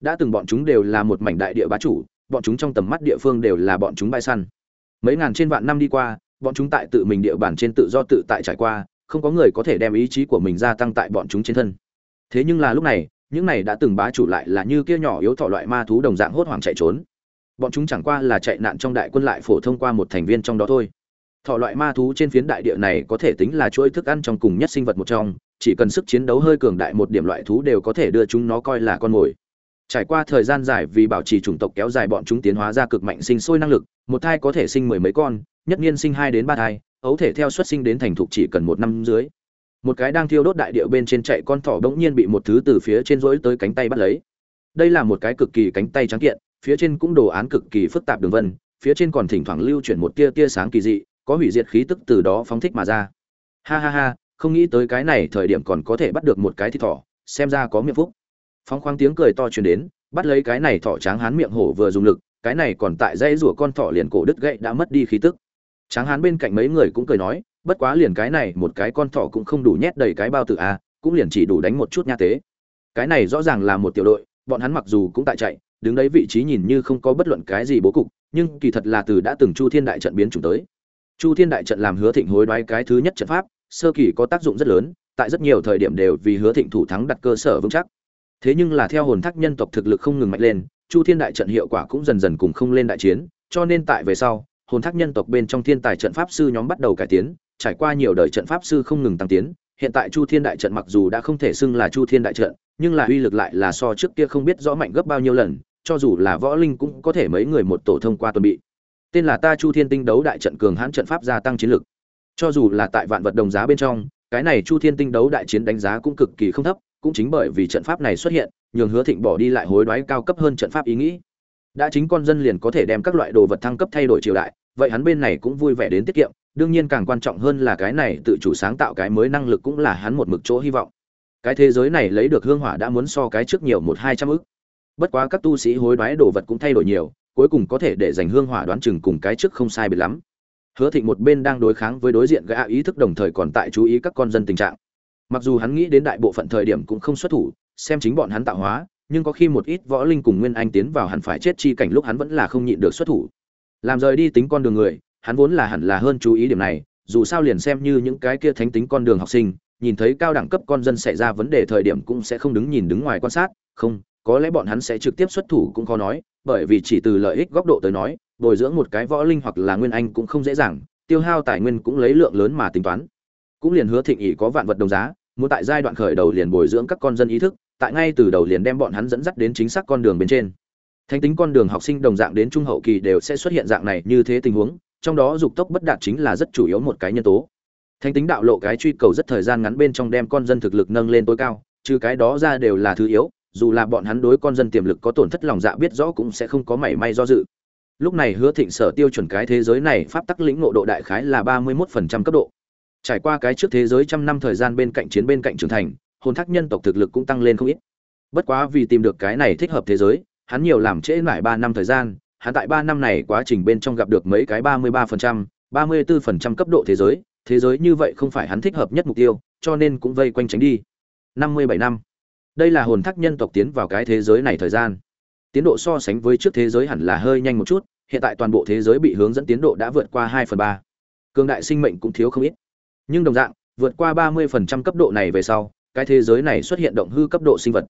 đã từng bọn chúng đều là một mảnh đại địa bá chủ, bọn chúng trong tầm mắt địa phương đều là bọn chúng bay săn. Mấy ngàn trên vạn năm đi qua, bọn chúng tại tự mình địa bàn trên tự do tự tại trải qua, không có người có thể đem ý chí của mình gia tăng tại bọn chúng trên thân. Thế nhưng là lúc này, những này đã từng bá chủ lại là như kia nhỏ yếu thọ loại ma thú đồng dạng hốt hoảng chạy trốn. Bọn chúng chẳng qua là chạy nạn trong đại quân lại phổ thông qua một thành viên trong đó thôi. Thọ loại ma thú trên phiến đại địa này có thể tính là chuỗi thức ăn trong cùng nhất sinh vật một trong, chỉ cần sức chiến đấu hơi cường đại một điểm loại thú đều có thể đưa chúng nó coi là con mồi trải qua thời gian dài vì bảo trì chủng tộc kéo dài bọn chúng tiến hóa ra cực mạnh sinh sôi năng lực, một thai có thể sinh mười mấy con, nhất niên sinh hai đến ba thai, ấu thể theo xuất sinh đến thành thục chỉ cần một năm dưới. Một cái đang thiêu đốt đại địa bên trên chạy con thỏ bỗng nhiên bị một thứ từ phía trên rỗi tới cánh tay bắt lấy. Đây là một cái cực kỳ cánh tay trắng kiện, phía trên cũng đồ án cực kỳ phức tạp đường vân, phía trên còn thỉnh thoảng lưu chuyển một tia tia sáng kỳ dị, có hủy diệt khí tức từ đó phóng thích mà ra. Ha ha ha, không nghĩ tới cái này thời điểm còn có thể bắt được một cái thịt thỏ, xem ra có miệng phúc phóng khoáng tiếng cười to truyền đến, bắt lấy cái này thỏ tráng hán miệng hổ vừa dùng lực, cái này còn tại dây rủa con thỏ liền cổ đứt gậy đã mất đi khí tức. Tráng hán bên cạnh mấy người cũng cười nói, bất quá liền cái này một cái con thỏ cũng không đủ nhét đầy cái bao tử a, cũng liền chỉ đủ đánh một chút nha tế. Cái này rõ ràng là một tiểu đội, bọn hắn mặc dù cũng tại chạy, đứng đấy vị trí nhìn như không có bất luận cái gì bố cục, nhưng kỳ thật là từ đã từng chu thiên đại trận biến chủng tới. Chu thiên đại trận làm hứa thịnh hối đoái cái thứ nhất trận pháp, sơ kỳ có tác dụng rất lớn, tại rất nhiều thời điểm đều vì hứa thịnh thủ thắng đặt cơ sở vững chắc thế nhưng là theo hồn thác nhân tộc thực lực không ngừng mạnh lên, chu thiên đại trận hiệu quả cũng dần dần cùng không lên đại chiến, cho nên tại về sau, hồn thác nhân tộc bên trong thiên tài trận pháp sư nhóm bắt đầu cải tiến, trải qua nhiều đời trận pháp sư không ngừng tăng tiến, hiện tại chu thiên đại trận mặc dù đã không thể xưng là chu thiên đại trận, nhưng là uy lực lại là so trước kia không biết rõ mạnh gấp bao nhiêu lần, cho dù là võ linh cũng có thể mấy người một tổ thông qua tuần bị. Tên là ta chu thiên tinh đấu đại trận cường hãn trận pháp gia tăng chiến lực. Cho dù là tại vạn vật đồng giá bên trong, cái này chu thiên tinh đấu đại chiến đánh giá cũng cực kỳ không thấp cũng chính bởi vì trận pháp này xuất hiện, nhường hứa thịnh bỏ đi lại hối đoái cao cấp hơn trận pháp ý nghĩ. Đã chính con dân liền có thể đem các loại đồ vật thăng cấp thay đổi triều đại, vậy hắn bên này cũng vui vẻ đến tiết kiệm, đương nhiên càng quan trọng hơn là cái này tự chủ sáng tạo cái mới năng lực cũng là hắn một mực chỗ hy vọng. Cái thế giới này lấy được hương hỏa đã muốn so cái trước nhiều một hai trăm ức. Bất quá các tu sĩ hối đoái đồ vật cũng thay đổi nhiều, cuối cùng có thể để dành hương hỏa đoán chừng cùng cái trước không sai biệt lắm. Hứa thịnh một bên đang đối kháng với đối diện gã ý thức đồng thời còn tại chú ý các con dân tình trạng mặc dù hắn nghĩ đến đại bộ phận thời điểm cũng không xuất thủ, xem chính bọn hắn tạo hóa, nhưng có khi một ít võ linh cùng nguyên anh tiến vào hẳn phải chết chi cảnh lúc hắn vẫn là không nhịn được xuất thủ. Làm rời đi tính con đường người, hắn vốn là hẳn là hơn chú ý điểm này, dù sao liền xem như những cái kia thánh tính con đường học sinh, nhìn thấy cao đẳng cấp con dân xảy ra vấn đề thời điểm cũng sẽ không đứng nhìn đứng ngoài quan sát, không, có lẽ bọn hắn sẽ trực tiếp xuất thủ cũng khó nói, bởi vì chỉ từ lợi ích góc độ tới nói, bồi dưỡng một cái võ linh hoặc là nguyên anh cũng không dễ dàng, tiêu hao tài nguyên cũng lấy lượng lớn mà tính toán. Cũng liền hứa thịnh ý có vạn vật đồng giá muốn tại giai đoạn khởi đầu liền bồi dưỡng các con dân ý thức, tại ngay từ đầu liền đem bọn hắn dẫn dắt đến chính xác con đường bên trên. Thánh tính con đường học sinh đồng dạng đến trung hậu kỳ đều sẽ xuất hiện dạng này như thế tình huống, trong đó dục tốc bất đạt chính là rất chủ yếu một cái nhân tố. Thánh tính đạo lộ cái truy cầu rất thời gian ngắn bên trong đem con dân thực lực nâng lên tối cao, trừ cái đó ra đều là thứ yếu, dù là bọn hắn đối con dân tiềm lực có tổn thất lòng dạ biết rõ cũng sẽ không có mảy may do dự. Lúc này hứa thịnh sở tiêu chuẩn cái thế giới này pháp tắc lĩnh ngộ độ đại khái là ba mươi 31% cấp độ trải qua cái trước thế giới trăm năm thời gian bên cạnh chiến bên cạnh trưởng thành, hồn thác nhân tộc thực lực cũng tăng lên không ít. Bất quá vì tìm được cái này thích hợp thế giới, hắn nhiều làm trễ lại ba năm thời gian, hắn tại ba năm này quá trình bên trong gặp được mấy cái ba mươi ba phần trăm, ba mươi bốn phần trăm cấp độ thế giới thế giới như vậy không phải hắn thích hợp nhất mục tiêu, cho nên cũng vây quanh tránh đi. năm mươi bảy năm. Đây là hồn thác nhân tộc tiến vào cái thế giới này thời gian. Tiến độ so sánh với trước thế giới hẳn là hơi nhanh một chút, hiện tại toàn bộ thế giới bị hướng dẫn tiến độ đã vượt qua hai phần ba. Cường đại sinh mệnh cũng thiếu không ít nhưng đồng dạng, vượt qua ba mươi phần trăm cấp độ này về sau, cái thế giới này xuất hiện động hư cấp độ sinh vật.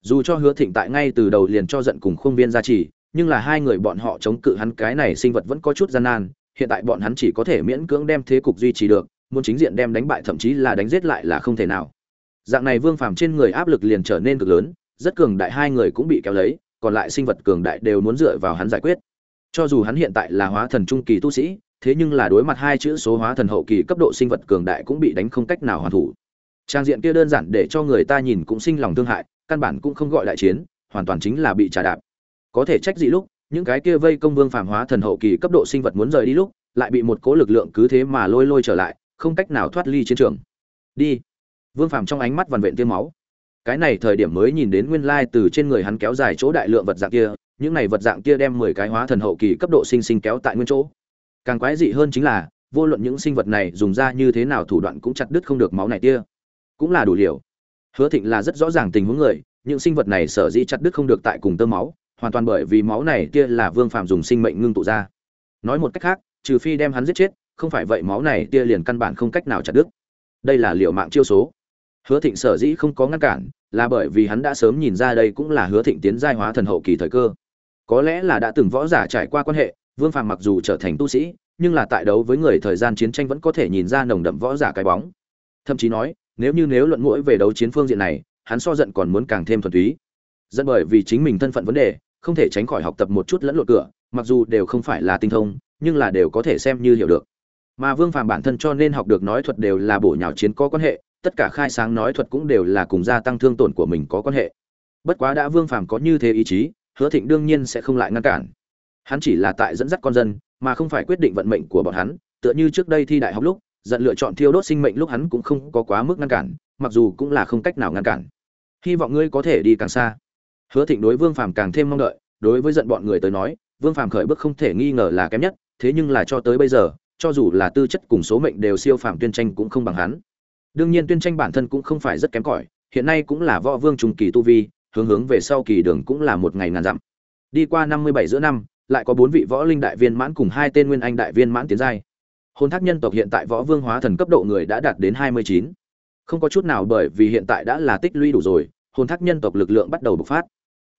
Dù cho hứa thịnh tại ngay từ đầu liền cho giận cùng khuôn viên gia trì, nhưng là hai người bọn họ chống cự hắn cái này sinh vật vẫn có chút gian nan, hiện tại bọn hắn chỉ có thể miễn cưỡng đem thế cục duy trì được, muốn chính diện đem đánh bại thậm chí là đánh giết lại là không thể nào. Dạng này vương phàm trên người áp lực liền trở nên cực lớn, rất cường đại hai người cũng bị kéo lấy, còn lại sinh vật cường đại đều muốn dựa vào hắn giải quyết. Cho dù hắn hiện tại là hóa thần trung kỳ tu sĩ thế nhưng là đối mặt hai chữ số hóa thần hậu kỳ cấp độ sinh vật cường đại cũng bị đánh không cách nào hoàn thủ. Trang diện kia đơn giản để cho người ta nhìn cũng sinh lòng thương hại, căn bản cũng không gọi đại chiến, hoàn toàn chính là bị trả đạp. Có thể trách gì lúc, những cái kia vây công vương phàm hóa thần hậu kỳ cấp độ sinh vật muốn rời đi lúc, lại bị một cố lực lượng cứ thế mà lôi lôi trở lại, không cách nào thoát ly chiến trường. Đi. Vương phàm trong ánh mắt vằn vện tiêm máu. Cái này thời điểm mới nhìn đến nguyên lai từ trên người hắn kéo dài chỗ đại lượng vật dạng kia, những này vật dạng kia đem mười cái hóa thần hậu kỳ cấp độ sinh sinh kéo tại nguyên chỗ càng quái dị hơn chính là, vô luận những sinh vật này dùng ra như thế nào thủ đoạn cũng chặt đứt không được máu này tia cũng là đủ liều. Hứa thịnh là rất rõ ràng tình huống người, những sinh vật này sở dĩ chặt đứt không được tại cùng tơ máu, hoàn toàn bởi vì máu này tia là vương phàm dùng sinh mệnh ngưng tụ ra. Nói một cách khác, trừ phi đem hắn giết chết, không phải vậy máu này tia liền căn bản không cách nào chặt đứt. Đây là liệu mạng chiêu số. Hứa thịnh sở dĩ không có ngăn cản, là bởi vì hắn đã sớm nhìn ra đây cũng là hứa thịnh tiến giai hóa thần hậu kỳ thời cơ. Có lẽ là đã từng võ giả trải qua quan hệ vương phàm mặc dù trở thành tu sĩ, nhưng là tại đấu với người thời gian chiến tranh vẫn có thể nhìn ra nồng đậm võ giả cái bóng. Thậm chí nói, nếu như nếu luận mũi về đấu chiến phương diện này, hắn so giận còn muốn càng thêm thuần túy. Dẫn bởi vì chính mình thân phận vấn đề, không thể tránh khỏi học tập một chút lẫn lộn cửa, mặc dù đều không phải là tinh thông, nhưng là đều có thể xem như hiểu được. Mà vương phàm bản thân cho nên học được nói thuật đều là bổ nhào chiến có quan hệ, tất cả khai sáng nói thuật cũng đều là cùng gia tăng thương tổn của mình có quan hệ. Bất quá đã vương phàm có như thế ý chí, hứa thịnh đương nhiên sẽ không lại ngăn cản hắn chỉ là tại dẫn dắt con dân, mà không phải quyết định vận mệnh của bọn hắn, tựa như trước đây thi đại học lúc, giận lựa chọn thiêu đốt sinh mệnh lúc hắn cũng không có quá mức ngăn cản, mặc dù cũng là không cách nào ngăn cản. Hy vọng ngươi có thể đi càng xa. Hứa thịnh đối vương phàm càng thêm mong đợi, đối với giận bọn người tới nói, vương phàm khởi bước không thể nghi ngờ là kém nhất, thế nhưng là cho tới bây giờ, cho dù là tư chất cùng số mệnh đều siêu phàm tuyên tranh cũng không bằng hắn. Đương nhiên tuyên tranh bản thân cũng không phải rất kém cỏi, hiện nay cũng là võ vương trùng kỳ tu vi, hướng hướng về sau kỳ đường cũng là một ngày ngàn dặm. Đi qua năm mươi bảy giữa năm lại có bốn vị võ linh đại viên mãn cùng hai tên nguyên anh đại viên mãn tiến giai. Hồn thác nhân tộc hiện tại võ vương hóa thần cấp độ người đã đạt đến hai mươi chín. Không có chút nào bởi vì hiện tại đã là tích lũy đủ rồi, hồn thác nhân tộc lực lượng bắt đầu bộc phát.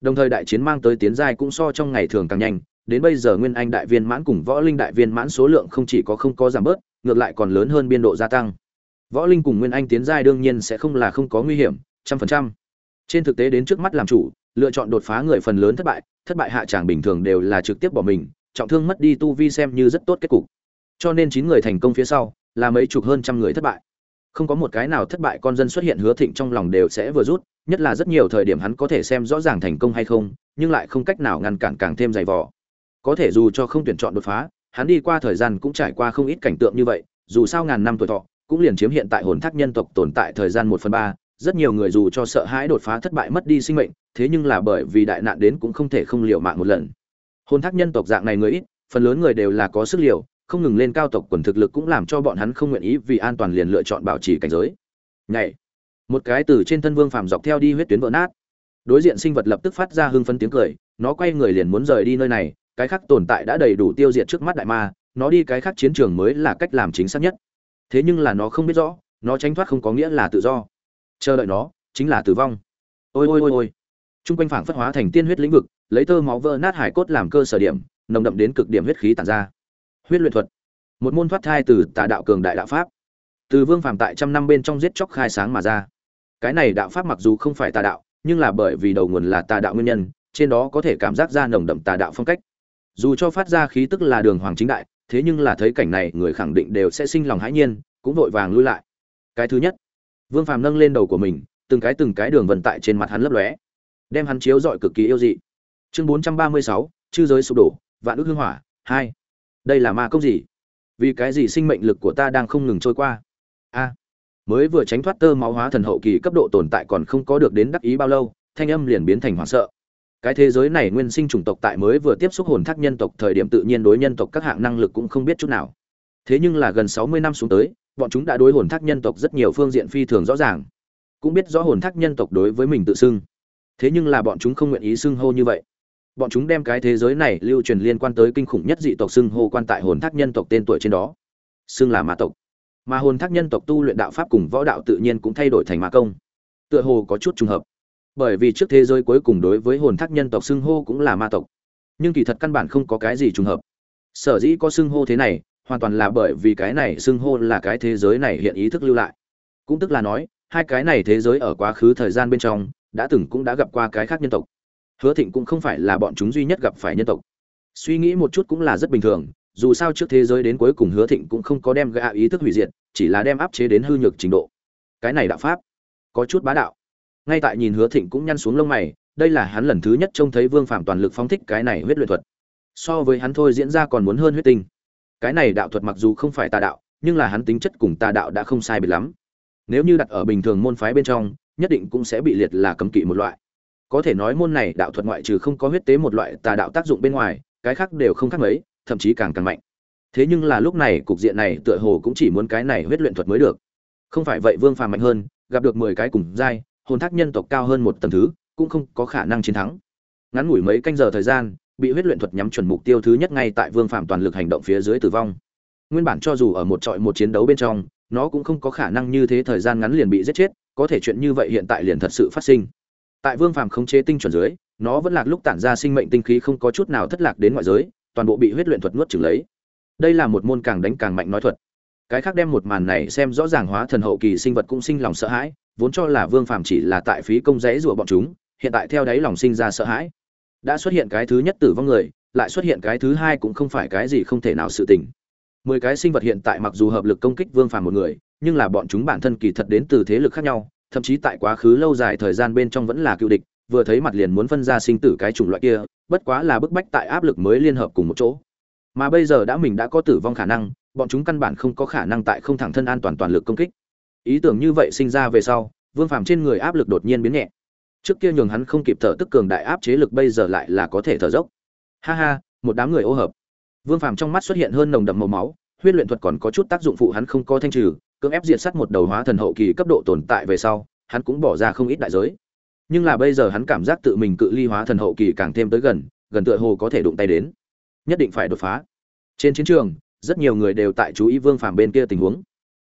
Đồng thời đại chiến mang tới tiến giai cũng so trong ngày thường càng nhanh, đến bây giờ nguyên anh đại viên mãn cùng võ linh đại viên mãn số lượng không chỉ có không có giảm bớt, ngược lại còn lớn hơn biên độ gia tăng. Võ linh cùng nguyên anh tiến giai đương nhiên sẽ không là không có nguy hiểm, trăm phần trăm. Trên thực tế đến trước mắt làm chủ lựa chọn đột phá người phần lớn thất bại thất bại hạ tràng bình thường đều là trực tiếp bỏ mình, trọng thương mất đi tu vi xem như rất tốt kết cục. Cho nên chín người thành công phía sau, là mấy chục hơn trăm người thất bại. Không có một cái nào thất bại con dân xuất hiện hứa thịnh trong lòng đều sẽ vừa rút, nhất là rất nhiều thời điểm hắn có thể xem rõ ràng thành công hay không, nhưng lại không cách nào ngăn cản càng thêm dày vò. Có thể dù cho không tuyển chọn đột phá, hắn đi qua thời gian cũng trải qua không ít cảnh tượng như vậy, dù sao ngàn năm tuổi thọ, cũng liền chiếm hiện tại hồn thác nhân tộc tồn tại thời gian một phần ba, rất nhiều người dù cho sợ hãi đột phá thất bại mất đi sinh mệnh thế nhưng là bởi vì đại nạn đến cũng không thể không liều mạng một lần. Hồn thác nhân tộc dạng này người ít, phần lớn người đều là có sức liều, không ngừng lên cao tộc quần thực lực cũng làm cho bọn hắn không nguyện ý vì an toàn liền lựa chọn bảo trì cảnh giới. Nhảy. Một cái từ trên thân vương phàm dọc theo đi huyết tuyến vỡ nát. Đối diện sinh vật lập tức phát ra hưng phấn tiếng cười, nó quay người liền muốn rời đi nơi này, cái khác tồn tại đã đầy đủ tiêu diệt trước mắt đại ma, nó đi cái khác chiến trường mới là cách làm chính xác nhất. Thế nhưng là nó không biết rõ, nó tránh thoát không có nghĩa là tự do. Chờ đợi nó, chính là tử vong. Ôi ôi ôi ôi. Trung quanh phảng phất hóa thành tiên huyết lĩnh vực, lấy tơ máu vỡ nát hải cốt làm cơ sở điểm, nồng đậm đến cực điểm huyết khí tản ra. Huyết luyện thuật. Một môn thoát thai từ tà đạo cường đại đạo pháp. Từ vương phàm tại trăm năm bên trong giết chóc khai sáng mà ra. Cái này đạo pháp mặc dù không phải tà đạo, nhưng là bởi vì đầu nguồn là tà đạo nguyên nhân, trên đó có thể cảm giác ra nồng đậm tà đạo phong cách. Dù cho phát ra khí tức là đường hoàng chính đại, thế nhưng là thấy cảnh này người khẳng định đều sẽ sinh lòng hãi nhiên, cũng vội vàng lui lại. Cái thứ nhất, vương phàm nâng lên đầu của mình, từng cái từng cái đường vận tại trên mặt hắn lấp lóe đem hắn chiếu rọi cực kỳ yêu dị. Chương bốn trăm ba mươi sáu, chư giới sụp đổ, vạn ước hương hỏa, hai. Đây là ma công gì? Vì cái gì sinh mệnh lực của ta đang không ngừng trôi qua? A. Mới vừa tránh thoát tơ máu hóa thần hậu kỳ cấp độ tồn tại còn không có được đến đắc ý bao lâu, thanh âm liền biến thành hoảng sợ. Cái thế giới này nguyên sinh chủng tộc tại mới vừa tiếp xúc hồn thác nhân tộc thời điểm tự nhiên đối nhân tộc các hạng năng lực cũng không biết chút nào. Thế nhưng là gần sáu mươi năm xuống tới, bọn chúng đã đối hồn thác nhân tộc rất nhiều phương diện phi thường rõ ràng. Cũng biết rõ hồn thác nhân tộc đối với mình tự xưng thế nhưng là bọn chúng không nguyện ý xưng hô như vậy. Bọn chúng đem cái thế giới này lưu truyền liên quan tới kinh khủng nhất dị tộc xưng hô quan tại hồn thác nhân tộc tên tuổi trên đó. Xưng là ma tộc. Mà hồn thác nhân tộc tu luyện đạo pháp cùng võ đạo tự nhiên cũng thay đổi thành ma công. Tựa hồ có chút trùng hợp. Bởi vì trước thế giới cuối cùng đối với hồn thác nhân tộc xưng hô cũng là ma tộc. Nhưng kỳ thật căn bản không có cái gì trùng hợp. Sở dĩ có xưng hô thế này, hoàn toàn là bởi vì cái này xưng hô là cái thế giới này hiện ý thức lưu lại. Cũng tức là nói, hai cái này thế giới ở quá khứ thời gian bên trong đã từng cũng đã gặp qua cái khác nhân tộc. Hứa thịnh cũng không phải là bọn chúng duy nhất gặp phải nhân tộc. Suy nghĩ một chút cũng là rất bình thường, dù sao trước thế giới đến cuối cùng hứa thịnh cũng không có đem gạ ý thức hủy diệt, chỉ là đem áp chế đến hư nhược trình độ. Cái này đạo pháp, có chút bá đạo. Ngay tại nhìn hứa thịnh cũng nhăn xuống lông mày, đây là hắn lần thứ nhất trông thấy vương phạm toàn lực phóng thích cái này huyết luyện thuật. So với hắn thôi diễn ra còn muốn hơn huyết tinh. Cái này đạo thuật mặc dù không phải tà đạo, nhưng là hắn tính chất cùng tà đạo đã không sai biệt lắm. Nếu như đặt ở bình thường môn phái bên trong nhất định cũng sẽ bị liệt là cấm kỵ một loại. Có thể nói môn này đạo thuật ngoại trừ không có huyết tế một loại tà đạo tác dụng bên ngoài, cái khác đều không khác mấy, thậm chí càng càng mạnh. Thế nhưng là lúc này cục diện này tựa hồ cũng chỉ muốn cái này huyết luyện thuật mới được. Không phải vậy vương phàm mạnh hơn, gặp được mười cái cùng giai, hồn thác nhân tộc cao hơn một tầng thứ, cũng không có khả năng chiến thắng. Ngắn ngủi mấy canh giờ thời gian, bị huyết luyện thuật nhắm chuẩn mục tiêu thứ nhất ngay tại vương phàm toàn lực hành động phía dưới tử vong. Nguyên bản cho dù ở một trọi một chiến đấu bên trong, nó cũng không có khả năng như thế thời gian ngắn liền bị giết chết có thể chuyện như vậy hiện tại liền thật sự phát sinh. Tại vương phàm khống chế tinh chuẩn dưới, nó vẫn lạc lúc tản ra sinh mệnh tinh khí không có chút nào thất lạc đến ngoại giới, toàn bộ bị huyết luyện thuật nuốt chửng lấy. Đây là một môn càng đánh càng mạnh nói thuật. Cái khác đem một màn này xem rõ ràng hóa thần hậu kỳ sinh vật cũng sinh lòng sợ hãi, vốn cho là vương phàm chỉ là tại phí công rẽ rủa bọn chúng, hiện tại theo đáy lòng sinh ra sợ hãi. Đã xuất hiện cái thứ nhất tử vong người, lại xuất hiện cái thứ hai cũng không phải cái gì không thể nào sự tình. Mười cái sinh vật hiện tại mặc dù hợp lực công kích vương phàm một người nhưng là bọn chúng bản thân kỳ thật đến từ thế lực khác nhau, thậm chí tại quá khứ lâu dài thời gian bên trong vẫn là cựu địch, vừa thấy mặt liền muốn phân ra sinh tử cái chủng loại kia, bất quá là bức bách tại áp lực mới liên hợp cùng một chỗ. Mà bây giờ đã mình đã có tử vong khả năng, bọn chúng căn bản không có khả năng tại không thẳng thân an toàn toàn lực công kích. Ý tưởng như vậy sinh ra về sau, vương phàm trên người áp lực đột nhiên biến nhẹ. Trước kia nhường hắn không kịp thở tức cường đại áp chế lực bây giờ lại là có thể thở dốc. Ha ha, một đám người ô hợp. Vương phàm trong mắt xuất hiện hơn nồng đậm màu máu, huyết luyện thuật còn có chút tác dụng phụ hắn không có thanh trừ cưỡng ép diệt sát một đầu hóa thần hậu kỳ cấp độ tồn tại về sau, hắn cũng bỏ ra không ít đại giới. Nhưng là bây giờ hắn cảm giác tự mình cự ly hóa thần hậu kỳ càng thêm tới gần gần tựa hồ có thể đụng tay đến. Nhất định phải đột phá. Trên chiến trường, rất nhiều người đều tại chú ý vương phàm bên kia tình huống.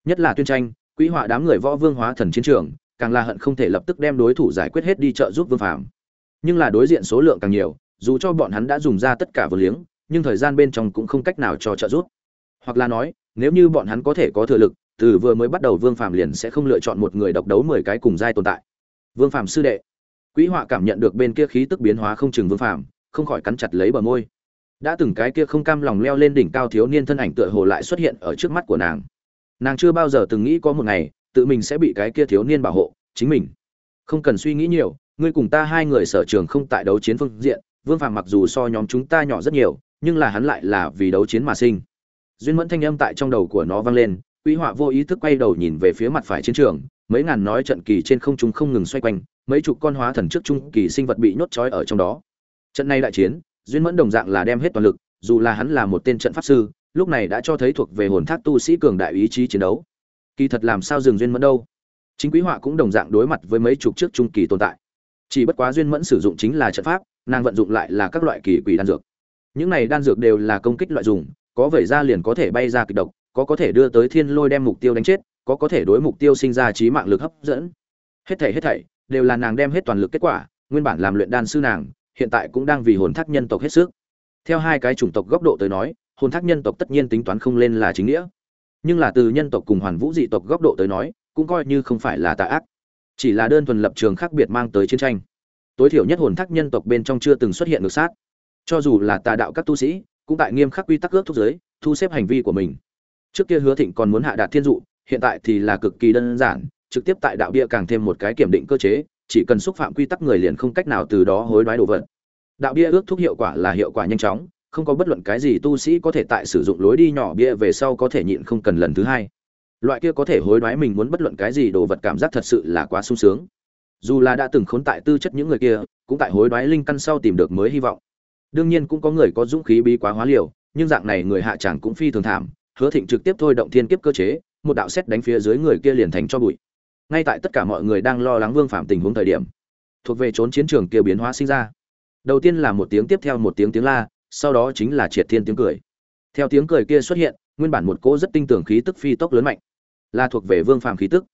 Nhất là tuyên tranh Quý họa đám người võ vương hóa thần chiến trường, càng là hận không thể lập tức đem đối thủ giải quyết hết đi trợ giúp vương phàm. Nhưng là đối diện số lượng càng nhiều, dù cho bọn hắn đã dùng ra tất cả vô liếng, nhưng thời gian bên trong cũng không cách nào cho trợ giúp. Hoặc là nói, nếu như bọn hắn có thể có thừa lực từ vừa mới bắt đầu vương phàm liền sẽ không lựa chọn một người độc đấu mười cái cùng giai tồn tại. Vương phàm sư đệ quỹ họa cảm nhận được bên kia khí tức biến hóa không chừng vương phàm, không khỏi cắn chặt lấy bờ môi. Đã từng cái kia không cam lòng leo lên đỉnh cao thiếu niên thân ảnh tựa hồ lại xuất hiện ở trước mắt của nàng. Nàng chưa bao giờ từng nghĩ có một ngày, tự mình sẽ bị cái kia thiếu niên bảo hộ, chính mình. Không cần suy nghĩ nhiều, ngươi cùng ta hai người sở trường không tại đấu chiến phương diện, vương phàm mặc dù so nhóm chúng ta nhỏ rất nhiều, nhưng là hắn lại là vì đấu chiến mà sinh. Duyên mẫn thanh âm tại trong đầu của nó vang lên Quý Họa vô ý thức quay đầu nhìn về phía mặt phải chiến trường, mấy ngàn nói trận kỳ trên không trung không ngừng xoay quanh, mấy chục con hóa thần trước trung kỳ sinh vật bị nhốt trói ở trong đó. Trận này đại chiến, duyên mẫn đồng dạng là đem hết toàn lực, dù là hắn là một tên trận pháp sư, lúc này đã cho thấy thuộc về hồn thác tu sĩ cường đại ý chí chiến đấu. Kỳ thật làm sao dừng duyên mẫn đâu? Chính Quý Họa cũng đồng dạng đối mặt với mấy chục trước trung kỳ tồn tại. Chỉ bất quá duyên mẫn sử dụng chính là trận pháp, nàng vận dụng lại là các loại kỳ quỷ đan dược. Những này đan dược đều là công kích loại dùng, có vẩy ra liền có thể bay ra kịch độc, có có thể đưa tới thiên lôi đem mục tiêu đánh chết, có có thể đối mục tiêu sinh ra trí mạng lực hấp dẫn. Hết thảy hết thảy đều là nàng đem hết toàn lực kết quả, nguyên bản làm luyện đan sư nàng, hiện tại cũng đang vì hồn thác nhân tộc hết sức. Theo hai cái chủng tộc góc độ tới nói, hồn thác nhân tộc tất nhiên tính toán không lên là chính nghĩa. Nhưng là từ nhân tộc cùng hoàn vũ dị tộc góc độ tới nói, cũng coi như không phải là tà ác. Chỉ là đơn thuần lập trường khác biệt mang tới chiến tranh. Tối thiểu nhất hồn thác nhân tộc bên trong chưa từng xuất hiện ngược sát. Cho dù là tà đạo các tu sĩ, cũng tại nghiêm khắc quy tắc ước thúc giới, thu xếp hành vi của mình trước kia hứa thịnh còn muốn hạ đạt thiên dụ, hiện tại thì là cực kỳ đơn giản, trực tiếp tại đạo bia càng thêm một cái kiểm định cơ chế, chỉ cần xúc phạm quy tắc người liền không cách nào từ đó hối đoái đồ vật. Đạo bia ước thúc hiệu quả là hiệu quả nhanh chóng, không có bất luận cái gì tu sĩ có thể tại sử dụng lối đi nhỏ bia về sau có thể nhịn không cần lần thứ hai. Loại kia có thể hối đoái mình muốn bất luận cái gì đồ vật cảm giác thật sự là quá sung sướng. Dù là đã từng khốn tại tư chất những người kia, cũng tại hối đoái linh căn sau tìm được mới hy vọng. Đương nhiên cũng có người có dũng khí bí quá hóa liều, nhưng dạng này người hạ chẳng cũng phi thường thảm hứa thịnh trực tiếp thôi động thiên kiếp cơ chế, một đạo xét đánh phía dưới người kia liền thành cho bụi. Ngay tại tất cả mọi người đang lo lắng vương phạm tình huống thời điểm, thuộc về trốn chiến trường kia biến hóa sinh ra. Đầu tiên là một tiếng tiếp theo một tiếng tiếng la, sau đó chính là triệt thiên tiếng cười. Theo tiếng cười kia xuất hiện, nguyên bản một cỗ rất tinh tưởng khí tức phi tốc lớn mạnh, là thuộc về vương phàm khí tức.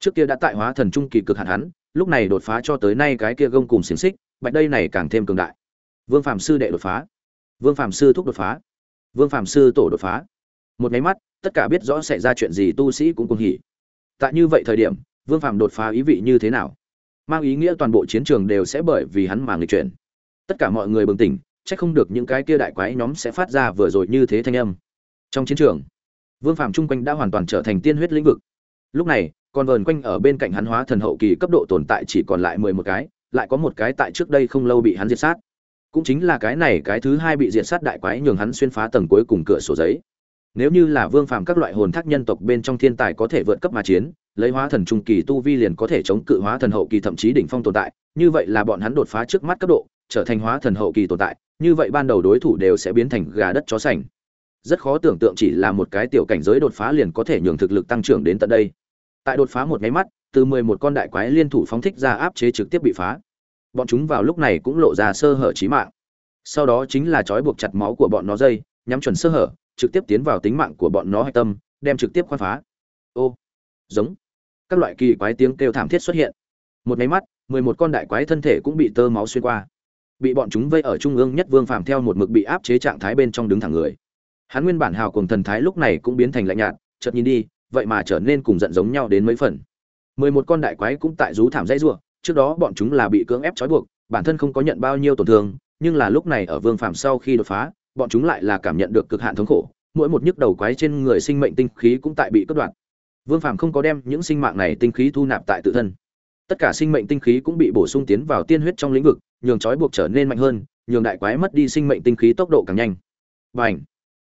Trước kia đã tại hóa thần trung kỳ cực hạn hắn, lúc này đột phá cho tới nay cái kia gông cùng xiềng xích, bạch đây này càng thêm cường đại. Vương phàm sư đệ đột phá. Vương phàm sư thúc đột phá. Vương phàm sư tổ đột phá một máy mắt, tất cả biết rõ xảy ra chuyện gì tu sĩ cũng cùng hỉ. Tại như vậy thời điểm, vương phạm đột phá ý vị như thế nào? Mang ý nghĩa toàn bộ chiến trường đều sẽ bởi vì hắn mà người chuyển. Tất cả mọi người bừng tỉnh, chắc không được những cái kia đại quái nhóm sẽ phát ra vừa rồi như thế thanh âm. Trong chiến trường, vương phạm chung quanh đã hoàn toàn trở thành tiên huyết lĩnh vực. Lúc này còn vờn quanh ở bên cạnh hắn hóa thần hậu kỳ cấp độ tồn tại chỉ còn lại mười một cái, lại có một cái tại trước đây không lâu bị hắn diệt sát. Cũng chính là cái này cái thứ hai bị diệt sát đại quái nhường hắn xuyên phá tầng cuối cùng cửa sổ giấy nếu như là vương phàm các loại hồn thác nhân tộc bên trong thiên tài có thể vượt cấp mà chiến, lấy hóa thần trung kỳ tu vi liền có thể chống cự hóa thần hậu kỳ thậm chí đỉnh phong tồn tại, như vậy là bọn hắn đột phá trước mắt cấp độ, trở thành hóa thần hậu kỳ tồn tại, như vậy ban đầu đối thủ đều sẽ biến thành gà đất chó sành. Rất khó tưởng tượng chỉ là một cái tiểu cảnh giới đột phá liền có thể nhường thực lực tăng trưởng đến tận đây. Tại đột phá một cái mắt, từ 11 con đại quái liên thủ phóng thích ra áp chế trực tiếp bị phá. bọn chúng vào lúc này cũng lộ ra sơ hở chí mạng sau đó chính là trói buộc chặt máu của bọn nó dây nhắm chuẩn sơ hở trực tiếp tiến vào tính mạng của bọn nó hạch tâm, đem trực tiếp khoan phá. Ô, giống. Các loại kỳ quái tiếng kêu thảm thiết xuất hiện. Một máy mắt, mười một con đại quái thân thể cũng bị tơ máu xuyên qua. Bị bọn chúng vây ở trung ương nhất vương phàm theo một mực bị áp chế trạng thái bên trong đứng thẳng người. Hắn nguyên bản hào cùng thần thái lúc này cũng biến thành lạnh nhạt, chợt nhìn đi, vậy mà trở nên cùng giận giống nhau đến mấy phần. mười một con đại quái cũng tại rú thảm dãy rủa, trước đó bọn chúng là bị cưỡng ép trói buộc, bản thân không có nhận bao nhiêu tổn thương, nhưng là lúc này ở vương phàm sau khi đột phá bọn chúng lại là cảm nhận được cực hạn thống khổ, mỗi một nhức đầu quái trên người sinh mệnh tinh khí cũng tại bị cắt đoạn vương phàm không có đem những sinh mạng này tinh khí thu nạp tại tự thân. Tất cả sinh mệnh tinh khí cũng bị bổ sung tiến vào tiên huyết trong lĩnh vực, nhường trói buộc trở nên mạnh hơn, nhường đại quái mất đi sinh mệnh tinh khí tốc độ càng nhanh. Và ảnh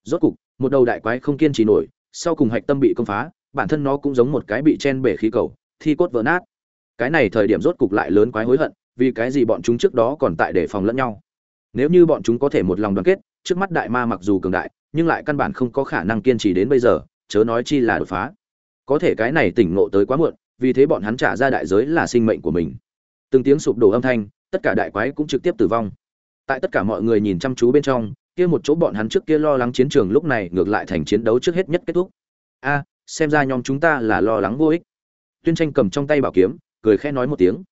rốt cục, một đầu đại quái không kiên trì nổi, sau cùng hạch tâm bị công phá, bản thân nó cũng giống một cái bị chen bể khí cầu, thi cốt vỡ nát. Cái này thời điểm rốt cục lại lớn quái hối hận, vì cái gì bọn chúng trước đó còn tại để phòng lẫn nhau? Nếu như bọn chúng có thể một lòng đoàn kết trước mắt đại ma mặc dù cường đại, nhưng lại căn bản không có khả năng kiên trì đến bây giờ, chớ nói chi là đột phá. Có thể cái này tỉnh ngộ tới quá muộn, vì thế bọn hắn trả ra đại giới là sinh mệnh của mình. Từng tiếng sụp đổ âm thanh, tất cả đại quái cũng trực tiếp tử vong. Tại tất cả mọi người nhìn chăm chú bên trong, kia một chỗ bọn hắn trước kia lo lắng chiến trường lúc này ngược lại thành chiến đấu trước hết nhất kết thúc. A, xem ra nhóm chúng ta là lo lắng vô ích. Tuyên tranh cầm trong tay bảo kiếm, cười khẽ nói một tiếng.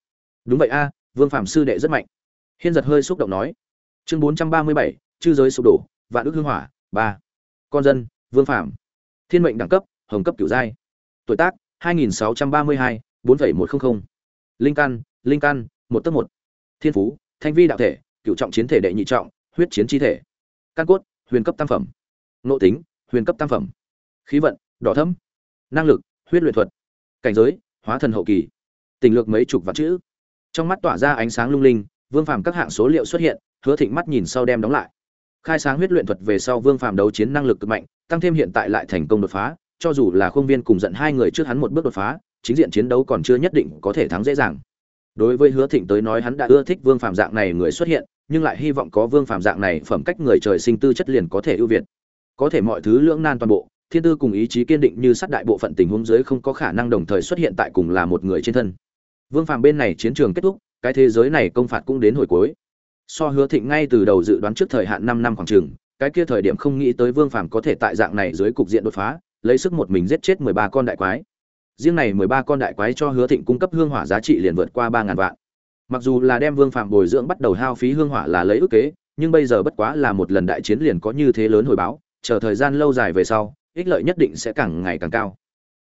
Đúng vậy a, vương phạm sư đệ rất mạnh. Hiên giật hơi xúc động nói. Chương bốn trăm ba mươi bảy chư giới sụp đổ vạn ước hương hỏa ba. Con dân vương phạm thiên mệnh đẳng cấp hồng cấp kiểu giai. Tuổi tác 2632, 4,100. linh căn linh căn một tấc một. Thiên phú thanh vi đạo thể cựu trọng chiến thể đệ nhị trọng huyết chiến chi thể. Căn cốt huyền cấp tam phẩm. Nội tính huyền cấp tam phẩm. Khí vận đỏ thấm năng lực huyết luyện thuật. Cảnh giới hóa thần hậu kỳ. Tình lược mấy chục vạn chữ. Trong mắt tỏa ra ánh sáng lung linh vương phàm các hạng số liệu xuất hiện hứa thịnh mắt nhìn sau đem đóng lại khai sáng huyết luyện thuật về sau vương phàm đấu chiến năng lực cực mạnh, tăng thêm hiện tại lại thành công đột phá, cho dù là khuôn viên cùng giận hai người trước hắn một bước đột phá, chính diện chiến đấu còn chưa nhất định có thể thắng dễ dàng. Đối với hứa thịnh tới nói hắn đã ưa thích vương phàm dạng này người xuất hiện, nhưng lại hy vọng có vương phàm dạng này phẩm cách người trời sinh tư chất liền có thể ưu việt. Có thể mọi thứ lưỡng nan toàn bộ, thiên tư cùng ý chí kiên định như sát đại bộ phận tình huống dưới không có khả năng đồng thời xuất hiện tại cùng là một người trên thân. Vương phàm bên này chiến trường kết thúc, cái thế giới này công phạt cũng đến hồi cuối so hứa thịnh ngay từ đầu dự đoán trước thời hạn năm năm khoảng trường cái kia thời điểm không nghĩ tới vương phàm có thể tại dạng này dưới cục diện đột phá, lấy sức một mình giết chết mười ba con đại quái. Riêng này mười ba con đại quái cho hứa thịnh cung cấp hương hỏa giá trị liền vượt qua ba ngàn vạn. Mặc dù là đem vương Phàm bồi dưỡng bắt đầu hao phí hương hỏa là lấy ước kế, nhưng bây giờ bất quá là một lần đại chiến liền có như thế lớn hồi báo, chờ thời gian lâu dài về sau, ích lợi nhất định sẽ càng ngày càng cao.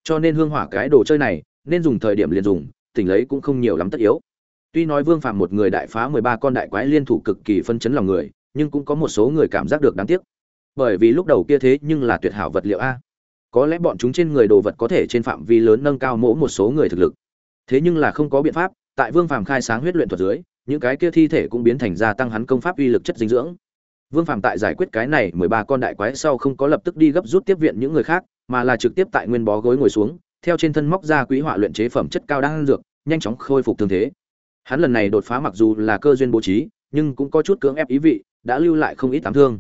Cho nên hương hỏa cái đồ chơi này, nên dùng thời điểm liền dùng, tỉnh lấy cũng không nhiều lắm tất yếu tuy nói vương phạm một người đại phá mười ba con đại quái liên thủ cực kỳ phân chấn lòng người, nhưng cũng có một số người cảm giác được đáng tiếc. Bởi vì lúc đầu kia thế nhưng là tuyệt hảo vật liệu a. Có lẽ bọn chúng trên người đồ vật có thể trên phạm vi lớn nâng cao mỗi một số người thực lực. Thế nhưng là không có biện pháp, tại vương phàm khai sáng huyết luyện thuật dưới, những cái kia thi thể cũng biến thành gia tăng hắn công pháp uy lực chất dinh dưỡng. Vương phàm tại giải quyết cái này mười ba con đại quái sau không có lập tức đi gấp rút tiếp viện những người khác, mà là trực tiếp tại nguyên bó gối ngồi xuống, theo trên thân móc ra quý họa luyện chế phẩm chất cao đang dược, nhanh chóng khôi phục thương thế hắn lần này đột phá mặc dù là cơ duyên bố trí, nhưng cũng có chút cưỡng ép ý vị, đã lưu lại không ít ám thương.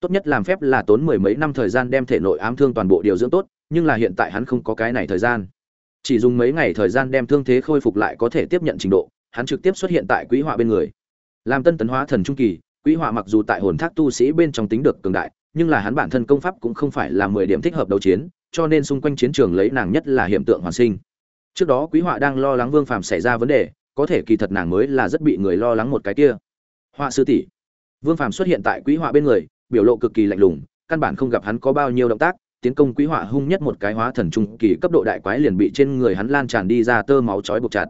Tốt nhất làm phép là tốn mười mấy năm thời gian đem thể nội ám thương toàn bộ điều dưỡng tốt, nhưng là hiện tại hắn không có cái này thời gian. Chỉ dùng mấy ngày thời gian đem thương thế khôi phục lại có thể tiếp nhận trình độ, hắn trực tiếp xuất hiện tại quỹ họa bên người. Làm tân tấn hóa thần trung kỳ, quỹ họa mặc dù tại hồn thác tu sĩ bên trong tính được cường đại, nhưng là hắn bản thân công pháp cũng không phải là mười điểm thích hợp đấu chiến, cho nên xung quanh chiến trường lấy nàng nhất là hiện tượng hoàn sinh. Trước đó quý họa đang lo lắng vương phàm xảy ra vấn đề có thể kỳ thật nàng mới là rất bị người lo lắng một cái kia. Họa sư tỷ, vương phàm xuất hiện tại quý họa bên người, biểu lộ cực kỳ lạnh lùng, căn bản không gặp hắn có bao nhiêu động tác, tiến công quý họa hung nhất một cái hóa thần trung kỳ cấp độ đại quái liền bị trên người hắn lan tràn đi ra tơ máu chói buộc chặt.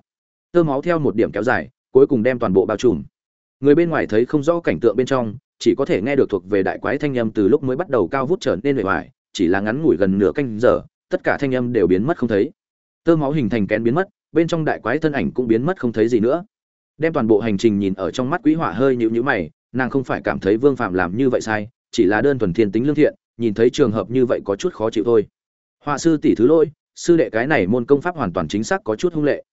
Tơ máu theo một điểm kéo dài, cuối cùng đem toàn bộ bao trùm. Người bên ngoài thấy không rõ cảnh tượng bên trong, chỉ có thể nghe được thuộc về đại quái thanh âm từ lúc mới bắt đầu cao vút trở nên bề ngoài chỉ là ngắn ngủi gần nửa canh giờ, tất cả thanh âm đều biến mất không thấy. Tơ máu hình thành kén biến mất bên trong đại quái thân ảnh cũng biến mất không thấy gì nữa. Đem toàn bộ hành trình nhìn ở trong mắt quý họa hơi nhịu nhữ mày, nàng không phải cảm thấy vương phạm làm như vậy sai, chỉ là đơn thuần thiên tính lương thiện, nhìn thấy trường hợp như vậy có chút khó chịu thôi. Họa sư tỷ thứ lỗi, sư đệ cái này môn công pháp hoàn toàn chính xác có chút hung lệ.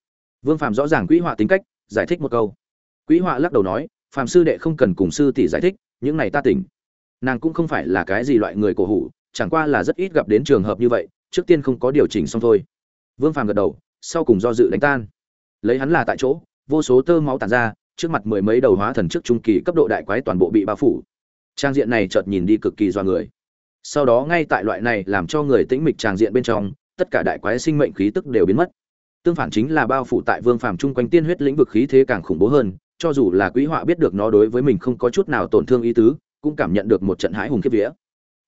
Vương phạm rõ ràng quỹ họa tính cách, giải thích một câu. Quỹ họa lắc đầu nói phạm sư đệ không cần cùng sư tỷ giải thích, những này ta tỉnh. Nàng cũng không phải là cái gì loại người cổ hủ, chẳng qua là rất ít gặp đến trường hợp như vậy, trước tiên không có điều chỉnh xong thôi. Vương phạm gật đầu sau cùng do dự đánh tan. Lấy hắn là tại chỗ, vô số tơ máu tàn ra, trước mặt mười mấy đầu hóa thần trước trung kỳ cấp độ đại quái toàn bộ bị bao phủ. Trang diện này chợt nhìn đi cực kỳ do người. Sau đó ngay tại loại này làm cho người tĩnh mịch tràng diện bên trong, tất cả đại quái sinh mệnh khí tức đều biến mất. Tương phản chính là bao phủ tại vương phàm chung quanh tiên huyết lĩnh vực khí thế càng khủng bố hơn, cho dù là quý họa biết được nó đối với mình không có chút nào tổn thương ý tứ, cũng cảm nhận được một trận hãi hùng kiếp vía.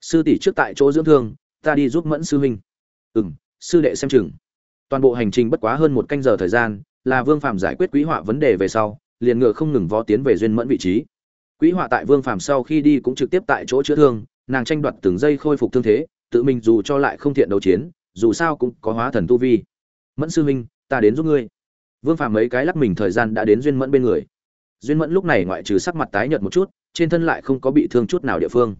Sư tỷ trước tại chỗ dưỡng thương, ta đi giúp mẫn sư huynh. Ừ m sư đệ xem chừng toàn bộ hành trình bất quá hơn một canh giờ thời gian, là vương phàm giải quyết quý họa vấn đề về sau, liền ngựa không ngừng vó tiến về duyên mẫn vị trí. Quý họa tại vương phàm sau khi đi cũng trực tiếp tại chỗ chữa thương, nàng tranh đoạt từng giây khôi phục thương thế, tự mình dù cho lại không thiện đấu chiến, dù sao cũng có hóa thần tu vi. Mẫn sư huynh, ta đến giúp ngươi. Vương phàm mấy cái lắc mình thời gian đã đến duyên mẫn bên người. Duyên mẫn lúc này ngoại trừ sắc mặt tái nhợt một chút, trên thân lại không có bị thương chút nào địa phương.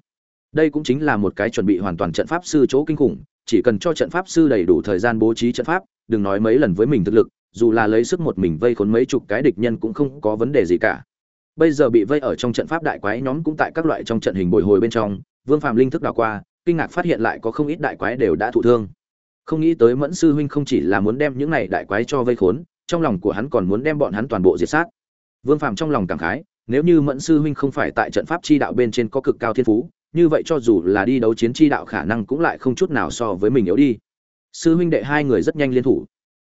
Đây cũng chính là một cái chuẩn bị hoàn toàn trận pháp sư chỗ kinh khủng, chỉ cần cho trận pháp sư đầy đủ thời gian bố trí trận pháp đừng nói mấy lần với mình thực lực, dù là lấy sức một mình vây khốn mấy chục cái địch nhân cũng không có vấn đề gì cả. Bây giờ bị vây ở trong trận pháp đại quái nhóm cũng tại các loại trong trận hình bồi hồi bên trong, vương phàm linh thức đảo qua, kinh ngạc phát hiện lại có không ít đại quái đều đã thụ thương. Không nghĩ tới mẫn sư huynh không chỉ là muốn đem những này đại quái cho vây khốn, trong lòng của hắn còn muốn đem bọn hắn toàn bộ diệt sát. Vương phàm trong lòng cảm khái, nếu như mẫn sư huynh không phải tại trận pháp chi đạo bên trên có cực cao thiên phú, như vậy cho dù là đi đấu chiến chi đạo khả năng cũng lại không chút nào so với mình yếu đi sư huynh đệ hai người rất nhanh liên thủ.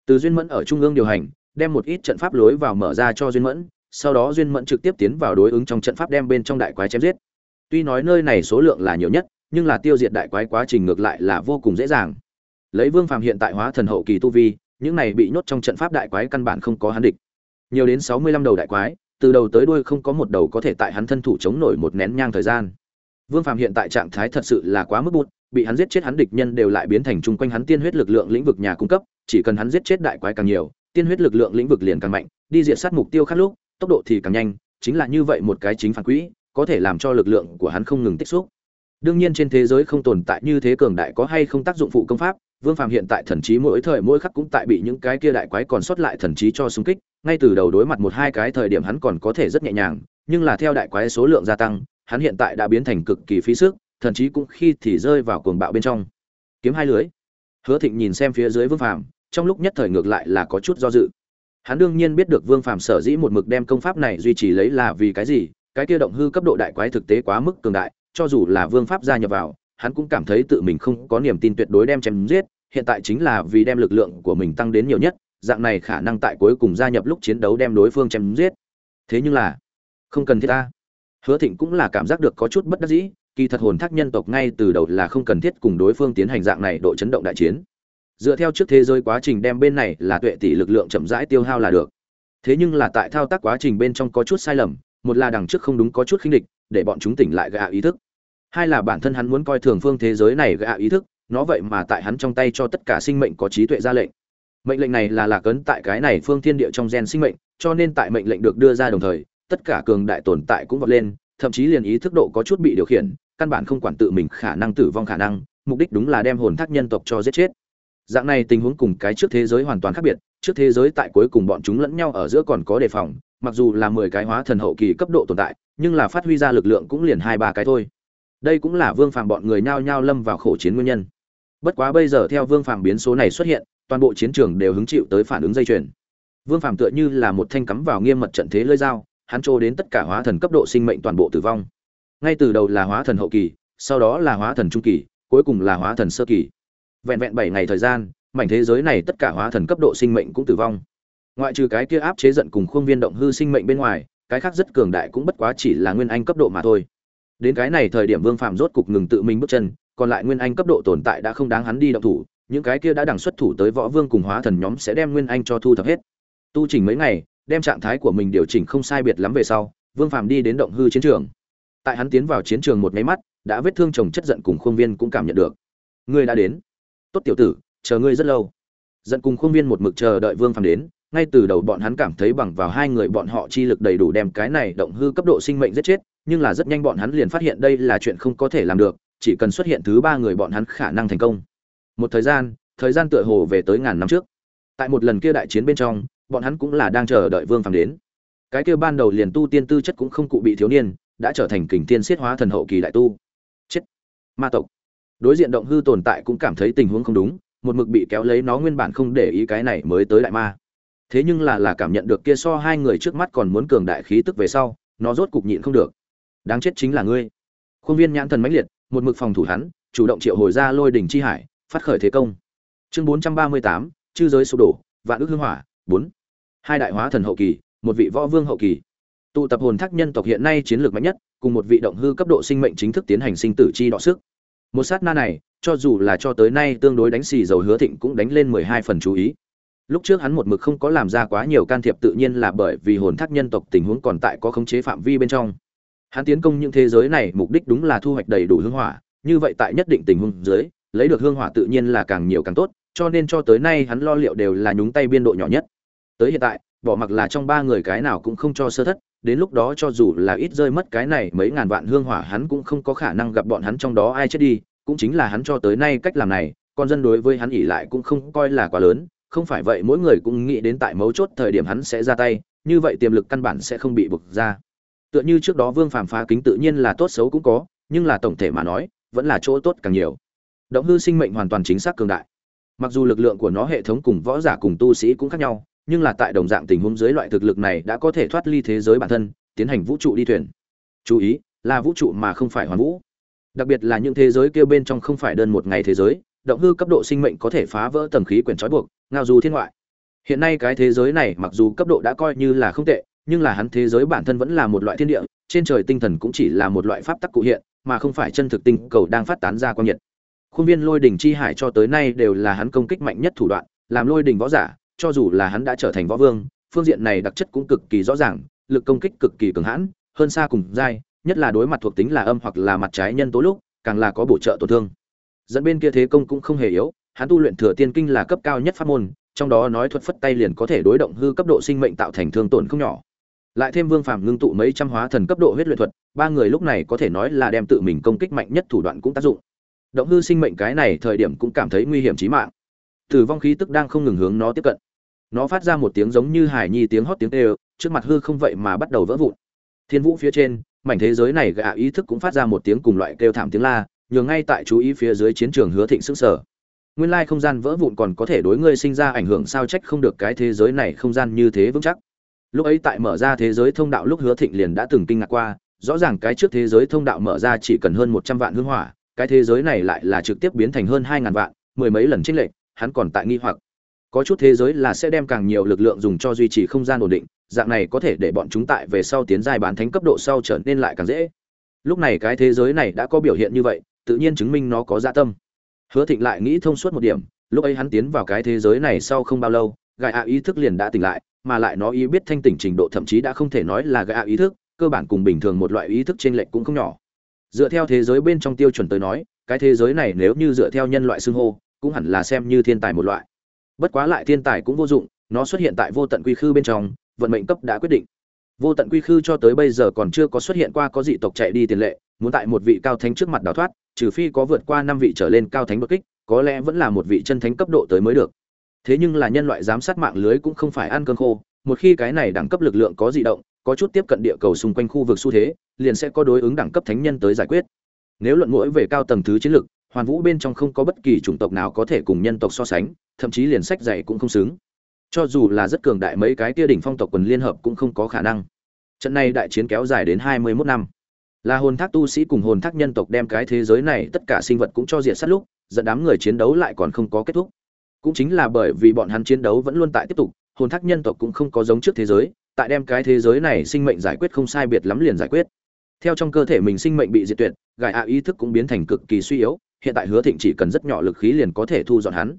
Từ duyên mẫn ở trung ương điều hành, đem một ít trận pháp lối vào mở ra cho duyên mẫn, sau đó duyên mẫn trực tiếp tiến vào đối ứng trong trận pháp đem bên trong đại quái chém giết. Tuy nói nơi này số lượng là nhiều nhất, nhưng là tiêu diệt đại quái quá trình ngược lại là vô cùng dễ dàng. Lấy vương phàm hiện tại hóa thần hậu kỳ tu vi, những này bị nhốt trong trận pháp đại quái căn bản không có hắn địch. Nhiều đến sáu mươi lăm đầu đại quái, từ đầu tới đuôi không có một đầu có thể tại hắn thân thủ chống nổi một nén nhang thời gian. Vương phàm hiện tại trạng thái thật sự là quá mức bụt bị hắn giết chết hắn địch nhân đều lại biến thành chung quanh hắn tiên huyết lực lượng lĩnh vực nhà cung cấp, chỉ cần hắn giết chết đại quái càng nhiều, tiên huyết lực lượng lĩnh vực liền càng mạnh, đi diệt sát mục tiêu khác lúc, tốc độ thì càng nhanh, chính là như vậy một cái chính phản quỹ, có thể làm cho lực lượng của hắn không ngừng tích xúc. Đương nhiên trên thế giới không tồn tại như thế cường đại có hay không tác dụng phụ công pháp, vương phàm hiện tại thần trí mỗi thời mỗi khắc cũng tại bị những cái kia đại quái còn sót lại thần trí cho xung kích, ngay từ đầu đối mặt một hai cái thời điểm hắn còn có thể rất nhẹ nhàng, nhưng là theo đại quái số lượng gia tăng, hắn hiện tại đã biến thành cực kỳ phí sức thần trí cũng khi thì rơi vào cuồng bạo bên trong. Kiếm hai lưới. Hứa thịnh nhìn xem phía dưới vương phàm, trong lúc nhất thời ngược lại là có chút do dự. Hắn đương nhiên biết được vương phàm sở dĩ một mực đem công pháp này duy trì lấy là vì cái gì, cái kia động hư cấp độ đại quái thực tế quá mức cường đại, cho dù là vương pháp gia nhập vào, hắn cũng cảm thấy tự mình không có niềm tin tuyệt đối đem chém giết, hiện tại chính là vì đem lực lượng của mình tăng đến nhiều nhất, dạng này khả năng tại cuối cùng gia nhập lúc chiến đấu đem đối phương chém giết. Thế nhưng là, không cần thiết ta. Hứa thịnh cũng là cảm giác được có chút bất đắc dĩ kỳ thật hồn thác nhân tộc ngay từ đầu là không cần thiết cùng đối phương tiến hành dạng này độ chấn động đại chiến. Dựa theo trước thế giới quá trình đem bên này là tuệ tỷ lực lượng chậm rãi tiêu hao là được. Thế nhưng là tại thao tác quá trình bên trong có chút sai lầm, một là đằng trước không đúng có chút khinh địch, để bọn chúng tỉnh lại gạ ý thức. Hai là bản thân hắn muốn coi thường phương thế giới này gạ ý thức, nó vậy mà tại hắn trong tay cho tất cả sinh mệnh có trí tuệ ra lệnh. Mệnh lệnh này là lạc ấn tại cái này phương thiên địa trong gen sinh mệnh, cho nên tại mệnh lệnh được đưa ra đồng thời, tất cả cường đại tồn tại cũng vọt lên, thậm chí liền ý thức độ có chút bị điều khiển căn bản không quản tự mình khả năng tử vong khả năng, mục đích đúng là đem hồn thác nhân tộc cho giết chết. Dạng này tình huống cùng cái trước thế giới hoàn toàn khác biệt, trước thế giới tại cuối cùng bọn chúng lẫn nhau ở giữa còn có đề phòng, mặc dù là mười cái hóa thần hậu kỳ cấp độ tồn tại, nhưng là phát huy ra lực lượng cũng liền hai ba cái thôi. Đây cũng là vương phàm bọn người nhao nhao lâm vào khổ chiến nguyên nhân. Bất quá bây giờ theo vương phàm biến số này xuất hiện, toàn bộ chiến trường đều hứng chịu tới phản ứng dây chuyền. Vương phàm tựa như là một thanh cắm vào nghiêm mật trận thế lơi dao, hắn trô đến tất cả hóa thần cấp độ sinh mệnh toàn bộ tử vong ngay từ đầu là hóa thần hậu kỳ, sau đó là hóa thần trung kỳ, cuối cùng là hóa thần sơ kỳ. Vẹn vẹn bảy ngày thời gian, mảnh thế giới này tất cả hóa thần cấp độ sinh mệnh cũng tử vong. Ngoại trừ cái kia áp chế giận cùng khuôn viên động hư sinh mệnh bên ngoài, cái khác rất cường đại cũng bất quá chỉ là nguyên anh cấp độ mà thôi. Đến cái này thời điểm vương phạm rốt cục ngừng tự mình bước chân, còn lại nguyên anh cấp độ tồn tại đã không đáng hắn đi động thủ, những cái kia đã đằng xuất thủ tới võ vương cùng hóa thần nhóm sẽ đem nguyên anh cho thu thập hết. Tu chỉnh mấy ngày, đem trạng thái của mình điều chỉnh không sai biệt lắm về sau, vương phạm đi đến động hư chiến trường tại hắn tiến vào chiến trường một máy mắt, đã vết thương chồng chất giận cùng khuôn viên cũng cảm nhận được. Ngươi đã đến. Tốt tiểu tử, chờ ngươi rất lâu. Giận cùng khuôn viên một mực chờ đợi vương phàm đến, ngay từ đầu bọn hắn cảm thấy bằng vào hai người bọn họ chi lực đầy đủ đem cái này động hư cấp độ sinh mệnh giết chết, nhưng là rất nhanh bọn hắn liền phát hiện đây là chuyện không có thể làm được, chỉ cần xuất hiện thứ ba người bọn hắn khả năng thành công. Một thời gian thời gian tựa hồ về tới ngàn năm trước. Tại một lần kia đại chiến bên trong, bọn hắn cũng là đang chờ đợi vương phàm đến. Cái kia ban đầu liền tu tiên tư chất cũng không cụ bị thiếu niên đã trở thành kình thiên siết hóa thần hậu kỳ đại tu. Chết. Ma tộc. Đối diện động hư tồn tại cũng cảm thấy tình huống không đúng, một mực bị kéo lấy nó nguyên bản không để ý cái này mới tới đại ma. Thế nhưng là là cảm nhận được kia so hai người trước mắt còn muốn cường đại khí tức về sau, nó rốt cục nhịn không được. Đáng chết chính là ngươi. Khuôn viên nhãn thần mãnh liệt, một mực phòng thủ hắn, chủ động triệu hồi ra lôi đỉnh chi hải, phát khởi thế công. Chương bốn trăm ba mươi tám, chư giới sụp đổ, vạn ước hương hỏa, bốn. Hai đại hóa thần hậu kỳ, một vị võ vương hậu kỳ tụ tập hồn thác nhân tộc hiện nay chiến lược mạnh nhất, cùng một vị động hư cấp độ sinh mệnh chính thức tiến hành sinh tử chi đọ sức. Một sát na này, cho dù là cho tới nay tương đối đánh xì dầu hứa thịnh cũng đánh lên mười hai phần chú ý. Lúc trước hắn một mực không có làm ra quá nhiều can thiệp tự nhiên là bởi vì hồn thác nhân tộc tình huống còn tại có khống chế phạm vi bên trong. Hắn tiến công những thế giới này mục đích đúng là thu hoạch đầy đủ hương hỏa, như vậy tại nhất định tình huống dưới, lấy được hương hỏa tự nhiên là càng nhiều càng tốt, cho nên cho tới nay hắn lo liệu đều là nhúng tay biên độ nhỏ nhất. Tới hiện tại, bỏ mặc là trong ba người cái nào cũng không cho sơ thất đến lúc đó cho dù là ít rơi mất cái này mấy ngàn vạn hương hỏa, hắn cũng không có khả năng gặp bọn hắn trong đó ai chết đi, cũng chính là hắn cho tới nay cách làm này, con dân đối với hắn ỉ lại cũng không coi là quá lớn, không phải vậy mỗi người cũng nghĩ đến tại mấu chốt thời điểm hắn sẽ ra tay, như vậy tiềm lực căn bản sẽ không bị bực ra. Tựa như trước đó vương phàm phá kính tự nhiên là tốt xấu cũng có, nhưng là tổng thể mà nói, vẫn là chỗ tốt càng nhiều. Động hư sinh mệnh hoàn toàn chính xác cường đại. Mặc dù lực lượng của nó hệ thống cùng võ giả cùng tu sĩ cũng khác nhau nhưng là tại đồng dạng tình huống dưới loại thực lực này đã có thể thoát ly thế giới bản thân, tiến hành vũ trụ đi thuyền. Chú ý, là vũ trụ mà không phải hoàn vũ. Đặc biệt là những thế giới kia bên trong không phải đơn một ngày thế giới, động hư cấp độ sinh mệnh có thể phá vỡ tầng khí quyển trói buộc, ngao du thiên ngoại. Hiện nay cái thế giới này mặc dù cấp độ đã coi như là không tệ, nhưng là hắn thế giới bản thân vẫn là một loại thiên địa, trên trời tinh thần cũng chỉ là một loại pháp tắc cụ hiện, mà không phải chân thực tinh cầu đang phát tán ra quang nhiệt. Khuôn viên lôi đỉnh chi hải cho tới nay đều là hắn công kích mạnh nhất thủ đoạn, làm lôi đỉnh võ giả cho dù là hắn đã trở thành võ vương, phương diện này đặc chất cũng cực kỳ rõ ràng, lực công kích cực kỳ cường hãn, hơn xa cùng giai, nhất là đối mặt thuộc tính là âm hoặc là mặt trái nhân tố lúc, càng là có bổ trợ tổn thương. Dẫn bên kia thế công cũng không hề yếu, hắn tu luyện thừa tiên kinh là cấp cao nhất pháp môn, trong đó nói thuật phất tay liền có thể đối động hư cấp độ sinh mệnh tạo thành thương tổn không nhỏ. Lại thêm vương phàm ngưng tụ mấy trăm hóa thần cấp độ huyết luyện thuật, ba người lúc này có thể nói là đem tự mình công kích mạnh nhất thủ đoạn cũng tác dụng. Động hư sinh mệnh cái này thời điểm cũng cảm thấy nguy hiểm chí mạng. Tử vong khí tức đang không ngừng hướng nó tiếp cận nó phát ra một tiếng giống như hải nhi tiếng hót tiếng tê trước mặt hư không vậy mà bắt đầu vỡ vụn. Thiên vũ phía trên, mảnh thế giới này gạ ý thức cũng phát ra một tiếng cùng loại kêu thảm tiếng la, nhường ngay tại chú ý phía dưới chiến trường hứa thịnh sức sở nguyên lai không gian vỡ vụn còn có thể đối ngươi sinh ra ảnh hưởng sao trách không được cái thế giới này không gian như thế vững chắc. Lúc ấy tại mở ra thế giới thông đạo lúc hứa thịnh liền đã từng kinh ngạc qua, rõ ràng cái trước thế giới thông đạo mở ra chỉ cần hơn một trăm vạn hương hỏa, cái thế giới này lại là trực tiếp biến thành hơn hai ngàn vạn, mười mấy lần chênh lệch, hắn còn tại nghi hoặc có chút thế giới là sẽ đem càng nhiều lực lượng dùng cho duy trì không gian ổn định, dạng này có thể để bọn chúng tại về sau tiến dài bán thánh cấp độ sau trở nên lại càng dễ. Lúc này cái thế giới này đã có biểu hiện như vậy, tự nhiên chứng minh nó có dạ tâm. Hứa thịnh lại nghĩ thông suốt một điểm, lúc ấy hắn tiến vào cái thế giới này sau không bao lâu gài ạ ý thức liền đã tỉnh lại, mà lại nó ý biết thanh tỉnh trình độ thậm chí đã không thể nói là gài ạ ý thức, cơ bản cùng bình thường một loại ý thức trên lệch cũng không nhỏ. Dựa theo thế giới bên trong tiêu chuẩn tới nói, cái thế giới này nếu như dựa theo nhân loại xưng hô, cũng hẳn là xem như thiên tài một loại bất quá lại thiên tài cũng vô dụng, nó xuất hiện tại vô tận quy khư bên trong, vận mệnh cấp đã quyết định. Vô tận quy khư cho tới bây giờ còn chưa có xuất hiện qua có dị tộc chạy đi tiền lệ, muốn tại một vị cao thánh trước mặt đào thoát, trừ phi có vượt qua năm vị trở lên cao thánh bất kích, có lẽ vẫn là một vị chân thánh cấp độ tới mới được. Thế nhưng là nhân loại giám sát mạng lưới cũng không phải ăn cơm khô, một khi cái này đẳng cấp lực lượng có dị động, có chút tiếp cận địa cầu xung quanh khu vực xu thế, liền sẽ có đối ứng đẳng cấp thánh nhân tới giải quyết. Nếu luận mũi về cao tầng thứ chiến lược hoàn vũ bên trong không có bất kỳ chủng tộc nào có thể cùng nhân tộc so sánh, thậm chí liền sách dạy cũng không xứng. Cho dù là rất cường đại mấy cái tia đỉnh phong tộc quần liên hợp cũng không có khả năng. Trận này đại chiến kéo dài đến hai mươi mốt năm. Là hồn thác tu sĩ cùng hồn thác nhân tộc đem cái thế giới này tất cả sinh vật cũng cho diệt sát lúc, dẫn đám người chiến đấu lại còn không có kết thúc. Cũng chính là bởi vì bọn hắn chiến đấu vẫn luôn tại tiếp tục, hồn thác nhân tộc cũng không có giống trước thế giới, tại đem cái thế giới này sinh mệnh giải quyết không sai biệt lắm liền giải quyết. Theo trong cơ thể mình sinh mệnh bị diệt tuyệt gài ạ ý thức cũng biến thành cực kỳ suy yếu hiện tại hứa thịnh chỉ cần rất nhỏ lực khí liền có thể thu dọn hắn.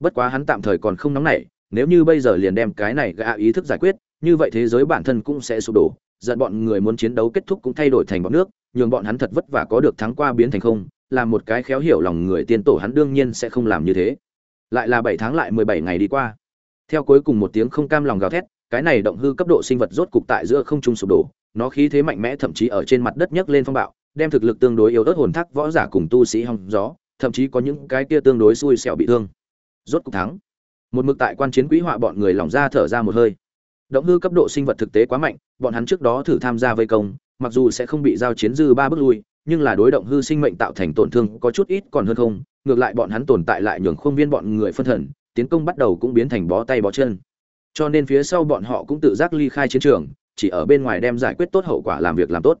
Bất quá hắn tạm thời còn không nóng nảy, nếu như bây giờ liền đem cái này gã ý thức giải quyết, như vậy thế giới bản thân cũng sẽ sụp đổ, giận bọn người muốn chiến đấu kết thúc cũng thay đổi thành bọn nước, nhường bọn hắn thật vất vả có được thắng qua biến thành không, là một cái khéo hiểu lòng người tiên tổ hắn đương nhiên sẽ không làm như thế. Lại là bảy tháng lại mười bảy ngày đi qua. Theo cuối cùng một tiếng không cam lòng gào thét, cái này động hư cấp độ sinh vật rốt cục tại giữa không trung sụp đổ, nó khí thế mạnh mẽ thậm chí ở trên mặt đất nhấc lên phong bạo đem thực lực tương đối yếu ớt hồn thác võ giả cùng tu sĩ hong gió, thậm chí có những cái kia tương đối xui xẻo bị thương. Rốt cục thắng. Một mực tại quan chiến quỹ họa bọn người lỏng ra thở ra một hơi. Động hư cấp độ sinh vật thực tế quá mạnh, bọn hắn trước đó thử tham gia vây công, mặc dù sẽ không bị giao chiến dư ba bước lui, nhưng là đối động hư sinh mệnh tạo thành tổn thương có chút ít còn hơn không, ngược lại bọn hắn tồn tại lại nhường khuôn viên bọn người phân thần, tiến công bắt đầu cũng biến thành bó tay bó chân. Cho nên phía sau bọn họ cũng tự giác ly khai chiến trường, chỉ ở bên ngoài đem giải quyết tốt hậu quả làm việc làm tốt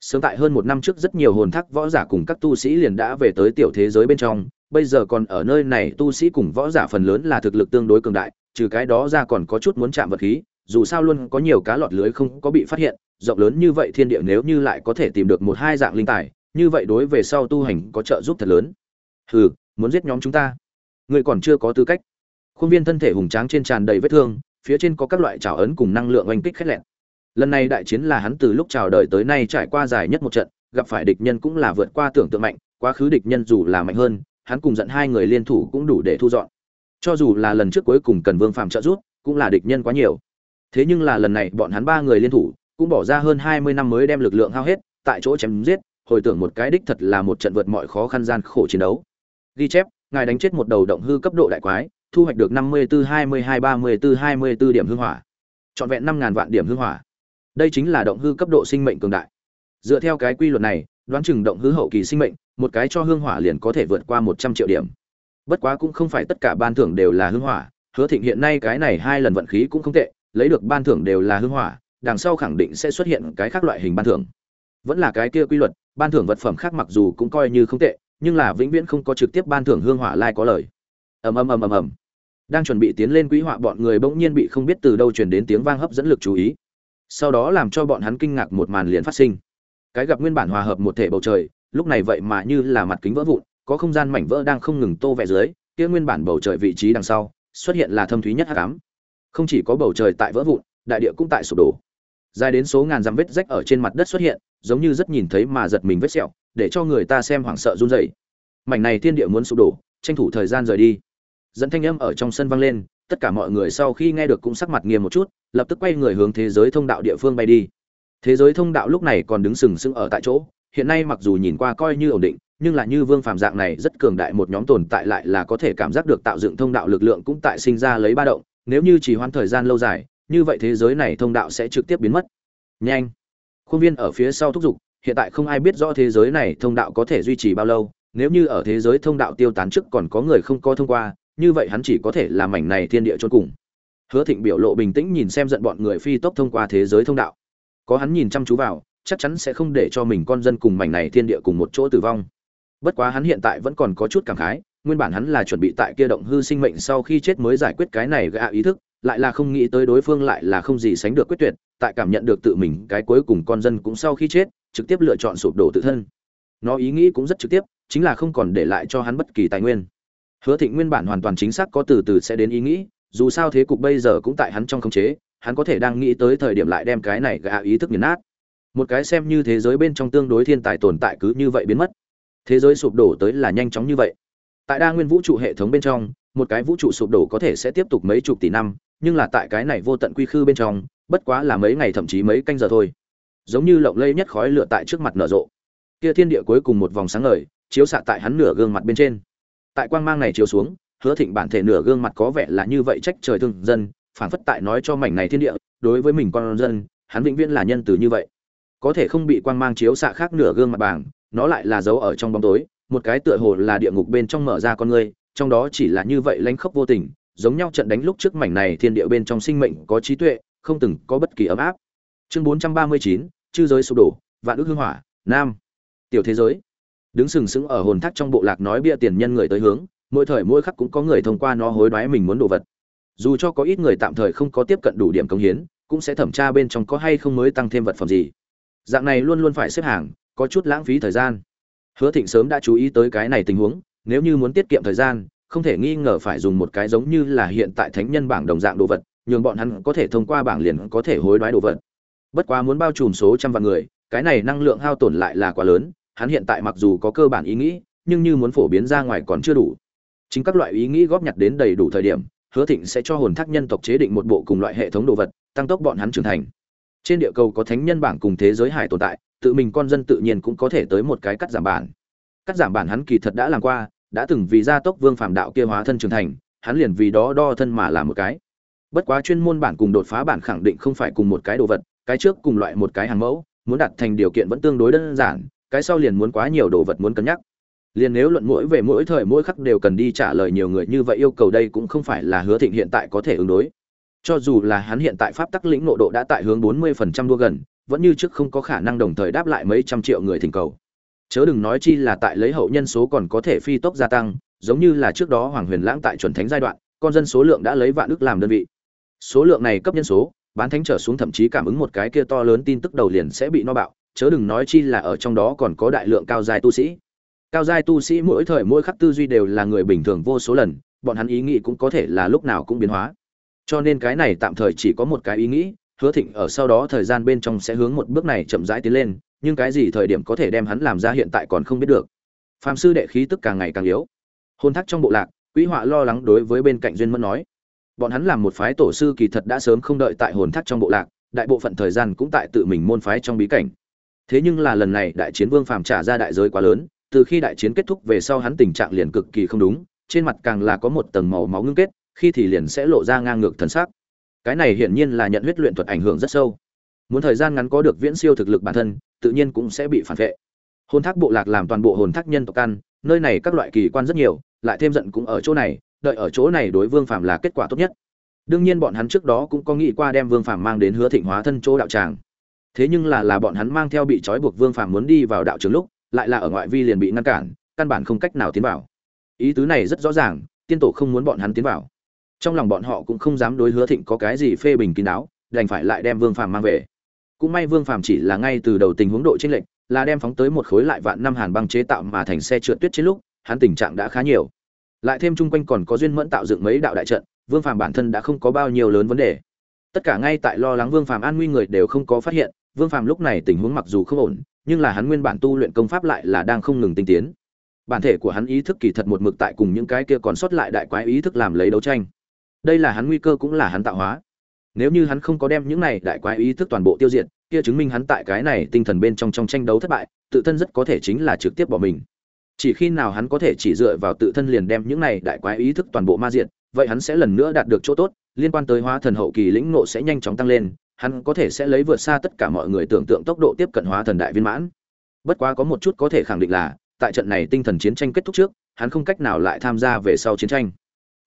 sớm tại hơn một năm trước rất nhiều hồn thác võ giả cùng các tu sĩ liền đã về tới tiểu thế giới bên trong, bây giờ còn ở nơi này tu sĩ cùng võ giả phần lớn là thực lực tương đối cường đại, trừ cái đó ra còn có chút muốn chạm vật khí, dù sao luôn có nhiều cá lọt lưới không có bị phát hiện, rộng lớn như vậy thiên địa nếu như lại có thể tìm được một hai dạng linh tài, như vậy đối về sau tu hành có trợ giúp thật lớn. Hừ, muốn giết nhóm chúng ta. Người còn chưa có tư cách. Khuôn viên thân thể hùng tráng trên tràn đầy vết thương, phía trên có các loại trảo ấn cùng năng lượng oanh kích khét lẹn lần này đại chiến là hắn từ lúc chào đời tới nay trải qua dài nhất một trận, gặp phải địch nhân cũng là vượt qua tưởng tượng mạnh, quá khứ địch nhân dù là mạnh hơn, hắn cùng dẫn hai người liên thủ cũng đủ để thu dọn. Cho dù là lần trước cuối cùng cần vương phàm trợ giúp, cũng là địch nhân quá nhiều. Thế nhưng là lần này bọn hắn ba người liên thủ, cũng bỏ ra hơn hai mươi năm mới đem lực lượng hao hết, tại chỗ chém giết, hồi tưởng một cái đích thật là một trận vượt mọi khó khăn gian khổ chiến đấu. Ghi chép, ngài đánh chết một đầu động hư cấp độ đại quái, thu hoạch được năm mươi bốn hai mươi hai ba mươi bốn hai mươi bốn điểm hư hỏa. Trọn vẹn năm ngàn vạn điểm hư hỏa đây chính là động hư cấp độ sinh mệnh cường đại. Dựa theo cái quy luật này, đoán chừng động hư hậu kỳ sinh mệnh, một cái cho hương hỏa liền có thể vượt qua một trăm triệu điểm. Bất quá cũng không phải tất cả ban thưởng đều là hương hỏa, hứa thịnh hiện nay cái này hai lần vận khí cũng không tệ, lấy được ban thưởng đều là hương hỏa, đằng sau khẳng định sẽ xuất hiện cái khác loại hình ban thưởng. Vẫn là cái kia quy luật, ban thưởng vật phẩm khác mặc dù cũng coi như không tệ, nhưng là vĩnh viễn không có trực tiếp ban thưởng hương hỏa lai có lời. Ầm ầm ầm ầm ầm. Đang chuẩn bị tiến lên quý họa, bọn người bỗng nhiên bị không biết từ đâu truyền đến tiếng vang hấp dẫn lực chú ý sau đó làm cho bọn hắn kinh ngạc một màn liền phát sinh. Cái gặp nguyên bản hòa hợp một thể bầu trời, lúc này vậy mà như là mặt kính vỡ vụn, có không gian mảnh vỡ đang không ngừng tô vẽ dưới, kia nguyên bản bầu trời vị trí đằng sau, xuất hiện là thâm thúy nhất hắc ám. Không chỉ có bầu trời tại vỡ vụn, đại địa cũng tại sụp đổ. Dài đến số ngàn dặm vết rách ở trên mặt đất xuất hiện, giống như rất nhìn thấy mà giật mình vết sẹo, để cho người ta xem hoảng sợ run rẩy. Mảnh này thiên địa muốn sụp đổ, tranh thủ thời gian rời đi. Dẫn thanh âm ở trong sân vang lên, tất cả mọi người sau khi nghe được cũng sắc mặt nghiêm một chút lập tức quay người hướng thế giới thông đạo địa phương bay đi. Thế giới thông đạo lúc này còn đứng sừng sững ở tại chỗ, hiện nay mặc dù nhìn qua coi như ổn định, nhưng là như vương phàm dạng này rất cường đại một nhóm tồn tại lại là có thể cảm giác được tạo dựng thông đạo lực lượng cũng tại sinh ra lấy ba động, nếu như chỉ hoãn thời gian lâu dài, như vậy thế giới này thông đạo sẽ trực tiếp biến mất. Nhanh. Khuôn viên ở phía sau thúc giục, hiện tại không ai biết rõ thế giới này thông đạo có thể duy trì bao lâu, nếu như ở thế giới thông đạo tiêu tán trước còn có người không có thông qua, như vậy hắn chỉ có thể làm mảnh này thiên địa chôn cùng hứa thịnh biểu lộ bình tĩnh nhìn xem giận bọn người phi tốc thông qua thế giới thông đạo. Có hắn nhìn chăm chú vào, chắc chắn sẽ không để cho mình con dân cùng mảnh này thiên địa cùng một chỗ tử vong. Bất quá hắn hiện tại vẫn còn có chút cảm khái, nguyên bản hắn là chuẩn bị tại kia động hư sinh mệnh sau khi chết mới giải quyết cái này gạ ý thức, lại là không nghĩ tới đối phương lại là không gì sánh được quyết tuyệt, tại cảm nhận được tự mình cái cuối cùng con dân cũng sau khi chết, trực tiếp lựa chọn sụp đổ tự thân. Nó ý nghĩ cũng rất trực tiếp, chính là không còn để lại cho hắn bất kỳ tài nguyên. Hứa thịnh nguyên bản hoàn toàn chính xác có từ từ sẽ đến ý nghĩ dù sao thế cục bây giờ cũng tại hắn trong khống chế, hắn có thể đang nghĩ tới thời điểm lại đem cái này gạ ý thức nghiền nát. Một cái xem như thế giới bên trong tương đối thiên tài tồn tại cứ như vậy biến mất. Thế giới sụp đổ tới là nhanh chóng như vậy. Tại đa nguyên vũ trụ hệ thống bên trong, một cái vũ trụ sụp đổ có thể sẽ tiếp tục mấy chục tỷ năm, nhưng là tại cái này vô tận quy khư bên trong, bất quá là mấy ngày thậm chí mấy canh giờ thôi. Giống như lộng lây nhất khói lửa tại trước mặt nở rộ. Kia thiên địa cuối cùng một vòng sáng ngời, chiếu xạ tại hắn nửa gương mặt bên trên. Tại quang mang này chiếu xuống hứa thịnh bản thể nửa gương mặt có vẻ là như vậy trách trời thương dân phản phất tại nói cho mảnh này thiên địa, đối với mình con dân, hắn vĩnh viễn là nhân từ như vậy. Có thể không bị quang mang chiếu xạ khác nửa gương mặt bảng, nó lại là dấu ở trong bóng tối, một cái tựa hồ là địa ngục bên trong mở ra con người, trong đó chỉ là như vậy lánh khốc vô tình, giống nhau trận đánh lúc trước mảnh này thiên địa bên trong sinh mệnh có trí tuệ, không từng có bất kỳ ấm áp. Chương bốn trăm ba mươi chín, chư giới sụp đổ, vạn ước hương hỏa, nam, tiểu thế giới. Đứng sừng sững ở hồn thác trong bộ lạc nói bia tiền nhân người tới hướng mỗi thời mỗi khắc cũng có người thông qua nó hối đoái mình muốn đồ vật. Dù cho có ít người tạm thời không có tiếp cận đủ điểm công hiến, cũng sẽ thẩm tra bên trong có hay không mới tăng thêm vật phẩm gì. Dạng này luôn luôn phải xếp hàng, có chút lãng phí thời gian. Hứa thịnh sớm đã chú ý tới cái này tình huống, nếu như muốn tiết kiệm thời gian, không thể nghi ngờ phải dùng một cái giống như là hiện tại thánh nhân bảng đồng dạng đồ vật, nhường bọn hắn có thể thông qua bảng liền có thể hối đoái đồ vật. Bất quá muốn bao trùm số trăm vạn người, cái này năng lượng hao tổn lại là quá lớn, hắn hiện tại mặc dù có cơ bản ý nghĩ, nhưng như muốn phổ biến ra ngoài còn chưa đủ chính các loại ý nghĩ góp nhặt đến đầy đủ thời điểm, hứa thịnh sẽ cho hồn thác nhân tộc chế định một bộ cùng loại hệ thống đồ vật, tăng tốc bọn hắn trưởng thành. Trên địa cầu có thánh nhân bảng cùng thế giới hải tồn tại, tự mình con dân tự nhiên cũng có thể tới một cái cắt giảm bản. Cắt giảm bản hắn kỳ thật đã làm qua, đã từng vì gia tốc vương phàm đạo kia hóa thân trưởng thành, hắn liền vì đó đo thân mà làm một cái. Bất quá chuyên môn bản cùng đột phá bản khẳng định không phải cùng một cái đồ vật, cái trước cùng loại một cái hàng mẫu, muốn đạt thành điều kiện vẫn tương đối đơn giản, cái sau liền muốn quá nhiều đồ vật muốn cân nhắc liền nếu luận mỗi về mỗi thời mỗi khắc đều cần đi trả lời nhiều người như vậy yêu cầu đây cũng không phải là hứa thịnh hiện tại có thể ứng đối. Cho dù là hắn hiện tại pháp tắc lĩnh nộ độ đã tại hướng 40% đua gần, vẫn như trước không có khả năng đồng thời đáp lại mấy trăm triệu người thỉnh cầu. Chớ đừng nói chi là tại lấy hậu nhân số còn có thể phi tốc gia tăng, giống như là trước đó hoàng huyền lãng tại chuẩn thánh giai đoạn, con dân số lượng đã lấy vạn ước làm đơn vị. Số lượng này cấp nhân số, bán thánh trở xuống thậm chí cảm ứng một cái kia to lớn tin tức đầu liền sẽ bị no bạo, chớ đừng nói chi là ở trong đó còn có đại lượng cao giai tu sĩ cao giai tu sĩ mỗi thời mỗi khắc tư duy đều là người bình thường vô số lần, bọn hắn ý nghĩ cũng có thể là lúc nào cũng biến hóa. Cho nên cái này tạm thời chỉ có một cái ý nghĩ, hứa thịnh ở sau đó thời gian bên trong sẽ hướng một bước này chậm rãi tiến lên, nhưng cái gì thời điểm có thể đem hắn làm ra hiện tại còn không biết được. Phạm sư đệ khí tức càng ngày càng yếu. Hôn thác trong bộ lạc quỹ họa lo lắng đối với bên cạnh duyên mẫn nói. Bọn hắn làm một phái tổ sư kỳ thật đã sớm không đợi tại hồn thác trong bộ lạc, đại bộ phận thời gian cũng tại tự mình môn phái trong bí cảnh. Thế nhưng là lần này đại chiến vương phàm trả ra đại giới quá lớn từ khi đại chiến kết thúc về sau hắn tình trạng liền cực kỳ không đúng, trên mặt càng là có một tầng màu máu ngưng kết, khi thì liền sẽ lộ ra ngang ngược thần sắc. Cái này hiển nhiên là nhận huyết luyện thuật ảnh hưởng rất sâu. Muốn thời gian ngắn có được viễn siêu thực lực bản thân, tự nhiên cũng sẽ bị phản vệ. Hồn thác bộ lạc làm toàn bộ hồn thác nhân tộc căn nơi này các loại kỳ quan rất nhiều, lại thêm giận cũng ở chỗ này, đợi ở chỗ này đối vương phàm là kết quả tốt nhất. Đương nhiên bọn hắn trước đó cũng có nghĩ qua đem vương phàm mang đến hứa thịnh hóa thân chỗ đạo tràng. Thế nhưng là là bọn hắn mang theo bị trói buộc vương phàm muốn đi vào đạo trường lúc lại là ở ngoại vi liền bị ngăn cản, căn bản không cách nào tiến vào. Ý tứ này rất rõ ràng, tiên tổ không muốn bọn hắn tiến vào. Trong lòng bọn họ cũng không dám đối hứa thịnh có cái gì phê bình kín đáo, đành phải lại đem vương phàm mang về. Cũng may vương phàm chỉ là ngay từ đầu tình huống độ chênh lệch, là đem phóng tới một khối lại vạn năm hàn băng chế tạo mà thành xe trượt tuyết trên lúc, hắn tình trạng đã khá nhiều. Lại thêm chung quanh còn có duyên mẫn tạo dựng mấy đạo đại trận, vương phàm bản thân đã không có bao nhiêu lớn vấn đề. Tất cả ngay tại lo lắng vương phàm an nguy người đều không có phát hiện vương phàm lúc này tình huống mặc dù không ổn, nhưng là hắn nguyên bản tu luyện công pháp lại là đang không ngừng tinh tiến. Bản thể của hắn ý thức kỳ thật một mực tại cùng những cái kia còn sót lại đại quái ý thức làm lấy đấu tranh. Đây là hắn nguy cơ cũng là hắn tạo hóa. Nếu như hắn không có đem những này đại quái ý thức toàn bộ tiêu diệt, kia chứng minh hắn tại cái này tinh thần bên trong trong tranh đấu thất bại, tự thân rất có thể chính là trực tiếp bỏ mình. Chỉ khi nào hắn có thể chỉ dựa vào tự thân liền đem những này đại quái ý thức toàn bộ ma diện vậy hắn sẽ lần nữa đạt được chỗ tốt, liên quan tới hóa thần hậu kỳ lĩnh ngộ sẽ nhanh chóng tăng lên hắn có thể sẽ lấy vượt xa tất cả mọi người tưởng tượng tốc độ tiếp cận hóa thần đại viên mãn. Bất quá có một chút có thể khẳng định là, tại trận này tinh thần chiến tranh kết thúc trước, hắn không cách nào lại tham gia về sau chiến tranh.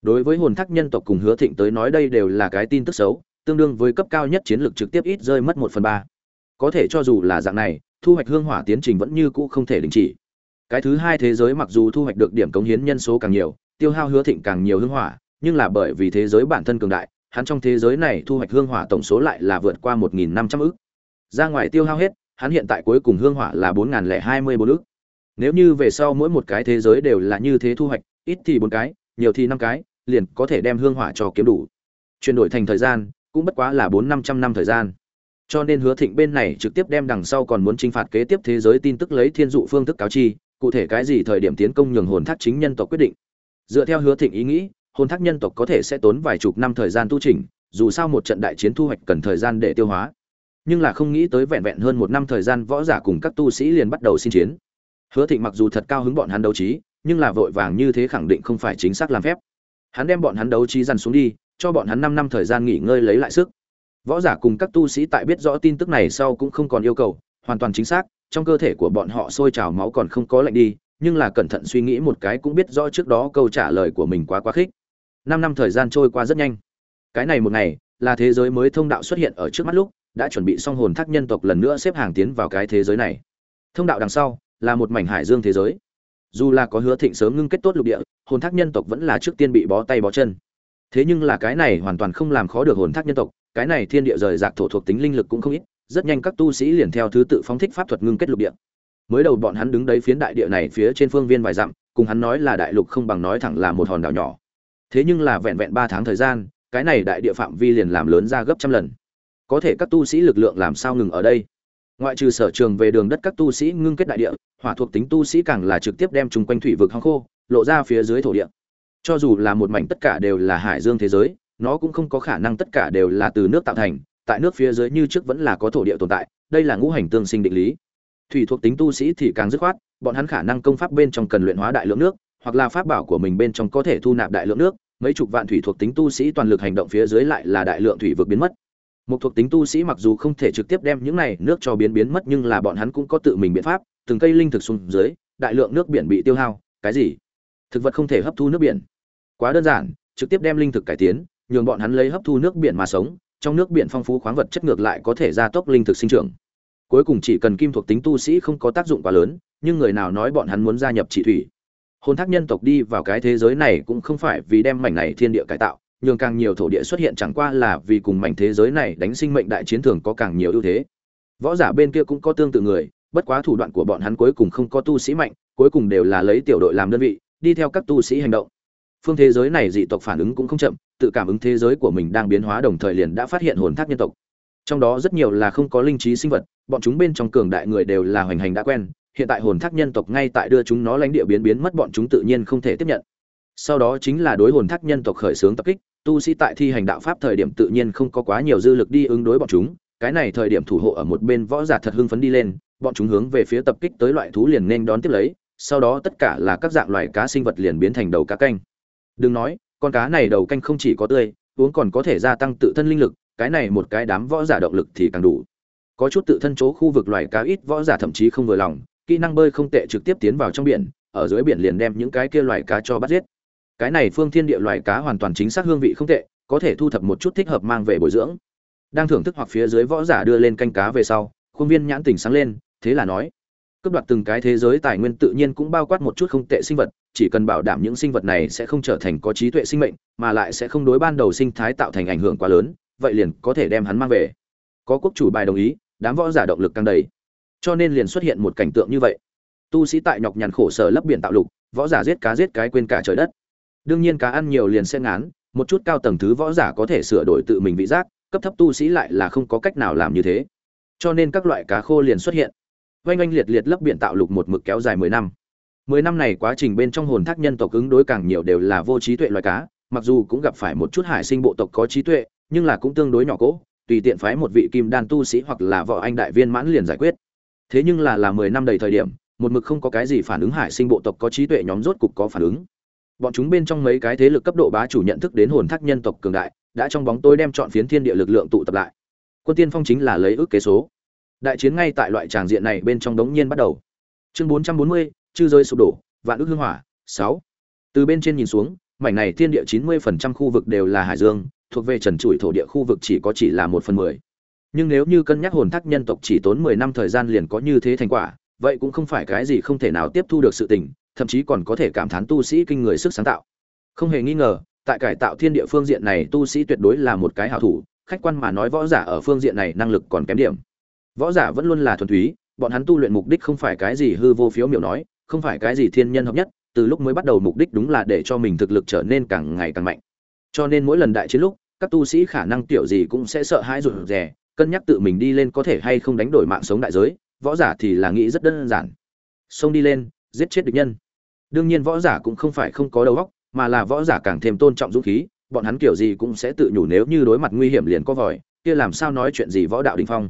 Đối với hồn thác nhân tộc cùng hứa thịnh tới nói đây đều là cái tin tức xấu, tương đương với cấp cao nhất chiến lược trực tiếp ít rơi mất một phần ba. Có thể cho dù là dạng này, thu hoạch hương hỏa tiến trình vẫn như cũ không thể đình chỉ. Cái thứ hai thế giới mặc dù thu hoạch được điểm cống hiến nhân số càng nhiều, tiêu hao hứa thịnh càng nhiều hương hỏa, nhưng là bởi vì thế giới bản thân cường đại hắn trong thế giới này thu hoạch hương hỏa tổng số lại là vượt qua một nghìn năm trăm ức ra ngoài tiêu hao hết, hắn hiện tại cuối cùng hương hỏa là bốn nghìn lẻ hai mươi bốn ức nếu như về sau mỗi một cái thế giới đều là như thế thu hoạch, ít thì bốn cái, nhiều thì năm cái, liền có thể đem hương hỏa cho kiếm đủ. Chuyển đổi thành thời gian, cũng bất quá là bốn năm trăm năm thời gian. Cho nên hứa thịnh bên này trực tiếp đem đằng sau còn muốn chinh phạt kế tiếp thế giới tin tức lấy thiên dụ phương thức cáo chi, cụ thể cái gì thời điểm tiến công nhường hồn thác chính nhân tộc quyết định. Dựa theo hứa thịnh ý nghĩ hồn thác nhân tộc có thể sẽ tốn vài chục năm thời gian tu trình dù sao một trận đại chiến thu hoạch cần thời gian để tiêu hóa. Nhưng là không nghĩ tới vẹn vẹn hơn một năm thời gian võ giả cùng các tu sĩ liền bắt đầu xin chiến. Hứa thịnh mặc dù thật cao hứng bọn hắn đấu trí, nhưng là vội vàng như thế khẳng định không phải chính xác làm phép. Hắn đem bọn hắn đấu trí dằn xuống đi, cho bọn hắn năm năm thời gian nghỉ ngơi lấy lại sức. Võ giả cùng các tu sĩ tại biết rõ tin tức này sau cũng không còn yêu cầu, hoàn toàn chính xác, trong cơ thể của bọn họ sôi trào máu còn không có lạnh đi, nhưng là cẩn thận suy nghĩ một cái cũng biết rõ trước đó câu trả lời của mình quá quá khích năm năm thời gian trôi qua rất nhanh. Cái này một ngày, là thế giới mới thông đạo xuất hiện ở trước mắt lúc, đã chuẩn bị xong hồn thác nhân tộc lần nữa xếp hàng tiến vào cái thế giới này. Thông đạo đằng sau, là một mảnh hải dương thế giới. Dù là có hứa thịnh sớm ngưng kết tốt lục địa, hồn thác nhân tộc vẫn là trước tiên bị bó tay bó chân. Thế nhưng là cái này hoàn toàn không làm khó được hồn thác nhân tộc, cái này thiên địa rời rạc thổ thuộc tính linh lực cũng không ít, rất nhanh các tu sĩ liền theo thứ tự phóng thích pháp thuật ngưng kết lục địa. Mới đầu bọn hắn đứng đấy phiến đại địa này phía trên phương viên vài dặm, cùng hắn nói là đại lục không bằng nói thẳng là một hòn đảo nhỏ thế nhưng là vẹn vẹn ba tháng thời gian, cái này đại địa phạm vi liền làm lớn ra gấp trăm lần. Có thể các tu sĩ lực lượng làm sao ngừng ở đây? Ngoại trừ sở trường về đường đất các tu sĩ ngưng kết đại địa, hỏa thuộc tính tu sĩ càng là trực tiếp đem chung quanh thủy vực hong khô, lộ ra phía dưới thổ địa. Cho dù là một mảnh tất cả đều là hải dương thế giới, nó cũng không có khả năng tất cả đều là từ nước tạo thành, tại nước phía dưới như trước vẫn là có thổ địa tồn tại, đây là ngũ hành tương sinh định lý. Thủy thuộc tính tu sĩ thì càng dứt khoát, bọn hắn khả năng công pháp bên trong cần luyện hóa đại lượng nước, hoặc là pháp bảo của mình bên trong có thể thu nạp đại lượng nước mấy chục vạn thủy thuộc tính tu sĩ toàn lực hành động phía dưới lại là đại lượng thủy vực biến mất. Một thuộc tính tu sĩ mặc dù không thể trực tiếp đem những này nước cho biến biến mất nhưng là bọn hắn cũng có tự mình biện pháp, từng cây linh thực xuống dưới, đại lượng nước biển bị tiêu hao, cái gì? Thực vật không thể hấp thu nước biển. Quá đơn giản, trực tiếp đem linh thực cải tiến, nhường bọn hắn lấy hấp thu nước biển mà sống, trong nước biển phong phú khoáng vật chất ngược lại có thể gia tốc linh thực sinh trưởng. Cuối cùng chỉ cần kim thuộc tính tu sĩ không có tác dụng quá lớn, nhưng người nào nói bọn hắn muốn gia nhập trị thủy? Hồn thác nhân tộc đi vào cái thế giới này cũng không phải vì đem mảnh này thiên địa cải tạo, nhường càng nhiều thổ địa xuất hiện chẳng qua là vì cùng mảnh thế giới này đánh sinh mệnh đại chiến thường có càng nhiều ưu thế. Võ giả bên kia cũng có tương tự người, bất quá thủ đoạn của bọn hắn cuối cùng không có tu sĩ mạnh, cuối cùng đều là lấy tiểu đội làm đơn vị, đi theo các tu sĩ hành động. Phương thế giới này dị tộc phản ứng cũng không chậm, tự cảm ứng thế giới của mình đang biến hóa đồng thời liền đã phát hiện hồn thác nhân tộc. Trong đó rất nhiều là không có linh trí sinh vật, bọn chúng bên trong cường đại người đều là hoành hành đã quen hiện tại hồn thác nhân tộc ngay tại đưa chúng nó lãnh địa biến biến mất, bọn chúng tự nhiên không thể tiếp nhận. Sau đó chính là đối hồn thác nhân tộc khởi xướng tập kích, tu sĩ tại thi hành đạo pháp thời điểm tự nhiên không có quá nhiều dư lực đi ứng đối bọn chúng. Cái này thời điểm thủ hộ ở một bên võ giả thật hưng phấn đi lên, bọn chúng hướng về phía tập kích tới loại thú liền nên đón tiếp lấy, sau đó tất cả là các dạng loài cá sinh vật liền biến thành đầu cá canh. Đừng nói, con cá này đầu canh không chỉ có tươi, uống còn có thể gia tăng tự thân linh lực, cái này một cái đám võ giả động lực thì càng đủ. Có chút tự thân chỗ khu vực loài cá ít võ giả thậm chí không vừa lòng kỹ năng bơi không tệ trực tiếp tiến vào trong biển, ở dưới biển liền đem những cái kia loài cá cho bắt giết. Cái này phương thiên địa loài cá hoàn toàn chính xác hương vị không tệ, có thể thu thập một chút thích hợp mang về bồi dưỡng. Đang thưởng thức hoặc phía dưới võ giả đưa lên canh cá về sau, khuôn viên nhãn tỉnh sáng lên, thế là nói, cướp đoạt từng cái thế giới tài nguyên tự nhiên cũng bao quát một chút không tệ sinh vật, chỉ cần bảo đảm những sinh vật này sẽ không trở thành có trí tuệ sinh mệnh, mà lại sẽ không đối ban đầu sinh thái tạo thành ảnh hưởng quá lớn, vậy liền có thể đem hắn mang về. Có quốc chủ bài đồng ý, đám võ giả động lực càng đầy cho nên liền xuất hiện một cảnh tượng như vậy. Tu sĩ tại nhọc nhằn khổ sở lấp biển tạo lục, võ giả giết cá giết cái quên cả trời đất. Đương nhiên cá ăn nhiều liền sẽ ngán, một chút cao tầng thứ võ giả có thể sửa đổi tự mình vị giác, cấp thấp tu sĩ lại là không có cách nào làm như thế. Cho nên các loại cá khô liền xuất hiện. Oanh oanh liệt liệt lấp biển tạo lục một mực kéo dài mười năm. Mười năm này quá trình bên trong hồn thác nhân tộc ứng đối càng nhiều đều là vô trí tuệ loài cá, mặc dù cũng gặp phải một chút hải sinh bộ tộc có trí tuệ, nhưng là cũng tương đối nhỏ cỗ, tùy tiện phái một vị kim đan tu sĩ hoặc là võ anh đại viên mãn liền giải quyết thế nhưng là là mười năm đầy thời điểm, một mực không có cái gì phản ứng hải sinh bộ tộc có trí tuệ nhóm rốt cục có phản ứng. Bọn chúng bên trong mấy cái thế lực cấp độ bá chủ nhận thức đến hồn thác nhân tộc cường đại, đã trong bóng tối đem chọn phiến thiên địa lực lượng tụ tập lại. Quân tiên phong chính là lấy ước kế số. Đại chiến ngay tại loại tràng diện này bên trong đống nhiên bắt đầu. Chương bốn trăm bốn mươi, chư rơi sụp đổ, vạn ước hương hỏa, sáu. Từ bên trên nhìn xuống, mảnh này thiên địa chín mươi phần trăm khu vực đều là hải dương, thuộc về trần trụi thổ địa khu vực chỉ có chỉ là một phần mười nhưng nếu như cân nhắc hồn thác nhân tộc chỉ tốn mười năm thời gian liền có như thế thành quả, vậy cũng không phải cái gì không thể nào tiếp thu được sự tình, thậm chí còn có thể cảm thán tu sĩ kinh người sức sáng tạo. Không hề nghi ngờ, tại cải tạo thiên địa phương diện này tu sĩ tuyệt đối là một cái hảo thủ, khách quan mà nói võ giả ở phương diện này năng lực còn kém điểm. Võ giả vẫn luôn là thuần túy, bọn hắn tu luyện mục đích không phải cái gì hư vô phiếu miểu nói, không phải cái gì thiên nhân hợp nhất, từ lúc mới bắt đầu mục đích đúng là để cho mình thực lực trở nên càng ngày càng mạnh. Cho nên mỗi lần đại chiến lúc, các tu sĩ khả năng tiểu gì cũng sẽ sợ hãi rụt rè cân nhắc tự mình đi lên có thể hay không đánh đổi mạng sống đại giới, võ giả thì là nghĩ rất đơn giản. Xông đi lên, giết chết địch nhân. Đương nhiên võ giả cũng không phải không có đầu óc, mà là võ giả càng thêm tôn trọng dũng khí, bọn hắn kiểu gì cũng sẽ tự nhủ nếu như đối mặt nguy hiểm liền có vòi, kia làm sao nói chuyện gì võ đạo đình phong.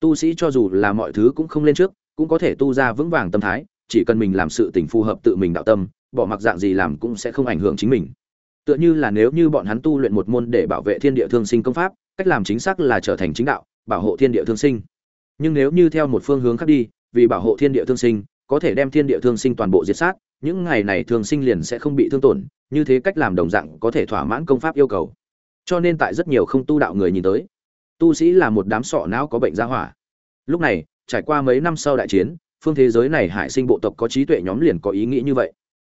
Tu sĩ cho dù là mọi thứ cũng không lên trước, cũng có thể tu ra vững vàng tâm thái, chỉ cần mình làm sự tình phù hợp tự mình đạo tâm, bỏ mặc dạng gì làm cũng sẽ không ảnh hưởng chính mình. Tựa như là nếu như bọn hắn tu luyện một môn để bảo vệ thiên địa thương sinh công pháp cách làm chính xác là trở thành chính đạo, bảo hộ thiên địa thương sinh. Nhưng nếu như theo một phương hướng khác đi, vì bảo hộ thiên địa thương sinh, có thể đem thiên địa thương sinh toàn bộ diệt sát, những ngày này thương sinh liền sẽ không bị thương tổn, như thế cách làm đồng dạng có thể thỏa mãn công pháp yêu cầu. Cho nên tại rất nhiều không tu đạo người nhìn tới, tu sĩ là một đám sọ não có bệnh gia hỏa. Lúc này, trải qua mấy năm sau đại chiến, phương thế giới này hải sinh bộ tộc có trí tuệ nhóm liền có ý nghĩ như vậy.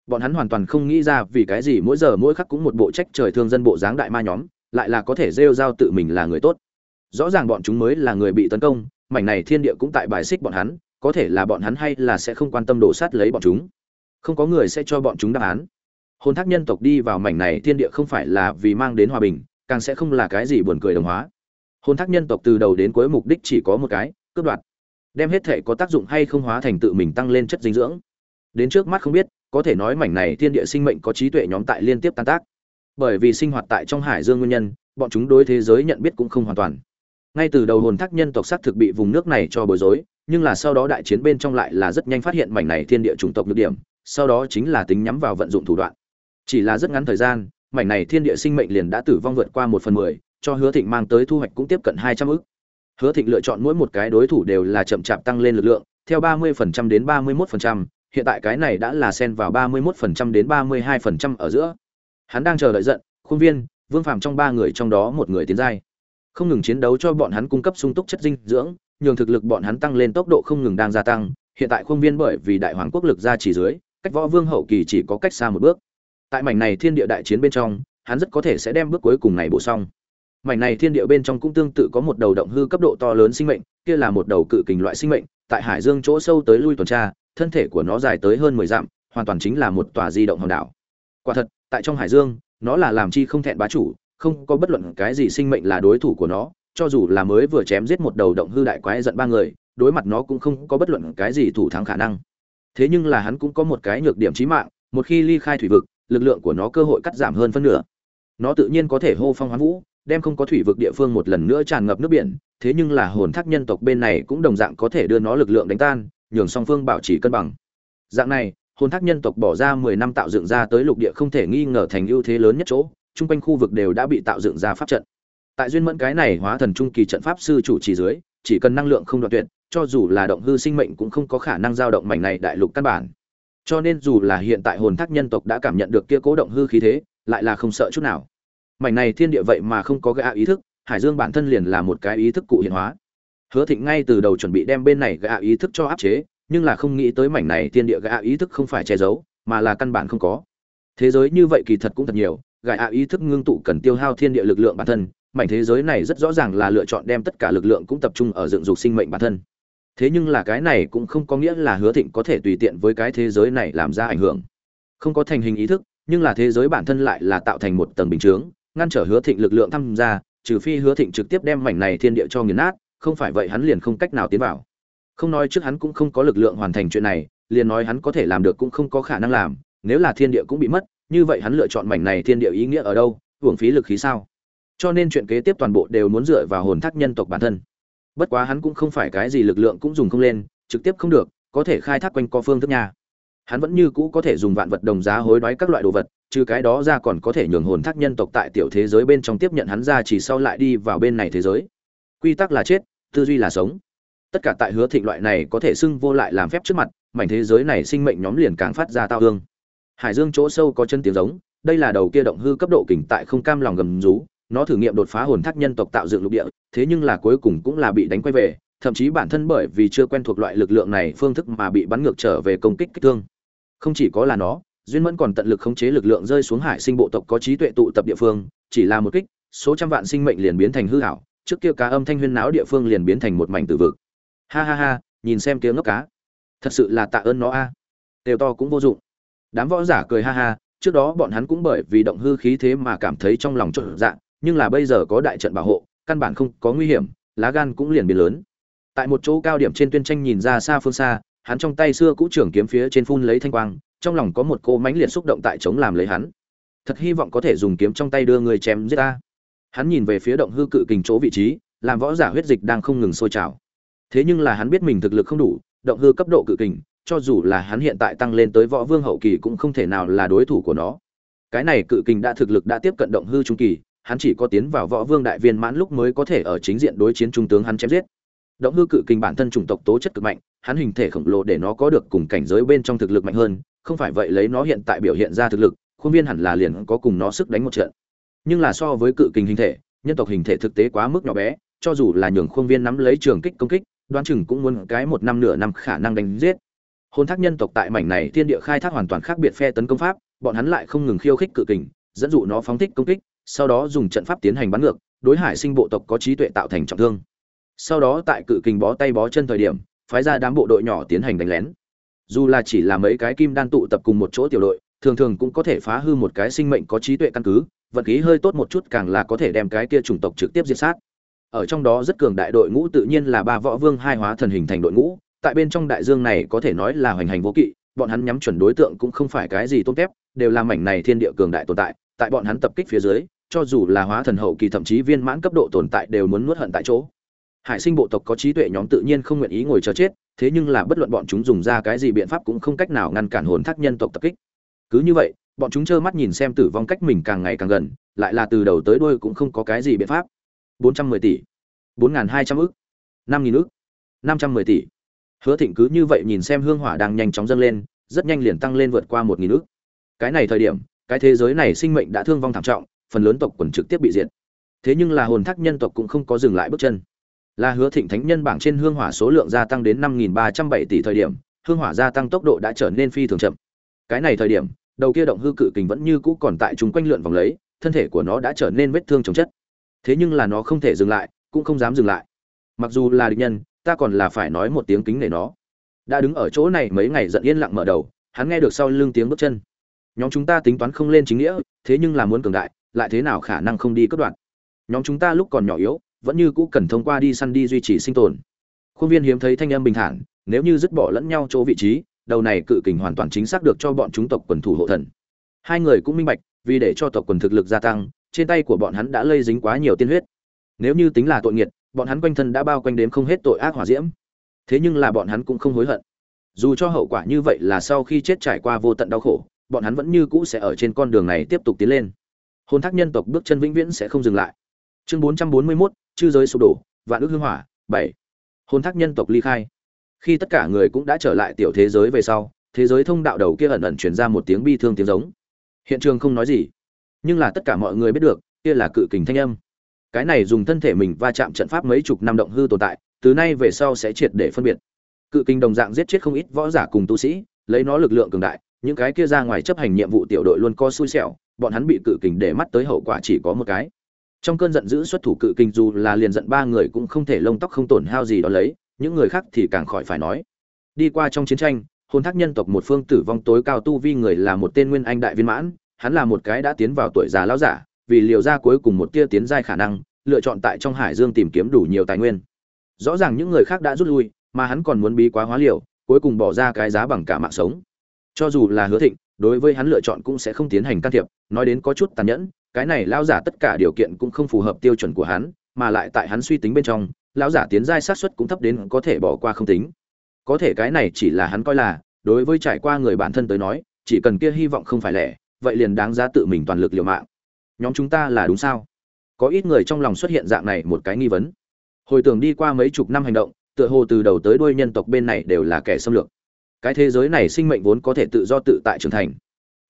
Bọn hắn hoàn toàn không nghĩ ra vì cái gì mỗi giờ mỗi khắc cũng một bộ trách trời thương dân bộ dáng đại ma nhóm lại là có thể rêu giao tự mình là người tốt. Rõ ràng bọn chúng mới là người bị tấn công, mảnh này thiên địa cũng tại bài xích bọn hắn, có thể là bọn hắn hay là sẽ không quan tâm đổ sát lấy bọn chúng. Không có người sẽ cho bọn chúng đáp án. Hồn thác nhân tộc đi vào mảnh này thiên địa không phải là vì mang đến hòa bình, càng sẽ không là cái gì buồn cười đồng hóa. Hồn thác nhân tộc từ đầu đến cuối mục đích chỉ có một cái, cướp đoạt. Đem hết thể có tác dụng hay không hóa thành tự mình tăng lên chất dinh dưỡng. Đến trước mắt không biết, có thể nói mảnh này thiên địa sinh mệnh có trí tuệ nhóm tại liên tiếp tan tác bởi vì sinh hoạt tại trong hải dương nguyên nhân, bọn chúng đối thế giới nhận biết cũng không hoàn toàn. Ngay từ đầu hồn thác nhân tộc xác thực bị vùng nước này cho bối rối, nhưng là sau đó đại chiến bên trong lại là rất nhanh phát hiện mảnh này thiên địa chủng tộc nhược điểm, sau đó chính là tính nhắm vào vận dụng thủ đoạn. Chỉ là rất ngắn thời gian, mảnh này thiên địa sinh mệnh liền đã tử vong vượt qua một phần mười, cho hứa thịnh mang tới thu hoạch cũng tiếp cận hai trăm ức hứa thịnh lựa chọn mỗi một cái đối thủ đều là chậm chạp tăng lên lực lượng, theo ba mươi phần trăm đến ba mươi mốt phần trăm, hiện tại cái này đã là xen vào ba mươi mốt phần trăm đến ba mươi hai phần trăm ở giữa hắn đang chờ đợi giận, khuôn viên, vương phàm trong ba người trong đó một người tiến giai. Không ngừng chiến đấu cho bọn hắn cung cấp sung túc chất dinh dưỡng, nhường thực lực bọn hắn tăng lên tốc độ không ngừng đang gia tăng. Hiện tại khuôn viên bởi vì đại hoàng quốc lực ra chỉ dưới, cách võ vương hậu kỳ chỉ có cách xa một bước. Tại mảnh này thiên địa đại chiến bên trong, hắn rất có thể sẽ đem bước cuối cùng này bổ xong. Mảnh này thiên địa bên trong cũng tương tự có một đầu động hư cấp độ to lớn sinh mệnh, kia là một đầu cự kình loại sinh mệnh, tại hải dương chỗ sâu tới lui tuần tra, thân thể của nó dài tới hơn mười dặm, hoàn toàn chính là một tòa di động hòn đảo quả thật, tại trong hải dương, nó là làm chi không thẹn bá chủ, không có bất luận cái gì sinh mệnh là đối thủ của nó, cho dù là mới vừa chém giết một đầu động hư đại quái giận ba người, đối mặt nó cũng không có bất luận cái gì thủ thắng khả năng. Thế nhưng là hắn cũng có một cái nhược điểm chí mạng, một khi ly khai thủy vực, lực lượng của nó cơ hội cắt giảm hơn phân nửa. Nó tự nhiên có thể hô phong hoán vũ, đem không có thủy vực địa phương một lần nữa tràn ngập nước biển, thế nhưng là hồn thác nhân tộc bên này cũng đồng dạng có thể đưa nó lực lượng đánh tan, nhường song phương bảo trì cân bằng. Dạng này hồn thác nhân tộc bỏ ra mười năm tạo dựng ra tới lục địa không thể nghi ngờ thành ưu thế lớn nhất chỗ trung quanh khu vực đều đã bị tạo dựng ra pháp trận. Tại duyên mẫn cái này hóa thần trung kỳ trận pháp sư chủ trì dưới, chỉ cần năng lượng không đoạn tuyệt, cho dù là động hư sinh mệnh cũng không có khả năng giao động mảnh này đại lục căn bản. Cho nên dù là hiện tại hồn thác nhân tộc đã cảm nhận được kia cố động hư khí thế, lại là không sợ chút nào. Mảnh này thiên địa vậy mà không có gã ý thức, hải dương bản thân liền là một cái ý thức cụ hiện hóa. Hứa thịnh ngay từ đầu chuẩn bị đem bên này gã ý thức cho áp chế nhưng là không nghĩ tới mảnh này thiên địa gã ý thức không phải che giấu, mà là căn bản không có. Thế giới như vậy kỳ thật cũng thật nhiều, gã ý thức ngưng tụ cần tiêu hao thiên địa lực lượng bản thân, mảnh thế giới này rất rõ ràng là lựa chọn đem tất cả lực lượng cũng tập trung ở dựng dục sinh mệnh bản thân. Thế nhưng là cái này cũng không có nghĩa là hứa thịnh có thể tùy tiện với cái thế giới này làm ra ảnh hưởng. Không có thành hình ý thức, nhưng là thế giới bản thân lại là tạo thành một tầng bình chướng, ngăn trở hứa thịnh lực lượng tham gia, trừ phi hứa thịnh trực tiếp đem mảnh này thiên địa cho nghiền nát, không phải vậy hắn liền không cách nào tiến vào không nói trước hắn cũng không có lực lượng hoàn thành chuyện này, liền nói hắn có thể làm được cũng không có khả năng làm, nếu là thiên địa cũng bị mất, như vậy hắn lựa chọn mảnh này thiên địa ý nghĩa ở đâu, hưởng phí lực khí sao? Cho nên chuyện kế tiếp toàn bộ đều muốn dựa vào hồn thác nhân tộc bản thân. Bất quá hắn cũng không phải cái gì lực lượng cũng dùng không lên, trực tiếp không được, có thể khai thác quanh co phương thức nhà hắn vẫn như cũ có thể dùng vạn vật đồng giá hối đoái các loại đồ vật, trừ cái đó ra còn có thể nhường hồn thác nhân tộc tại tiểu thế giới bên trong tiếp nhận hắn ra chỉ sau lại đi vào bên này thế giới. Quy tắc là chết, tư duy là sống tất cả tại hứa thịnh loại này có thể xưng vô lại làm phép trước mặt, mảnh thế giới này sinh mệnh nhóm liền càng phát ra tao hương. Hải dương chỗ sâu có chân tiếng giống, đây là đầu kia động hư cấp độ kình tại không cam lòng gầm rú, nó thử nghiệm đột phá hồn thác nhân tộc tạo dựng lục địa, thế nhưng là cuối cùng cũng là bị đánh quay về, thậm chí bản thân bởi vì chưa quen thuộc loại lực lượng này phương thức mà bị bắn ngược trở về công kích kích thương. Không chỉ có là nó, duyên mẫn còn tận lực khống chế lực lượng rơi xuống hải sinh bộ tộc có trí tuệ tụ tập địa phương, chỉ là một kích, số trăm vạn sinh mệnh liền biến thành hư hảo trước kia cá âm thanh huyên náo địa phương liền biến thành một mảnh tử vực ha ha ha, nhìn xem kia ngốc cá. Thật sự là tạ ơn nó a. Đều to cũng vô dụng. Đám võ giả cười ha ha, trước đó bọn hắn cũng bởi vì động hư khí thế mà cảm thấy trong lòng trộn dạng nhưng là bây giờ có đại trận bảo hộ, căn bản không có nguy hiểm, lá gan cũng liền biến lớn. Tại một chỗ cao điểm trên tuyên tranh nhìn ra xa phương xa, hắn trong tay xưa cũ trưởng kiếm phía trên phun lấy thanh quang, trong lòng có một cô mãnh liệt xúc động tại chống làm lấy hắn. Thật hy vọng có thể dùng kiếm trong tay đưa người chém giết ta. Hắn nhìn về phía động hư cự kình chỗ vị trí, làm võ giả huyết dịch đang không ngừng sôi trào thế nhưng là hắn biết mình thực lực không đủ, động hư cấp độ cự kình, cho dù là hắn hiện tại tăng lên tới võ vương hậu kỳ cũng không thể nào là đối thủ của nó. Cái này cự kình đã thực lực đã tiếp cận động hư trung kỳ, hắn chỉ có tiến vào võ vương đại viên mãn lúc mới có thể ở chính diện đối chiến trung tướng hắn chém giết. Động hư cự kình bản thân chủng tộc tố chất cực mạnh, hắn hình thể khổng lồ để nó có được cùng cảnh giới bên trong thực lực mạnh hơn, không phải vậy lấy nó hiện tại biểu hiện ra thực lực, khuôn viên hẳn là liền có cùng nó sức đánh một trận. Nhưng là so với cự kình hình thể, nhân tộc hình thể thực tế quá mức nhỏ bé, cho dù là nhường khuôn viên nắm lấy trường kích công kích đoán chừng cũng muốn cái một năm nửa năm khả năng đánh giết. Hôn thác nhân tộc tại mảnh này thiên địa khai thác hoàn toàn khác biệt phe tấn công pháp, bọn hắn lại không ngừng khiêu khích cự kình, dẫn dụ nó phóng thích công kích, sau đó dùng trận pháp tiến hành bắn ngược, đối hải sinh bộ tộc có trí tuệ tạo thành trọng thương. Sau đó tại cự kình bó tay bó chân thời điểm, phái ra đám bộ đội nhỏ tiến hành đánh lén. Dù là chỉ là mấy cái kim đan tụ tập cùng một chỗ tiểu đội, thường thường cũng có thể phá hư một cái sinh mệnh có trí tuệ căn cứ vật khí hơi tốt một chút càng là có thể đem cái kia chủng tộc trực tiếp diệt sát ở trong đó rất cường đại đội ngũ tự nhiên là ba võ vương hai hóa thần hình thành đội ngũ. Tại bên trong đại dương này có thể nói là hoành hành vô kỵ, bọn hắn nhắm chuẩn đối tượng cũng không phải cái gì tốt tép, đều là mảnh này thiên địa cường đại tồn tại. Tại bọn hắn tập kích phía dưới, cho dù là hóa thần hậu kỳ thậm chí viên mãn cấp độ tồn tại đều muốn nuốt hận tại chỗ. Hải sinh bộ tộc có trí tuệ nhóm tự nhiên không nguyện ý ngồi chờ chết, thế nhưng là bất luận bọn chúng dùng ra cái gì biện pháp cũng không cách nào ngăn cản hồn thác nhân tộc tập kích. Cứ như vậy, bọn chúng trơ mắt nhìn xem tử vong cách mình càng ngày càng gần, lại là từ đầu tới đuôi cũng không có cái gì biện pháp. 410 tỷ. 4.200 ức. 5.000 ức. 510 tỷ. Hứa thịnh cứ như vậy nhìn xem hương hỏa đang nhanh chóng dâng lên, rất nhanh liền tăng lên vượt qua 1.000 ức. Cái này thời điểm, cái thế giới này sinh mệnh đã thương vong thảm trọng, phần lớn tộc quần trực tiếp bị diệt. Thế nhưng là hồn thác nhân tộc cũng không có dừng lại bước chân. Là hứa thịnh thánh nhân bảng trên hương hỏa số lượng gia tăng đến năm nghìn ba trăm bảy tỷ thời điểm, hương hỏa gia tăng tốc độ đã trở nên phi thường chậm. Cái này thời điểm, đầu kia động hư cự kình vẫn như cũ còn tại chúng quanh lượn vòng lấy, thân thể của nó đã trở nên vết thương chồng chất thế nhưng là nó không thể dừng lại, cũng không dám dừng lại. Mặc dù là địch nhân, ta còn là phải nói một tiếng kính nể nó. Đã đứng ở chỗ này mấy ngày giận yên lặng mở đầu, hắn nghe được sau lưng tiếng bước chân. Nhóm chúng ta tính toán không lên chính nghĩa, thế nhưng là muốn cường đại, lại thế nào khả năng không đi cất đoạn nhóm chúng ta lúc còn nhỏ yếu, vẫn như cũ cần thông qua đi săn đi duy trì sinh tồn. Khuôn viên hiếm thấy thanh âm bình thản, nếu như dứt bỏ lẫn nhau chỗ vị trí, đầu này cự kình hoàn toàn chính xác được cho bọn chúng tộc quần thủ hộ thần. Hai người cũng minh bạch, vì để cho tộc quần thực lực gia tăng trên tay của bọn hắn đã lây dính quá nhiều tiên huyết. Nếu như tính là tội nghiệt, bọn hắn quanh thân đã bao quanh đếm không hết tội ác hỏa diễm. Thế nhưng là bọn hắn cũng không hối hận. Dù cho hậu quả như vậy là sau khi chết trải qua vô tận đau khổ, bọn hắn vẫn như cũ sẽ ở trên con đường này tiếp tục tiến lên. Hôn thác nhân tộc bước chân vĩnh viễn sẽ không dừng lại. Chương bốn trăm bốn mươi mốt, chư giới sụp đổ, vạn ước hương hỏa, bảy. Hôn thác nhân tộc ly khai. Khi tất cả người cũng đã trở lại tiểu thế giới về sau, thế giới thông đạo đầu kia ẩn ẩn chuyển ra một tiếng bi thương tiếng giống. Hiện trường không nói gì nhưng là tất cả mọi người biết được, kia là cự kình thanh âm. Cái này dùng thân thể mình va chạm trận pháp mấy chục năm động hư tồn tại, từ nay về sau sẽ triệt để phân biệt. Cự kình đồng dạng giết chết không ít võ giả cùng tu sĩ, lấy nó lực lượng cường đại, những cái kia ra ngoài chấp hành nhiệm vụ tiểu đội luôn co xui xẻo, bọn hắn bị cự kình để mắt tới hậu quả chỉ có một cái. Trong cơn giận dữ xuất thủ cự kình dù là liền giận ba người cũng không thể lông tóc không tổn hao gì đó lấy, những người khác thì càng khỏi phải nói. Đi qua trong chiến tranh hôn thác nhân tộc một phương tử vong tối cao tu vi người là một tên nguyên anh đại viên mãn hắn là một cái đã tiến vào tuổi già lão giả, vì liều ra cuối cùng một tia tiến giai khả năng, lựa chọn tại trong hải dương tìm kiếm đủ nhiều tài nguyên. Rõ ràng những người khác đã rút lui, mà hắn còn muốn bí quá hóa liều, cuối cùng bỏ ra cái giá bằng cả mạng sống. Cho dù là hứa thịnh, đối với hắn lựa chọn cũng sẽ không tiến hành can thiệp, nói đến có chút tàn nhẫn, cái này lão giả tất cả điều kiện cũng không phù hợp tiêu chuẩn của hắn, mà lại tại hắn suy tính bên trong, lão giả tiến giai xác suất cũng thấp đến có thể bỏ qua không tính. Có thể cái này chỉ là hắn coi là, đối với trải qua người bản thân tới nói, chỉ cần kia hy vọng không phải lẻ vậy liền đáng giá tự mình toàn lực liều mạng. Nhóm chúng ta là đúng sao? Có ít người trong lòng xuất hiện dạng này một cái nghi vấn. Hồi tưởng đi qua mấy chục năm hành động, tựa hồ từ đầu tới đuôi nhân tộc bên này đều là kẻ xâm lược. Cái thế giới này sinh mệnh vốn có thể tự do tự tại trưởng thành.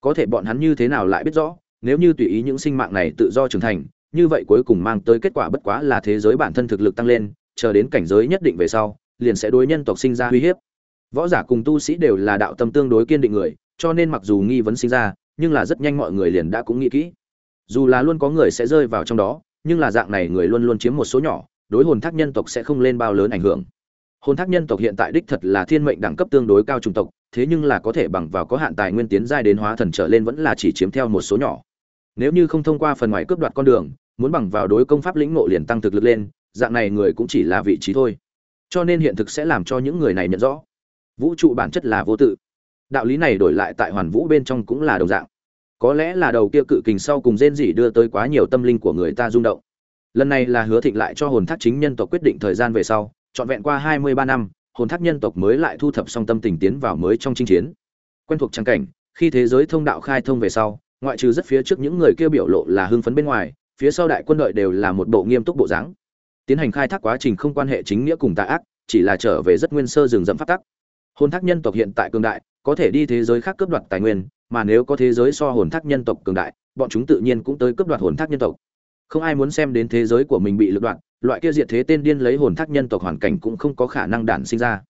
Có thể bọn hắn như thế nào lại biết rõ, nếu như tùy ý những sinh mạng này tự do trưởng thành, như vậy cuối cùng mang tới kết quả bất quá là thế giới bản thân thực lực tăng lên, chờ đến cảnh giới nhất định về sau, liền sẽ đối nhân tộc sinh ra uy hiếp. Võ giả cùng tu sĩ đều là đạo tâm tương đối kiên định người, cho nên mặc dù nghi vấn sinh ra nhưng là rất nhanh mọi người liền đã cũng nghĩ kỹ. Dù là luôn có người sẽ rơi vào trong đó, nhưng là dạng này người luôn luôn chiếm một số nhỏ, đối hồn thác nhân tộc sẽ không lên bao lớn ảnh hưởng. Hồn thác nhân tộc hiện tại đích thật là thiên mệnh đẳng cấp tương đối cao chủng tộc, thế nhưng là có thể bằng vào có hạn tài nguyên tiến giai đến hóa thần trở lên vẫn là chỉ chiếm theo một số nhỏ. Nếu như không thông qua phần ngoài cướp đoạt con đường, muốn bằng vào đối công pháp lĩnh ngộ liền tăng thực lực lên, dạng này người cũng chỉ là vị trí thôi. Cho nên hiện thực sẽ làm cho những người này nhận rõ. Vũ trụ bản chất là vô tự đạo lý này đổi lại tại hoàn vũ bên trong cũng là đồng dạng. Có lẽ là đầu kia cự kình sau cùng rên rỉ đưa tới quá nhiều tâm linh của người ta rung động. Lần này là hứa thịnh lại cho hồn thác chính nhân tộc quyết định thời gian về sau, trọn vẹn qua hai mươi ba năm, hồn thác nhân tộc mới lại thu thập xong tâm tình tiến vào mới trong chinh chiến. Quen thuộc trang cảnh, khi thế giới thông đạo khai thông về sau, ngoại trừ rất phía trước những người kia biểu lộ là hưng phấn bên ngoài, phía sau đại quân đội đều là một bộ nghiêm túc bộ dáng. Tiến hành khai thác quá trình không quan hệ chính nghĩa cùng tà ác, chỉ là trở về rất nguyên sơ rừng rậm phát tắc. Hồn thác nhân tộc hiện tại cường đại có thể đi thế giới khác cướp đoạt tài nguyên, mà nếu có thế giới so hồn thác nhân tộc cường đại, bọn chúng tự nhiên cũng tới cướp đoạt hồn thác nhân tộc. Không ai muốn xem đến thế giới của mình bị lựa đoạn loại kia diệt thế tên điên lấy hồn thác nhân tộc hoàn cảnh cũng không có khả năng đản sinh ra.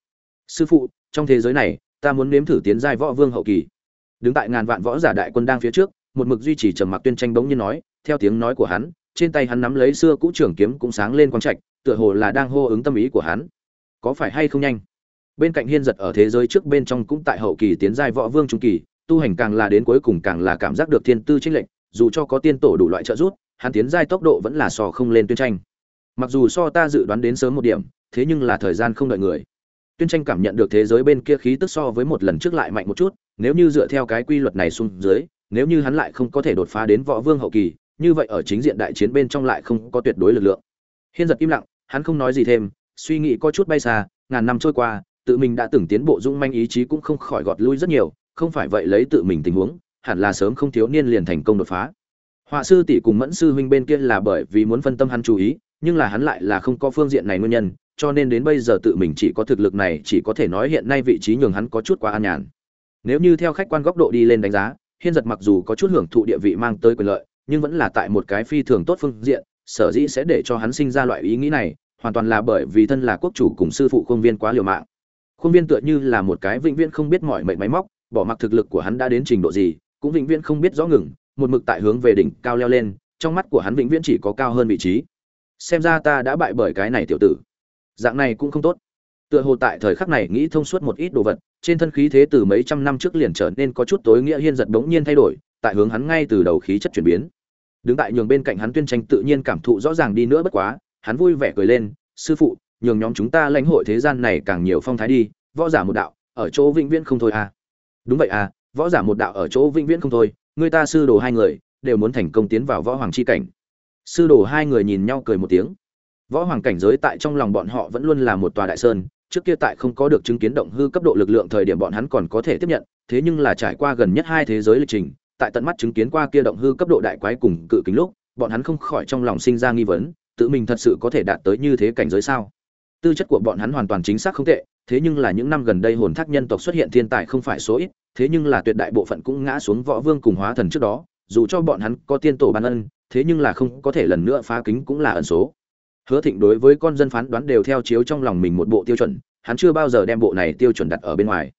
Sư phụ, trong thế giới này, ta muốn nếm thử tiến giai võ vương hậu kỳ. Đứng tại ngàn vạn võ giả đại quân đang phía trước, một mực duy trì trầm mặc tuyên tranh bỗng nhiên nói, theo tiếng nói của hắn, trên tay hắn nắm lấy xưa cũ trưởng kiếm cũng sáng lên quang trạch, tựa hồ là đang hô ứng tâm ý của hắn. Có phải hay không nhanh? Bên cạnh hiên giật ở thế giới trước bên trong cũng tại hậu kỳ tiến giai võ vương trung kỳ, tu hành càng là đến cuối cùng càng là cảm giác được thiên tư trinh lệnh dù cho có tiên tổ đủ loại trợ giúp, hắn tiến giai tốc độ vẫn là sò không lên tuyên tranh. Mặc dù so ta dự đoán đến sớm một điểm, thế nhưng là thời gian không đợi người. Tuyên tranh cảm nhận được thế giới bên kia khí tức so với một lần trước lại mạnh một chút, nếu như dựa theo cái quy luật này xuống dưới, nếu như hắn lại không có thể đột phá đến võ vương hậu kỳ, như vậy ở chính diện đại chiến bên trong lại không có tuyệt đối lực lượng. Hiên giật im lặng, hắn không nói gì thêm, suy nghĩ có chút bay xa, ngàn năm trôi qua tự mình đã từng tiến bộ dũng manh ý chí cũng không khỏi gọt lui rất nhiều, không phải vậy lấy tự mình tình huống, hẳn là sớm không thiếu niên liền thành công đột phá. Họa sư tỷ cùng mẫn sư huynh bên kia là bởi vì muốn phân tâm hắn chú ý, nhưng là hắn lại là không có phương diện này nguyên nhân, cho nên đến bây giờ tự mình chỉ có thực lực này chỉ có thể nói hiện nay vị trí nhường hắn có chút quá an nhàn. Nếu như theo khách quan góc độ đi lên đánh giá, hiên giật mặc dù có chút hưởng thụ địa vị mang tới quyền lợi, nhưng vẫn là tại một cái phi thường tốt phương diện, sở dĩ sẽ để cho hắn sinh ra loại ý nghĩ này, hoàn toàn là bởi vì thân là quốc chủ cùng sư phụ công viên quá liều mạng khuôn viên tựa như là một cái vĩnh viễn không biết mọi mệnh máy móc, bỏ mặc thực lực của hắn đã đến trình độ gì, cũng vĩnh viễn không biết rõ ngừng, một mực tại hướng về đỉnh cao leo lên, trong mắt của hắn vĩnh viễn chỉ có cao hơn vị trí. Xem ra ta đã bại bởi cái này tiểu tử. Dạng này cũng không tốt. Tựa hồ tại thời khắc này nghĩ thông suốt một ít đồ vật, trên thân khí thế từ mấy trăm năm trước liền trở nên có chút tối nghĩa hiên giật bỗng nhiên thay đổi, tại hướng hắn ngay từ đầu khí chất chuyển biến. Đứng tại nhường bên cạnh hắn tuyên tranh tự nhiên cảm thụ rõ ràng đi nữa bất quá, hắn vui vẻ cười lên, sư phụ nhường nhóm chúng ta lãnh hội thế gian này càng nhiều phong thái đi, võ giả một đạo, ở chỗ vĩnh viễn không thôi à. Đúng vậy à võ giả một đạo ở chỗ vĩnh viễn không thôi, người ta sư đồ hai người, đều muốn thành công tiến vào võ hoàng chi cảnh. Sư đồ hai người nhìn nhau cười một tiếng. Võ hoàng cảnh giới tại trong lòng bọn họ vẫn luôn là một tòa đại sơn, trước kia tại không có được chứng kiến động hư cấp độ lực lượng thời điểm bọn hắn còn có thể tiếp nhận, thế nhưng là trải qua gần nhất hai thế giới lịch trình, tại tận mắt chứng kiến qua kia động hư cấp độ đại quái cùng cự kính lúc, bọn hắn không khỏi trong lòng sinh ra nghi vấn, tự mình thật sự có thể đạt tới như thế cảnh giới sao? Tư chất của bọn hắn hoàn toàn chính xác không tệ, thế nhưng là những năm gần đây hồn thác nhân tộc xuất hiện thiên tài không phải số ít, thế nhưng là tuyệt đại bộ phận cũng ngã xuống võ vương cùng hóa thần trước đó, dù cho bọn hắn có tiên tổ ban ân, thế nhưng là không có thể lần nữa phá kính cũng là ẩn số. Hứa thịnh đối với con dân phán đoán đều theo chiếu trong lòng mình một bộ tiêu chuẩn, hắn chưa bao giờ đem bộ này tiêu chuẩn đặt ở bên ngoài.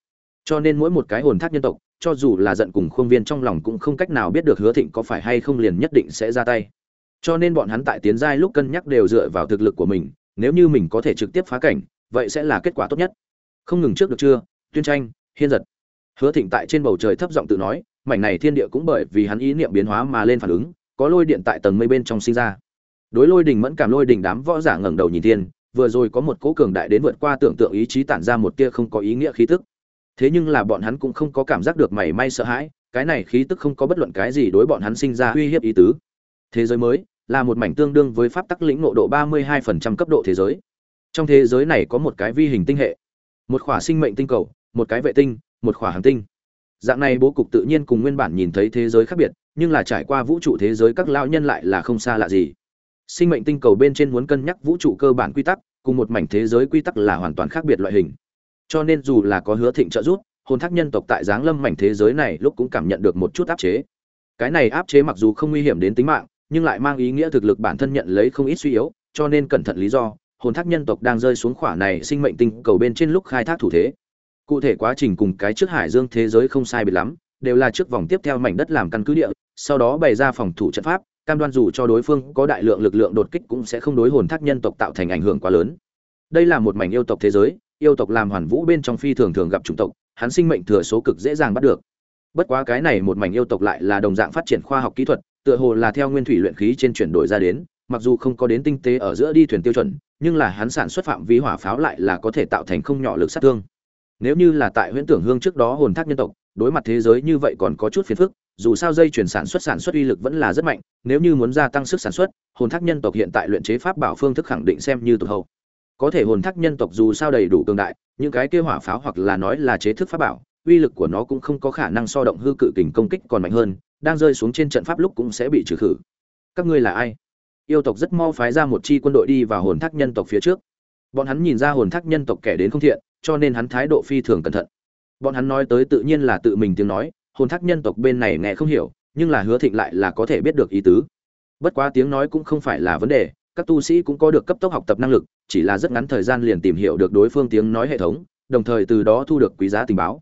Cho nên mỗi một cái hồn thác nhân tộc, cho dù là giận cùng khuôn viên trong lòng cũng không cách nào biết được hứa thịnh có phải hay không liền nhất định sẽ ra tay. Cho nên bọn hắn tại tiến giai lúc cân nhắc đều dựa vào thực lực của mình nếu như mình có thể trực tiếp phá cảnh, vậy sẽ là kết quả tốt nhất. Không ngừng trước được chưa, tuyên tranh, hiên giật. Hứa thịnh tại trên bầu trời thấp giọng tự nói, mảnh này thiên địa cũng bởi vì hắn ý niệm biến hóa mà lên phản ứng, có lôi điện tại tầng mây bên trong sinh ra. Đối lôi đình mẫn cảm, lôi đình đám võ giả ngẩng đầu nhìn thiên, vừa rồi có một cố cường đại đến vượt qua tưởng tượng ý chí tản ra một tia không có ý nghĩa khí tức. Thế nhưng là bọn hắn cũng không có cảm giác được mảy may sợ hãi, cái này khí tức không có bất luận cái gì đối bọn hắn sinh ra uy hiếp ý tứ. Thế giới mới là một mảnh tương đương với pháp tắc lĩnh ngộ độ 32% cấp độ thế giới. Trong thế giới này có một cái vi hình tinh hệ, một khỏa sinh mệnh tinh cầu, một cái vệ tinh, một khỏa hành tinh. Dạng này bố cục tự nhiên cùng nguyên bản nhìn thấy thế giới khác biệt, nhưng là trải qua vũ trụ thế giới các lao nhân lại là không xa lạ gì. Sinh mệnh tinh cầu bên trên muốn cân nhắc vũ trụ cơ bản quy tắc, cùng một mảnh thế giới quy tắc là hoàn toàn khác biệt loại hình. Cho nên dù là có hứa thịnh trợ giúp, hồn thác nhân tộc tại giáng lâm mảnh thế giới này lúc cũng cảm nhận được một chút áp chế. Cái này áp chế mặc dù không nguy hiểm đến tính mạng nhưng lại mang ý nghĩa thực lực bản thân nhận lấy không ít suy yếu, cho nên cẩn thận lý do, hồn thác nhân tộc đang rơi xuống khỏa này sinh mệnh tinh cầu bên trên lúc khai thác thủ thế. Cụ thể quá trình cùng cái trước hải dương thế giới không sai biệt lắm, đều là trước vòng tiếp theo mảnh đất làm căn cứ địa, sau đó bày ra phòng thủ trận pháp, cam đoan dù cho đối phương có đại lượng lực lượng đột kích cũng sẽ không đối hồn thác nhân tộc tạo thành ảnh hưởng quá lớn. Đây là một mảnh yêu tộc thế giới, yêu tộc làm hoàn vũ bên trong phi thường thường gặp chủng tộc, hắn sinh mệnh thừa số cực dễ dàng bắt được. Bất quá cái này một mảnh yêu tộc lại là đồng dạng phát triển khoa học kỹ thuật tựa hồ là theo nguyên thủy luyện khí trên chuyển đổi ra đến, mặc dù không có đến tinh tế ở giữa đi thuyền tiêu chuẩn, nhưng là hắn sản xuất phạm vi hỏa pháo lại là có thể tạo thành không nhỏ lực sát thương. Nếu như là tại huyễn tưởng hương trước đó hồn thác nhân tộc, đối mặt thế giới như vậy còn có chút phiền phức, dù sao dây chuyển sản xuất sản xuất uy lực vẫn là rất mạnh, nếu như muốn gia tăng sức sản xuất, hồn thác nhân tộc hiện tại luyện chế pháp bảo phương thức khẳng định xem như tụt hậu. Có thể hồn thác nhân tộc dù sao đầy đủ cường đại, những cái kia hỏa pháo hoặc là nói là chế thức pháp bảo, uy lực của nó cũng không có khả năng so động hư cự kình công kích còn mạnh hơn đang rơi xuống trên trận pháp lúc cũng sẽ bị trừ khử. Các ngươi là ai? Yêu tộc rất mau phái ra một chi quân đội đi vào hồn thác nhân tộc phía trước. Bọn hắn nhìn ra hồn thác nhân tộc kẻ đến không thiện, cho nên hắn thái độ phi thường cẩn thận. Bọn hắn nói tới tự nhiên là tự mình tiếng nói, hồn thác nhân tộc bên này nghe không hiểu, nhưng là hứa thịnh lại là có thể biết được ý tứ. Bất quá tiếng nói cũng không phải là vấn đề, các tu sĩ cũng có được cấp tốc học tập năng lực, chỉ là rất ngắn thời gian liền tìm hiểu được đối phương tiếng nói hệ thống, đồng thời từ đó thu được quý giá tình báo.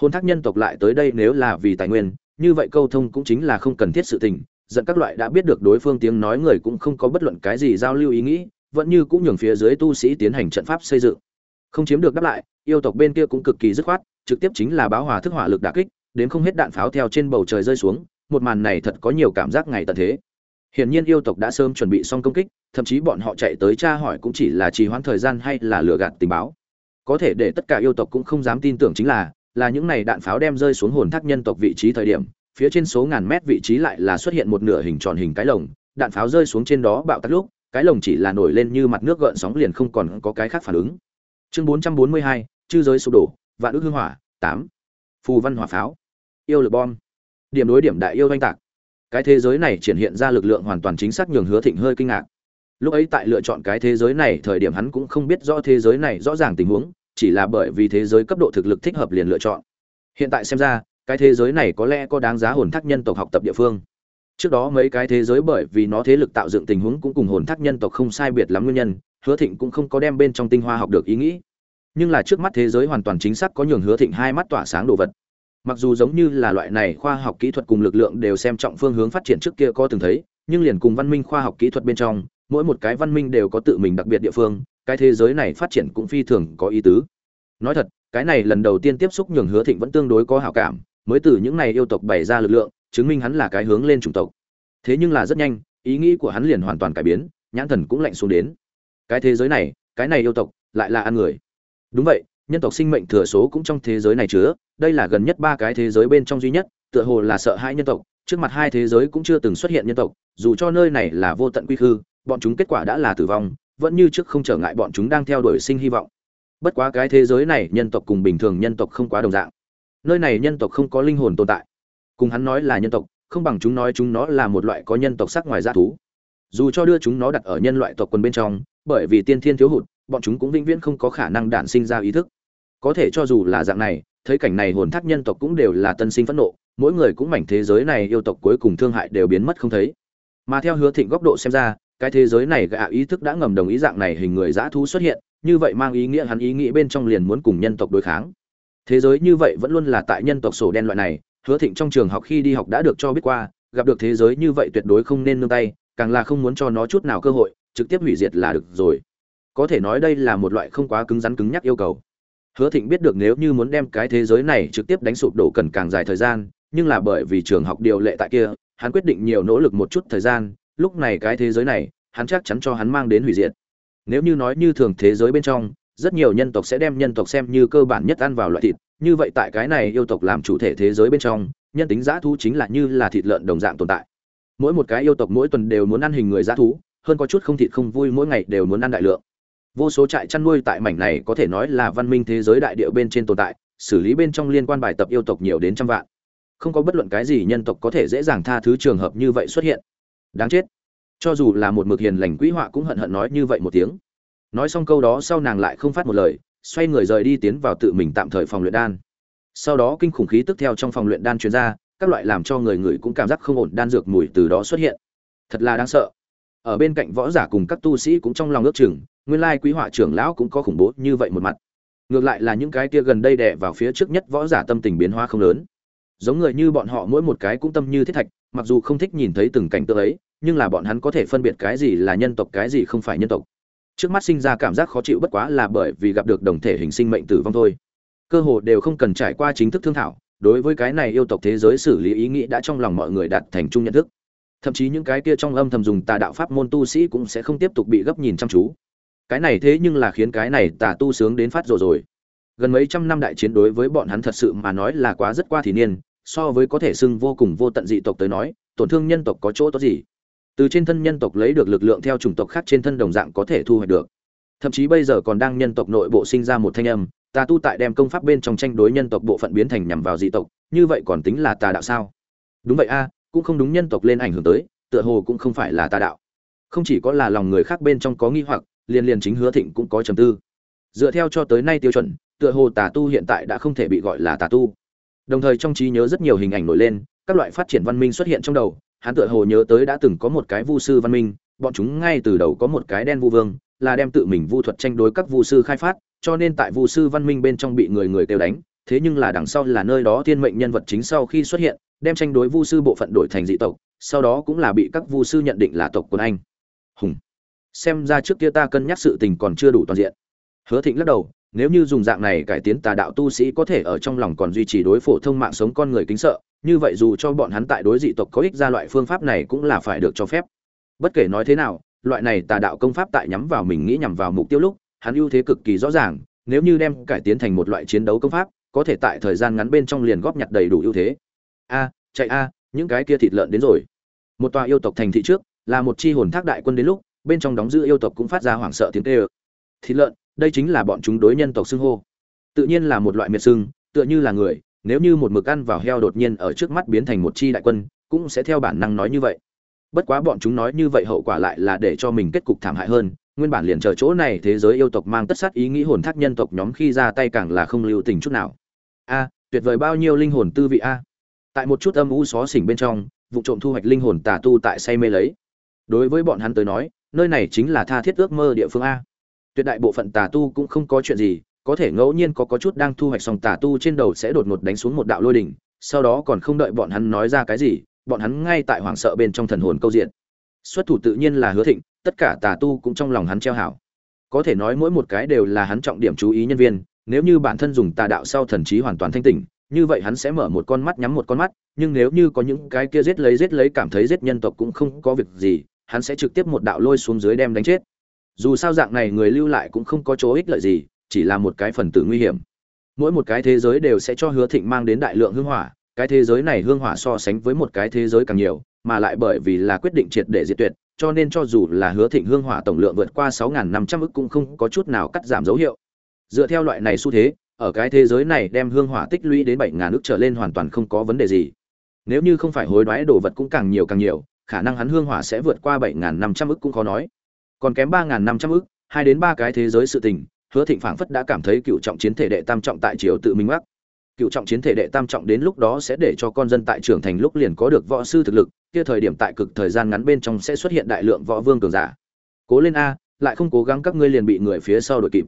Hồn thác nhân tộc lại tới đây nếu là vì tài nguyên như vậy câu thông cũng chính là không cần thiết sự tình dẫn các loại đã biết được đối phương tiếng nói người cũng không có bất luận cái gì giao lưu ý nghĩ, vẫn như cũng nhường phía dưới tu sĩ tiến hành trận pháp xây dựng. Không chiếm được đáp lại, yêu tộc bên kia cũng cực kỳ dứt khoát, trực tiếp chính là báo hòa thức hỏa lực đả kích, đến không hết đạn pháo theo trên bầu trời rơi xuống, một màn này thật có nhiều cảm giác ngày tận thế. Hiển nhiên yêu tộc đã sớm chuẩn bị xong công kích, thậm chí bọn họ chạy tới tra hỏi cũng chỉ là trì hoãn thời gian hay là lừa gạt tình báo. Có thể để tất cả yêu tộc cũng không dám tin tưởng chính là là những này đạn pháo đem rơi xuống hồn thác nhân tộc vị trí thời điểm phía trên số ngàn mét vị trí lại là xuất hiện một nửa hình tròn hình cái lồng đạn pháo rơi xuống trên đó bạo tắt lúc cái lồng chỉ là nổi lên như mặt nước gợn sóng liền không còn có cái khác phản ứng. Chương 442, chư giới sụp đổ vạn ước hương hỏa tám. Phù văn hỏa pháo. Yêu lực bom. Điểm đối điểm đại yêu oanh tạc. Cái thế giới này triển hiện ra lực lượng hoàn toàn chính xác nhường hứa thịnh hơi kinh ngạc. Lúc ấy tại lựa chọn cái thế giới này thời điểm hắn cũng không biết rõ thế giới này rõ ràng tình huống chỉ là bởi vì thế giới cấp độ thực lực thích hợp liền lựa chọn. Hiện tại xem ra, cái thế giới này có lẽ có đáng giá hồn thác nhân tộc học tập địa phương. Trước đó mấy cái thế giới bởi vì nó thế lực tạo dựng tình huống cũng cùng hồn thác nhân tộc không sai biệt lắm nguyên nhân, hứa thịnh cũng không có đem bên trong tinh hoa học được ý nghĩ. Nhưng là trước mắt thế giới hoàn toàn chính xác có nhường hứa thịnh hai mắt tỏa sáng đồ vật. Mặc dù giống như là loại này khoa học kỹ thuật cùng lực lượng đều xem trọng phương hướng phát triển trước kia có từng thấy, nhưng liền cùng văn minh khoa học kỹ thuật bên trong, mỗi một cái văn minh đều có tự mình đặc biệt địa phương cái thế giới này phát triển cũng phi thường có ý tứ. Nói thật, cái này lần đầu tiên tiếp xúc nhường hứa thịnh vẫn tương đối có hảo cảm, mới từ những này yêu tộc bày ra lực lượng, chứng minh hắn là cái hướng lên chủng tộc. Thế nhưng là rất nhanh, ý nghĩ của hắn liền hoàn toàn cải biến, nhãn thần cũng lạnh xuống đến. Cái thế giới này, cái này yêu tộc, lại là ăn người. Đúng vậy, nhân tộc sinh mệnh thừa số cũng trong thế giới này chứa, đây là gần nhất ba cái thế giới bên trong duy nhất, tựa hồ là sợ hai nhân tộc, trước mặt hai thế giới cũng chưa từng xuất hiện nhân tộc, dù cho nơi này là vô tận quy khư, bọn chúng kết quả đã là tử vong vẫn như trước không trở ngại bọn chúng đang theo đuổi sinh hy vọng. Bất quá cái thế giới này nhân tộc cùng bình thường nhân tộc không quá đồng dạng. Nơi này nhân tộc không có linh hồn tồn tại. Cùng hắn nói là nhân tộc, không bằng chúng nói chúng nó là một loại có nhân tộc sắc ngoài g thú. Dù cho đưa chúng nó đặt ở nhân loại tộc quần bên trong, bởi vì tiên thiên thiếu hụt, bọn chúng cũng vĩnh viễn không có khả năng đản sinh ra ý thức. Có thể cho dù là dạng này, thấy cảnh này hồn thác nhân tộc cũng đều là tân sinh phẫn nộ, mỗi người cũng mảnh thế giới này yêu tộc cuối cùng thương hại đều biến mất không thấy. Mà theo hứa thịnh góc độ xem ra cái thế giới này gạ ý thức đã ngầm đồng ý dạng này hình người dã thú xuất hiện, như vậy mang ý nghĩa hắn ý nghĩ bên trong liền muốn cùng nhân tộc đối kháng. Thế giới như vậy vẫn luôn là tại nhân tộc sổ đen loại này, hứa thịnh trong trường học khi đi học đã được cho biết qua, gặp được thế giới như vậy tuyệt đối không nên nương tay, càng là không muốn cho nó chút nào cơ hội, trực tiếp hủy diệt là được rồi. Có thể nói đây là một loại không quá cứng rắn cứng nhắc yêu cầu. Hứa thịnh biết được nếu như muốn đem cái thế giới này trực tiếp đánh sụp đổ cần càng dài thời gian, nhưng là bởi vì trường học điều lệ tại kia, hắn quyết định nhiều nỗ lực một chút thời gian lúc này cái thế giới này, hắn chắc chắn cho hắn mang đến hủy diệt. Nếu như nói như thường thế giới bên trong, rất nhiều nhân tộc sẽ đem nhân tộc xem như cơ bản nhất ăn vào loại thịt. Như vậy tại cái này yêu tộc làm chủ thể thế giới bên trong, nhân tính giã thú chính là như là thịt lợn đồng dạng tồn tại. Mỗi một cái yêu tộc mỗi tuần đều muốn ăn hình người giã thú, hơn có chút không thịt không vui mỗi ngày đều muốn ăn đại lượng. Vô số trại chăn nuôi tại mảnh này có thể nói là văn minh thế giới đại địa bên trên tồn tại, xử lý bên trong liên quan bài tập yêu tộc nhiều đến trăm vạn. Không có bất luận cái gì nhân tộc có thể dễ dàng tha thứ trường hợp như vậy xuất hiện đáng chết. Cho dù là một mực hiền lành quỹ họa cũng hận hận nói như vậy một tiếng. Nói xong câu đó sau nàng lại không phát một lời, xoay người rời đi tiến vào tự mình tạm thời phòng luyện đan. Sau đó kinh khủng khí tức theo trong phòng luyện đan chuyên ra, các loại làm cho người người cũng cảm giác không ổn, đan dược mùi từ đó xuất hiện. Thật là đáng sợ. Ở bên cạnh võ giả cùng các tu sĩ cũng trong lòng ước chừng, nguyên lai quý họa trưởng lão cũng có khủng bố như vậy một mặt. Ngược lại là những cái kia gần đây đè vào phía trước nhất võ giả tâm tình biến hóa không lớn. Giống người như bọn họ mỗi một cái cũng tâm như thiết thạch mặc dù không thích nhìn thấy từng cảnh tượng ấy, nhưng là bọn hắn có thể phân biệt cái gì là nhân tộc, cái gì không phải nhân tộc. Trước mắt sinh ra cảm giác khó chịu bất quá là bởi vì gặp được đồng thể hình sinh mệnh tử vong thôi. Cơ hồ đều không cần trải qua chính thức thương thảo, đối với cái này yêu tộc thế giới xử lý ý nghĩ đã trong lòng mọi người đạt thành chung nhận thức. Thậm chí những cái kia trong âm thầm dùng tà đạo pháp môn tu sĩ cũng sẽ không tiếp tục bị gấp nhìn chăm chú. Cái này thế nhưng là khiến cái này tà tu sướng đến phát rồi rồi. Gần mấy trăm năm đại chiến đối với bọn hắn thật sự mà nói là quá rất qua thì niên so với có thể xưng vô cùng vô tận dị tộc tới nói, tổn thương nhân tộc có chỗ tốt gì? Từ trên thân nhân tộc lấy được lực lượng theo chủng tộc khác trên thân đồng dạng có thể thu hoạch được. Thậm chí bây giờ còn đang nhân tộc nội bộ sinh ra một thanh âm tà tu tại đem công pháp bên trong tranh đối nhân tộc bộ phận biến thành nhằm vào dị tộc, như vậy còn tính là tà đạo sao? Đúng vậy a, cũng không đúng nhân tộc lên ảnh hưởng tới, tựa hồ cũng không phải là tà đạo. Không chỉ có là lòng người khác bên trong có nghi hoặc, liền liền chính hứa thịnh cũng có trầm tư. Dựa theo cho tới nay tiêu chuẩn, tựa hồ tà tu hiện tại đã không thể bị gọi là tà tu đồng thời trong trí nhớ rất nhiều hình ảnh nổi lên, các loại phát triển văn minh xuất hiện trong đầu, hắn tựa hồ nhớ tới đã từng có một cái vu sư văn minh, bọn chúng ngay từ đầu có một cái đen vu vương, là đem tự mình vu thuật tranh đối các vu sư khai phát, cho nên tại vu sư văn minh bên trong bị người người kêu đánh, thế nhưng là đằng sau là nơi đó thiên mệnh nhân vật chính sau khi xuất hiện, đem tranh đối vu sư bộ phận đổi thành dị tộc, sau đó cũng là bị các vu sư nhận định là tộc quân anh. Hùng. Xem ra trước kia ta cân nhắc sự tình còn chưa đủ toàn diện. Hứa thịnh lắc đầu nếu như dùng dạng này cải tiến tà đạo tu sĩ có thể ở trong lòng còn duy trì đối phổ thông mạng sống con người kính sợ, như vậy dù cho bọn hắn tại đối dị tộc có ích ra loại phương pháp này cũng là phải được cho phép. Bất kể nói thế nào, loại này tà đạo công pháp tại nhắm vào mình nghĩ nhằm vào mục tiêu lúc, hắn ưu thế cực kỳ rõ ràng, nếu như đem cải tiến thành một loại chiến đấu công pháp, có thể tại thời gian ngắn bên trong liền góp nhặt đầy đủ ưu thế. A, chạy a, những cái kia thịt lợn đến rồi. Một tòa yêu tộc thành thị trước, là một chi hồn thác đại quân đến lúc, bên trong đóng giữ yêu tộc cũng phát ra hoảng sợ tiếng tê ơ thịt lợn đây chính là bọn chúng đối nhân tộc xưng hô. Tự nhiên là một loại miệt xưng, tựa như là người, nếu như một mực ăn vào heo đột nhiên ở trước mắt biến thành một chi đại quân, cũng sẽ theo bản năng nói như vậy. Bất quá bọn chúng nói như vậy hậu quả lại là để cho mình kết cục thảm hại hơn, nguyên bản liền chờ chỗ này thế giới yêu tộc mang tất sát ý nghĩ hồn thác nhân tộc nhóm khi ra tay càng là không lưu tình chút nào. A, tuyệt vời bao nhiêu linh hồn tư vị a. Tại một chút âm u xó xỉnh bên trong, vụ trộm thu hoạch linh hồn tà tu tại say mê lấy. Đối với bọn hắn tới nói, nơi này chính là tha thiết ước mơ địa phương a tuyệt đại bộ phận tà tu cũng không có chuyện gì, có thể ngẫu nhiên có có chút đang thu hoạch xong tà tu trên đầu sẽ đột ngột đánh xuống một đạo lôi đỉnh, sau đó còn không đợi bọn hắn nói ra cái gì, bọn hắn ngay tại hoảng sợ bên trong thần hồn câu diện. Xuất thủ tự nhiên là hứa thịnh, tất cả tà tu cũng trong lòng hắn treo hảo. Có thể nói mỗi một cái đều là hắn trọng điểm chú ý nhân viên, nếu như bản thân dùng tà đạo sau thần trí hoàn toàn thanh tỉnh, như vậy hắn sẽ mở một con mắt nhắm một con mắt, nhưng nếu như có những cái kia giết lấy giết lấy cảm thấy giết nhân tộc cũng không có việc gì, hắn sẽ trực tiếp một đạo lôi xuống dưới đem đánh chết dù sao dạng này người lưu lại cũng không có chỗ ích lợi gì, chỉ là một cái phần tử nguy hiểm. Mỗi một cái thế giới đều sẽ cho hứa thịnh mang đến đại lượng hương hỏa, cái thế giới này hương hỏa so sánh với một cái thế giới càng nhiều, mà lại bởi vì là quyết định triệt để diệt tuyệt, cho nên cho dù là hứa thịnh hương hỏa tổng lượng vượt qua 6.500 ức cũng không có chút nào cắt giảm dấu hiệu. Dựa theo loại này xu thế, ở cái thế giới này đem hương hỏa tích lũy đến 7.000 ức trở lên hoàn toàn không có vấn đề gì. Nếu như không phải hối đoái đồ vật cũng càng nhiều càng nhiều, khả năng hắn hương hỏa sẽ vượt qua 7.500 ức cũng khó nói còn kém 3.500 ức hai đến ba cái thế giới sự tình, hứa thịnh phảng phất đã cảm thấy cựu trọng chiến thể đệ tam trọng tại triều tự minh mắc. Cựu trọng chiến thể đệ tam trọng đến lúc đó sẽ để cho con dân tại trưởng thành lúc liền có được võ sư thực lực, kia thời điểm tại cực thời gian ngắn bên trong sẽ xuất hiện đại lượng võ vương cường giả. Cố lên a, lại không cố gắng các ngươi liền bị người phía sau đuổi kịp.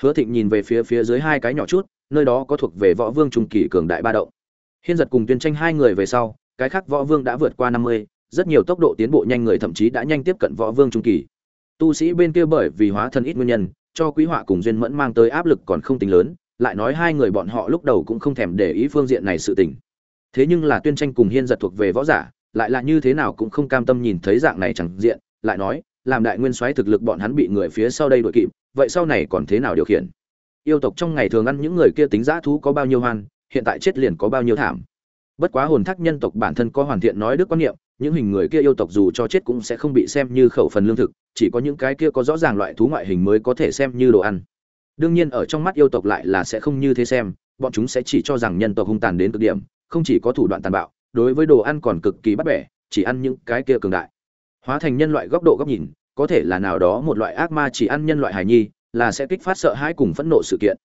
Hứa thịnh nhìn về phía phía dưới hai cái nhỏ chút, nơi đó có thuộc về võ vương trung kỳ cường đại ba động. Hiên giật cùng tuyên tranh hai người về sau, cái khác võ vương đã vượt qua năm mươi, rất nhiều tốc độ tiến bộ nhanh người thậm chí đã nhanh tiếp cận võ vương trung kỳ tu sĩ bên kia bởi vì hóa thân ít nguyên nhân, cho quý họa cùng duyên mẫn mang tới áp lực còn không tính lớn, lại nói hai người bọn họ lúc đầu cũng không thèm để ý phương diện này sự tình. Thế nhưng là tuyên tranh cùng hiên giật thuộc về võ giả, lại là như thế nào cũng không cam tâm nhìn thấy dạng này chẳng diện, lại nói, làm đại nguyên soái thực lực bọn hắn bị người phía sau đây đội kịp, vậy sau này còn thế nào điều khiển? Yêu tộc trong ngày thường ăn những người kia tính giã thú có bao nhiêu hoan, hiện tại chết liền có bao nhiêu thảm. Bất quá hồn thác nhân tộc bản thân có hoàn thiện nói đức quan niệm những hình người kia yêu tộc dù cho chết cũng sẽ không bị xem như khẩu phần lương thực, chỉ có những cái kia có rõ ràng loại thú ngoại hình mới có thể xem như đồ ăn. Đương nhiên ở trong mắt yêu tộc lại là sẽ không như thế xem, bọn chúng sẽ chỉ cho rằng nhân tộc hung tàn đến cực điểm, không chỉ có thủ đoạn tàn bạo, đối với đồ ăn còn cực kỳ bắt bẻ, chỉ ăn những cái kia cường đại. Hóa thành nhân loại góc độ góc nhìn, có thể là nào đó một loại ác ma chỉ ăn nhân loại hài nhi, là sẽ kích phát sợ hãi cùng phẫn nộ sự kiện.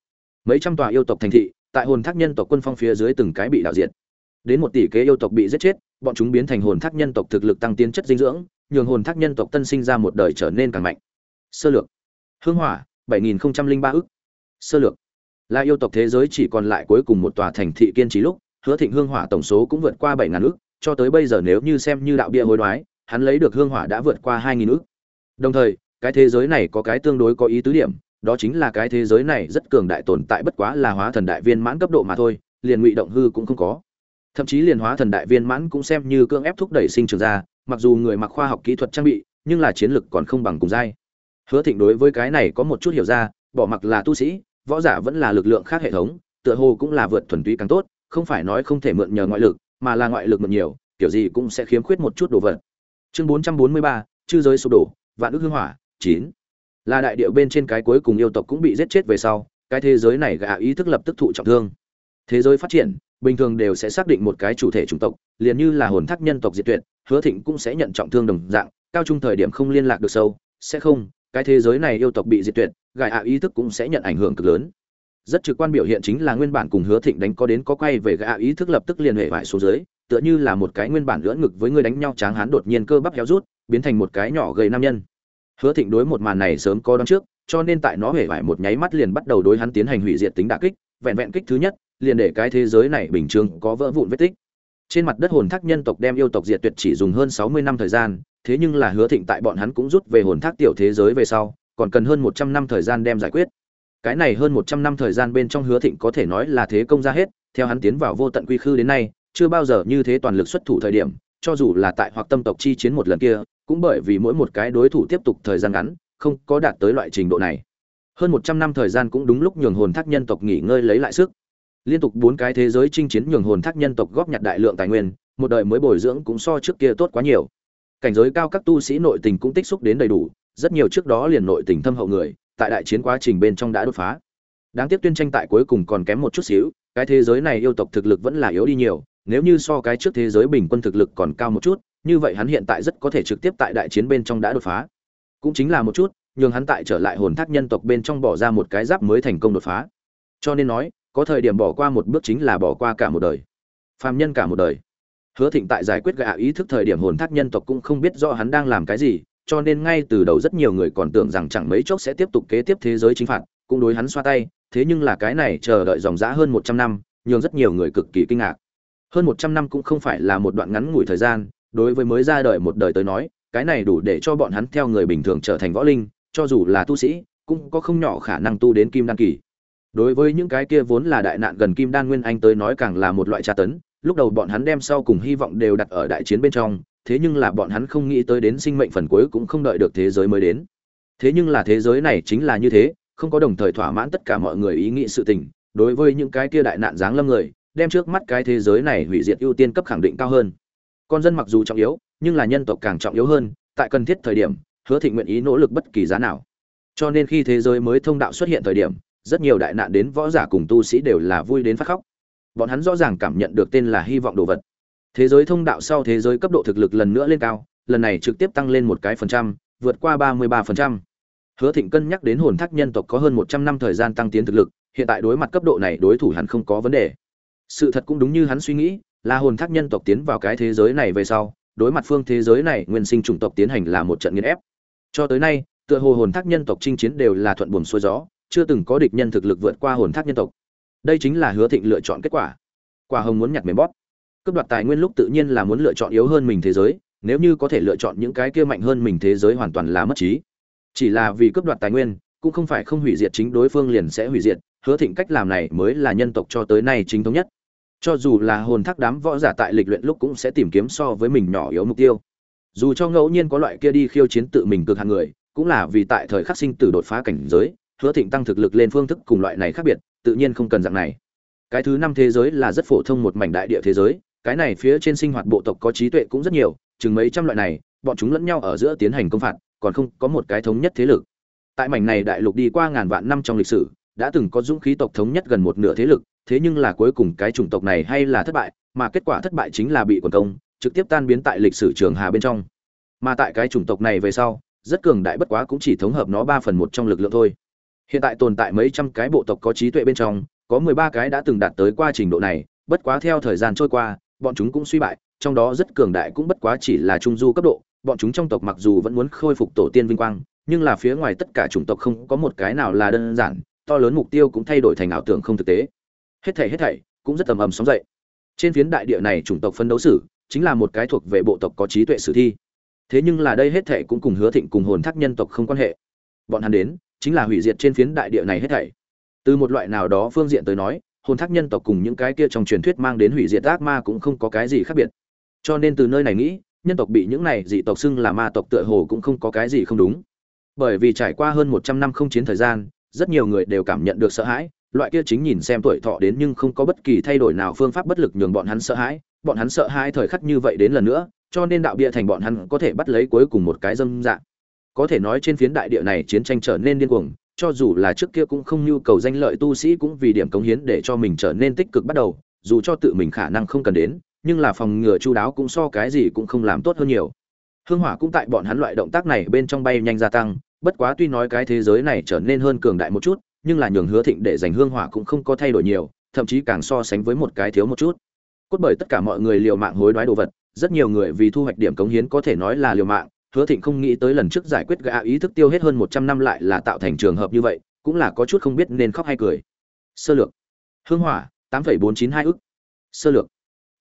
Mấy trăm tòa yêu tộc thành thị, tại hồn thác nhân tộc quân phong phía dưới từng cái bị đạo diệt. Đến một tỷ kế yêu tộc bị giết chết bọn chúng biến thành hồn thác nhân tộc thực lực tăng tiến chất dinh dưỡng nhường hồn thác nhân tộc tân sinh ra một đời trở nên càng mạnh sơ lược hương hỏa 7003 ức. Sơ lược. Là yêu tộc thế giới chỉ còn lại cuối cùng một tòa thành thị kiên trì lúc, Hứa Thịnh hương hỏa tổng số cũng vượt qua 7000 ức, cho tới bây giờ nếu như xem như đạo bia hối đoái, hắn lấy được hương hỏa đã vượt qua 2000 ức. Đồng thời, cái thế giới này có cái tương đối có ý tứ điểm, đó chính là cái thế giới này rất cường đại tồn tại bất quá là hóa thần đại viên mãn cấp độ mà thôi, liền ngụy động hư cũng không có. Thậm chí liền hóa thần đại viên mãn cũng xem như cương ép thúc đẩy sinh trưởng ra, mặc dù người mặc khoa học kỹ thuật trang bị, nhưng là chiến lực còn không bằng cùng giai. Hứa Thịnh đối với cái này có một chút hiểu ra, bỏ mặc là tu sĩ, võ giả vẫn là lực lượng khác hệ thống, tựa hồ cũng là vượt thuần túy càng tốt, không phải nói không thể mượn nhờ ngoại lực, mà là ngoại lực mượn nhiều, kiểu gì cũng sẽ khiếm khuyết một chút đồ vật. Chương 443, chư giới sụp đổ, vạn ức hương hỏa, 9. Là đại điệu bên trên cái cuối cùng yêu tộc cũng bị giết chết về sau, cái thế giới này gạ ý thức lập tức thụ trọng thương. Thế giới phát triển, bình thường đều sẽ xác định một cái chủ thể chủng tộc, liền như là hồn thác nhân tộc diệt tuyệt, Hứa Thịnh cũng sẽ nhận trọng thương đồng dạng, cao trung thời điểm không liên lạc được sâu, sẽ không, cái thế giới này yêu tộc bị diệt tuyệt gài ạ ý thức cũng sẽ nhận ảnh hưởng cực lớn. Rất trực quan biểu hiện chính là nguyên bản cùng hứa thịnh đánh có đến có quay về gạ ý thức lập tức liền hệ vải xuống dưới tựa như là một cái nguyên bản lưỡn ngực với người đánh nhau tráng hán đột nhiên cơ bắp héo rút biến thành một cái nhỏ gầy nam nhân. Hứa thịnh đối một màn này sớm có đón trước cho nên tại nó hề vải một nháy mắt liền bắt đầu đối hắn tiến hành hủy diệt tính đả kích vẹn vẹn kích thứ nhất liền để cái thế giới này bình thường có vỡ vụn vết tích trên mặt đất hồn thác nhân tộc đem yêu tộc diệt tuyệt chỉ dùng hơn sáu mươi năm thời gian thế nhưng là hứa thịnh tại bọn hắn cũng rút về hồn thác tiểu thế giới về sau, còn cần hơn một trăm năm thời gian đem giải quyết. Cái này hơn một trăm năm thời gian bên trong hứa thịnh có thể nói là thế công ra hết, theo hắn tiến vào vô tận quy khư đến nay, chưa bao giờ như thế toàn lực xuất thủ thời điểm, cho dù là tại hoặc tâm tộc chi chiến một lần kia, cũng bởi vì mỗi một cái đối thủ tiếp tục thời gian ngắn, không có đạt tới loại trình độ này. Hơn một trăm năm thời gian cũng đúng lúc nhường hồn thác nhân tộc nghỉ ngơi lấy lại sức. Liên tục bốn cái thế giới chinh chiến nhường hồn thác nhân tộc góp nhặt đại lượng tài nguyên, một đời mới bồi dưỡng cũng so trước kia tốt quá nhiều. Cảnh giới cao các tu sĩ nội tình cũng tích xúc đến đầy đủ rất nhiều trước đó liền nội tình thâm hậu người tại đại chiến quá trình bên trong đã đột phá. Đáng tiếc tuyên tranh tại cuối cùng còn kém một chút xíu cái thế giới này yêu tộc thực lực vẫn là yếu đi nhiều nếu như so cái trước thế giới bình quân thực lực còn cao một chút như vậy hắn hiện tại rất có thể trực tiếp tại đại chiến bên trong đã đột phá. Cũng chính là một chút nhưng hắn tại trở lại hồn thác nhân tộc bên trong bỏ ra một cái giáp mới thành công đột phá. Cho nên nói, có thời điểm bỏ qua một bước chính là bỏ qua cả một đời. Phàm nhân cả một đời. Hứa thịnh tại giải quyết gạ ý thức thời điểm hồn thác nhân tộc cũng không biết rõ hắn đang làm cái gì, cho nên ngay từ đầu rất nhiều người còn tưởng rằng chẳng mấy chốc sẽ tiếp tục kế tiếp thế giới chính phạt, cũng đối hắn xoa tay, thế nhưng là cái này chờ đợi dòng dã hơn một trăm năm, nhường rất nhiều người cực kỳ kinh ngạc. Hơn một trăm năm cũng không phải là một đoạn ngắn ngủi thời gian, đối với mới ra đời một đời tới nói, cái này đủ để cho bọn hắn theo người bình thường trở thành võ linh cho dù là tu sĩ, cũng có không nhỏ khả năng tu đến kim đan kỳ. Đối với những cái kia vốn là đại nạn gần kim đan nguyên anh tới nói càng là một loại tra tấn, lúc đầu bọn hắn đem sau cùng hy vọng đều đặt ở đại chiến bên trong, thế nhưng là bọn hắn không nghĩ tới đến sinh mệnh phần cuối cũng không đợi được thế giới mới đến. Thế nhưng là thế giới này chính là như thế, không có đồng thời thỏa mãn tất cả mọi người ý nghĩ sự tình, đối với những cái kia đại nạn giáng lâm người, đem trước mắt cái thế giới này hủy diệt ưu tiên cấp khẳng định cao hơn. Con dân mặc dù trọng yếu, nhưng là nhân tộc càng trọng yếu hơn, tại cần thiết thời điểm hứa thị nguyện ý nỗ lực bất kỳ giá nào. Cho nên khi thế giới mới thông đạo xuất hiện thời điểm, rất nhiều đại nạn đến võ giả cùng tu sĩ đều là vui đến phát khóc. Bọn hắn rõ ràng cảm nhận được tên là hy vọng đồ vật. Thế giới thông đạo sau thế giới cấp độ thực lực lần nữa lên cao, lần này trực tiếp tăng lên một cái phần trăm, vượt qua ba mươi ba phần trăm. Hứa thịnh cân nhắc đến hồn thác nhân tộc có hơn một trăm năm thời gian tăng tiến thực lực, hiện tại đối mặt cấp độ này đối thủ hắn không có vấn đề. Sự thật cũng đúng như hắn suy nghĩ, là hồn thác nhân tộc tiến vào cái thế giới này về sau, đối mặt phương thế giới này nguyên sinh chủng tộc tiến hành là một trận nghiên ép cho tới nay, tựa hồ hồn thác nhân tộc chinh chiến đều là thuận buồm xuôi gió, chưa từng có địch nhân thực lực vượt qua hồn thác nhân tộc. Đây chính là hứa thịnh lựa chọn kết quả. Quả hồng muốn nhặt mềm bóp. Cướp đoạt tài nguyên lúc tự nhiên là muốn lựa chọn yếu hơn mình thế giới, nếu như có thể lựa chọn những cái kia mạnh hơn mình thế giới hoàn toàn là mất trí. Chỉ là vì cướp đoạt tài nguyên, cũng không phải không hủy diệt chính đối phương liền sẽ hủy diệt, hứa thịnh cách làm này mới là nhân tộc cho tới nay chính thống nhất. Cho dù là hồn thác đám võ giả tại lịch luyện lúc cũng sẽ tìm kiếm so với mình nhỏ yếu mục tiêu dù cho ngẫu nhiên có loại kia đi khiêu chiến tự mình cực hàng người, cũng là vì tại thời khắc sinh tử đột phá cảnh giới, hứa thịnh tăng thực lực lên phương thức cùng loại này khác biệt, tự nhiên không cần dạng này. Cái thứ năm thế giới là rất phổ thông một mảnh đại địa thế giới, cái này phía trên sinh hoạt bộ tộc có trí tuệ cũng rất nhiều, chừng mấy trăm loại này, bọn chúng lẫn nhau ở giữa tiến hành công phạt, còn không có một cái thống nhất thế lực. Tại mảnh này đại lục đi qua ngàn vạn năm trong lịch sử, đã từng có dũng khí tộc thống nhất gần một nửa thế lực, thế nhưng là cuối cùng cái chủng tộc này hay là thất bại, mà kết quả thất bại chính là bị quần công trực tiếp tan biến tại lịch sử trường hà bên trong. Mà tại cái chủng tộc này về sau, rất cường đại bất quá cũng chỉ thống hợp nó ba phần một trong lực lượng thôi. Hiện tại tồn tại mấy trăm cái bộ tộc có trí tuệ bên trong, có mười ba cái đã từng đạt tới qua trình độ này, bất quá theo thời gian trôi qua, bọn chúng cũng suy bại, trong đó rất cường đại cũng bất quá chỉ là trung du cấp độ, bọn chúng trong tộc mặc dù vẫn muốn khôi phục tổ tiên vinh quang, nhưng là phía ngoài tất cả chủng tộc không có một cái nào là đơn giản, to lớn mục tiêu cũng thay đổi thành ảo tưởng không thực tế. Hết thảy hết thảy, cũng rất tầm ầm sóng dậy. Trên phiến đại địa này chủng tộc phân đấu sử chính là một cái thuộc về bộ tộc có trí tuệ sử thi. Thế nhưng là đây hết thảy cũng cùng hứa thịnh cùng hồn thác nhân tộc không quan hệ. Bọn hắn đến, chính là hủy diệt trên phiến đại địa này hết thảy. Từ một loại nào đó phương diện tới nói, hồn thác nhân tộc cùng những cái kia trong truyền thuyết mang đến hủy diệt ác ma cũng không có cái gì khác biệt. Cho nên từ nơi này nghĩ, nhân tộc bị những này dị tộc xưng là ma tộc tựa hồ cũng không có cái gì không đúng. Bởi vì trải qua hơn một trăm năm không chiến thời gian, rất nhiều người đều cảm nhận được sợ hãi, loại kia chính nhìn xem tuổi thọ đến nhưng không có bất kỳ thay đổi nào phương pháp bất lực nhường bọn hắn sợ hãi bọn hắn sợ hai thời khắc như vậy đến lần nữa, cho nên đạo bia thành bọn hắn có thể bắt lấy cuối cùng một cái dâm dạng. Có thể nói trên phiến đại địa này chiến tranh trở nên điên cuồng, cho dù là trước kia cũng không nhu cầu danh lợi tu sĩ cũng vì điểm cống hiến để cho mình trở nên tích cực bắt đầu, dù cho tự mình khả năng không cần đến, nhưng là phòng ngừa chu đáo cũng so cái gì cũng không làm tốt hơn nhiều. Hương hỏa cũng tại bọn hắn loại động tác này bên trong bay nhanh gia tăng, bất quá tuy nói cái thế giới này trở nên hơn cường đại một chút, nhưng là nhường hứa thịnh để giành hương hỏa cũng không có thay đổi nhiều, thậm chí càng so sánh với một cái thiếu một chút cốt bởi tất cả mọi người liều mạng hối đoái đồ vật, rất nhiều người vì thu hoạch điểm cống hiến có thể nói là liều mạng, hứa thịnh không nghĩ tới lần trước giải quyết gã ý thức tiêu hết hơn một trăm năm lại là tạo thành trường hợp như vậy, cũng là có chút không biết nên khóc hay cười. Sơ lược. Hương hỏa, tám phẩy bốn chín hai ức. Sơ lược.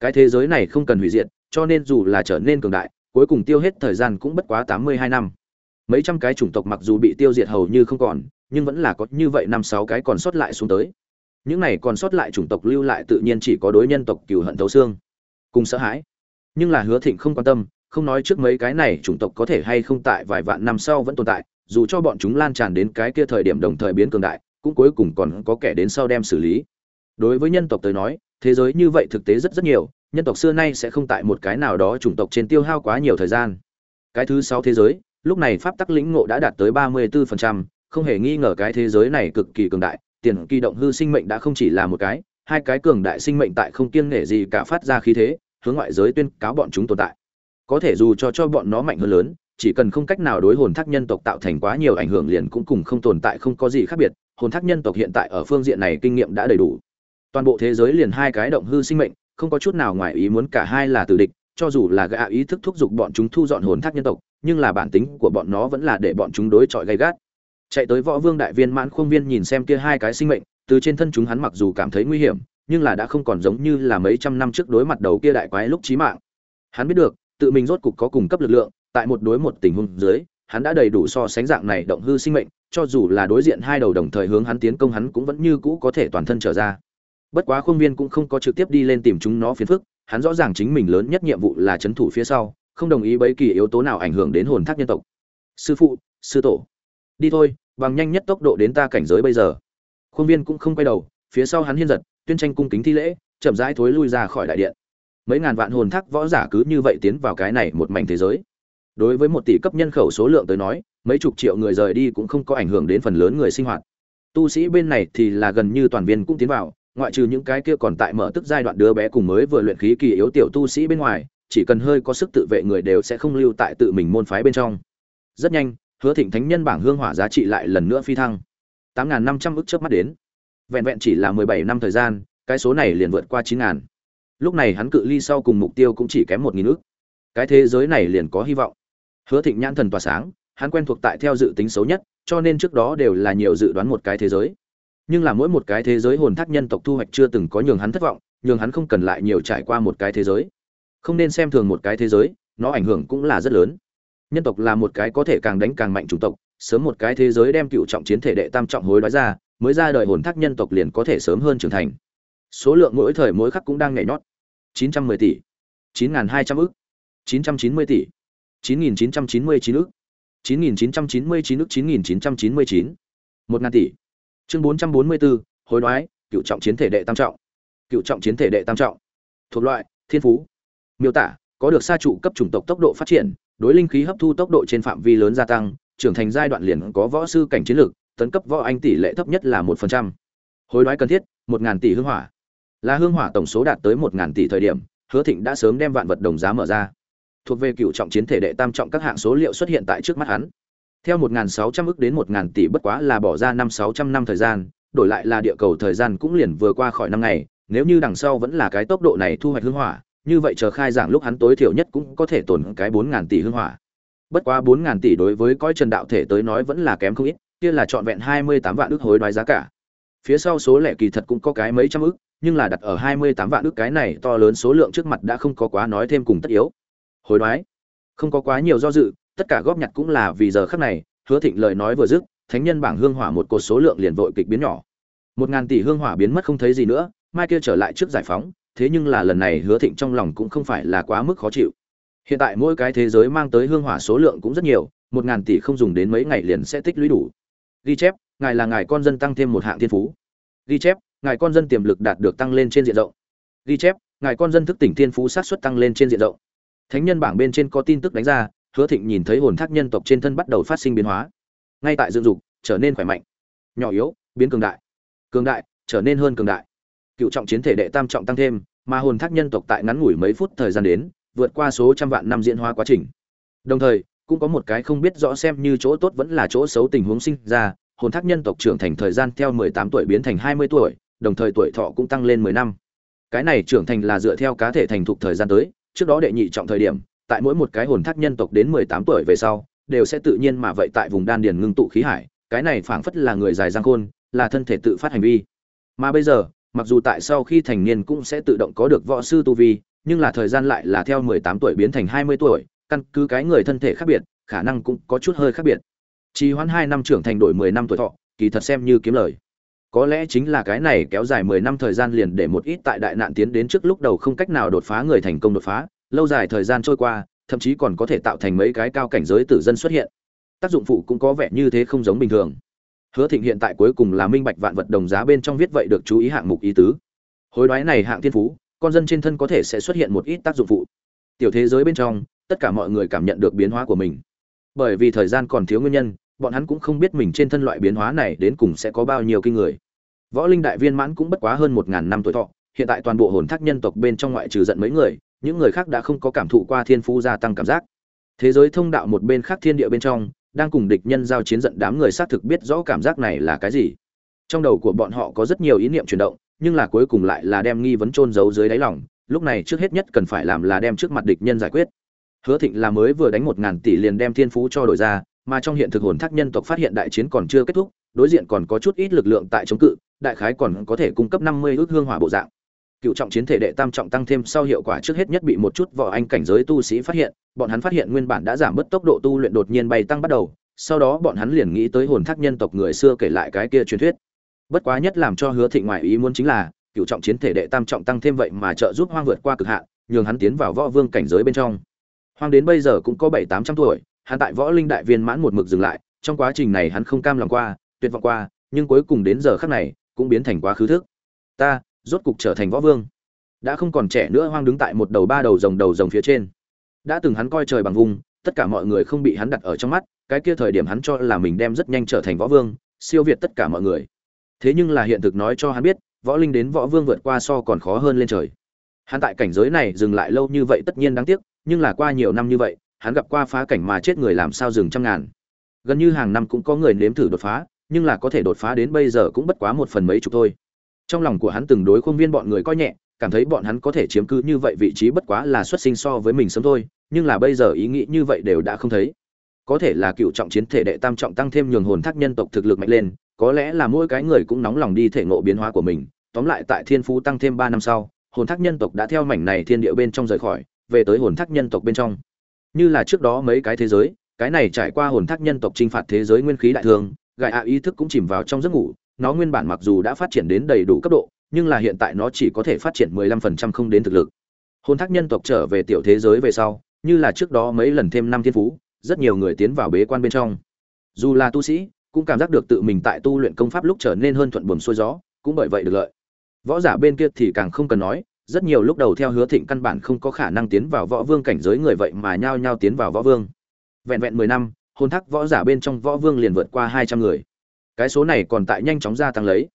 Cái thế giới này không cần hủy diệt, cho nên dù là trở nên cường đại, cuối cùng tiêu hết thời gian cũng bất quá tám mươi hai năm. Mấy trăm cái chủng tộc mặc dù bị tiêu diệt hầu như không còn, nhưng vẫn là có như vậy năm sáu cái còn sót lại xuống tới những này còn sót lại chủng tộc lưu lại tự nhiên chỉ có đối nhân tộc cừu hận thấu xương cùng sợ hãi. Nhưng là hứa thịnh không quan tâm không nói trước mấy cái này chủng tộc có thể hay không tại vài vạn năm sau vẫn tồn tại dù cho bọn chúng lan tràn đến cái kia thời điểm đồng thời biến cường đại cũng cuối cùng còn có kẻ đến sau đem xử lý. Đối với nhân tộc tới nói thế giới như vậy thực tế rất rất nhiều nhân tộc xưa nay sẽ không tại một cái nào đó chủng tộc trên tiêu hao quá nhiều thời gian. Cái thứ sáu thế giới lúc này pháp tắc lĩnh ngộ đã đạt tới ba mươi 34%, không hề nghi ngờ cái thế giới này cực kỳ cường đại tiền kỳ động hư sinh mệnh đã không chỉ là một cái, hai cái cường đại sinh mệnh tại không kiêng nể gì cả phát ra khí thế, hướng ngoại giới tuyên cáo bọn chúng tồn tại. Có thể dù cho cho bọn nó mạnh hơn lớn, chỉ cần không cách nào đối hồn thác nhân tộc tạo thành quá nhiều ảnh hưởng liền cũng cùng không tồn tại không có gì khác biệt, hồn thác nhân tộc hiện tại ở phương diện này kinh nghiệm đã đầy đủ. Toàn bộ thế giới liền hai cái động hư sinh mệnh, không có chút nào ngoài ý muốn cả hai là tử địch, cho dù là gã ý thức thúc giục bọn chúng thu dọn hồn thác nhân tộc, nhưng là bản tính của bọn nó vẫn là để bọn chúng đối chọi gay gắt chạy tới võ vương đại viên mãn khuôn viên nhìn xem kia hai cái sinh mệnh, từ trên thân chúng hắn mặc dù cảm thấy nguy hiểm, nhưng là đã không còn giống như là mấy trăm năm trước đối mặt đầu kia đại quái lúc chí mạng. Hắn biết được, tự mình rốt cục có cùng cấp lực lượng, tại một đối một tình huống dưới, hắn đã đầy đủ so sánh dạng này động hư sinh mệnh, cho dù là đối diện hai đầu đồng thời hướng hắn tiến công hắn cũng vẫn như cũ có thể toàn thân trở ra. Bất quá khuôn viên cũng không có trực tiếp đi lên tìm chúng nó phiền phức, hắn rõ ràng chính mình lớn nhất nhiệm vụ là chấn thủ phía sau, không đồng ý bất kỳ yếu tố nào ảnh hưởng đến hồn thác nhân tộc. Sư phụ, sư tổ đi thôi, bằng nhanh nhất tốc độ đến ta cảnh giới bây giờ. Khuôn viên cũng không quay đầu, phía sau hắn hiên giật, tuyên tranh cung kính thi lễ, chậm rãi thối lui ra khỏi đại điện. Mấy ngàn vạn hồn thác võ giả cứ như vậy tiến vào cái này một mảnh thế giới. Đối với một tỷ cấp nhân khẩu số lượng tới nói, mấy chục triệu người rời đi cũng không có ảnh hưởng đến phần lớn người sinh hoạt. Tu sĩ bên này thì là gần như toàn viên cũng tiến vào, ngoại trừ những cái kia còn tại mở tức giai đoạn đứa bé cùng mới vừa luyện khí kỳ yếu tiểu tu sĩ bên ngoài, chỉ cần hơi có sức tự vệ người đều sẽ không lưu tại tự mình môn phái bên trong. Rất nhanh hứa thịnh thánh nhân bảng hương hỏa giá trị lại lần nữa phi thăng. tám n năm trăm ức trước mắt đến. Vẹn vẹn chỉ là mười bảy năm thời gian, cái số này liền vượt qua chín ngàn lúc này hắn cự ly sau cùng mục tiêu cũng chỉ kém một nghìn ức. Cái thế giới này liền có hy vọng. Hứa thịnh nhãn thần tỏa sáng, hắn quen thuộc tại theo dự tính xấu nhất, cho nên trước đó đều là nhiều dự đoán một cái thế giới. Nhưng là mỗi một cái thế giới hồn thác nhân tộc thu hoạch chưa từng có nhường hắn thất vọng, nhường hắn không cần lại nhiều trải qua một cái thế giới. Không nên xem thường một cái thế giới, nó ảnh hưởng cũng là rất lớn nhân tộc là một cái có thể càng đánh càng mạnh chủng tộc sớm một cái thế giới đem cựu trọng chiến thể đệ tam trọng hối đoái ra mới ra đời hồn thác nhân tộc liền có thể sớm hơn trưởng thành. Số lượng mỗi thời mỗi khắc cũng đang nhảy nhót. 910 tỷ. 9.200 ức. 990 tỷ. 9.999 ức. 9.999 ức 9.999 1.000 tỷ. Chương 444, hối đoái cựu trọng chiến thể đệ tam trọng. Cựu trọng chiến thể đệ tam trọng. Thuộc loại thiên phú. Miêu tả có được sa trụ cấp chủng tộc tốc độ phát triển đối linh khí hấp thu tốc độ trên phạm vi lớn gia tăng, trưởng thành giai đoạn liền có võ sư cảnh chiến lược, tấn cấp võ anh tỷ lệ thấp nhất là một phần trăm. Hối đoái cần thiết, một ngàn tỷ hương hỏa. Là hương hỏa tổng số đạt tới một ngàn tỷ thời điểm, hứa thịnh đã sớm đem vạn vật đồng giá mở ra. Thuộc về cựu trọng chiến thể đệ tam trọng các hạng số liệu xuất hiện tại trước mắt hắn. Theo một sáu trăm ức đến một tỷ bất quá là bỏ ra năm sáu trăm năm thời gian, đổi lại là địa cầu thời gian cũng liền vừa qua khỏi năm ngày, nếu như đằng sau vẫn là cái tốc độ này thu hoạch hương hỏa như vậy chờ khai giảng lúc hắn tối thiểu nhất cũng có thể tồn cái bốn ngàn tỷ hương hỏa. Bất quá bốn ngàn tỷ đối với coi trần đạo thể tới nói vẫn là kém không ít, kia là trọn vẹn hai mươi tám vạn ước hối đoái giá cả. Phía sau số lẻ kỳ thật cũng có cái mấy trăm ước, nhưng là đặt ở hai mươi tám vạn ước cái này to lớn số lượng trước mặt đã không có quá nói thêm cùng tất yếu. Hối đoái. Không có quá nhiều do dự, tất cả góp nhặt cũng là vì giờ khắc này, hứa thịnh lời nói vừa dứt, thánh nhân bảng hương hỏa một cột số lượng liền vội kịch biến nhỏ. Một ngàn tỷ hương hỏa biến mất không thấy gì nữa, mai kia trở lại trước giải phóng thế nhưng là lần này hứa thịnh trong lòng cũng không phải là quá mức khó chịu. Hiện tại mỗi cái thế giới mang tới hương hỏa số lượng cũng rất nhiều, một ngàn tỷ không dùng đến mấy ngày liền sẽ tích lũy đủ. Ghi chép, ngài là ngài con dân tăng thêm một hạng thiên phú. Ghi chép, ngài con dân tiềm lực đạt được tăng lên trên diện rộng. Ghi chép, ngài con dân thức tỉnh thiên phú sát xuất tăng lên trên diện rộng. Thánh nhân bảng bên trên có tin tức đánh ra, hứa thịnh nhìn thấy hồn thác nhân tộc trên thân bắt đầu phát sinh biến hóa. Ngay tại dựng dục, trở nên khỏe mạnh. Nhỏ yếu, biến cường đại. Cường đại, trở nên hơn cường đại cựu trọng chiến thể đệ tam trọng tăng thêm, mà hồn thác nhân tộc tại ngắn ngủi mấy phút thời gian đến, vượt qua số trăm vạn năm diễn hóa quá trình. Đồng thời, cũng có một cái không biết rõ xem như chỗ tốt vẫn là chỗ xấu tình huống sinh ra, hồn thác nhân tộc trưởng thành thời gian theo 18 tuổi biến thành 20 tuổi, đồng thời tuổi thọ cũng tăng lên 10 năm. Cái này trưởng thành là dựa theo cá thể thành thục thời gian tới, trước đó đệ nhị trọng thời điểm, tại mỗi một cái hồn thác nhân tộc đến 18 tuổi về sau, đều sẽ tự nhiên mà vậy tại vùng đan điền ngưng tụ khí hải, cái này phảng phất là người dài giang khôn, là thân thể tự phát hành vi. Mà bây giờ mặc dù tại sau khi thành niên cũng sẽ tự động có được võ sư tu vi, nhưng là thời gian lại là theo 18 tuổi biến thành 20 tuổi, căn cứ cái người thân thể khác biệt, khả năng cũng có chút hơi khác biệt. Trì hoãn hai năm trưởng thành đổi 10 năm tuổi thọ, kỳ thật xem như kiếm lời. Có lẽ chính là cái này kéo dài 10 năm thời gian liền để một ít tại đại nạn tiến đến trước lúc đầu không cách nào đột phá người thành công đột phá, lâu dài thời gian trôi qua, thậm chí còn có thể tạo thành mấy cái cao cảnh giới tử dân xuất hiện. Tác dụng phụ cũng có vẻ như thế không giống bình thường hứa thịnh hiện tại cuối cùng là minh bạch vạn vật đồng giá bên trong viết vậy được chú ý hạng mục ý tứ. Hối đoái này hạng thiên phú, con dân trên thân có thể sẽ xuất hiện một ít tác dụng phụ. Tiểu thế giới bên trong, tất cả mọi người cảm nhận được biến hóa của mình. Bởi vì thời gian còn thiếu nguyên nhân, bọn hắn cũng không biết mình trên thân loại biến hóa này đến cùng sẽ có bao nhiêu kinh người. Võ linh đại viên mãn cũng bất quá hơn một ngàn năm tuổi thọ, hiện tại toàn bộ hồn thác nhân tộc bên trong ngoại trừ giận mấy người, những người khác đã không có cảm thụ qua thiên phú gia tăng cảm giác. Thế giới thông đạo một bên khác thiên địa bên trong đang cùng địch nhân giao chiến giận đám người xác thực biết rõ cảm giác này là cái gì. Trong đầu của bọn họ có rất nhiều ý niệm chuyển động, nhưng là cuối cùng lại là đem nghi vấn chôn giấu dưới đáy lòng, lúc này trước hết nhất cần phải làm là đem trước mặt địch nhân giải quyết. Hứa thịnh là mới vừa đánh một ngàn tỷ liền đem thiên phú cho đổi ra, mà trong hiện thực hồn thác nhân tộc phát hiện đại chiến còn chưa kết thúc, đối diện còn có chút ít lực lượng tại chống cự, đại khái còn có thể cung cấp năm mươi ước hương hỏa bộ dạng cựu trọng chiến thể đệ tam trọng tăng thêm sau hiệu quả trước hết nhất bị một chút võ anh cảnh giới tu sĩ phát hiện, bọn hắn phát hiện nguyên bản đã giảm bớt tốc độ tu luyện đột nhiên bay tăng bắt đầu, sau đó bọn hắn liền nghĩ tới hồn thác nhân tộc người xưa kể lại cái kia truyền thuyết. Bất quá nhất làm cho hứa thịnh ngoại ý muốn chính là, cựu trọng chiến thể đệ tam trọng tăng thêm vậy mà trợ giúp hoang vượt qua cực hạn, nhường hắn tiến vào võ vương cảnh giới bên trong. Hoang đến bây giờ cũng có bảy tám trăm tuổi, hắn tại võ linh đại viên mãn một mực dừng lại, trong quá trình này hắn không cam lòng qua, tuyệt vọng qua, nhưng cuối cùng đến giờ khắc này, cũng biến thành quá khứ thức. Ta rốt cục trở thành võ vương. Đã không còn trẻ nữa hoang đứng tại một đầu ba đầu rồng đầu rồng phía trên. Đã từng hắn coi trời bằng vùng, tất cả mọi người không bị hắn đặt ở trong mắt, cái kia thời điểm hắn cho là mình đem rất nhanh trở thành võ vương, siêu việt tất cả mọi người. Thế nhưng là hiện thực nói cho hắn biết, võ linh đến võ vương vượt qua so còn khó hơn lên trời. Hắn tại cảnh giới này dừng lại lâu như vậy tất nhiên đáng tiếc, nhưng là qua nhiều năm như vậy, hắn gặp qua phá cảnh mà chết người làm sao dừng trăm ngàn. Gần như hàng năm cũng có người nếm thử đột phá, nhưng là có thể đột phá đến bây giờ cũng bất quá một phần mấy chục thôi trong lòng của hắn từng đối khuôn viên bọn người coi nhẹ, cảm thấy bọn hắn có thể chiếm cứ như vậy vị trí bất quá là xuất sinh so với mình sớm thôi, nhưng là bây giờ ý nghĩ như vậy đều đã không thấy. Có thể là cựu trọng chiến thể đệ tam trọng tăng thêm nhường hồn thác nhân tộc thực lực mạnh lên, có lẽ là mỗi cái người cũng nóng lòng đi thể ngộ biến hóa của mình. Tóm lại tại thiên phú tăng thêm ba năm sau, hồn thác nhân tộc đã theo mảnh này thiên địa bên trong rời khỏi, về tới hồn thác nhân tộc bên trong. Như là trước đó mấy cái thế giới, cái này trải qua hồn thác nhân tộc t r i n h phạt thế giới nguyên khí đại thương gại ạ ý thức cũng chìm vào trong giấc ngủ nó nguyên bản mặc dù đã phát triển đến đầy đủ cấp độ, nhưng là hiện tại nó chỉ có thể phát triển 15% không đến thực lực. Hồn thác nhân tộc trở về tiểu thế giới về sau, như là trước đó mấy lần thêm năm thiên phú, rất nhiều người tiến vào bế quan bên trong. Dù là tu sĩ, cũng cảm giác được tự mình tại tu luyện công pháp lúc trở nên hơn thuận buồm xuôi gió, cũng bởi vậy được lợi. Võ giả bên kia thì càng không cần nói, rất nhiều lúc đầu theo hứa thịnh căn bản không có khả năng tiến vào võ vương cảnh giới người vậy mà nhao nhao tiến vào võ vương. Vẹn vẹn mười năm hôn thác võ giả bên trong võ vương liền vượt qua hai trăm người cái số này còn tại nhanh chóng gia tăng lấy.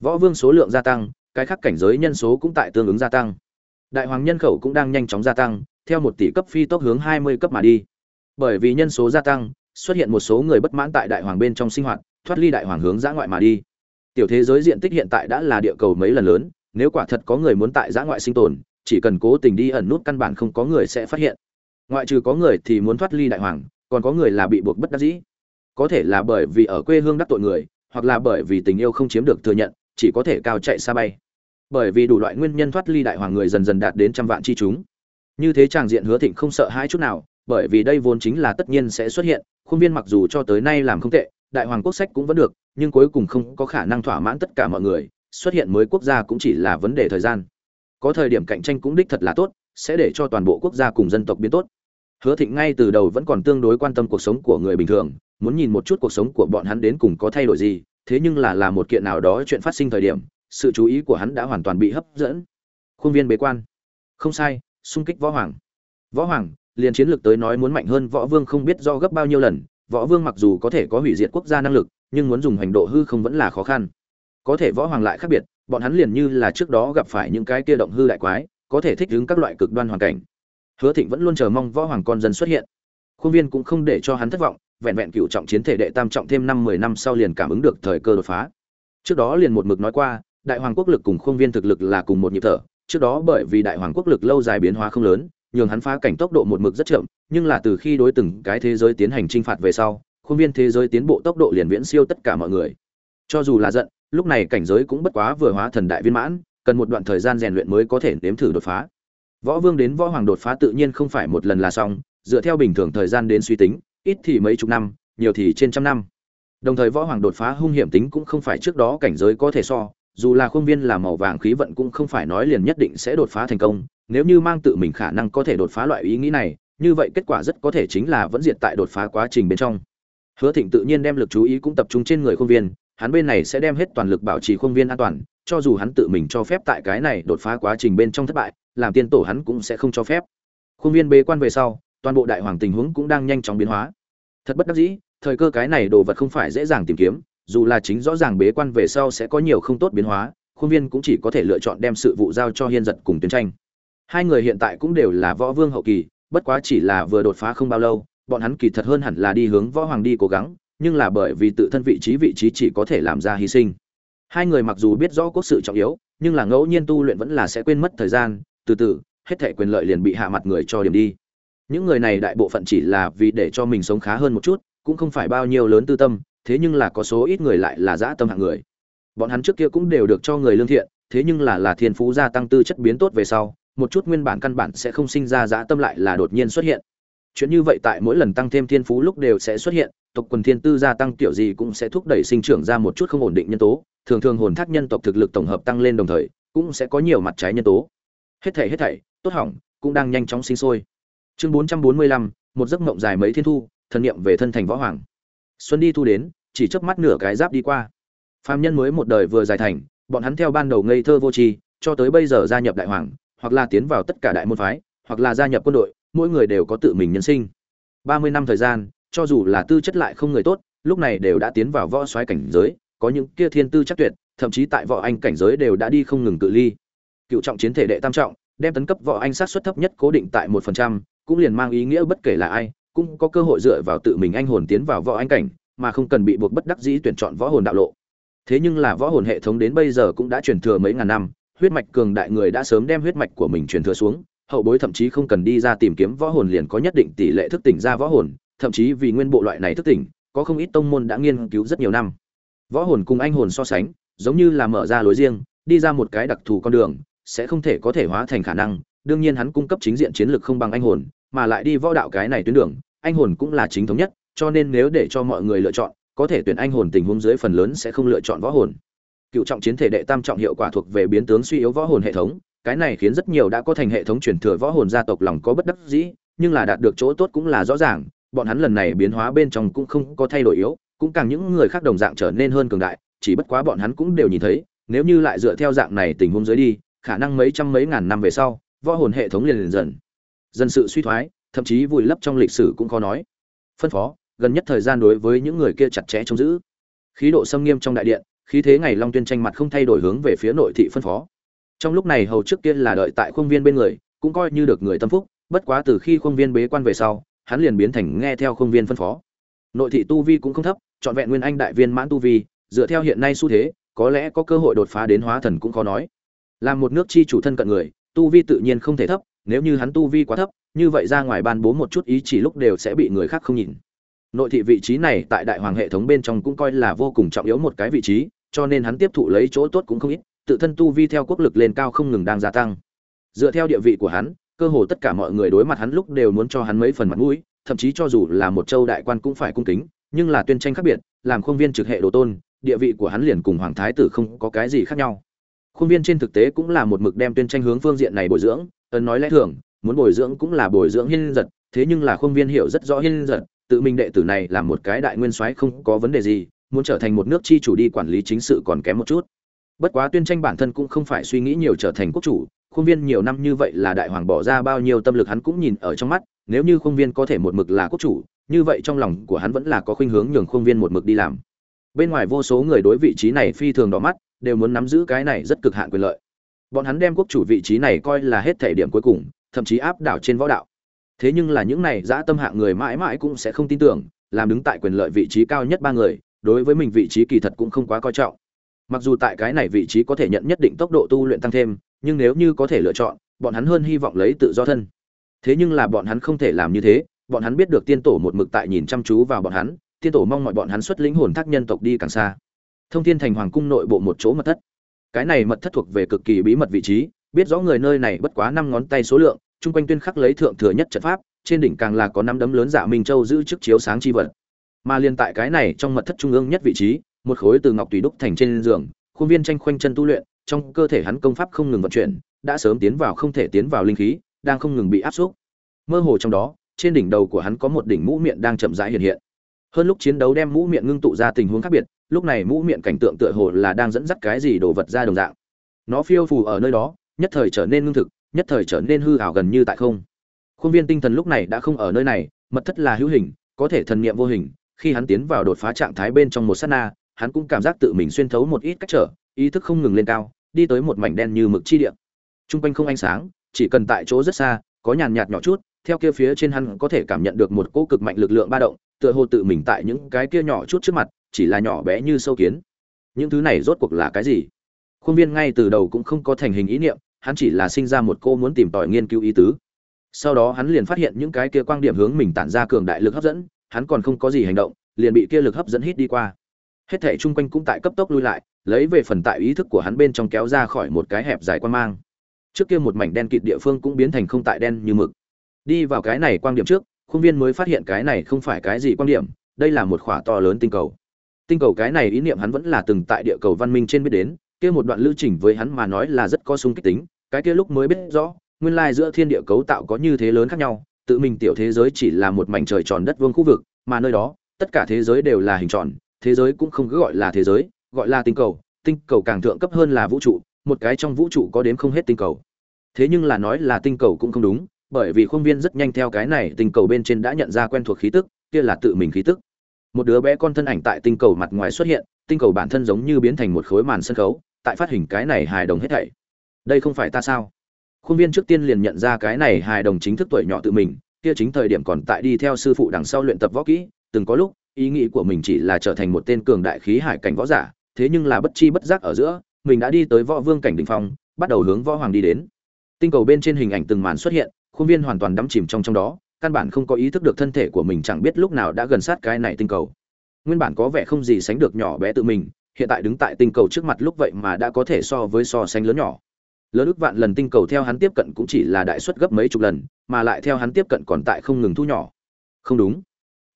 Võ vương số lượng gia tăng, cái khác cảnh giới nhân số cũng tại tương ứng gia tăng. Đại hoàng nhân khẩu cũng đang nhanh chóng gia tăng, theo một tỷ cấp phi tốc hướng hai mươi cấp mà đi. Bởi vì nhân số gia tăng, xuất hiện một số người bất mãn tại đại hoàng bên trong sinh hoạt, thoát ly đại hoàng hướng giã ngoại mà đi. Tiểu thế giới diện tích hiện tại đã là địa cầu mấy lần lớn, nếu quả thật có người muốn tại giã ngoại sinh tồn, chỉ cần cố tình đi ẩn nút căn bản không có người sẽ phát hiện. Ngoại trừ có người thì muốn thoát ly đại hoàng, còn có người là bị buộc bất đắc dĩ có thể là bởi vì ở quê hương đắc tội người, hoặc là bởi vì tình yêu không chiếm được thừa nhận, chỉ có thể cao chạy xa bay. Bởi vì đủ loại nguyên nhân thoát ly đại hoàng người dần dần đạt đến trăm vạn chi chúng. Như thế tràng diện hứa thịnh không sợ hai chút nào, bởi vì đây vốn chính là tất nhiên sẽ xuất hiện, khuôn viên mặc dù cho tới nay làm không tệ, đại hoàng quốc sách cũng vẫn được, nhưng cuối cùng không có khả năng thỏa mãn tất cả mọi người, xuất hiện mới quốc gia cũng chỉ là vấn đề thời gian. Có thời điểm cạnh tranh cũng đích thật là tốt, sẽ để cho toàn bộ quốc gia cùng dân tộc biến tốt. Hứa thịnh ngay từ đầu vẫn còn tương đối quan tâm cuộc sống của người bình thường muốn nhìn một chút cuộc sống của bọn hắn đến cùng có thay đổi gì, thế nhưng là là một kiện nào đó chuyện phát sinh thời điểm, sự chú ý của hắn đã hoàn toàn bị hấp dẫn. Khuôn viên bế quan. Không sai, xung kích võ hoàng. Võ hoàng, liền chiến lược tới nói muốn mạnh hơn võ vương không biết do gấp bao nhiêu lần, võ vương mặc dù có thể có hủy diệt quốc gia năng lực, nhưng muốn dùng hành độ hư không vẫn là khó khăn. Có thể võ hoàng lại khác biệt, bọn hắn liền như là trước đó gặp phải những cái kia động hư đại quái, có thể thích ứng các loại cực đoan hoàn cảnh. Hứa thịnh vẫn luôn chờ mong võ hoàng con dân xuất hiện. Khuôn viên cũng không để cho hắn thất vọng vẹn vẹn cựu trọng chiến thể đệ tam trọng thêm năm mười năm sau liền cảm ứng được thời cơ đột phá. Trước đó liền một mực nói qua, đại hoàng quốc lực cùng khuôn viên thực lực là cùng một nhịp thở. Trước đó bởi vì đại hoàng quốc lực lâu dài biến hóa không lớn, nhường hắn phá cảnh tốc độ một mực rất chậm, nhưng là từ khi đối từng cái thế giới tiến hành chinh phạt về sau khuôn viên thế giới tiến bộ tốc độ liền viễn siêu tất cả mọi người. Cho dù là giận, lúc này cảnh giới cũng bất quá vừa hóa thần đại viên mãn, cần một đoạn thời gian rèn luyện mới có thể nếm thử đột phá. Võ vương đến võ hoàng đột phá tự nhiên không phải một lần là xong, dựa theo bình thường thời gian đến suy tính ít thì mấy chục năm, nhiều thì trên trăm năm. Đồng thời võ hoàng đột phá hung hiểm tính cũng không phải trước đó cảnh giới có thể so, dù là khuôn viên là màu vàng khí vận cũng không phải nói liền nhất định sẽ đột phá thành công, nếu như mang tự mình khả năng có thể đột phá loại ý nghĩ này, như vậy kết quả rất có thể chính là vẫn diệt tại đột phá quá trình bên trong. Hứa thịnh tự nhiên đem lực chú ý cũng tập trung trên người khuôn viên, hắn bên này sẽ đem hết toàn lực bảo trì khuôn viên an toàn, cho dù hắn tự mình cho phép tại cái này đột phá quá trình bên trong thất bại, làm tiên tổ hắn cũng sẽ không cho phép. Khuôn viên bế quan về sau toàn bộ đại hoàng tình huống cũng đang nhanh chóng biến hóa. Thật bất đắc dĩ, thời cơ cái này đồ vật không phải dễ dàng tìm kiếm, dù là chính rõ ràng bế quan về sau sẽ có nhiều không tốt biến hóa, khuôn viên cũng chỉ có thể lựa chọn đem sự vụ giao cho hiên giật cùng tuyến tranh. Hai người hiện tại cũng đều là võ vương hậu kỳ, bất quá chỉ là vừa đột phá không bao lâu, bọn hắn kỳ thật hơn hẳn là đi hướng võ hoàng đi cố gắng, nhưng là bởi vì tự thân vị trí vị trí chỉ có thể làm ra hy sinh. Hai người mặc dù biết rõ quốc sự trọng yếu, nhưng là ngẫu nhiên tu luyện vẫn là sẽ quên mất thời gian, từ từ, hết thảy quyền lợi liền bị hạ mặt người cho điểm đi những người này đại bộ phận chỉ là vì để cho mình sống khá hơn một chút, cũng không phải bao nhiêu lớn tư tâm, thế nhưng là có số ít người lại là dã tâm hạng người. Bọn hắn trước kia cũng đều được cho người lương thiện, thế nhưng là là thiên phú gia tăng tư chất biến tốt về sau, một chút nguyên bản căn bản sẽ không sinh ra dã tâm lại là đột nhiên xuất hiện. Chuyện như vậy tại mỗi lần tăng thêm thiên phú lúc đều sẽ xuất hiện, tộc quần thiên tư gia tăng tiểu gì cũng sẽ thúc đẩy sinh trưởng ra một chút không ổn định nhân tố, thường thường hồn thác nhân tộc thực lực tổng hợp tăng lên đồng thời, cũng sẽ có nhiều mặt trái nhân tố. Hết thảy hết thảy, tốt hỏng, cũng đang nhanh chóng sinh sôi chương bốn trăm bốn mươi lăm, một giấc mộng dài mấy thiên thu, thần niệm về thân thành võ hoàng. Xuân đi thu đến, chỉ chớp mắt nửa cái giáp đi qua. Phàm nhân mới một đời vừa dài thành, bọn hắn theo ban đầu ngây thơ vô tri, cho tới bây giờ gia nhập đại hoàng, hoặc là tiến vào tất cả đại môn phái, hoặc là gia nhập quân đội, mỗi người đều có tự mình nhân sinh. Ba mươi năm thời gian, cho dù là tư chất lại không người tốt, lúc này đều đã tiến vào võ soái cảnh giới, có những kia thiên tư chắc tuyệt, thậm chí tại võ anh cảnh giới đều đã đi không ngừng cự ly. Cựu trọng chiến thể đệ tam trọng, đem tấn cấp võ anh sát suất thấp nhất cố định tại một phần trăm cũng liền mang ý nghĩa bất kể là ai, cũng có cơ hội dựa vào tự mình anh hồn tiến vào võ anh cảnh, mà không cần bị buộc bất đắc dĩ tuyển chọn võ hồn đạo lộ. Thế nhưng là võ hồn hệ thống đến bây giờ cũng đã truyền thừa mấy ngàn năm, huyết mạch cường đại người đã sớm đem huyết mạch của mình truyền thừa xuống, hậu bối thậm chí không cần đi ra tìm kiếm võ hồn liền có nhất định tỷ lệ thức tỉnh ra võ hồn, thậm chí vì nguyên bộ loại này thức tỉnh, có không ít tông môn đã nghiên cứu rất nhiều năm. Võ hồn cùng anh hồn so sánh, giống như là mở ra lối riêng, đi ra một cái đặc thù con đường, sẽ không thể có thể hóa thành khả năng đương nhiên hắn cung cấp chính diện chiến lược không bằng anh hồn, mà lại đi võ đạo cái này tuyến đường, anh hồn cũng là chính thống nhất, cho nên nếu để cho mọi người lựa chọn, có thể tuyển anh hồn tình huống dưới phần lớn sẽ không lựa chọn võ hồn. Cựu trọng chiến thể đệ tam trọng hiệu quả thuộc về biến tướng suy yếu võ hồn hệ thống, cái này khiến rất nhiều đã có thành hệ thống truyền thừa võ hồn gia tộc lòng có bất đắc dĩ, nhưng là đạt được chỗ tốt cũng là rõ ràng, bọn hắn lần này biến hóa bên trong cũng không có thay đổi yếu, cũng càng những người khác đồng dạng trở nên hơn cường đại, chỉ bất quá bọn hắn cũng đều nhìn thấy, nếu như lại dựa theo dạng này tình huống dưới đi, khả năng mấy trăm mấy ngàn năm về sau võ hồn hệ thống liền liền dần. Dần sự suy thoái, thậm chí vùi lấp trong lịch sử cũng khó nói. Phân phó, gần nhất thời gian đối với những người kia chặt chẽ trông giữ. Khí độ xâm nghiêm trong đại điện, khí thế ngày long tuyên tranh mặt không thay đổi hướng về phía nội thị phân phó. Trong lúc này hầu trước kia là đợi tại khuôn viên bên người, cũng coi như được người tâm phúc, bất quá từ khi khuôn viên bế quan về sau, hắn liền biến thành nghe theo khuôn viên phân phó. Nội thị tu vi cũng không thấp, trọn vẹn nguyên anh đại viên mãn tu vi, dựa theo hiện nay xu thế, có lẽ có cơ hội đột phá đến hóa thần cũng khó nói. Là một nước chi chủ thân cận người tu vi tự nhiên không thể thấp, nếu như hắn tu vi quá thấp, như vậy ra ngoài ban bố một chút ý chỉ lúc đều sẽ bị người khác không nhìn. Nội thị vị trí này tại đại hoàng hệ thống bên trong cũng coi là vô cùng trọng yếu một cái vị trí, cho nên hắn tiếp thụ lấy chỗ tốt cũng không ít, tự thân tu vi theo quốc lực lên cao không ngừng đang gia tăng. Dựa theo địa vị của hắn, cơ hồ tất cả mọi người đối mặt hắn lúc đều muốn cho hắn mấy phần mặt mũi, thậm chí cho dù là một châu đại quan cũng phải cung kính, nhưng là tuyên tranh khác biệt, làm khuôn viên trực hệ đồ tôn, địa vị của hắn liền cùng hoàng thái tử không có cái gì khác nhau khuôn viên trên thực tế cũng là một mực đem tuyên tranh hướng phương diện này bồi dưỡng, ấn nói lẽ thường, muốn bồi dưỡng cũng là bồi dưỡng hiên giật, thế nhưng là khuôn viên hiểu rất rõ hiên giật, tự mình đệ tử này là một cái đại nguyên soái không có vấn đề gì, muốn trở thành một nước chi chủ đi quản lý chính sự còn kém một chút. Bất quá tuyên tranh bản thân cũng không phải suy nghĩ nhiều trở thành quốc chủ, khuôn viên nhiều năm như vậy là đại hoàng bỏ ra bao nhiêu tâm lực hắn cũng nhìn ở trong mắt, nếu như khuôn viên có thể một mực là quốc chủ, như vậy trong lòng của hắn vẫn là có khuynh hướng nhường khuôn viên một mực đi làm. Bên ngoài vô số người đối vị trí này phi thường đỏ mắt đều muốn nắm giữ cái này rất cực hạn quyền lợi. Bọn hắn đem quốc chủ vị trí này coi là hết thể điểm cuối cùng, thậm chí áp đảo trên võ đạo. Thế nhưng là những này dã tâm hạng người mãi mãi cũng sẽ không tin tưởng, làm đứng tại quyền lợi vị trí cao nhất ba người, đối với mình vị trí kỳ thật cũng không quá coi trọng. Mặc dù tại cái này vị trí có thể nhận nhất định tốc độ tu luyện tăng thêm, nhưng nếu như có thể lựa chọn, bọn hắn hơn hy vọng lấy tự do thân. Thế nhưng là bọn hắn không thể làm như thế, bọn hắn biết được tiên tổ một mực tại nhìn chăm chú vào bọn hắn, tiên tổ mong mọi bọn hắn xuất lĩnh hồn thác nhân tộc đi càng xa thông thiên thành hoàng cung nội bộ một chỗ mật thất. Cái này mật thất thuộc về cực kỳ bí mật vị trí, biết rõ người nơi này bất quá năm ngón tay số lượng, chung quanh tuyên khắc lấy thượng thừa nhất trận pháp, trên đỉnh càng là có năm đấm lớn giả minh châu giữ chức chiếu sáng chi vật. Mà liên tại cái này trong mật thất trung ương nhất vị trí, một khối từ ngọc tùy đúc thành trên giường, khuôn viên tranh khoanh chân tu luyện, trong cơ thể hắn công pháp không ngừng vận chuyển, đã sớm tiến vào không thể tiến vào linh khí, đang không ngừng bị áp xúc. Mơ hồ trong đó, trên đỉnh đầu của hắn có một đỉnh mũ miệng đang chậm rãi hiện hiện. Hơn lúc chiến đấu đem mũ miệng ngưng tụ ra tình huống khác biệt lúc này mũ miệng cảnh tượng tựa hồ là đang dẫn dắt cái gì đồ vật ra đồng dạng. Nó phiêu phù ở nơi đó, nhất thời trở nên ngưng thực, nhất thời trở nên hư ảo gần như tại không. Khuôn viên tinh thần lúc này đã không ở nơi này, mật thất là hữu hình, có thể thần niệm vô hình, khi hắn tiến vào đột phá trạng thái bên trong một sát na, hắn cũng cảm giác tự mình xuyên thấu một ít cách trở, ý thức không ngừng lên cao, đi tới một mảnh đen như mực chi địa. Trung quanh không ánh sáng, chỉ cần tại chỗ rất xa, có nhàn nhạt nhỏ chút, theo kia phía trên hắn có thể cảm nhận được một cỗ cực mạnh lực lượng ba động tựa hồ tự mình tại những cái kia nhỏ chút trước mặt, chỉ là nhỏ bé như sâu kiến. Những thứ này rốt cuộc là cái gì? Khuôn viên ngay từ đầu cũng không có thành hình ý niệm, hắn chỉ là sinh ra một cô muốn tìm tòi nghiên cứu ý tứ. Sau đó hắn liền phát hiện những cái kia quang điểm hướng mình tản ra cường đại lực hấp dẫn, hắn còn không có gì hành động, liền bị kia lực hấp dẫn hít đi qua. Hết thảy chung quanh cũng tại cấp tốc lui lại, lấy về phần tại ý thức của hắn bên trong kéo ra khỏi một cái hẹp dài quan mang. Trước kia một mảnh đen kịt địa phương cũng biến thành không tại đen như mực. Đi vào cái này quang điểm trước khuôn viên mới phát hiện cái này không phải cái gì quan điểm, đây là một khỏa to lớn tinh cầu. Tinh cầu cái này ý niệm hắn vẫn là từng tại địa cầu văn minh trên biết đến, kia một đoạn lưu trình với hắn mà nói là rất có sung kích tính, cái kia lúc mới biết rõ, nguyên lai giữa thiên địa cấu tạo có như thế lớn khác nhau, tự mình tiểu thế giới chỉ là một mảnh trời tròn đất vương khu vực, mà nơi đó, tất cả thế giới đều là hình tròn, thế giới cũng không cứ gọi là thế giới, gọi là tinh cầu tinh cầu càng thượng cấp hơn là vũ trụ, một cái trong vũ trụ có đến không hết tinh cầu. Thế nhưng là nói là tinh cầu cũng không đúng bởi vì khuôn viên rất nhanh theo cái này tinh cầu bên trên đã nhận ra quen thuộc khí tức, kia là tự mình khí tức. Một đứa bé con thân ảnh tại tinh cầu mặt ngoài xuất hiện, tinh cầu bản thân giống như biến thành một khối màn sân khấu, tại phát hình cái này hài đồng hết thảy. Đây không phải ta sao? Khuôn viên trước tiên liền nhận ra cái này hài đồng chính thức tuổi nhỏ tự mình, kia chính thời điểm còn tại đi theo sư phụ đằng sau luyện tập võ kỹ, từng có lúc, ý nghĩ của mình chỉ là trở thành một tên cường đại khí hải cảnh võ giả, thế nhưng là bất chi bất giác ở giữa, mình đã đi tới võ vương cảnh đỉnh phong, bắt đầu hướng võ hoàng đi đến. Tinh cầu bên trên hình ảnh từng màn xuất hiện khuôn viên hoàn toàn đắm chìm trong trong đó, căn bản không có ý thức được thân thể của mình chẳng biết lúc nào đã gần sát cái này tinh cầu. Nguyên bản có vẻ không gì sánh được nhỏ bé tự mình, hiện tại đứng tại tinh cầu trước mặt lúc vậy mà đã có thể so với so sánh lớn nhỏ. Lớn ước vạn lần tinh cầu theo hắn tiếp cận cũng chỉ là đại suất gấp mấy chục lần, mà lại theo hắn tiếp cận còn tại không ngừng thu nhỏ. Không đúng.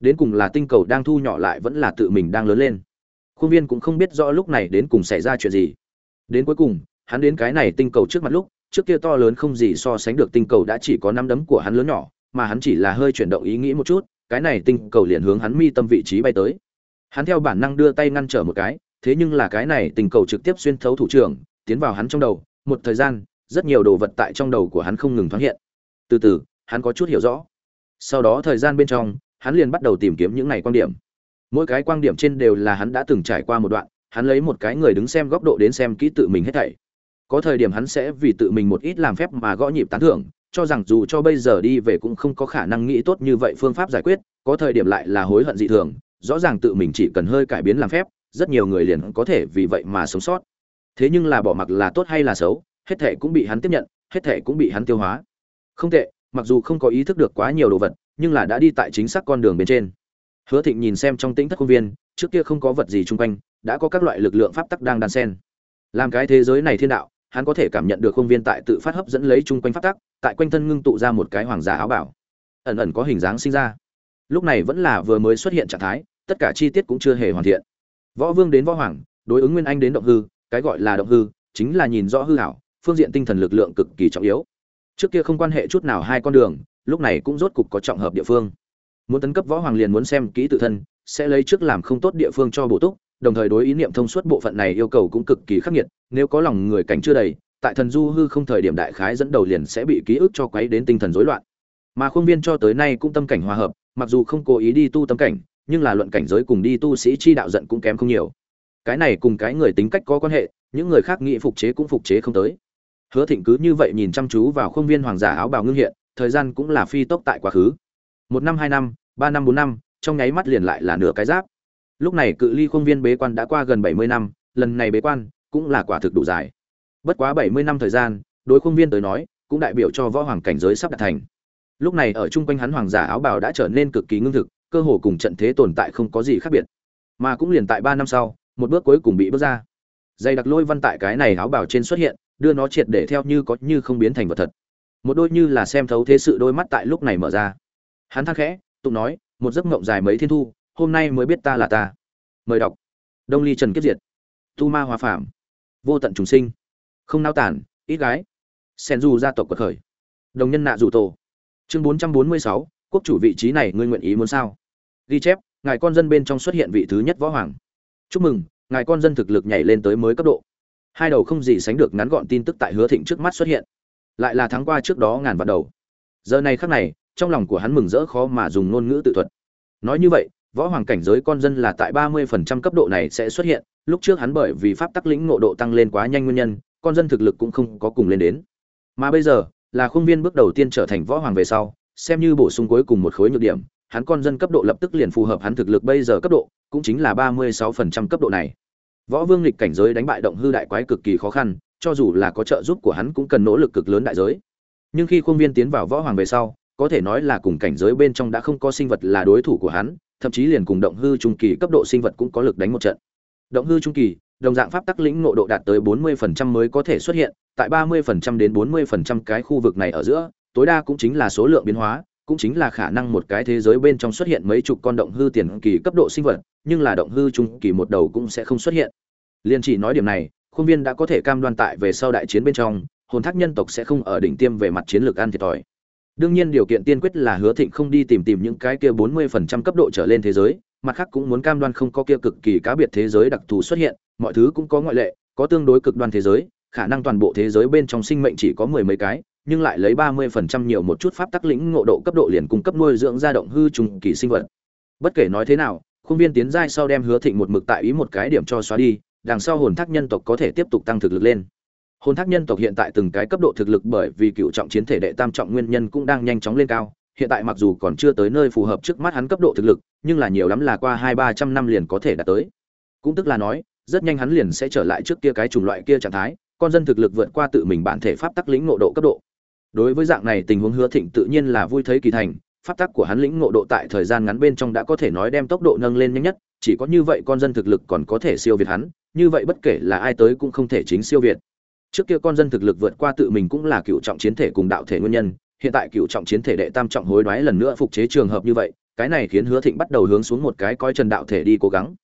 Đến cùng là tinh cầu đang thu nhỏ lại vẫn là tự mình đang lớn lên. Khuôn viên cũng không biết rõ lúc này đến cùng xảy ra chuyện gì. Đến cuối cùng, hắn đến cái này tinh cầu trước mặt lúc trước kia to lớn không gì so sánh được tinh cầu đã chỉ có năm đấm của hắn lớn nhỏ, mà hắn chỉ là hơi chuyển động ý nghĩ một chút, cái này tinh cầu liền hướng hắn mi tâm vị trí bay tới. Hắn theo bản năng đưa tay ngăn trở một cái, thế nhưng là cái này tinh cầu trực tiếp xuyên thấu thủ trưởng, tiến vào hắn trong đầu, một thời gian, rất nhiều đồ vật tại trong đầu của hắn không ngừng thoáng hiện. Từ từ, hắn có chút hiểu rõ. Sau đó thời gian bên trong, hắn liền bắt đầu tìm kiếm những này quan điểm. Mỗi cái quan điểm trên đều là hắn đã từng trải qua một đoạn, hắn lấy một cái người đứng xem góc độ đến xem kỹ tự mình hết thảy có thời điểm hắn sẽ vì tự mình một ít làm phép mà gõ nhịp tán thưởng, cho rằng dù cho bây giờ đi về cũng không có khả năng nghĩ tốt như vậy phương pháp giải quyết, có thời điểm lại là hối hận dị thường, rõ ràng tự mình chỉ cần hơi cải biến làm phép, rất nhiều người liền có thể vì vậy mà sống sót. Thế nhưng là bỏ mặc là tốt hay là xấu, hết thể cũng bị hắn tiếp nhận, hết thể cũng bị hắn tiêu hóa. Không tệ, mặc dù không có ý thức được quá nhiều đồ vật, nhưng là đã đi tại chính xác con đường bên trên. Hứa thịnh nhìn xem trong tĩnh thất công viên, trước kia không có vật gì chung quanh, đã có các loại lực lượng pháp tắc đang đan sen làm cái thế giới này thiên đạo hắn có thể cảm nhận được không viên tại tự phát hấp dẫn lấy chung quanh pháp tắc, tại quanh thân ngưng tụ ra một cái hoàng giả áo bảo. Ẩn ẩn có hình dáng sinh ra. Lúc này vẫn là vừa mới xuất hiện trạng thái, tất cả chi tiết cũng chưa hề hoàn thiện. Võ vương đến võ hoàng, đối ứng nguyên anh đến động hư, cái gọi là động hư, chính là nhìn rõ hư hảo phương diện tinh thần lực lượng cực kỳ trọng yếu. Trước kia không quan hệ chút nào hai con đường, lúc này cũng rốt cục có trọng hợp địa phương. Muốn tấn cấp võ hoàng liền muốn xem kỹ tự thân, sẽ lấy trước làm không tốt địa phương cho bổ túc đồng thời đối ý niệm thông suốt bộ phận này yêu cầu cũng cực kỳ khắc nghiệt, nếu có lòng người cảnh chưa đầy, tại thần du hư không thời điểm đại khái dẫn đầu liền sẽ bị ký ức cho quấy đến tinh thần rối loạn. Mà khuôn viên cho tới nay cũng tâm cảnh hòa hợp, mặc dù không cố ý đi tu tâm cảnh, nhưng là luận cảnh giới cùng đi tu sĩ chi đạo giận cũng kém không nhiều. Cái này cùng cái người tính cách có quan hệ, những người khác nghĩ phục chế cũng phục chế không tới. Hứa thịnh cứ như vậy nhìn chăm chú vào khuôn viên hoàng giả áo bào ngưng hiện, thời gian cũng là phi tốc tại quá khứ. Một năm, hai năm, ba năm, bốn năm, trong nháy mắt liền lại là nửa cái giáp lúc này cự ly khuôn viên bế quan đã qua gần bảy mươi năm, lần này bế quan cũng là quả thực đủ dài. Bất quá bảy mươi năm thời gian, đối khuôn viên tới nói, cũng đại biểu cho võ hoàng cảnh giới sắp đạt thành. Lúc này ở chung quanh hắn hoàng giả áo bào đã trở nên cực kỳ ngưng thực, cơ hồ cùng trận thế tồn tại không có gì khác biệt. Mà cũng liền tại ba năm sau, một bước cuối cùng bị bước ra. Dây đặc lôi văn tại cái này áo bào trên xuất hiện, đưa nó triệt để theo như có như không biến thành vật thật. Một đôi như là xem thấu thế sự đôi mắt tại lúc này mở ra. Hắn thắc khẽ, tụng nói, một giấc mộng dài mấy thiên thu hôm nay mới biết ta là ta. Mời đọc. Đông ly trần kiếp diệt. Tu ma hòa phạm vô tận trùng sinh. Không nao tản, ít gái. Sen du gia tộc quật khởi. Đồng nhân nạ dù tổ. Chương bốn trăm bốn mươi sáu, quốc chủ vị trí này ngươi nguyện ý muốn sao? Ghi chép, ngài con dân bên trong xuất hiện vị thứ nhất võ hoàng. Chúc mừng, ngài con dân thực lực nhảy lên tới mới cấp độ. Hai đầu không gì sánh được ngắn gọn tin tức tại hứa thịnh trước mắt xuất hiện. Lại là tháng qua trước đó ngàn vạn đầu. Giờ này khắc này, trong lòng của hắn mừng rỡ khó mà dùng ngôn ngữ tự thuật. Nói như vậy võ hoàng cảnh giới con dân là tại ba mươi phần trăm cấp độ này sẽ xuất hiện, lúc trước hắn bởi vì pháp tắc lĩnh ngộ độ tăng lên quá nhanh nguyên nhân, con dân thực lực cũng không có cùng lên đến. Mà bây giờ, là khuôn viên bước đầu tiên trở thành võ hoàng về sau, xem như bổ sung cuối cùng một khối nhược điểm, hắn con dân cấp độ lập tức liền phù hợp hắn thực lực bây giờ cấp độ, cũng chính là ba mươi sáu phần trăm cấp độ này. Võ vương lịch cảnh giới đánh bại động hư đại quái cực kỳ khó khăn, cho dù là có trợ giúp của hắn cũng cần nỗ lực cực lớn đại giới. Nhưng khi khuôn viên tiến vào võ hoàng về sau, có thể nói là cùng cảnh giới bên trong đã không có sinh vật là đối thủ của hắn thậm chí liền cùng động hư trung kỳ cấp độ sinh vật cũng có lực đánh một trận. Động hư trung kỳ, đồng dạng pháp tắc lĩnh ngộ độ đạt tới 40% mới có thể xuất hiện, tại 30% đến 40% cái khu vực này ở giữa, tối đa cũng chính là số lượng biến hóa, cũng chính là khả năng một cái thế giới bên trong xuất hiện mấy chục con động hư tiền kỳ cấp độ sinh vật, nhưng là động hư trung kỳ một đầu cũng sẽ không xuất hiện. Liên chỉ nói điểm này, khuôn viên đã có thể cam đoan tại về sau đại chiến bên trong, hồn thác nhân tộc sẽ không ở đỉnh tiêm về mặt chiến lược ăn thiệt thòi đương nhiên điều kiện tiên quyết là hứa thịnh không đi tìm tìm những cái kia 40% cấp độ trở lên thế giới mặt khác cũng muốn cam đoan không có kia cực kỳ cá biệt thế giới đặc thù xuất hiện mọi thứ cũng có ngoại lệ có tương đối cực đoan thế giới khả năng toàn bộ thế giới bên trong sinh mệnh chỉ có mười mấy cái nhưng lại lấy 30% nhiều một chút pháp tắc lĩnh ngộ độ cấp độ liền cung cấp nuôi dưỡng ra động hư trùng kỳ sinh vật. Bất kể nói thế nào, khuôn viên tiến giai sau đem hứa thịnh một mực tại ý một cái điểm cho xóa đi, đằng sau hồn thác nhân tộc có thể tiếp tục tăng thực lực lên. Hồn thác nhân tộc hiện tại từng cái cấp độ thực lực bởi vì cựu trọng chiến thể đệ tam trọng nguyên nhân cũng đang nhanh chóng lên cao, hiện tại mặc dù còn chưa tới nơi phù hợp trước mắt hắn cấp độ thực lực, nhưng là nhiều lắm là qua hai ba trăm năm liền có thể đạt tới. Cũng tức là nói, rất nhanh hắn liền sẽ trở lại trước kia cái chủng loại kia trạng thái, con dân thực lực vượt qua tự mình bản thể pháp tắc lĩnh ngộ độ cấp độ. Đối với dạng này tình huống hứa thịnh tự nhiên là vui thấy kỳ thành pháp tắc của hắn lĩnh ngộ độ tại thời gian ngắn bên trong đã có thể nói đem tốc độ nâng lên nhanh nhất chỉ có như vậy con dân thực lực còn có thể siêu việt hắn như vậy bất kể là ai tới cũng không thể chính siêu việt trước kia con dân thực lực vượt qua tự mình cũng là cựu trọng chiến thể cùng đạo thể nguyên nhân hiện tại cựu trọng chiến thể đệ tam trọng hối đoái lần nữa phục chế trường hợp như vậy cái này khiến hứa thịnh bắt đầu hướng xuống một cái coi trần đạo thể đi cố gắng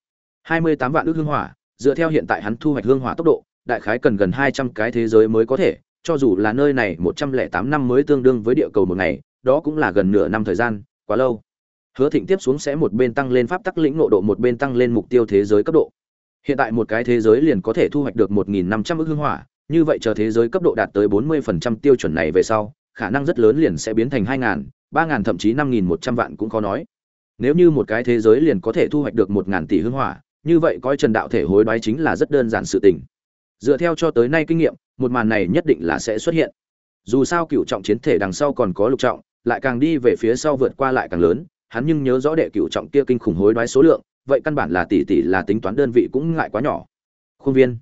hai mươi tám vạn ước hương hỏa dựa theo hiện tại hắn thu hoạch hương hỏa tốc độ đại khái cần gần hai trăm cái thế giới mới có thể cho dù là nơi này một trăm lẻ tám năm mới tương đương với địa cầu một ngày, đó cũng là gần nửa năm thời gian, quá lâu. Hứa Thịnh tiếp xuống sẽ một bên tăng lên pháp tắc lĩnh nộ độ một bên tăng lên mục tiêu thế giới cấp độ. Hiện tại một cái thế giới liền có thể thu hoạch được một nghìn năm trăm ước hương hỏa, như vậy chờ thế giới cấp độ đạt tới bốn mươi phần trăm tiêu chuẩn này về sau, khả năng rất lớn liền sẽ biến thành 2000, 3000 thậm chí năm nghìn một trăm vạn cũng khó nói. Nếu như một cái thế giới liền có thể thu hoạch được 1000 tỷ hương hỏa, như vậy coi Trần đạo thể hối đoái chính là rất đơn giản sự tình. Dựa theo cho tới nay kinh nghiệm, một màn này nhất định là sẽ xuất hiện dù sao cựu trọng chiến thể đằng sau còn có lục trọng lại càng đi về phía sau vượt qua lại càng lớn hắn nhưng nhớ rõ đệ cựu trọng kia kinh khủng hối đoái số lượng vậy căn bản là tỷ tỷ là tính toán đơn vị cũng ngại quá nhỏ khuôn viên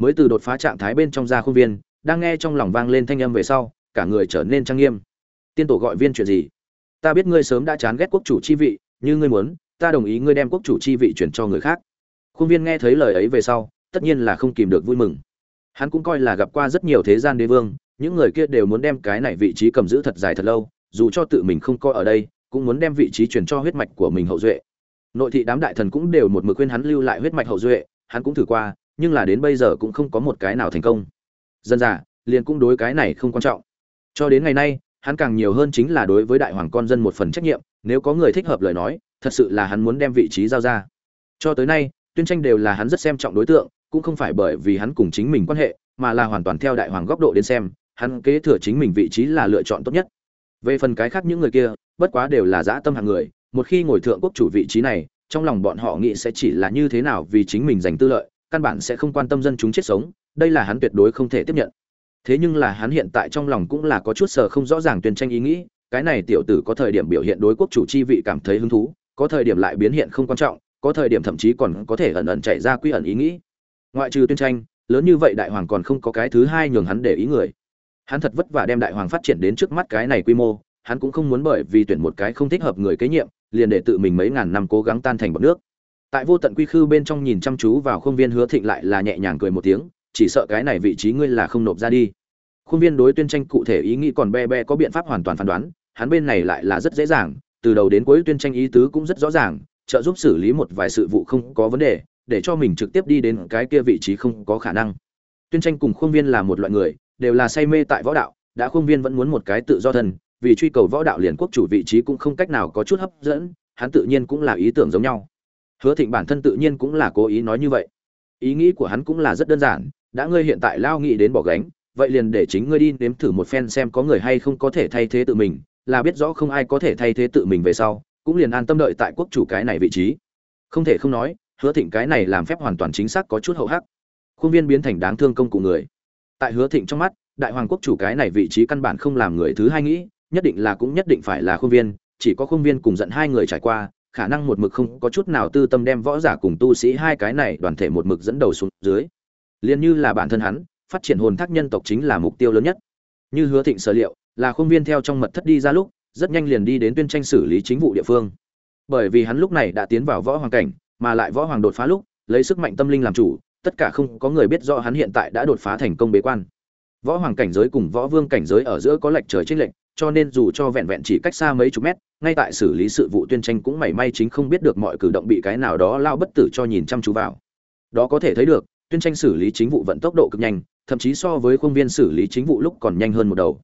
mới từ đột phá trạng thái bên trong ra khuôn viên, đang nghe trong lòng vang lên thanh âm về sau, cả người trở nên trang nghiêm. Tiên tổ gọi viên chuyện gì? Ta biết ngươi sớm đã chán ghét quốc chủ chi vị, như ngươi muốn, ta đồng ý ngươi đem quốc chủ chi vị chuyển cho người khác. Khuôn viên nghe thấy lời ấy về sau, tất nhiên là không kìm được vui mừng. Hắn cũng coi là gặp qua rất nhiều thế gian đế vương, những người kia đều muốn đem cái này vị trí cầm giữ thật dài thật lâu, dù cho tự mình không coi ở đây, cũng muốn đem vị trí chuyển cho huyết mạch của mình hậu duệ. Nội thị đám đại thần cũng đều một mực khuyên hắn lưu lại huyết mạch hậu duệ, hắn cũng thử qua nhưng là đến bây giờ cũng không có một cái nào thành công. Dân già liền cũng đối cái này không quan trọng. Cho đến ngày nay hắn càng nhiều hơn chính là đối với đại hoàng con dân một phần trách nhiệm nếu có người thích hợp lời nói thật sự là hắn muốn đem vị trí giao ra. Cho tới nay tuyên tranh đều là hắn rất xem trọng đối tượng cũng không phải bởi vì hắn cùng chính mình quan hệ, mà là hoàn toàn theo đại hoàng góc độ đến xem, hắn kế thừa chính mình vị trí là lựa chọn tốt nhất. Về phần cái khác những người kia, bất quá đều là dã tâm hạng người, một khi ngồi thượng quốc chủ vị trí này, trong lòng bọn họ nghĩ sẽ chỉ là như thế nào vì chính mình giành tư lợi, căn bản sẽ không quan tâm dân chúng chết sống, đây là hắn tuyệt đối không thể tiếp nhận. Thế nhưng là hắn hiện tại trong lòng cũng là có chút sợ không rõ ràng tuyên tranh ý nghĩ, cái này tiểu tử có thời điểm biểu hiện đối quốc chủ chi vị cảm thấy hứng thú, có thời điểm lại biến hiện không quan trọng, có thời điểm thậm chí còn có thể ẩn ẩn chạy ra quy ẩn ý nghĩ. Ngoại trừ tuyên tranh lớn như vậy đại hoàng còn không có cái thứ hai nhường hắn để ý người. Hắn thật vất vả đem đại hoàng phát triển đến trước mắt cái này quy mô hắn cũng không muốn bởi vì tuyển một cái không thích hợp người kế nhiệm liền để tự mình mấy ngàn năm cố gắng tan thành bọc nước tại vô tận quy khư bên trong nhìn chăm chú vào khuôn viên hứa thịnh lại là nhẹ nhàng cười một tiếng, chỉ sợ cái này vị trí ngươi là không nộp ra đi. Khuôn viên đối tuyên tranh cụ thể ý nghĩ còn be be có biện pháp hoàn toàn phán đoán, hắn bên này lại là rất dễ dàng, từ đầu đến cuối tuyên tranh ý tứ cũng rất rõ ràng, trợ giúp xử lý một vài sự vụ không có vấn đề, để cho mình trực tiếp đi đến cái kia vị trí không có khả năng. Tuyên tranh cùng khuôn viên là một loại người, đều là say mê tại võ đạo, đã khuôn viên vẫn muốn một cái tự do thân, vì truy cầu võ đạo liền quốc chủ vị trí cũng không cách nào có chút hấp dẫn, hắn tự nhiên cũng là ý tưởng giống nhau hứa thịnh bản thân tự nhiên cũng là cố ý nói như vậy. Ý nghĩ của hắn cũng là rất đơn giản, đã ngươi hiện tại lao nghĩ đến bỏ gánh, vậy liền để chính ngươi đi nếm thử một phen xem có người hay không có thể thay thế tự mình, là biết rõ không ai có thể thay thế tự mình về sau, cũng liền an tâm đợi tại quốc chủ cái này vị trí. Không thể không nói, hứa thịnh cái này làm phép hoàn toàn chính xác có chút hậu hắc. Khuôn viên biến thành đáng thương công cụ người. Tại hứa thịnh trong mắt, đại hoàng quốc chủ cái này vị trí căn bản không làm người thứ hai nghĩ, nhất định là cũng nhất định phải là khuôn viên, chỉ có khuôn viên cùng giận hai người trải qua khả năng một mực không có chút nào tư tâm đem võ giả cùng tu sĩ hai cái này đoàn thể một mực dẫn đầu xuống dưới. Liền như là bản thân hắn, phát triển hồn thác nhân tộc chính là mục tiêu lớn nhất. Như hứa thịnh sở liệu, là khuôn viên theo trong mật thất đi ra lúc, rất nhanh liền đi đến tuyên tranh xử lý chính vụ địa phương. Bởi vì hắn lúc này đã tiến vào võ hoàng cảnh, mà lại võ hoàng đột phá lúc, lấy sức mạnh tâm linh làm chủ, tất cả không có người biết rõ hắn hiện tại đã đột phá thành công bế quan. Võ hoàng cảnh giới cùng võ vương cảnh giới ở giữa có lệch trời chênh lệch, cho nên dù cho vẹn vẹn chỉ cách xa mấy chục mét ngay tại xử lý sự vụ tuyên tranh cũng mảy may chính không biết được mọi cử động bị cái nào đó lao bất tử cho nhìn chăm chú vào. Đó có thể thấy được, tuyên tranh xử lý chính vụ vận tốc độ cực nhanh, thậm chí so với khuôn viên xử lý chính vụ lúc còn nhanh hơn một đầu.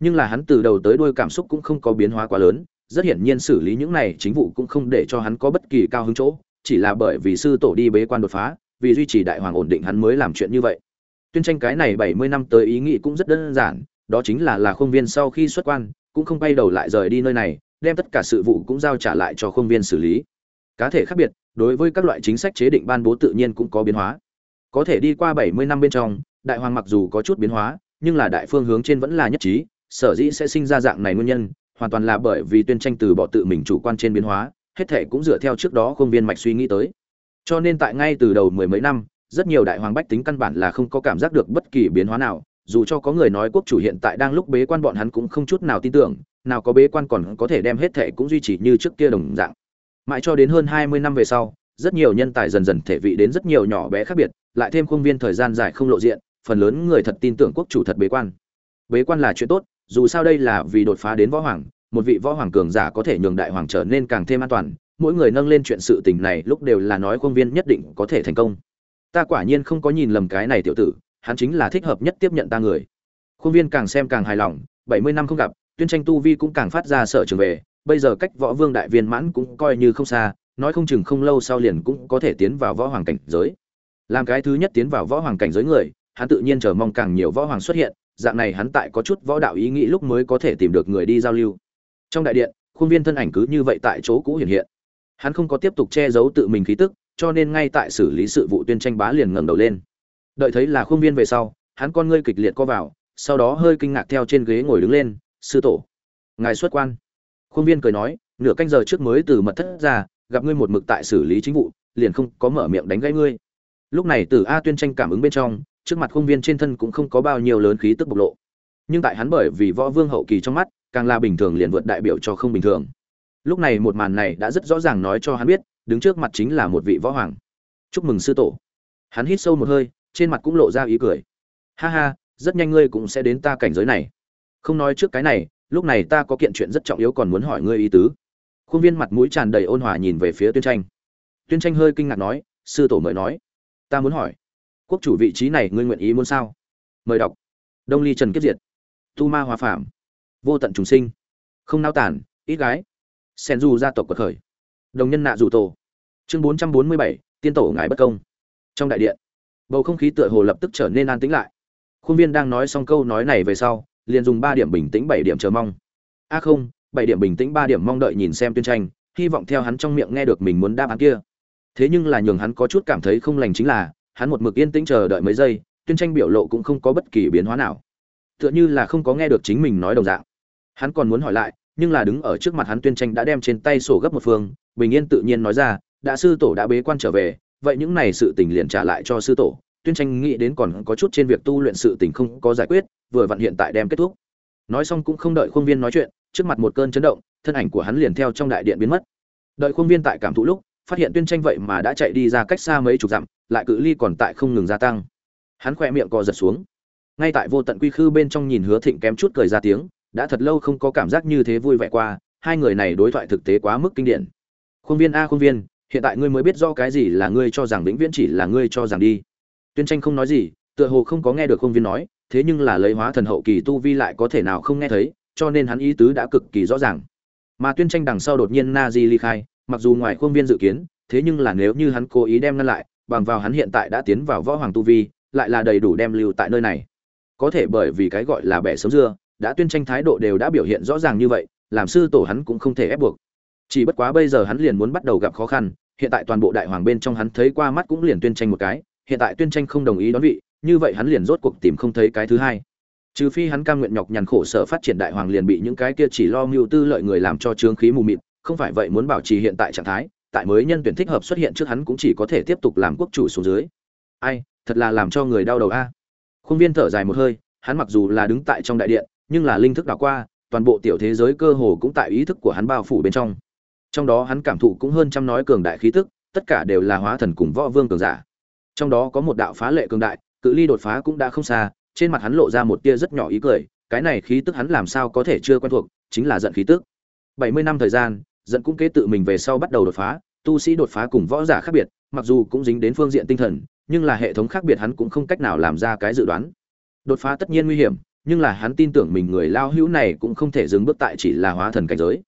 Nhưng là hắn từ đầu tới đuôi cảm xúc cũng không có biến hóa quá lớn, rất hiển nhiên xử lý những này chính vụ cũng không để cho hắn có bất kỳ cao hứng chỗ, chỉ là bởi vì sư tổ đi bế quan đột phá, vì duy trì đại hoàng ổn định hắn mới làm chuyện như vậy. Tuyên tranh cái này bảy mươi năm tới ý nghĩ cũng rất đơn giản, đó chính là là khuôn viên sau khi xuất quan, cũng không bay đầu lại rời đi nơi này đem tất cả sự vụ cũng giao trả lại cho khuôn viên xử lý. Cá thể khác biệt, đối với các loại chính sách chế định ban bố tự nhiên cũng có biến hóa. Có thể đi qua bảy mươi năm bên trong, đại hoàng mặc dù có chút biến hóa, nhưng là đại phương hướng trên vẫn là nhất trí, sở dĩ sẽ sinh ra dạng này nguyên nhân, hoàn toàn là bởi vì tuyên tranh từ bỏ tự mình chủ quan trên biến hóa, hết thể cũng dựa theo trước đó khuôn viên mạch suy nghĩ tới. Cho nên tại ngay từ đầu mười mấy năm, rất nhiều đại hoàng bách tính căn bản là không có cảm giác được bất kỳ biến hóa nào dù cho có người nói quốc chủ hiện tại đang lúc bế quan bọn hắn cũng không chút nào tin tưởng, nào có bế quan còn có thể đem hết thệ cũng duy trì như trước kia đồng dạng. Mãi cho đến hơn hai mươi năm về sau, rất nhiều nhân tài dần dần thể vị đến rất nhiều nhỏ bé khác biệt, lại thêm khuôn viên thời gian dài không lộ diện, phần lớn người thật tin tưởng quốc chủ thật bế quan. Bế quan là chuyện tốt, dù sao đây là vì đột phá đến võ hoàng, một vị võ hoàng cường giả có thể nhường đại hoàng trở nên càng thêm an toàn, mỗi người nâng lên chuyện sự tình này lúc đều là nói khuôn viên nhất định có thể thành công. Ta quả nhiên không có nhìn lầm cái này tiểu tử hắn chính là thích hợp nhất tiếp nhận ta người. Khuôn viên càng xem càng hài lòng, bảy mươi năm không gặp, tuyên tranh tu vi cũng càng phát ra sở trường về, bây giờ cách võ vương đại viên mãn cũng coi như không xa, nói không chừng không lâu sau liền cũng có thể tiến vào võ hoàng cảnh giới. Làm cái thứ nhất tiến vào võ hoàng cảnh giới người, hắn tự nhiên chờ mong càng nhiều võ hoàng xuất hiện, dạng này hắn tại có chút võ đạo ý nghĩ lúc mới có thể tìm được người đi giao lưu. Trong đại điện, khuôn viên thân ảnh cứ như vậy tại chỗ cũ hiện hiện. Hắn không có tiếp tục che giấu tự mình khí tức, cho nên ngay tại xử lý sự vụ tuyên tranh bá liền ngẩng đầu lên đợi thấy là khuôn viên về sau, hắn con ngươi kịch liệt co vào, sau đó hơi kinh ngạc theo trên ghế ngồi đứng lên, sư tổ, ngài xuất quan. Khuôn viên cười nói, nửa canh giờ trước mới từ mật thất ra, gặp ngươi một mực tại xử lý chính vụ, liền không có mở miệng đánh gãy ngươi. Lúc này từ a tuyên tranh cảm ứng bên trong, trước mặt khuôn viên trên thân cũng không có bao nhiêu lớn khí tức bộc lộ. Nhưng tại hắn bởi vì võ vương hậu kỳ trong mắt, càng là bình thường liền vượt đại biểu cho không bình thường. Lúc này một màn này đã rất rõ ràng nói cho hắn biết, đứng trước mặt chính là một vị võ hoàng. Chúc mừng sư tổ. Hắn hít sâu một hơi trên mặt cũng lộ ra ý cười. Ha ha, rất nhanh ngươi cũng sẽ đến ta cảnh giới này. Không nói trước cái này, lúc này ta có kiện chuyện rất trọng yếu còn muốn hỏi ngươi ý tứ. Khuôn viên mặt mũi tràn đầy ôn hòa nhìn về phía tuyên tranh. Tuyên tranh hơi kinh ngạc nói, sư tổ mời nói. Ta muốn hỏi, quốc chủ vị trí này ngươi nguyện ý muốn sao? Mời đọc. Đông ly trần kiếp diệt. Tu ma hòa phạm vô tận trùng sinh. Không nao tản, ít gái. Sen du gia tộc quật khởi. Đồng nhân nạ dù tổ. Chương bốn trăm bốn mươi bảy, tiên tổ ngài bất công. Trong đại điện bầu không khí tựa hồ lập tức trở nên an tĩnh lại. Khuôn viên đang nói xong câu nói này về sau, liền dùng ba điểm bình tĩnh, bảy điểm chờ mong. A không, bảy điểm bình tĩnh, ba điểm mong đợi nhìn xem tuyên tranh, hy vọng theo hắn trong miệng nghe được mình muốn đáp án kia. Thế nhưng là nhường hắn có chút cảm thấy không lành chính là, hắn một mực yên tĩnh chờ đợi mấy giây, tuyên tranh biểu lộ cũng không có bất kỳ biến hóa nào. Tựa như là không có nghe được chính mình nói đồng dạng. Hắn còn muốn hỏi lại, nhưng là đứng ở trước mặt hắn tuyên tranh đã đem trên tay sổ gấp một phương, bình yên tự nhiên nói ra, đã sư tổ đã bế quan trở về vậy những này sự tình liền trả lại cho sư tổ, tuyên tranh nghĩ đến còn có chút trên việc tu luyện sự tình không có giải quyết, vừa vặn hiện tại đem kết thúc. Nói xong cũng không đợi khuôn viên nói chuyện, trước mặt một cơn chấn động, thân ảnh của hắn liền theo trong đại điện biến mất. Đợi khuôn viên tại cảm thụ lúc, phát hiện tuyên tranh vậy mà đã chạy đi ra cách xa mấy chục dặm, lại cự ly còn tại không ngừng gia tăng. Hắn khỏe miệng co giật xuống. Ngay tại vô tận quy khư bên trong nhìn hứa thịnh kém chút cười ra tiếng, đã thật lâu không có cảm giác như thế vui vẻ qua, hai người này đối thoại thực tế quá mức kinh điển. Khuôn viên a khuôn viên hiện tại ngươi mới biết do cái gì là ngươi cho rằng vĩnh viễn chỉ là ngươi cho rằng đi. Tuyên tranh không nói gì, tựa hồ không có nghe được khuôn viên nói, thế nhưng là lấy hóa thần hậu kỳ tu vi lại có thể nào không nghe thấy, cho nên hắn ý tứ đã cực kỳ rõ ràng. Mà tuyên tranh đằng sau đột nhiên na di ly khai, mặc dù ngoài khuôn viên dự kiến, thế nhưng là nếu như hắn cố ý đem ngăn lại, bằng vào hắn hiện tại đã tiến vào võ hoàng tu vi, lại là đầy đủ đem lưu tại nơi này. Có thể bởi vì cái gọi là bẻ sống dưa, đã tuyên tranh thái độ đều đã biểu hiện rõ ràng như vậy, làm sư tổ hắn cũng không thể ép buộc chỉ bất quá bây giờ hắn liền muốn bắt đầu gặp khó khăn, hiện tại toàn bộ đại hoàng bên trong hắn thấy qua mắt cũng liền tuyên tranh một cái, hiện tại tuyên tranh không đồng ý đón vị, như vậy hắn liền rốt cuộc tìm không thấy cái thứ hai. Trừ phi hắn cam nguyện nhọc nhằn khổ sở phát triển đại hoàng liền bị những cái kia chỉ lo mưu tư lợi người làm cho trướng khí mù mịt, không phải vậy muốn bảo trì hiện tại trạng thái, tại mới nhân tuyển thích hợp xuất hiện trước hắn cũng chỉ có thể tiếp tục làm quốc chủ xuống dưới. Ai, thật là làm cho người đau đầu a. Khuôn viên thở dài một hơi, hắn mặc dù là đứng tại trong đại điện, nhưng là linh thức đảo qua, toàn bộ tiểu thế giới cơ hồ cũng tại ý thức của hắn bao phủ bên trong trong đó hắn cảm thụ cũng hơn trăm nói cường đại khí tức, tất cả đều là hóa thần cùng võ vương cường giả. Trong đó có một đạo phá lệ cường đại, cự ly đột phá cũng đã không xa, trên mặt hắn lộ ra một tia rất nhỏ ý cười, cái này khí tức hắn làm sao có thể chưa quen thuộc, chính là giận khí tức. Bảy mươi năm thời gian, giận cũng kế tự mình về sau bắt đầu đột phá, tu sĩ đột phá cùng võ giả khác biệt, mặc dù cũng dính đến phương diện tinh thần, nhưng là hệ thống khác biệt hắn cũng không cách nào làm ra cái dự đoán. Đột phá tất nhiên nguy hiểm, nhưng là hắn tin tưởng mình người lao hữu này cũng không thể dừng bước tại chỉ là hóa thần cảnh giới.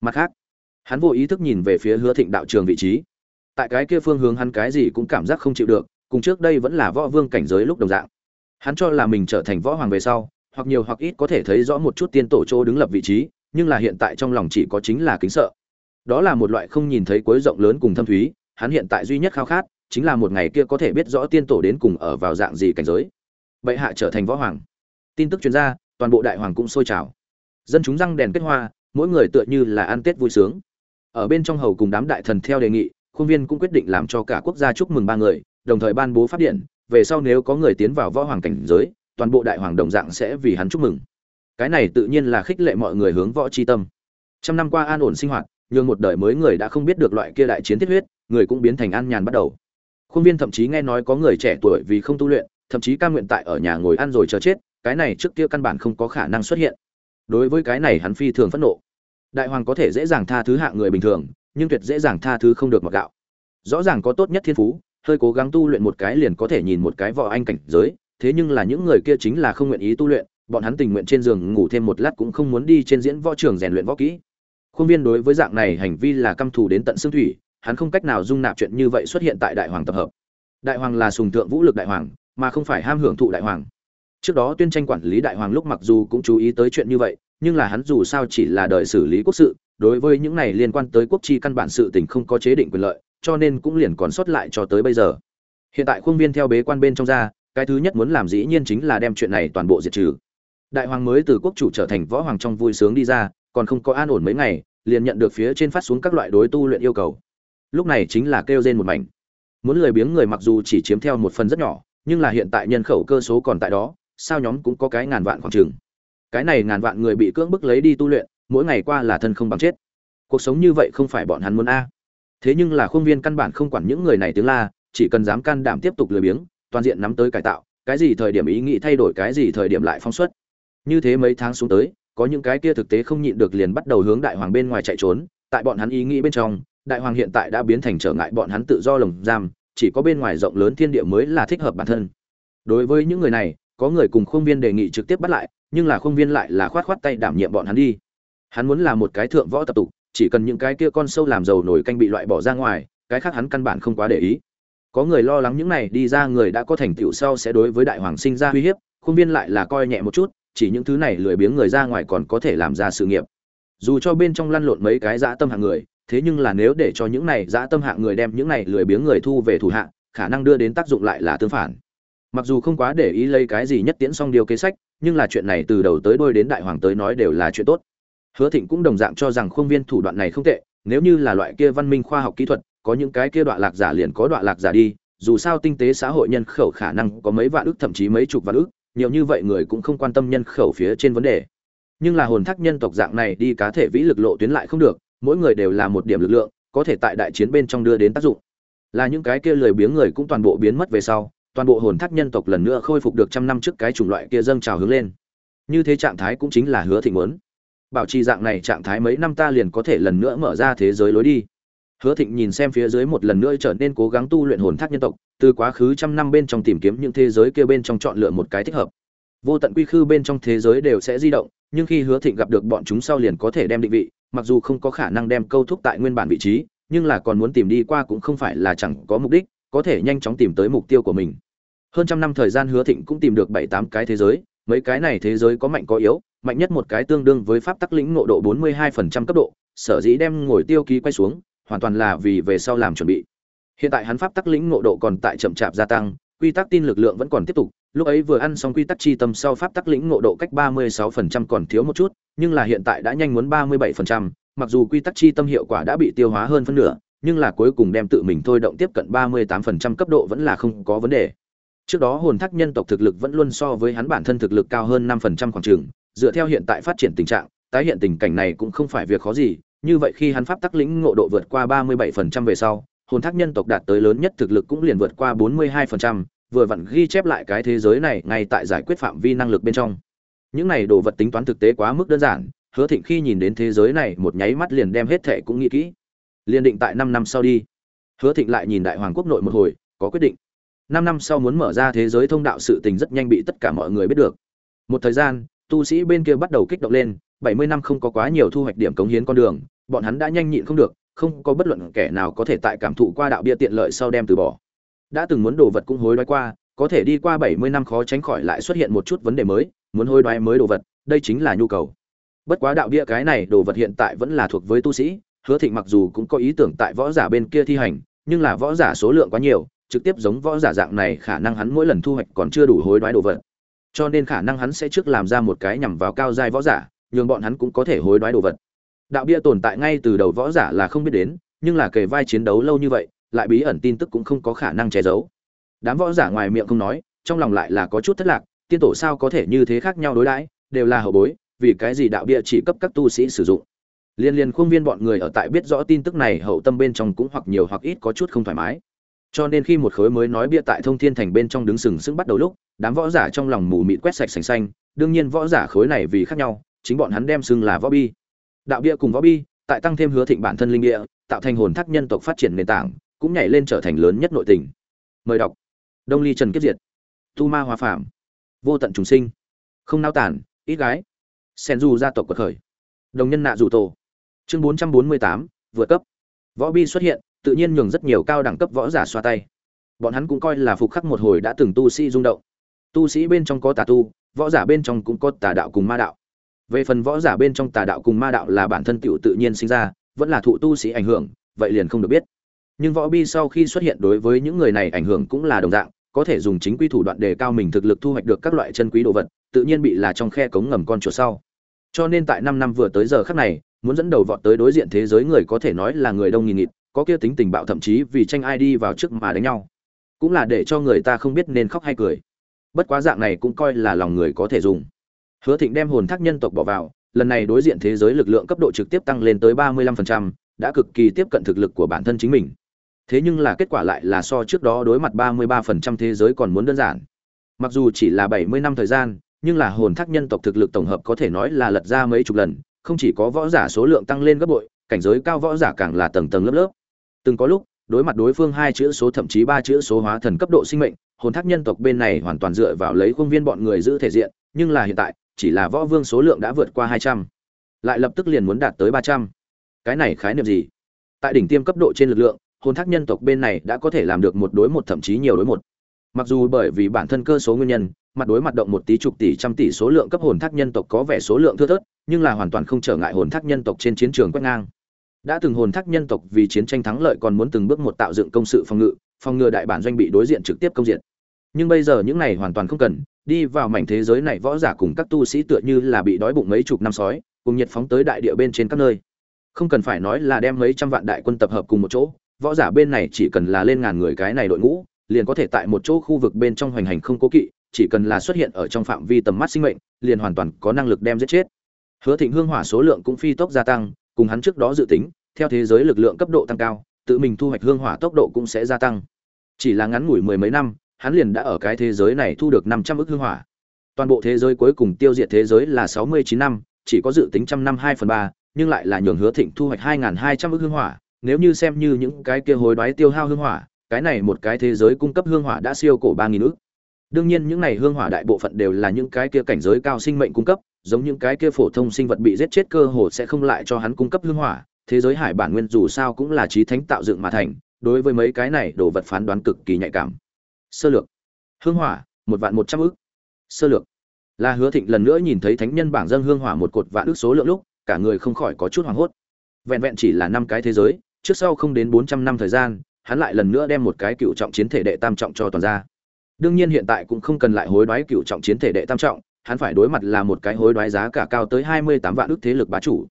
Mặt khác hắn vô ý thức nhìn về phía hứa thịnh đạo trường vị trí. Tại cái kia phương hướng hắn cái gì cũng cảm giác không chịu được, cùng trước đây vẫn là võ vương cảnh giới lúc đồng dạng. Hắn cho là mình trở thành võ hoàng về sau, hoặc nhiều hoặc ít có thể thấy rõ một chút tiên tổ chỗ đứng lập vị trí, nhưng là hiện tại trong lòng chỉ có chính là kính sợ. Đó là một loại không nhìn thấy cuối rộng lớn cùng thâm thúy, hắn hiện tại duy nhất khao khát chính là một ngày kia có thể biết rõ tiên tổ đến cùng ở vào dạng gì cảnh giới. Bệ hạ trở thành võ hoàng. Tin tức chuyên gia toàn bộ đại hoàng cũng sôi trào. Dân chúng răng đèn kết hoa, mỗi người tựa như là ăn tết vui sướng ở bên trong hầu cùng đám đại thần theo đề nghị, khuôn viên cũng quyết định làm cho cả quốc gia chúc mừng ba người, đồng thời ban bố phát điện, về sau nếu có người tiến vào võ hoàng cảnh giới, toàn bộ đại hoàng đồng dạng sẽ vì hắn chúc mừng. Cái này tự nhiên là khích lệ mọi người hướng võ tri tâm. Trăm năm qua an ổn sinh hoạt nhưng một đời mới người đã không biết được loại kia đại chiến thiết huyết, người cũng biến thành an nhàn bắt đầu. Khuôn viên thậm chí nghe nói có người trẻ tuổi vì không tu luyện, thậm chí ca nguyện tại ở nhà ngồi ăn rồi chờ chết, cái này trước kia căn bản không có khả năng xuất hiện. Đối với cái này hắn phi thường phẫn nộ đại hoàng có thể dễ dàng tha thứ hạ người bình thường, nhưng tuyệt dễ dàng tha thứ không được mặc gạo. Rõ ràng có tốt nhất thiên phú, hơi cố gắng tu luyện một cái liền có thể nhìn một cái võ anh cảnh giới, thế nhưng là những người kia chính là không nguyện ý tu luyện, bọn hắn tình nguyện trên giường ngủ thêm một lát cũng không muốn đi trên diễn võ trường rèn luyện võ kỹ. Khuôn viên đối với dạng này hành vi là căm thù đến tận xương thủy, hắn không cách nào dung nạp chuyện như vậy xuất hiện tại đại hoàng tập hợp. Đại hoàng là sùng tượng vũ lực đại hoàng, mà không phải ham hưởng thụ đại hoàng. Trước đó tuyên tranh quản lý đại hoàng lúc mặc dù cũng chú ý tới chuyện như vậy nhưng là hắn dù sao chỉ là đời xử lý quốc sự, đối với những này liên quan tới quốc chi căn bản sự tình không có chế định quyền lợi, cho nên cũng liền còn sót lại cho tới bây giờ. Hiện tại khuôn viên theo bế quan bên trong ra, cái thứ nhất muốn làm dĩ nhiên chính là đem chuyện này toàn bộ diệt trừ. Đại hoàng mới từ quốc chủ trở thành võ hoàng trong vui sướng đi ra, còn không có an ổn mấy ngày, liền nhận được phía trên phát xuống các loại đối tu luyện yêu cầu. Lúc này chính là kêu rên một mảnh. Muốn lười biếng người mặc dù chỉ chiếm theo một phần rất nhỏ, nhưng là hiện tại nhân khẩu cơ số còn tại đó, sao nhóm cũng có cái ngàn vạn khoảng trường cái này ngàn vạn người bị cưỡng bức lấy đi tu luyện, mỗi ngày qua là thân không bằng chết. Cuộc sống như vậy không phải bọn hắn muốn a. Thế nhưng là khuôn viên căn bản không quản những người này tiếng la, chỉ cần dám can đảm tiếp tục lười biếng, toàn diện nắm tới cải tạo, cái gì thời điểm ý nghĩ thay đổi, cái gì thời điểm lại phóng xuất. Như thế mấy tháng xuống tới, có những cái kia thực tế không nhịn được liền bắt đầu hướng đại hoàng bên ngoài chạy trốn, tại bọn hắn ý nghĩ bên trong, đại hoàng hiện tại đã biến thành trở ngại bọn hắn tự do lồng giam, chỉ có bên ngoài rộng lớn thiên địa mới là thích hợp bản thân. Đối với những người này, có người cùng khuôn viên đề nghị trực tiếp bắt lại nhưng là khuôn viên lại là khoát khoát tay đảm nhiệm bọn hắn đi. Hắn muốn là một cái thượng võ tập tục, chỉ cần những cái kia con sâu làm dầu nổi canh bị loại bỏ ra ngoài, cái khác hắn căn bản không quá để ý. Có người lo lắng những này đi ra người đã có thành tựu sau sẽ đối với đại hoàng sinh ra uy hiếp, khuôn viên lại là coi nhẹ một chút, chỉ những thứ này lười biếng người ra ngoài còn có thể làm ra sự nghiệp. Dù cho bên trong lăn lộn mấy cái dã tâm hạng người, thế nhưng là nếu để cho những này dã tâm hạng người đem những này lười biếng người thu về thủ hạng khả năng đưa đến tác dụng lại là tương phản. Mặc dù không quá để ý lấy cái gì nhất tiễn xong điều kế sách nhưng là chuyện này từ đầu tới đôi đến đại hoàng tới nói đều là chuyện tốt. Hứa thịnh cũng đồng dạng cho rằng khuôn viên thủ đoạn này không tệ, nếu như là loại kia văn minh khoa học kỹ thuật, có những cái kia đoạn lạc giả liền có đoạn lạc giả đi, dù sao tinh tế xã hội nhân khẩu khả năng có mấy vạn ước thậm chí mấy chục vạn ước nhiều như vậy người cũng không quan tâm nhân khẩu phía trên vấn đề. Nhưng là hồn thác nhân tộc dạng này đi cá thể vĩ lực lộ tuyến lại không được, mỗi người đều là một điểm lực lượng, có thể tại đại chiến bên trong đưa đến tác dụng. Là những cái kia lười biếng người cũng toàn bộ biến mất về sau toàn bộ hồn thác nhân tộc lần nữa khôi phục được trăm năm trước cái chủng loại kia dâng trào hướng lên. Như thế trạng thái cũng chính là hứa thịnh muốn. Bảo trì dạng này trạng thái mấy năm ta liền có thể lần nữa mở ra thế giới lối đi. Hứa thịnh nhìn xem phía dưới một lần nữa trở nên cố gắng tu luyện hồn thác nhân tộc, từ quá khứ trăm năm bên trong tìm kiếm những thế giới kia bên trong chọn lựa một cái thích hợp. Vô tận quy khư bên trong thế giới đều sẽ di động, nhưng khi hứa thịnh gặp được bọn chúng sau liền có thể đem định vị, mặc dù không có khả năng đem câu thúc tại nguyên bản vị trí, nhưng là còn muốn tìm đi qua cũng không phải là chẳng có mục đích có thể nhanh chóng tìm tới mục tiêu của mình. Hơn trăm năm thời gian hứa thịnh cũng tìm được bảy tám cái thế giới, mấy cái này thế giới có mạnh có yếu, mạnh nhất một cái tương đương với pháp tắc lĩnh ngộ độ bốn mươi hai phần trăm cấp độ, sở dĩ đem ngồi tiêu ký quay xuống, hoàn toàn là vì về sau làm chuẩn bị. Hiện tại hắn pháp tắc lĩnh ngộ độ còn tại chậm chạp gia tăng, quy tắc tin lực lượng vẫn còn tiếp tục, lúc ấy vừa ăn xong quy tắc chi tâm sau pháp tắc lĩnh ngộ độ cách ba mươi sáu phần trăm còn thiếu một chút, nhưng là hiện tại đã nhanh muốn ba mươi bảy phần trăm, mặc dù quy tắc chi tâm hiệu quả đã bị tiêu hóa hơn phân nửa nhưng là cuối cùng đem tự mình thôi động tiếp cận ba mươi tám phần trăm cấp độ vẫn là không có vấn đề. Trước đó hồn thác nhân tộc thực lực vẫn luôn so với hắn bản thân thực lực cao hơn 5% khoảng trường, dựa theo hiện tại phát triển tình trạng, tái hiện tình cảnh này cũng không phải việc khó gì, như vậy khi hắn pháp tắc lĩnh ngộ độ vượt qua ba mươi bảy phần trăm về sau, hồn thác nhân tộc đạt tới lớn nhất thực lực cũng liền vượt qua bốn mươi hai phần trăm, vừa vặn ghi chép lại cái thế giới này ngay tại giải quyết phạm vi năng lực bên trong. Những này đồ vật tính toán thực tế quá mức đơn giản, hứa thịnh khi nhìn đến thế giới này một nháy mắt liền đem hết thệ cũng nghĩ kỹ liền định tại năm năm sau đi. Hứa thịnh lại nhìn đại hoàng quốc nội một hồi, có quyết định. Năm năm sau muốn mở ra thế giới thông đạo sự tình rất nhanh bị tất cả mọi người biết được. Một thời gian, tu sĩ bên kia bắt đầu kích động lên, bảy mươi năm không có quá nhiều thu hoạch điểm cống hiến con đường, bọn hắn đã nhanh nhịn không được, không có bất luận kẻ nào có thể tại cảm thụ qua đạo bia tiện lợi sau đem từ bỏ. Đã từng muốn đồ vật cũng hối đoái qua, có thể đi qua bảy mươi năm khó tránh khỏi lại xuất hiện một chút vấn đề mới, muốn hối đoái mới đồ vật, đây chính là nhu cầu. Bất quá đạo bia cái này đồ vật hiện tại vẫn là thuộc với tu sĩ hứa thịnh mặc dù cũng có ý tưởng tại võ giả bên kia thi hành, nhưng là võ giả số lượng quá nhiều, trực tiếp giống võ giả dạng này khả năng hắn mỗi lần thu hoạch còn chưa đủ hối đoái đồ vật. Cho nên khả năng hắn sẽ trước làm ra một cái nhằm vào cao giai võ giả, nhường bọn hắn cũng có thể hối đoái đồ vật. Đạo bia tồn tại ngay từ đầu võ giả là không biết đến, nhưng là kề vai chiến đấu lâu như vậy, lại bí ẩn tin tức cũng không có khả năng che giấu. Đám võ giả ngoài miệng không nói, trong lòng lại là có chút thất lạc, tiên tổ sao có thể như thế khác nhau đối đãi, đều là hậu bối, vì cái gì đạo bia chỉ cấp các tu sĩ sử dụng? Liên liên khuôn viên bọn người ở tại biết rõ tin tức này hậu tâm bên trong cũng hoặc nhiều hoặc ít có chút không thoải mái. Cho nên khi một khối mới nói bia tại thông thiên thành bên trong đứng sừng sững bắt đầu lúc, đám võ giả trong lòng mù mịt quét sạch sành xanh, đương nhiên võ giả khối này vì khác nhau, chính bọn hắn đem xưng là võ bi. Đạo bia cùng võ bi, tại tăng thêm hứa thịnh bản thân linh địa tạo thành hồn thác nhân tộc phát triển nền tảng, cũng nhảy lên trở thành lớn nhất nội tình. Mời đọc. Đông ly trần kiếp diệt. Tu ma hòa phạm vô tận trùng sinh. Không nao tản, ít gái. Sen du gia tộc quật khởi. Đồng nhân nạ dù tổ chương bốn trăm bốn mươi tám, vượt cấp. Võ bi xuất hiện, tự nhiên nhường rất nhiều cao đẳng cấp võ giả xoa tay. Bọn hắn cũng coi là phục khắc một hồi đã từng tu sĩ rung động. Tu sĩ bên trong có tà tu, võ giả bên trong cũng có tà đạo cùng ma đạo. Về phần võ giả bên trong tà đạo cùng ma đạo là bản thân tựu tự nhiên sinh ra, vẫn là thụ tu sĩ ảnh hưởng, vậy liền không được biết. Nhưng võ bi sau khi xuất hiện đối với những người này ảnh hưởng cũng là đồng dạng, có thể dùng chính quy thủ đoạn đề cao mình thực lực thu hoạch được các loại chân quý đồ vật, tự nhiên bị là trong khe cống ngầm con chuột sau. Cho nên tại năm năm vừa tới giờ khắc này muốn dẫn đầu vọt tới đối diện thế giới người có thể nói là người đông nghìn nghịt, có kia tính tình bạo thậm chí vì tranh ai đi vào trước mà đánh nhau. Cũng là để cho người ta không biết nên khóc hay cười. Bất quá dạng này cũng coi là lòng người có thể dùng. Hứa thịnh đem hồn thác nhân tộc bỏ vào, lần này đối diện thế giới lực lượng cấp độ trực tiếp tăng lên tới ba mươi lăm phần trăm, đã cực kỳ tiếp cận thực lực của bản thân chính mình. Thế nhưng là kết quả lại là so trước đó đối mặt ba mươi ba phần trăm thế giới còn muốn đơn giản. Mặc dù chỉ là bảy mươi năm thời gian, nhưng là hồn thác nhân tộc thực lực tổng hợp có thể nói là lật ra mấy chục lần không chỉ có võ giả số lượng tăng lên gấp bội, cảnh giới cao võ giả càng là tầng tầng lớp lớp. Từng có lúc, đối mặt đối phương hai chữ số thậm chí ba chữ số hóa thần cấp độ sinh mệnh, hồn thác nhân tộc bên này hoàn toàn dựa vào lấy khuôn viên bọn người giữ thể diện, nhưng là hiện tại, chỉ là võ vương số lượng đã vượt qua hai trăm, lại lập tức liền muốn đạt tới ba trăm. Cái này khái niệm gì? Tại đỉnh tiêm cấp độ trên lực lượng, hồn thác nhân tộc bên này đã có thể làm được một đối một thậm chí nhiều đối một mặc dù bởi vì bản thân cơ số nguyên nhân, mặt đối mặt động một tí chục tỷ, trăm tỷ số lượng cấp hồn thác nhân tộc có vẻ số lượng thưa thớt, nhưng là hoàn toàn không trở ngại hồn thác nhân tộc trên chiến trường quét ngang. Đã từng hồn thác nhân tộc vì chiến tranh thắng lợi còn muốn từng bước một tạo dựng công sự phòng ngự, phòng ngừa đại bản doanh bị đối diện trực tiếp công diện nhưng bây giờ những này hoàn toàn không cần, đi vào mảnh thế giới này võ giả cùng các tu sĩ tựa như là bị đói bụng mấy chục năm sói, cùng nhiệt phóng tới đại địa bên trên các nơi. Không cần phải nói là đem mấy trăm vạn đại quân tập hợp cùng một chỗ, võ giả bên này chỉ cần là lên ngàn người cái này đội ngũ liền có thể tại một chỗ khu vực bên trong hoành hành không cố kỵ, chỉ cần là xuất hiện ở trong phạm vi tầm mắt sinh mệnh, liền hoàn toàn có năng lực đem giết chết. Hứa thịnh hương hỏa số lượng cũng phi tốc gia tăng, cùng hắn trước đó dự tính, theo thế giới lực lượng cấp độ tăng cao, tự mình thu hoạch hương hỏa tốc độ cũng sẽ gia tăng. Chỉ là ngắn ngủi mười mấy năm, hắn liền đã ở cái thế giới này thu được năm trăm ức hương hỏa. Toàn bộ thế giới cuối cùng tiêu diệt thế giới là sáu mươi chín năm, chỉ có dự tính trăm năm hai phần ba, nhưng lại là nhường hứa thịnh thu hoạch hai hai trăm ức hương hỏa. Nếu như xem như những cái kia hối đoái tiêu hao hương hỏa cái này một cái thế giới cung cấp hương hỏa đã siêu cổ ba nghìn ức đương nhiên những này hương hỏa đại bộ phận đều là những cái kia cảnh giới cao sinh mệnh cung cấp, giống những cái kia phổ thông sinh vật bị giết chết cơ hồ sẽ không lại cho hắn cung cấp hương hỏa, thế giới hải bản nguyên dù sao cũng là trí thánh tạo dựng mà thành, đối với mấy cái này đồ vật phán đoán cực kỳ nhạy cảm. Sơ lược. Hương hỏa, một vạn một trăm ước. Sơ lược. Là hứa thịnh lần nữa nhìn thấy thánh nhân bảng dân hương hỏa một cột vạn ước số lượng lúc, cả người không khỏi có chút hoảng hốt. Vẹn vẹn chỉ là năm cái thế giới, trước sau không đến bốn trăm năm thời gian hắn lại lần nữa đem một cái cựu trọng chiến thể đệ tam trọng cho toàn ra đương nhiên hiện tại cũng không cần lại hối đoái cựu trọng chiến thể đệ tam trọng, hắn phải đối mặt là một cái hối đoái giá cả cao tới hai mươi tám vạn ước thế lực bá chủ.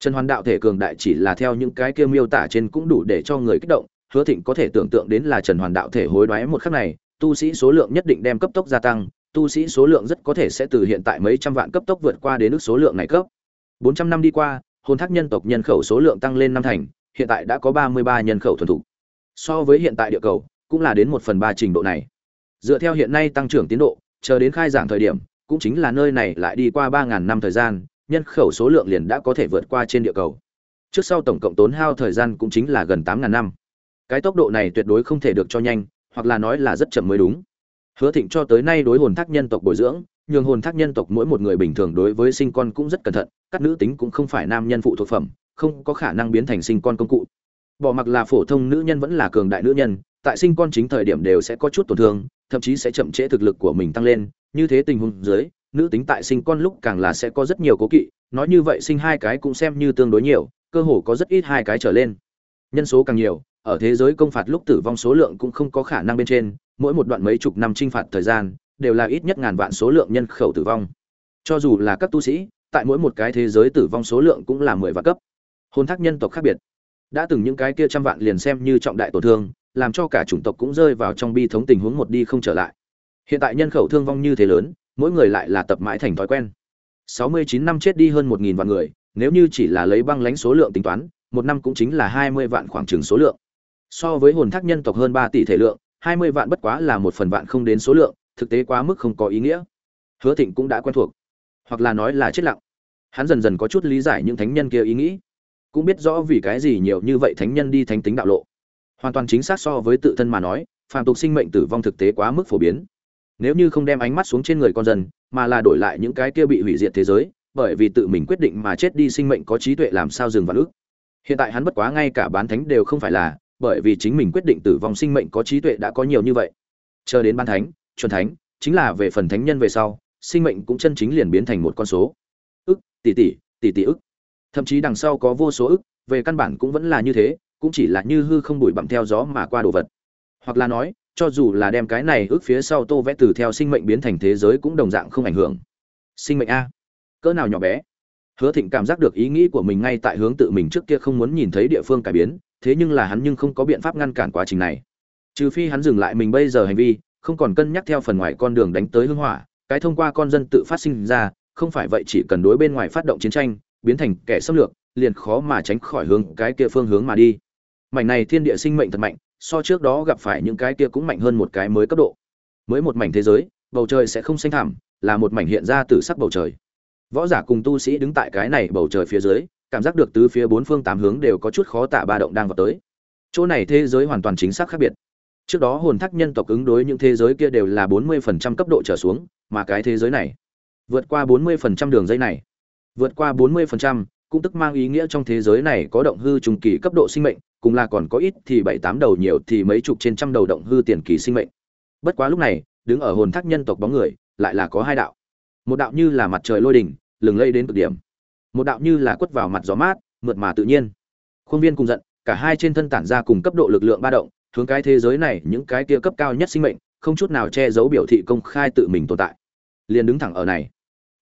Trần hoàn đạo thể cường đại chỉ là theo những cái kia miêu tả trên cũng đủ để cho người kích động, hứa thịnh có thể tưởng tượng đến là trần hoàn đạo thể hối đoái một khắc này, tu sĩ số lượng nhất định đem cấp tốc gia tăng, tu sĩ số lượng rất có thể sẽ từ hiện tại mấy trăm vạn cấp tốc vượt qua đến nước số lượng này cấp. 400 năm đi qua, hồn thác nhân tộc nhân khẩu số lượng tăng lên năm thành, hiện tại đã có 33 nhân khẩu thuần thủ so với hiện tại địa cầu, cũng là đến một phần ba trình độ này. Dựa theo hiện nay tăng trưởng tiến độ, chờ đến khai giảng thời điểm, cũng chính là nơi này lại đi qua ba ngàn năm thời gian, nhân khẩu số lượng liền đã có thể vượt qua trên địa cầu. Trước sau tổng cộng tốn hao thời gian cũng chính là gần tám ngàn năm. Cái tốc độ này tuyệt đối không thể được cho nhanh, hoặc là nói là rất chậm mới đúng. Hứa thịnh cho tới nay đối hồn thác nhân tộc bồi dưỡng, nhường hồn thác nhân tộc mỗi một người bình thường đối với sinh con cũng rất cẩn thận, các nữ tính cũng không phải nam nhân phụ thuộc phẩm, không có khả năng biến thành sinh con công cụ bỏ mặc là phổ thông nữ nhân vẫn là cường đại nữ nhân, tại sinh con chính thời điểm đều sẽ có chút tổn thương, thậm chí sẽ chậm trễ thực lực của mình tăng lên. Như thế tình huống dưới, nữ tính tại sinh con lúc càng là sẽ có rất nhiều cố kỵ, nói như vậy sinh hai cái cũng xem như tương đối nhiều, cơ hồ có rất ít hai cái trở lên. Nhân số càng nhiều, ở thế giới công phạt lúc tử vong số lượng cũng không có khả năng bên trên, mỗi một đoạn mấy chục năm trinh phạt thời gian, đều là ít nhất ngàn vạn số lượng nhân khẩu tử vong. Cho dù là các tu sĩ, tại mỗi một cái thế giới tử vong số lượng cũng là mười vạn cấp. Hôn thác nhân tộc khác biệt đã từng những cái kia trăm vạn liền xem như trọng đại tổn thương, làm cho cả chủng tộc cũng rơi vào trong bi thống tình huống một đi không trở lại. Hiện tại nhân khẩu thương vong như thế lớn, mỗi người lại là tập mãi thành thói quen. 69 năm chết đi hơn 1.000 vạn người, nếu như chỉ là lấy băng lãnh số lượng tính toán, một năm cũng chính là 20 vạn khoảng chừng số lượng. So với hồn thác nhân tộc hơn 3 tỷ thể lượng 20 vạn bất quá là một phần vạn không đến số lượng, thực tế quá mức không có ý nghĩa. Hứa thịnh cũng đã quen thuộc, hoặc là nói là chết lặng. Hắn dần dần có chút lý giải những thánh nhân kia ý nghĩ cũng biết rõ vì cái gì nhiều như vậy thánh nhân đi thánh tính đạo lộ. Hoàn toàn chính xác so với tự thân mà nói, phàm tục sinh mệnh tử vong thực tế quá mức phổ biến. Nếu như không đem ánh mắt xuống trên người con dân, mà là đổi lại những cái kia bị hủy diệt thế giới, bởi vì tự mình quyết định mà chết đi sinh mệnh có trí tuệ làm sao dừng vào ước. Hiện tại hắn bất quá ngay cả bán thánh đều không phải là, bởi vì chính mình quyết định tử vong sinh mệnh có trí tuệ đã có nhiều như vậy. Chờ đến ban thánh, chuẩn thánh, chính là về phần thánh nhân về sau, sinh mệnh cũng chân chính liền biến thành một con số. Ức, tỷ tỷ tỷ tỷ ức thậm chí đằng sau có vô số ức, về căn bản cũng vẫn là như thế, cũng chỉ là như hư không bụi bặm theo gió mà qua đồ vật. Hoặc là nói, cho dù là đem cái này ước phía sau tô vẽ từ theo sinh mệnh biến thành thế giới cũng đồng dạng không ảnh hưởng. Sinh mệnh a. Cỡ nào nhỏ bé. Hứa thịnh cảm giác được ý nghĩ của mình ngay tại hướng tự mình trước kia không muốn nhìn thấy địa phương cải biến, thế nhưng là hắn nhưng không có biện pháp ngăn cản quá trình này. Trừ phi hắn dừng lại mình bây giờ hành vi, không còn cân nhắc theo phần ngoài con đường đánh tới hưng hỏa, cái thông qua con dân tự phát sinh ra, không phải vậy chỉ cần đối bên ngoài phát động chiến tranh biến thành kẻ xâm lược, liền khó mà tránh khỏi hướng cái kia phương hướng mà đi. Mảnh này thiên địa sinh mệnh thật mạnh, so trước đó gặp phải những cái kia cũng mạnh hơn một cái mới cấp độ. Mới một mảnh thế giới, bầu trời sẽ không xanh thẳm, là một mảnh hiện ra từ sắc bầu trời. Võ giả cùng tu sĩ đứng tại cái này bầu trời phía dưới, cảm giác được từ phía bốn phương tám hướng đều có chút khó tả ba động đang vào tới. Chỗ này thế giới hoàn toàn chính xác khác biệt. Trước đó hồn thác nhân tộc ứng đối những thế giới kia đều là bốn mươi phần trăm cấp độ trở xuống, mà cái thế giới này, vượt qua bốn mươi phần trăm đường dây này vượt qua bốn mươi phần trăm, cũng tức mang ý nghĩa trong thế giới này có động hư trùng kỳ cấp độ sinh mệnh, cùng là còn có ít thì bảy tám đầu, nhiều thì mấy chục trên trăm đầu động hư tiền kỳ sinh mệnh. Bất quá lúc này, đứng ở hồn thác nhân tộc bóng người, lại là có hai đạo. Một đạo như là mặt trời lôi đỉnh, lừng lây đến cực điểm. Một đạo như là quất vào mặt gió mát, mượt mà tự nhiên. Khuôn viên cùng giận, cả hai trên thân tản ra cùng cấp độ lực lượng ba động, hướng cái thế giới này những cái kia cấp cao nhất sinh mệnh, không chút nào che giấu biểu thị công khai tự mình tồn tại. Liền đứng thẳng ở này.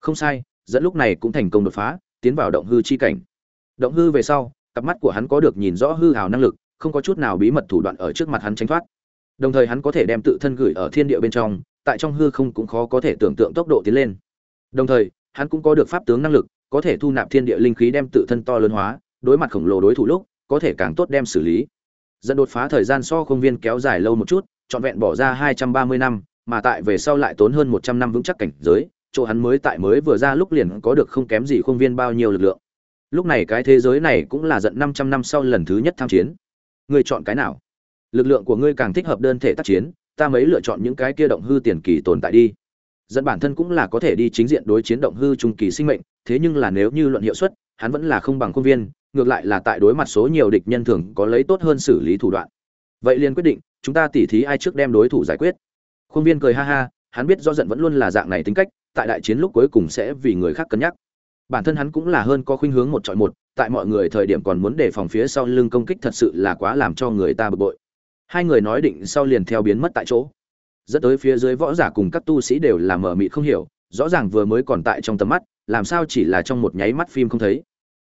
Không sai dẫn lúc này cũng thành công đột phá, tiến vào động hư chi cảnh. Động hư về sau, cặp mắt của hắn có được nhìn rõ hư hào năng lực, không có chút nào bí mật thủ đoạn ở trước mặt hắn tránh thoát. Đồng thời hắn có thể đem tự thân gửi ở thiên địa bên trong, tại trong hư không cũng khó có thể tưởng tượng tốc độ tiến lên. Đồng thời, hắn cũng có được pháp tướng năng lực, có thể thu nạp thiên địa linh khí đem tự thân to lớn hóa, đối mặt khổng lồ đối thủ lúc, có thể càng tốt đem xử lý. Dẫn đột phá thời gian so không viên kéo dài lâu một chút, trọn vẹn bỏ ra hai trăm ba mươi năm, mà tại về sau lại tốn hơn một trăm năm vững chắc cảnh giới chỗ hắn mới tại mới vừa ra lúc liền có được không kém gì khuôn viên bao nhiêu lực lượng. Lúc này cái thế giới này cũng là giận 500 năm sau lần thứ nhất tham chiến. Ngươi chọn cái nào? Lực lượng của ngươi càng thích hợp đơn thể tác chiến, ta mấy lựa chọn những cái kia động hư tiền kỳ tồn tại đi. Dẫn bản thân cũng là có thể đi chính diện đối chiến động hư trung kỳ sinh mệnh, thế nhưng là nếu như luận hiệu suất, hắn vẫn là không bằng công viên, ngược lại là tại đối mặt số nhiều địch nhân thường có lấy tốt hơn xử lý thủ đoạn. Vậy liền quyết định, chúng ta tỉ thí ai trước đem đối thủ giải quyết. Khuôn viên cười ha ha, hắn biết do giận vẫn luôn là dạng này tính cách tại đại chiến lúc cuối cùng sẽ vì người khác cân nhắc. Bản thân hắn cũng là hơn có khuynh hướng một chọi một, tại mọi người thời điểm còn muốn đề phòng phía sau lưng công kích thật sự là quá làm cho người ta bực bội. Hai người nói định sau liền theo biến mất tại chỗ. Dẫn tới phía dưới võ giả cùng các tu sĩ đều là mờ mịt không hiểu, rõ ràng vừa mới còn tại trong tầm mắt, làm sao chỉ là trong một nháy mắt phim không thấy.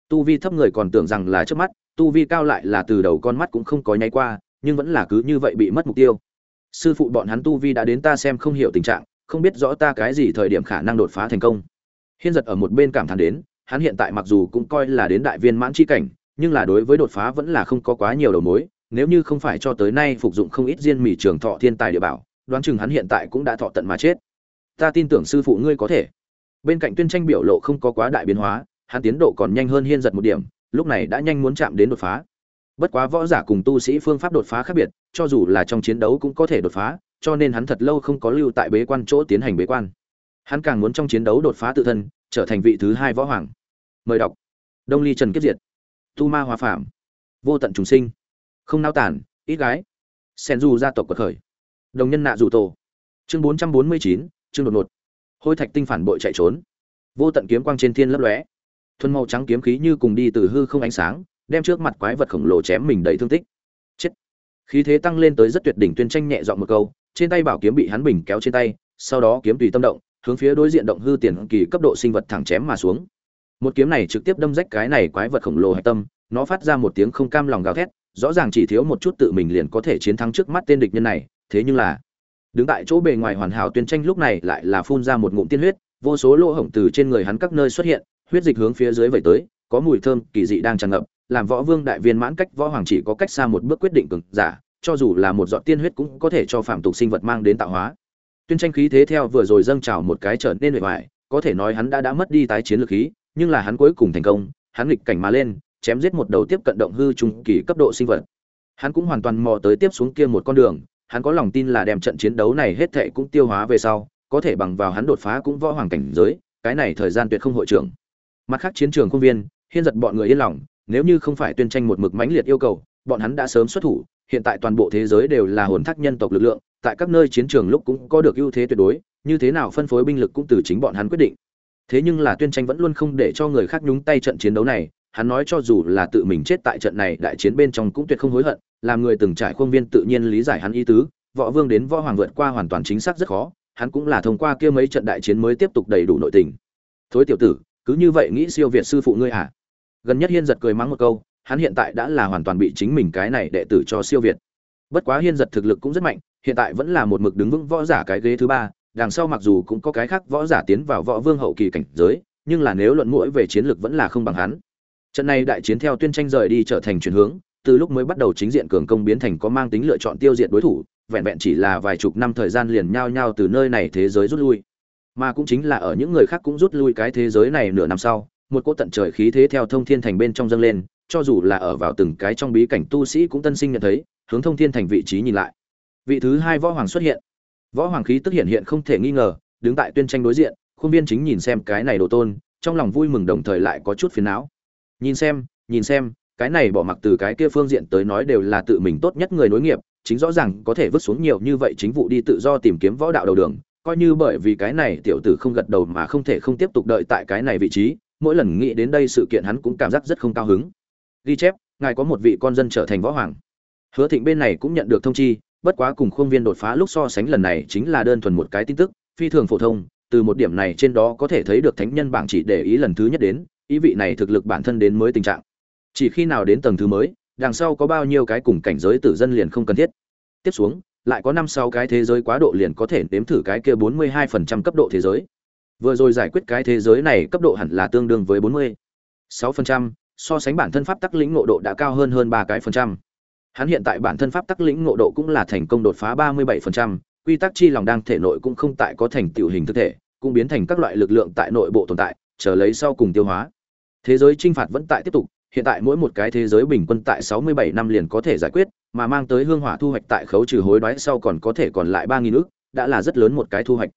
Tu vi thấp người còn tưởng rằng là trước mắt, tu vi cao lại là từ đầu con mắt cũng không có nháy qua, nhưng vẫn là cứ như vậy bị mất mục tiêu. Sư phụ bọn hắn tu vi đã đến ta xem không hiểu tình trạng không biết rõ ta cái gì thời điểm khả năng đột phá thành công. Hiên giật ở một bên cảm thán đến, hắn hiện tại mặc dù cũng coi là đến đại viên mãn chi cảnh, nhưng là đối với đột phá vẫn là không có quá nhiều đầu mối, nếu như không phải cho tới nay phục dụng không ít diên mỉ trường thọ thiên tài địa bảo, đoán chừng hắn hiện tại cũng đã thọ tận mà chết. Ta tin tưởng sư phụ ngươi có thể. Bên cạnh tuyên tranh biểu lộ không có quá đại biến hóa, hắn tiến độ còn nhanh hơn hiên giật một điểm, lúc này đã nhanh muốn chạm đến đột phá. Bất quá võ giả cùng tu sĩ phương pháp đột phá khác biệt, cho dù là trong chiến đấu cũng có thể đột phá cho nên hắn thật lâu không có lưu tại bế quan chỗ tiến hành bế quan. Hắn càng muốn trong chiến đấu đột phá tự thân, trở thành vị thứ hai võ hoàng. Mời đọc. Đông ly trần kiếp diệt. Tu ma hòa phạm. Vô tận trùng sinh. Không nao tản, ít gái. Sen du gia tộc quật khởi. Đồng nhân nạ dù tổ. Chương bốn trăm bốn mươi chín, chương đột ngột. Hôi thạch tinh phản bội chạy trốn. Vô tận kiếm quang trên thiên lấp lóe. Thuần màu trắng kiếm khí như cùng đi từ hư không ánh sáng, đem trước mặt quái vật khổng lồ chém mình đầy thương tích. Chết. Khí thế tăng lên tới rất tuyệt đỉnh tuyên tranh nhẹ dọn một câu trên tay bảo kiếm bị hắn bình kéo trên tay, sau đó kiếm tùy tâm động, hướng phía đối diện động hư tiền kỳ cấp độ sinh vật thẳng chém mà xuống. Một kiếm này trực tiếp đâm rách cái này quái vật khổng lồ hạch tâm, nó phát ra một tiếng không cam lòng gào thét, rõ ràng chỉ thiếu một chút tự mình liền có thể chiến thắng trước mắt tên địch nhân này, thế nhưng là đứng tại chỗ bề ngoài hoàn hảo tuyên tranh lúc này lại là phun ra một ngụm tiên huyết, vô số lỗ hổng từ trên người hắn các nơi xuất hiện, huyết dịch hướng phía dưới vẩy tới, có mùi thơm kỳ dị đang tràn ngập, làm võ vương đại viên mãn cách võ hoàng chỉ có cách xa một bước quyết định cường giả cho dù là một giọt tiên huyết cũng có thể cho phạm tục sinh vật mang đến tạo hóa. Tuyên tranh khí thế theo vừa rồi dâng trào một cái trở nên bề ngoài có thể nói hắn đã đã mất đi tái chiến lược khí, nhưng là hắn cuối cùng thành công, hắn nghịch cảnh mà lên, chém giết một đầu tiếp cận động hư trung kỳ cấp độ sinh vật. Hắn cũng hoàn toàn mò tới tiếp xuống kia một con đường, hắn có lòng tin là đem trận chiến đấu này hết thệ cũng tiêu hóa về sau, có thể bằng vào hắn đột phá cũng võ hoàng cảnh giới, cái này thời gian tuyệt không hội trưởng. Mặt khác chiến trường công viên, hiên giật bọn người yên lòng, nếu như không phải tuyên tranh một mực mãnh liệt yêu cầu, bọn hắn đã sớm xuất thủ hiện tại toàn bộ thế giới đều là hồn thác nhân tộc lực lượng, tại các nơi chiến trường lúc cũng có được ưu thế tuyệt đối, như thế nào phân phối binh lực cũng từ chính bọn hắn quyết định. Thế nhưng là tuyên tranh vẫn luôn không để cho người khác nhúng tay trận chiến đấu này, hắn nói cho dù là tự mình chết tại trận này đại chiến bên trong cũng tuyệt không hối hận, làm người từng trải khuôn viên tự nhiên lý giải hắn ý tứ, võ vương đến võ hoàng vượt qua hoàn toàn chính xác rất khó, hắn cũng là thông qua kia mấy trận đại chiến mới tiếp tục đầy đủ nội tình. Thối tiểu tử, cứ như vậy nghĩ siêu việt sư phụ ngươi à? Gần nhất hiên giật cười mắng một câu hắn hiện tại đã là hoàn toàn bị chính mình cái này đệ tử cho siêu việt. Bất quá hiên giật thực lực cũng rất mạnh, hiện tại vẫn là một mực đứng vững võ giả cái ghế thứ ba, đằng sau mặc dù cũng có cái khác võ giả tiến vào võ vương hậu kỳ cảnh giới, nhưng là nếu luận mũi về chiến lược vẫn là không bằng hắn. Trận này đại chiến theo tuyên tranh rời đi trở thành chuyển hướng, từ lúc mới bắt đầu chính diện cường công biến thành có mang tính lựa chọn tiêu diệt đối thủ, vẹn vẹn chỉ là vài chục năm thời gian liền nhao nhao từ nơi này thế giới rút lui. Mà cũng chính là ở những người khác cũng rút lui cái thế giới này nửa năm sau, một cỗ tận trời khí thế theo thông thiên thành bên trong dâng lên cho dù là ở vào từng cái trong bí cảnh tu sĩ cũng tân sinh nhận thấy, hướng thông thiên thành vị trí nhìn lại. Vị thứ hai võ hoàng xuất hiện. Võ hoàng khí tức hiện hiện không thể nghi ngờ, đứng tại tuyên tranh đối diện, khuôn viên chính nhìn xem cái này đồ tôn, trong lòng vui mừng đồng thời lại có chút phiền não. Nhìn xem nhìn xem, cái này bỏ mặc từ cái kia phương diện tới nói đều là tự mình tốt nhất người nối nghiệp, chính rõ ràng có thể vứt xuống nhiều như vậy chính vụ đi tự do tìm kiếm võ đạo đầu đường, coi như bởi vì cái này tiểu tử không gật đầu mà không thể không tiếp tục đợi tại cái này vị trí, mỗi lần nghĩ đến đây sự kiện hắn cũng cảm giác rất không cao hứng ghi chép, ngài có một vị con dân trở thành võ hoàng. Hứa thịnh bên này cũng nhận được thông chi, bất quá cùng khuôn viên đột phá lúc so sánh lần này chính là đơn thuần một cái tin tức, phi thường phổ thông, từ một điểm này trên đó có thể thấy được thánh nhân bảng chỉ để ý lần thứ nhất đến, ý vị này thực lực bản thân đến mới tình trạng. Chỉ khi nào đến tầng thứ mới, đằng sau có bao nhiêu cái cùng cảnh giới tử dân liền không cần thiết. Tiếp xuống, lại có năm sáu cái thế giới quá độ liền có thể nếm thử cái kia bốn mươi hai phần trăm cấp độ thế giới. Vừa rồi giải quyết cái thế giới này cấp độ hẳn là tương đương với bốn mươi sáu phần trăm so sánh bản thân pháp tắc lĩnh ngộ độ đã cao hơn hơn ba cái phần trăm hắn hiện tại bản thân pháp tắc lĩnh ngộ độ cũng là thành công đột phá ba mươi bảy phần trăm quy tắc chi lòng đang thể nội cũng không tại có thành tiểu hình thực thể cũng biến thành các loại lực lượng tại nội bộ tồn tại chờ lấy sau cùng tiêu hóa thế giới trinh phạt vẫn tại tiếp tục hiện tại mỗi một cái thế giới bình quân tại 67 năm liền có thể giải quyết, mà mang tới hương hỏa thu hoạch tại khấu trừ hối đoái sau còn có thể còn lại 3000 ức, đã là rất lớn một cái thu hoạch.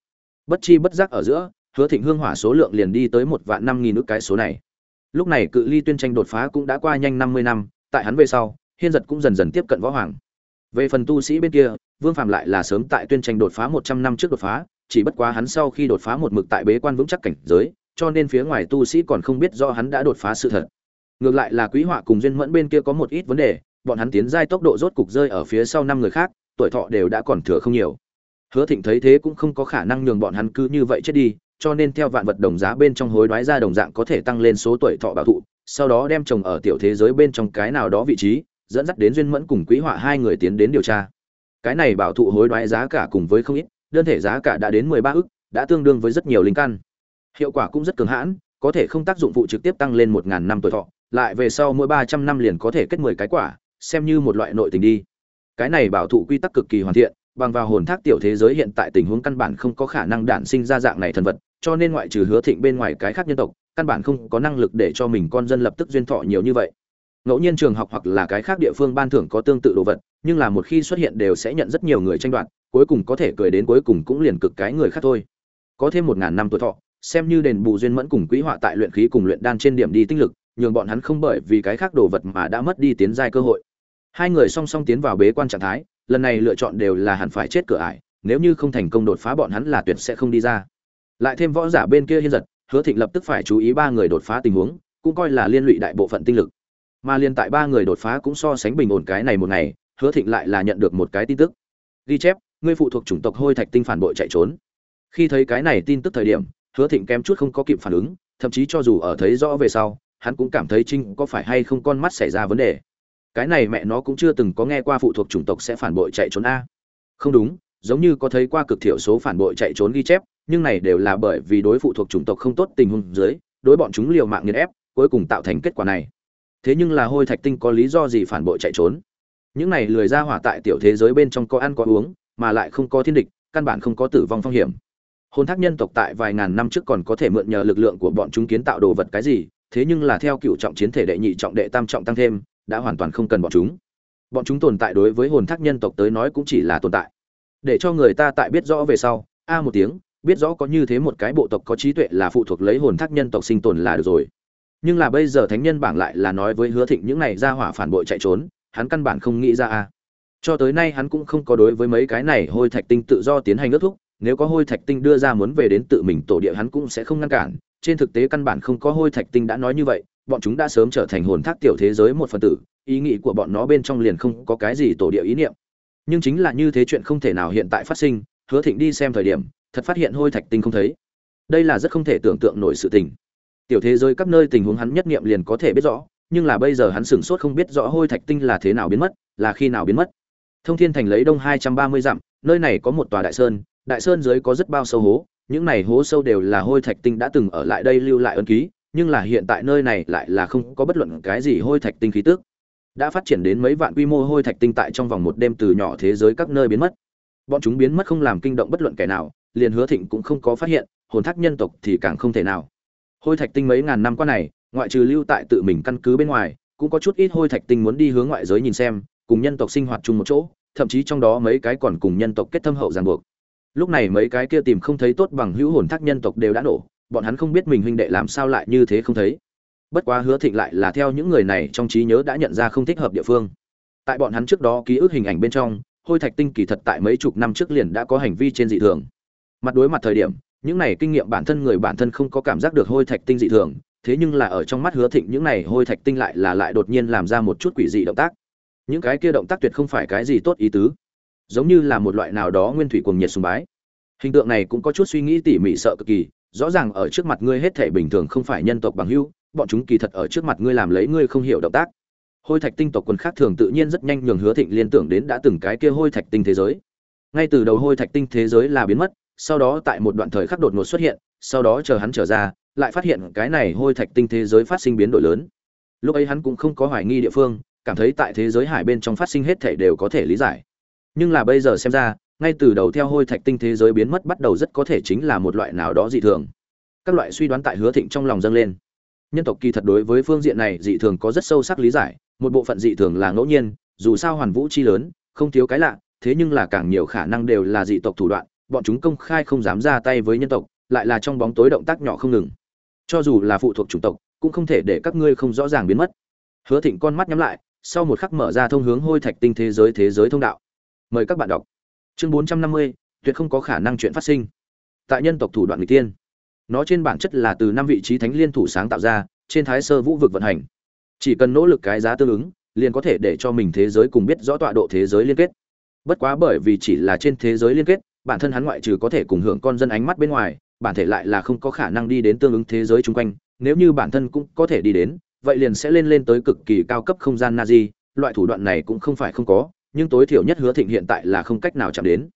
Bất chi bất giác ở giữa, Hứa Thịnh hương hỏa số lượng liền đi tới một vạn 5000 ức cái số này. Lúc này cự ly tuyên tranh đột phá cũng đã qua nhanh 50 năm, tại hắn về sau, Hiên giật cũng dần dần tiếp cận võ hoàng. Về phần tu sĩ bên kia, Vương Phàm lại là sớm tại tuyên tranh đột phá 100 năm trước đột phá, chỉ bất quá hắn sau khi đột phá một mực tại bế quan vững chắc cảnh giới, cho nên phía ngoài tu sĩ còn không biết do hắn đã đột phá sự thật ngược lại là quý họa cùng duyên mẫn bên kia có một ít vấn đề bọn hắn tiến giai tốc độ rốt cục rơi ở phía sau năm người khác tuổi thọ đều đã còn thừa không nhiều hứa thịnh thấy thế cũng không có khả năng nhường bọn hắn cứ như vậy chết đi cho nên theo vạn vật đồng giá bên trong hối đoái ra đồng dạng có thể tăng lên số tuổi thọ bảo thụ, sau đó đem chồng ở tiểu thế giới bên trong cái nào đó vị trí, dẫn dắt đến duyên mẫn cùng quý họa hai người tiến đến điều tra. Cái này bảo thụ hối đoái giá cả cùng với không ít, đơn thể giá cả đã đến mười ba ức, đã tương đương với rất nhiều linh căn. Hiệu quả cũng rất cường hãn, có thể không tác dụng phụ trực tiếp tăng lên một ngàn năm tuổi thọ, lại về sau mỗi ba trăm năm liền có thể kết mười cái quả, xem như một loại nội tình đi. Cái này bảo thụ quy tắc cực kỳ hoàn thiện, bằng vào hồn thác tiểu thế giới hiện tại tình huống căn bản không có khả năng đản sinh ra dạng này thần vật cho nên ngoại trừ hứa thịnh bên ngoài cái khác nhân tộc, căn bản không có năng lực để cho mình con dân lập tức duyên thọ nhiều như vậy. Ngẫu nhiên trường học hoặc là cái khác địa phương ban thưởng có tương tự đồ vật, nhưng là một khi xuất hiện đều sẽ nhận rất nhiều người tranh đoạt, cuối cùng có thể cười đến cuối cùng cũng liền cực cái người khác thôi. Có thêm một ngàn năm tuổi thọ, xem như đền bù duyên mẫn cùng quý họa tại luyện khí cùng luyện đan trên điểm đi tinh lực, nhường bọn hắn không bởi vì cái khác đồ vật mà đã mất đi tiến giai cơ hội. Hai người song song tiến vào bế quan trạng thái, lần này lựa chọn đều là hẳn phải chết cửa ải, nếu như không thành công đột phá bọn hắn là tuyệt sẽ không đi ra lại thêm võ giả bên kia hiên giật, hứa thịnh lập tức phải chú ý ba người đột phá tình huống, cũng coi là liên lụy đại bộ phận tinh lực. Mà liên tại ba người đột phá cũng so sánh bình ổn cái này một ngày, hứa thịnh lại là nhận được một cái tin tức. Ghi chép, ngươi phụ thuộc chủng tộc hôi thạch tinh phản bội chạy trốn. Khi thấy cái này tin tức thời điểm, hứa thịnh kém chút không có kịp phản ứng, thậm chí cho dù ở thấy rõ về sau, hắn cũng cảm thấy trinh có phải hay không con mắt xảy ra vấn đề. Cái này mẹ nó cũng chưa từng có nghe qua phụ thuộc chủng tộc sẽ phản bội chạy trốn a. Không đúng, giống như có thấy qua cực thiểu số phản bội chạy trốn ghi chép nhưng này đều là bởi vì đối phụ thuộc chủng tộc không tốt tình huống dưới, đối bọn chúng liều mạng nghiền ép, cuối cùng tạo thành kết quả này. Thế nhưng là hôi thạch tinh có lý do gì phản bội chạy trốn? Những này lười ra hỏa tại tiểu thế giới bên trong có ăn có uống, mà lại không có thiên địch, căn bản không có tử vong phong hiểm. Hồn thác nhân tộc tại vài ngàn năm trước còn có thể mượn nhờ lực lượng của bọn chúng kiến tạo đồ vật cái gì, thế nhưng là theo cựu trọng chiến thể đệ nhị trọng đệ tam trọng tăng thêm, đã hoàn toàn không cần bọn chúng. Bọn chúng tồn tại đối với hồn thác nhân tộc tới nói cũng chỉ là tồn tại. Để cho người ta tại biết rõ về sau, a một tiếng biết rõ có như thế một cái bộ tộc có trí tuệ là phụ thuộc lấy hồn thác nhân tộc sinh tồn là được rồi. Nhưng là bây giờ thánh nhân bảng lại là nói với hứa thịnh những này ra hỏa phản bội chạy trốn, hắn căn bản không nghĩ ra a. Cho tới nay hắn cũng không có đối với mấy cái này hôi thạch tinh tự do tiến hành ước thúc, nếu có hôi thạch tinh đưa ra muốn về đến tự mình tổ địa hắn cũng sẽ không ngăn cản. Trên thực tế căn bản không có hôi thạch tinh đã nói như vậy, bọn chúng đã sớm trở thành hồn thác tiểu thế giới một phần tử, ý nghĩ của bọn nó bên trong liền không có cái gì tổ địa ý niệm. Nhưng chính là như thế chuyện không thể nào hiện tại phát sinh hứa thịnh đi xem thời điểm, thật phát hiện hôi thạch tinh không thấy. Đây là rất không thể tưởng tượng nổi sự tình. Tiểu thế giới các nơi tình huống hắn nhất nghiệm liền có thể biết rõ, nhưng là bây giờ hắn sửng sốt không biết rõ hôi thạch tinh là thế nào biến mất, là khi nào biến mất. Thông thiên thành lấy đông hai trăm ba mươi dặm, nơi này có một tòa đại sơn đại sơn dưới có rất bao sâu hố, những này hố sâu đều là hôi thạch tinh đã từng ở lại đây lưu lại ân ký, nhưng là hiện tại nơi này lại là không có bất luận cái gì hôi thạch tinh khí tức. Đã phát triển đến mấy vạn quy mô hôi thạch tinh tại trong vòng một đêm từ nhỏ thế giới các nơi biến mất bọn chúng biến mất không làm kinh động bất luận kẻ nào, liền hứa thịnh cũng không có phát hiện, hồn thác nhân tộc thì càng không thể nào. Hôi thạch tinh mấy ngàn năm qua này, ngoại trừ lưu tại tự mình căn cứ bên ngoài, cũng có chút ít hôi thạch tinh muốn đi hướng ngoại giới nhìn xem, cùng nhân tộc sinh hoạt chung một chỗ, thậm chí trong đó mấy cái còn cùng nhân tộc kết thâm hậu ràng buộc. Lúc này mấy cái kia tìm không thấy tốt bằng hữu hồn thác nhân tộc đều đã nổ, bọn hắn không biết mình huynh đệ làm sao lại như thế không thấy. Bất quá hứa thịnh lại là theo những người này trong trí nhớ đã nhận ra không thích hợp địa phương. Tại bọn hắn trước đó ký ức hình ảnh bên trong hôi thạch tinh kỳ thật tại mấy chục năm trước liền đã có hành vi trên dị thường. Mặt đối mặt thời điểm, những này kinh nghiệm bản thân người bản thân không có cảm giác được hôi thạch tinh dị thường, thế nhưng là ở trong mắt hứa thịnh những này hôi thạch tinh lại là lại đột nhiên làm ra một chút quỷ dị động tác. Những cái kia động tác tuyệt không phải cái gì tốt ý tứ, giống như là một loại nào đó nguyên thủy cuồng nhiệt sùng bái. Hình tượng này cũng có chút suy nghĩ tỉ mỉ sợ cực kỳ, rõ ràng ở trước mặt ngươi hết thể bình thường không phải nhân tộc bằng hữu, bọn chúng kỳ thật ở trước mặt ngươi làm lấy ngươi không hiểu động tác hôi thạch tinh tộc quần khác thường tự nhiên rất nhanh nhường hứa thịnh liên tưởng đến đã từng cái kia hôi thạch tinh thế giới. Ngay từ đầu hôi thạch tinh thế giới là biến mất, sau đó tại một đoạn thời khắc đột ngột xuất hiện, sau đó chờ hắn trở ra, lại phát hiện cái này hôi thạch tinh thế giới phát sinh biến đổi lớn. Lúc ấy hắn cũng không có hoài nghi địa phương, cảm thấy tại thế giới hải bên trong phát sinh hết thể đều có thể lý giải. Nhưng là bây giờ xem ra, ngay từ đầu theo hôi thạch tinh thế giới biến mất bắt đầu rất có thể chính là một loại nào đó dị thường. Các loại suy đoán tại hứa thịnh trong lòng dâng lên. Nhân tộc kỳ thật đối với phương diện này dị thường có rất sâu sắc lý giải một bộ phận dị thường là ngẫu nhiên, dù sao hoàn vũ chi lớn, không thiếu cái lạ, thế nhưng là càng nhiều khả năng đều là dị tộc thủ đoạn, bọn chúng công khai không dám ra tay với nhân tộc, lại là trong bóng tối động tác nhỏ không ngừng. Cho dù là phụ thuộc chủng tộc, cũng không thể để các ngươi không rõ ràng biến mất. Hứa thịnh con mắt nhắm lại, sau một khắc mở ra thông hướng hôi thạch tinh thế giới thế giới thông đạo. Mời các bạn đọc. Chương bốn trăm năm mươi, tuyệt không có khả năng chuyện phát sinh. Tại nhân tộc thủ đoạn người tiên. Nó trên bản chất là từ năm vị trí thánh liên thủ sáng tạo ra, trên thái sơ vũ vực vận hành chỉ cần nỗ lực cái giá tương ứng, liền có thể để cho mình thế giới cùng biết rõ tọa độ thế giới liên kết. Bất quá bởi vì chỉ là trên thế giới liên kết, bản thân hắn ngoại trừ có thể cùng hưởng con dân ánh mắt bên ngoài, bản thể lại là không có khả năng đi đến tương ứng thế giới chung quanh. Nếu như bản thân cũng có thể đi đến, vậy liền sẽ lên lên tới cực kỳ cao cấp không gian na di loại thủ đoạn này cũng không phải không có, nhưng tối thiểu nhất hứa thịnh hiện tại là không cách nào chạm đến.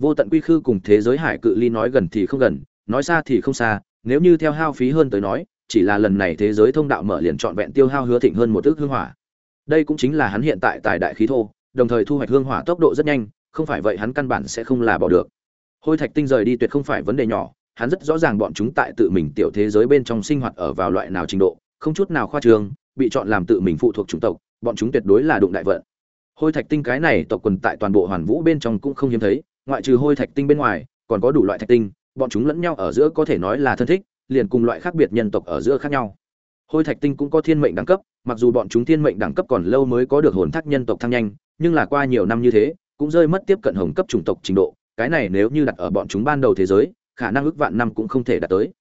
Vô tận quy khư cùng thế giới hải cự ly nói gần thì không gần, nói xa thì không xa, nếu như theo hao phí hơn tới nói chỉ là lần này thế giới thông đạo mở liền trọn vẹn tiêu hao hứa thịnh hơn một ước hương hỏa. Đây cũng chính là hắn hiện tại tại đại khí thô, đồng thời thu hoạch hương hỏa tốc độ rất nhanh, không phải vậy hắn căn bản sẽ không là bỏ được. Hôi thạch tinh rời đi tuyệt không phải vấn đề nhỏ, hắn rất rõ ràng bọn chúng tại tự mình tiểu thế giới bên trong sinh hoạt ở vào loại nào trình độ, không chút nào khoa trương, bị chọn làm tự mình phụ thuộc chủng tộc, bọn chúng tuyệt đối là đụng đại vận. Hôi thạch tinh cái này tộc quần tại toàn bộ hoàn vũ bên trong cũng không hiếm thấy, ngoại trừ hôi thạch tinh bên ngoài, còn có đủ loại thạch tinh, bọn chúng lẫn nhau ở giữa có thể nói là thân thích liền cùng loại khác biệt nhân tộc ở giữa khác nhau. Hôi thạch tinh cũng có thiên mệnh đẳng cấp, mặc dù bọn chúng thiên mệnh đẳng cấp còn lâu mới có được hồn thác nhân tộc thăng nhanh, nhưng là qua nhiều năm như thế, cũng rơi mất tiếp cận hồng cấp chủng tộc trình độ, cái này nếu như đặt ở bọn chúng ban đầu thế giới, khả năng ước vạn năm cũng không thể đạt tới.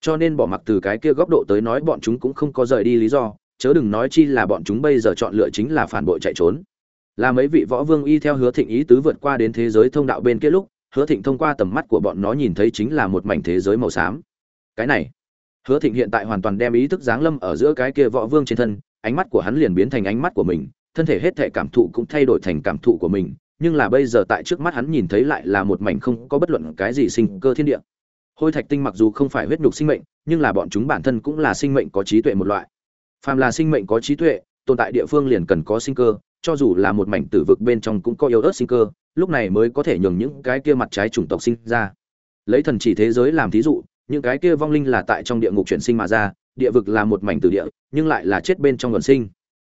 Cho nên bỏ mặc từ cái kia góc độ tới nói bọn chúng cũng không có rời đi lý do, chớ đừng nói chi là bọn chúng bây giờ chọn lựa chính là phản bội chạy trốn. Là mấy vị võ vương y theo hứa thịnh ý tứ vượt qua đến thế giới thông đạo bên kia lúc, hứa thịnh thông qua tầm mắt của bọn nó nhìn thấy chính là một mảnh thế giới màu xám cái này. Hứa thịnh hiện tại hoàn toàn đem ý thức giáng lâm ở giữa cái kia võ vương trên thân, ánh mắt của hắn liền biến thành ánh mắt của mình, thân thể hết thể cảm thụ cũng thay đổi thành cảm thụ của mình, nhưng là bây giờ tại trước mắt hắn nhìn thấy lại là một mảnh không có bất luận cái gì sinh cơ thiên địa. Hôi thạch tinh mặc dù không phải huyết nhục sinh mệnh, nhưng là bọn chúng bản thân cũng là sinh mệnh có trí tuệ một loại. Phàm là sinh mệnh có trí tuệ, tồn tại địa phương liền cần có sinh cơ, cho dù là một mảnh tử vực bên trong cũng có yếu ớt sinh cơ, lúc này mới có thể nhường những cái kia mặt trái chủng tộc sinh ra. Lấy thần chỉ thế giới làm thí dụ những cái kia vong linh là tại trong địa ngục chuyển sinh mà ra, địa vực là một mảnh tử địa, nhưng lại là chết bên trong gần sinh.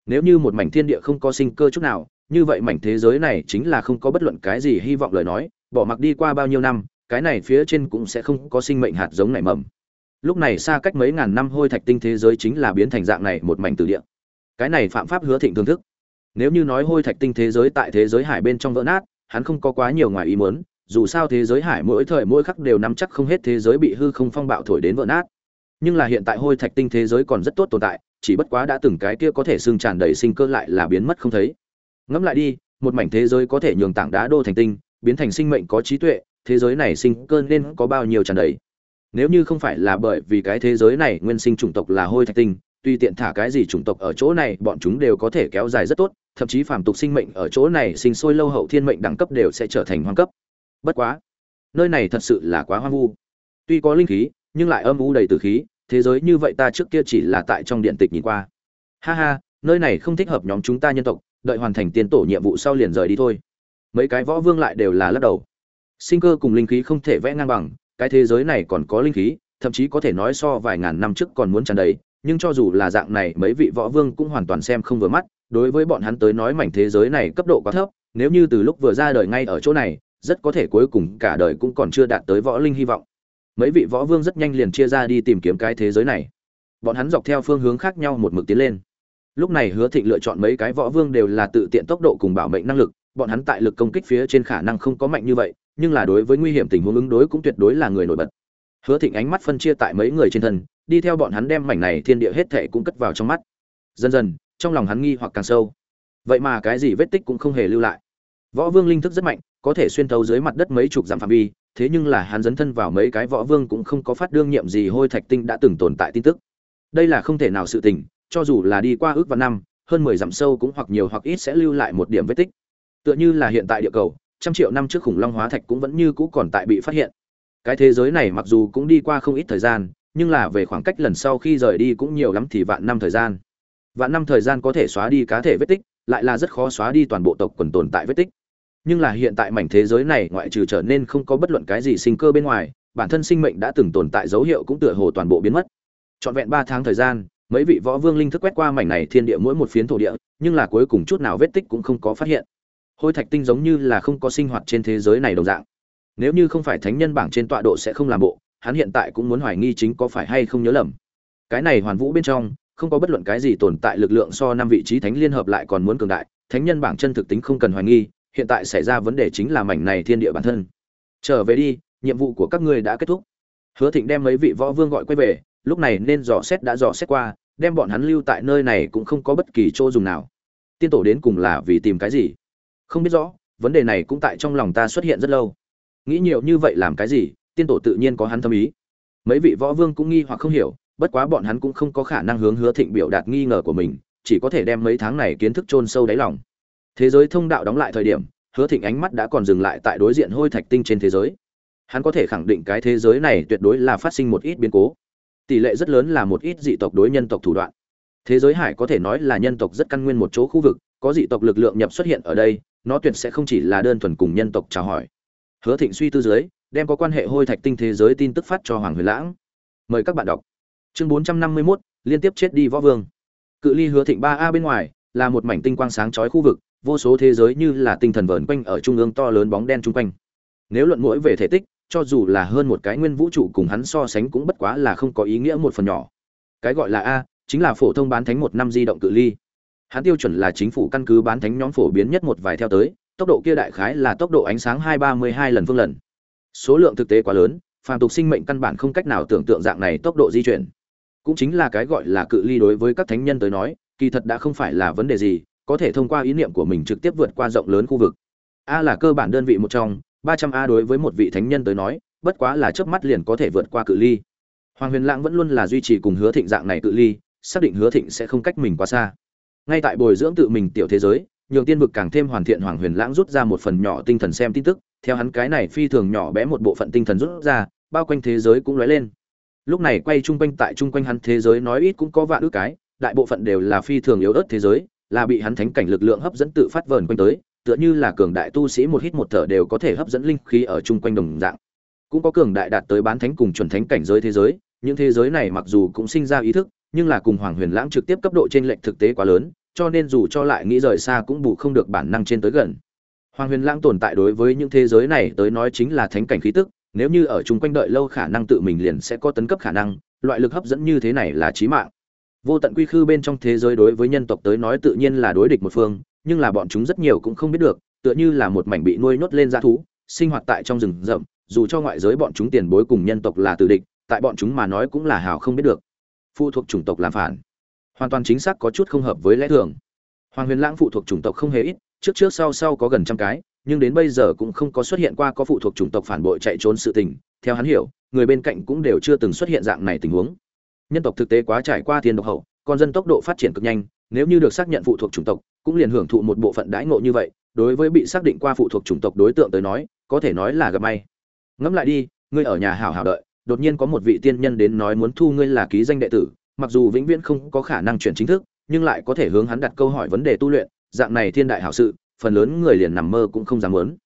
Nếu như một mảnh thiên địa không có sinh cơ chút nào, như vậy mảnh thế giới này chính là không có bất luận cái gì hy vọng lời nói, bỏ mặc đi qua bao nhiêu năm, cái này phía trên cũng sẽ không có sinh mệnh hạt giống nảy mầm. Lúc này xa cách mấy ngàn năm hôi thạch tinh thế giới chính là biến thành dạng này một mảnh tử địa. Cái này phạm pháp hứa thịnh thưởng thức. Nếu như nói hôi thạch tinh thế giới tại thế giới hải bên trong vỡ nát, hắn không có quá nhiều ngoài ý muốn dù sao thế giới hải mỗi thời mỗi khắc đều nắm chắc không hết thế giới bị hư không phong bạo thổi đến vỡ nát. Nhưng là hiện tại hôi thạch tinh thế giới còn rất tốt tồn tại, chỉ bất quá đã từng cái kia có thể xương tràn đầy sinh cơ lại là biến mất không thấy. Ngẫm lại đi, một mảnh thế giới có thể nhường tảng đá đô thành tinh, biến thành sinh mệnh có trí tuệ, thế giới này sinh cơ nên có bao nhiêu tràn đầy? Nếu như không phải là bởi vì cái thế giới này nguyên sinh chủng tộc là hôi thạch tinh, tuy tiện thả cái gì chủng tộc ở chỗ này, bọn chúng đều có thể kéo dài rất tốt, thậm chí phàm tục sinh mệnh ở chỗ này sinh sôi lâu hậu thiên mệnh đẳng cấp đều sẽ trở thành hoang cấp bất quá, nơi này thật sự là quá hoang vu. Tuy có linh khí, nhưng lại âm u đầy từ khí, thế giới như vậy ta trước kia chỉ là tại trong điện tịch nhìn qua. Ha ha, nơi này không thích hợp nhóm chúng ta nhân tộc, đợi hoàn thành tiến tổ nhiệm vụ sau liền rời đi thôi. Mấy cái võ vương lại đều là lắc đầu. Sinh cơ cùng linh khí không thể vẽ ngang bằng, cái thế giới này còn có linh khí, thậm chí có thể nói so vài ngàn năm trước còn muốn tràn đầy, nhưng cho dù là dạng này, mấy vị võ vương cũng hoàn toàn xem không vừa mắt, đối với bọn hắn tới nói mảnh thế giới này cấp độ quá thấp, nếu như từ lúc vừa ra đời ngay ở chỗ này rất có thể cuối cùng cả đời cũng còn chưa đạt tới võ linh hy vọng. Mấy vị võ vương rất nhanh liền chia ra đi tìm kiếm cái thế giới này. Bọn hắn dọc theo phương hướng khác nhau một mực tiến lên. Lúc này hứa thịnh lựa chọn mấy cái võ vương đều là tự tiện tốc độ cùng bảo mệnh năng lực, bọn hắn tại lực công kích phía trên khả năng không có mạnh như vậy, nhưng là đối với nguy hiểm tình huống ứng đối cũng tuyệt đối là người nổi bật. Hứa thịnh ánh mắt phân chia tại mấy người trên thân, đi theo bọn hắn đem mảnh này thiên địa hết thệ cũng cất vào trong mắt. Dần dần, trong lòng hắn nghi hoặc càng sâu. Vậy mà cái gì vết tích cũng không hề lưu lại. Võ vương linh thức rất mạnh có thể xuyên thấu dưới mặt đất mấy chục dặm phạm vi, thế nhưng là hắn dấn thân vào mấy cái võ vương cũng không có phát đương nhiệm gì hôi thạch tinh đã từng tồn tại tin tức. Đây là không thể nào sự tình, cho dù là đi qua ước và năm, hơn mười dặm sâu cũng hoặc nhiều hoặc ít sẽ lưu lại một điểm vết tích. Tựa như là hiện tại địa cầu, trăm triệu năm trước khủng long hóa thạch cũng vẫn như cũ còn tại bị phát hiện. Cái thế giới này mặc dù cũng đi qua không ít thời gian, nhưng là về khoảng cách lần sau khi rời đi cũng nhiều lắm thì vạn năm thời gian. Vạn năm thời gian có thể xóa đi cá thể vết tích, lại là rất khó xóa đi toàn bộ tộc quần tồn tại vết tích nhưng là hiện tại mảnh thế giới này ngoại trừ trở nên không có bất luận cái gì sinh cơ bên ngoài, bản thân sinh mệnh đã từng tồn tại dấu hiệu cũng tựa hồ toàn bộ biến mất. Trọn vẹn ba tháng thời gian, mấy vị võ vương linh thức quét qua mảnh này thiên địa mỗi một phiến thổ địa, nhưng là cuối cùng chút nào vết tích cũng không có phát hiện. Hôi thạch tinh giống như là không có sinh hoạt trên thế giới này đồng dạng. Nếu như không phải thánh nhân bảng trên tọa độ sẽ không làm bộ, hắn hiện tại cũng muốn hoài nghi chính có phải hay không nhớ lầm. Cái này hoàn vũ bên trong, không có bất luận cái gì tồn tại lực lượng so năm vị trí thánh liên hợp lại còn muốn cường đại, thánh nhân bảng chân thực tính không cần hoài nghi hiện tại xảy ra vấn đề chính là mảnh này thiên địa bản thân. Trở về đi, nhiệm vụ của các ngươi đã kết thúc. Hứa thịnh đem mấy vị võ vương gọi quay về, lúc này nên dò xét đã dò xét qua, đem bọn hắn lưu tại nơi này cũng không có bất kỳ chỗ dùng nào. Tiên tổ đến cùng là vì tìm cái gì? Không biết rõ, vấn đề này cũng tại trong lòng ta xuất hiện rất lâu. Nghĩ nhiều như vậy làm cái gì, tiên tổ tự nhiên có hắn thâm ý. Mấy vị võ vương cũng nghi hoặc không hiểu, bất quá bọn hắn cũng không có khả năng hướng hứa thịnh biểu đạt nghi ngờ của mình, chỉ có thể đem mấy tháng này kiến thức chôn sâu đáy lòng thế giới thông đạo đóng lại thời điểm hứa thịnh ánh mắt đã còn dừng lại tại đối diện hôi thạch tinh trên thế giới. Hắn có thể khẳng định cái thế giới này tuyệt đối là phát sinh một ít biến cố. Tỷ lệ rất lớn là một ít dị tộc đối nhân tộc thủ đoạn. Thế giới hải có thể nói là nhân tộc rất căn nguyên một chỗ khu vực có dị tộc lực lượng nhập xuất hiện ở đây nó tuyệt sẽ không chỉ là đơn thuần cùng nhân tộc chào hỏi. Hứa thịnh suy tư dưới đem có quan hệ hôi thạch tinh thế giới tin tức phát cho hoàng huyền lãng. Mời các bạn đọc. Chương bốn trăm năm mươi 451, liên tiếp chết đi võ vương. Cự ly hứa thịnh ba a bên ngoài là một mảnh tinh quang sáng chói khu vực vô số thế giới như là tinh thần vờn quanh ở trung ương to lớn bóng đen chung quanh. Nếu luận mũi về thể tích, cho dù là hơn một cái nguyên vũ trụ cùng hắn so sánh cũng bất quá là không có ý nghĩa một phần nhỏ. Cái gọi là a, chính là phổ thông bán thánh một năm di động cự ly. Hắn tiêu chuẩn là chính phủ căn cứ bán thánh nhóm phổ biến nhất một vài theo tới, tốc độ kia đại khái là tốc độ ánh sáng hai ba mươi hai lần phương lần. Số lượng thực tế quá lớn, phàm tục sinh mệnh căn bản không cách nào tưởng tượng dạng này tốc độ di chuyển. Cũng chính là cái gọi là cự ly đối với các thánh nhân tới nói, kỳ thật đã không phải là vấn đề gì có thể thông qua ý niệm của mình trực tiếp vượt qua rộng lớn khu vực. A là cơ bản đơn vị một trong, ba trăm a đối với một vị thánh nhân tới nói, bất quá là chớp mắt liền có thể vượt qua cự ly. Hoàng huyền lãng vẫn luôn là duy trì cùng hứa thịnh dạng này cự ly, xác định hứa thịnh sẽ không cách mình quá xa. Ngay tại bồi dưỡng tự mình tiểu thế giới, nhường tiên vực càng thêm hoàn thiện, hoàng huyền lãng rút ra một phần nhỏ tinh thần xem tin tức. Theo hắn cái này phi thường nhỏ bé một bộ phận tinh thần rút ra, bao quanh thế giới cũng lóe lên. Lúc này quay chung quanh tại chung quanh hắn thế giới nói ít cũng có vạn ước cái, đại bộ phận đều là phi thường yếu ớt thế giới là bị hắn thánh cảnh lực lượng hấp dẫn tự phát vờn quanh tới, tựa như là cường đại tu sĩ một hít một thở đều có thể hấp dẫn linh khí ở chung quanh đồng dạng. Cũng có cường đại đạt tới bán thánh cùng chuẩn thánh cảnh giới thế giới, những thế giới này mặc dù cũng sinh ra ý thức, nhưng là cùng hoàng huyền lãng trực tiếp cấp độ trên lệnh thực tế quá lớn, cho nên dù cho lại nghĩ rời xa cũng bù không được bản năng trên tới gần. Hoàng huyền lãng tồn tại đối với những thế giới này tới nói chính là thánh cảnh khí tức, nếu như ở chung quanh đợi lâu khả năng tự mình liền sẽ có tấn cấp khả năng, loại lực hấp dẫn như thế này là chí mạng vô tận quy khư bên trong thế giới đối với nhân tộc tới nói tự nhiên là đối địch một phương, nhưng là bọn chúng rất nhiều cũng không biết được, tựa như là một mảnh bị nuôi nhốt lên dã thú, sinh hoạt tại trong rừng rậm, dù cho ngoại giới bọn chúng tiền bối cùng nhân tộc là tử địch, tại bọn chúng mà nói cũng là hào không biết được. Phụ thuộc chủng tộc làm phản. Hoàn toàn chính xác có chút không hợp với lẽ thường. Hoàng huyền lãng phụ thuộc chủng tộc không hề ít, trước trước sau sau có gần trăm cái, nhưng đến bây giờ cũng không có xuất hiện qua có phụ thuộc chủng tộc phản bội chạy trốn sự tình, theo hắn hiểu, người bên cạnh cũng đều chưa từng xuất hiện dạng này tình huống nhân tộc thực tế quá trải qua thiên độc hậu, con dân tốc độ phát triển cực nhanh, nếu như được xác nhận phụ thuộc chủng tộc, cũng liền hưởng thụ một bộ phận đãi ngộ như vậy, đối với bị xác định qua phụ thuộc chủng tộc đối tượng tới nói, có thể nói là gặp may. Ngẫm lại đi, ngươi ở nhà hảo hảo đợi, đột nhiên có một vị tiên nhân đến nói muốn thu ngươi là ký danh đệ tử, mặc dù vĩnh viễn không có khả năng chuyển chính thức, nhưng lại có thể hướng hắn đặt câu hỏi vấn đề tu luyện, dạng này thiên đại hảo sự, phần lớn người liền nằm mơ cũng không dám muốn.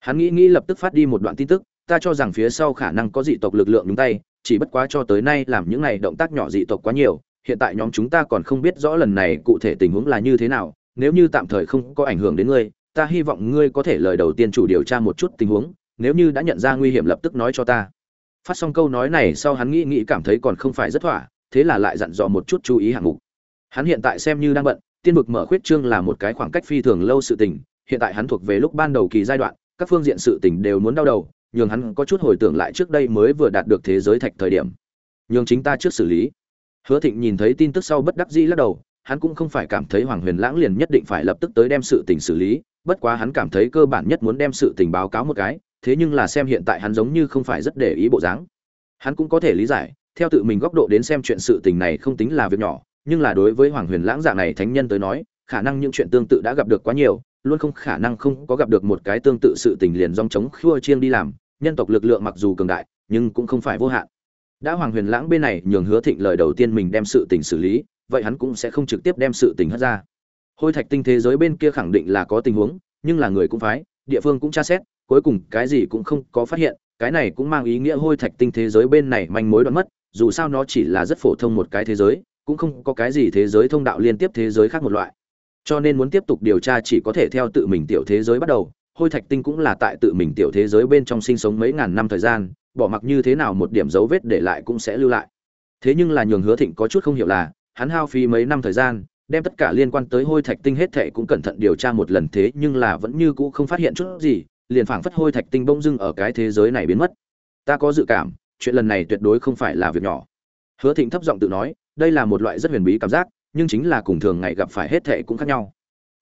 Hắn nghĩ nghĩ lập tức phát đi một đoạn tin tức, ta cho rằng phía sau khả năng có dị tộc lực lượng nhúng tay chỉ bất quá cho tới nay làm những này động tác nhỏ dị tộc quá nhiều, hiện tại nhóm chúng ta còn không biết rõ lần này cụ thể tình huống là như thế nào, nếu như tạm thời không có ảnh hưởng đến ngươi, ta hy vọng ngươi có thể lời đầu tiên chủ điều tra một chút tình huống, nếu như đã nhận ra nguy hiểm lập tức nói cho ta. Phát xong câu nói này sau hắn nghĩ nghĩ cảm thấy còn không phải rất thỏa, thế là lại dặn dò một chút chú ý hạng mục. Hắn hiện tại xem như đang bận, tiên vực mở khuyết trương là một cái khoảng cách phi thường lâu sự tình, hiện tại hắn thuộc về lúc ban đầu kỳ giai đoạn, các phương diện sự tình đều muốn đau đầu nhường hắn có chút hồi tưởng lại trước đây mới vừa đạt được thế giới thạch thời điểm. Nhường chính ta trước xử lý. Hứa thịnh nhìn thấy tin tức sau bất đắc dĩ lắc đầu, hắn cũng không phải cảm thấy hoàng huyền lãng liền nhất định phải lập tức tới đem sự tình xử lý, bất quá hắn cảm thấy cơ bản nhất muốn đem sự tình báo cáo một cái, thế nhưng là xem hiện tại hắn giống như không phải rất để ý bộ dáng. Hắn cũng có thể lý giải, theo tự mình góc độ đến xem chuyện sự tình này không tính là việc nhỏ, nhưng là đối với hoàng huyền lãng dạng này thánh nhân tới nói, khả năng những chuyện tương tự đã gặp được quá nhiều, luôn không khả năng không có gặp được một cái tương tự sự tình liền dòng chống khua chiêng đi làm nhân tộc lực lượng mặc dù cường đại, nhưng cũng không phải vô hạn. Đã hoàng huyền lãng bên này nhường hứa thịnh lời đầu tiên mình đem sự tình xử lý, vậy hắn cũng sẽ không trực tiếp đem sự tình hất ra. Hôi thạch tinh thế giới bên kia khẳng định là có tình huống, nhưng là người cũng phái, địa phương cũng tra xét, cuối cùng cái gì cũng không có phát hiện, cái này cũng mang ý nghĩa hôi thạch tinh thế giới bên này manh mối đoạn mất, dù sao nó chỉ là rất phổ thông một cái thế giới, cũng không có cái gì thế giới thông đạo liên tiếp thế giới khác một loại. Cho nên muốn tiếp tục điều tra chỉ có thể theo tự mình tiểu thế giới bắt đầu hôi thạch tinh cũng là tại tự mình tiểu thế giới bên trong sinh sống mấy ngàn năm thời gian, bỏ mặc như thế nào một điểm dấu vết để lại cũng sẽ lưu lại. Thế nhưng là nhường hứa thịnh có chút không hiểu là, hắn hao phí mấy năm thời gian, đem tất cả liên quan tới hôi thạch tinh hết thệ cũng cẩn thận điều tra một lần thế nhưng là vẫn như cũ không phát hiện chút gì, liền phảng phất hôi thạch tinh bỗng dưng ở cái thế giới này biến mất. Ta có dự cảm, chuyện lần này tuyệt đối không phải là việc nhỏ. Hứa thịnh thấp giọng tự nói, đây là một loại rất huyền bí cảm giác, nhưng chính là cùng thường ngày gặp phải hết thệ cũng khác nhau.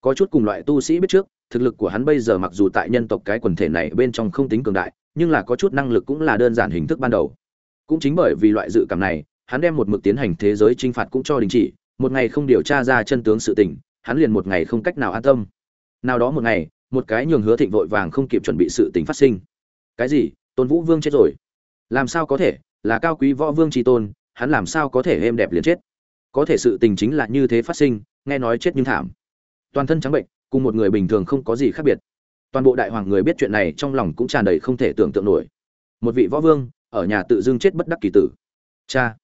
Có chút cùng loại tu sĩ biết trước thực lực của hắn bây giờ mặc dù tại nhân tộc cái quần thể này bên trong không tính cường đại, nhưng là có chút năng lực cũng là đơn giản hình thức ban đầu. Cũng chính bởi vì loại dự cảm này, hắn đem một mực tiến hành thế giới trinh phạt cũng cho đình chỉ, một ngày không điều tra ra chân tướng sự tình, hắn liền một ngày không cách nào an tâm. Nào đó một ngày, một cái nhường hứa thịnh vội vàng không kịp chuẩn bị sự tình phát sinh. Cái gì? Tôn vũ vương chết rồi. Làm sao có thể? Là cao quý võ vương chi tôn, hắn làm sao có thể êm đẹp liền chết? Có thể sự tình chính là như thế phát sinh, nghe nói chết nhưng thảm. Toàn thân trắng bệnh cùng một người bình thường không có gì khác biệt. Toàn bộ đại hoàng người biết chuyện này trong lòng cũng tràn đầy không thể tưởng tượng nổi. Một vị võ vương, ở nhà tự dưng chết bất đắc kỳ tử. Cha,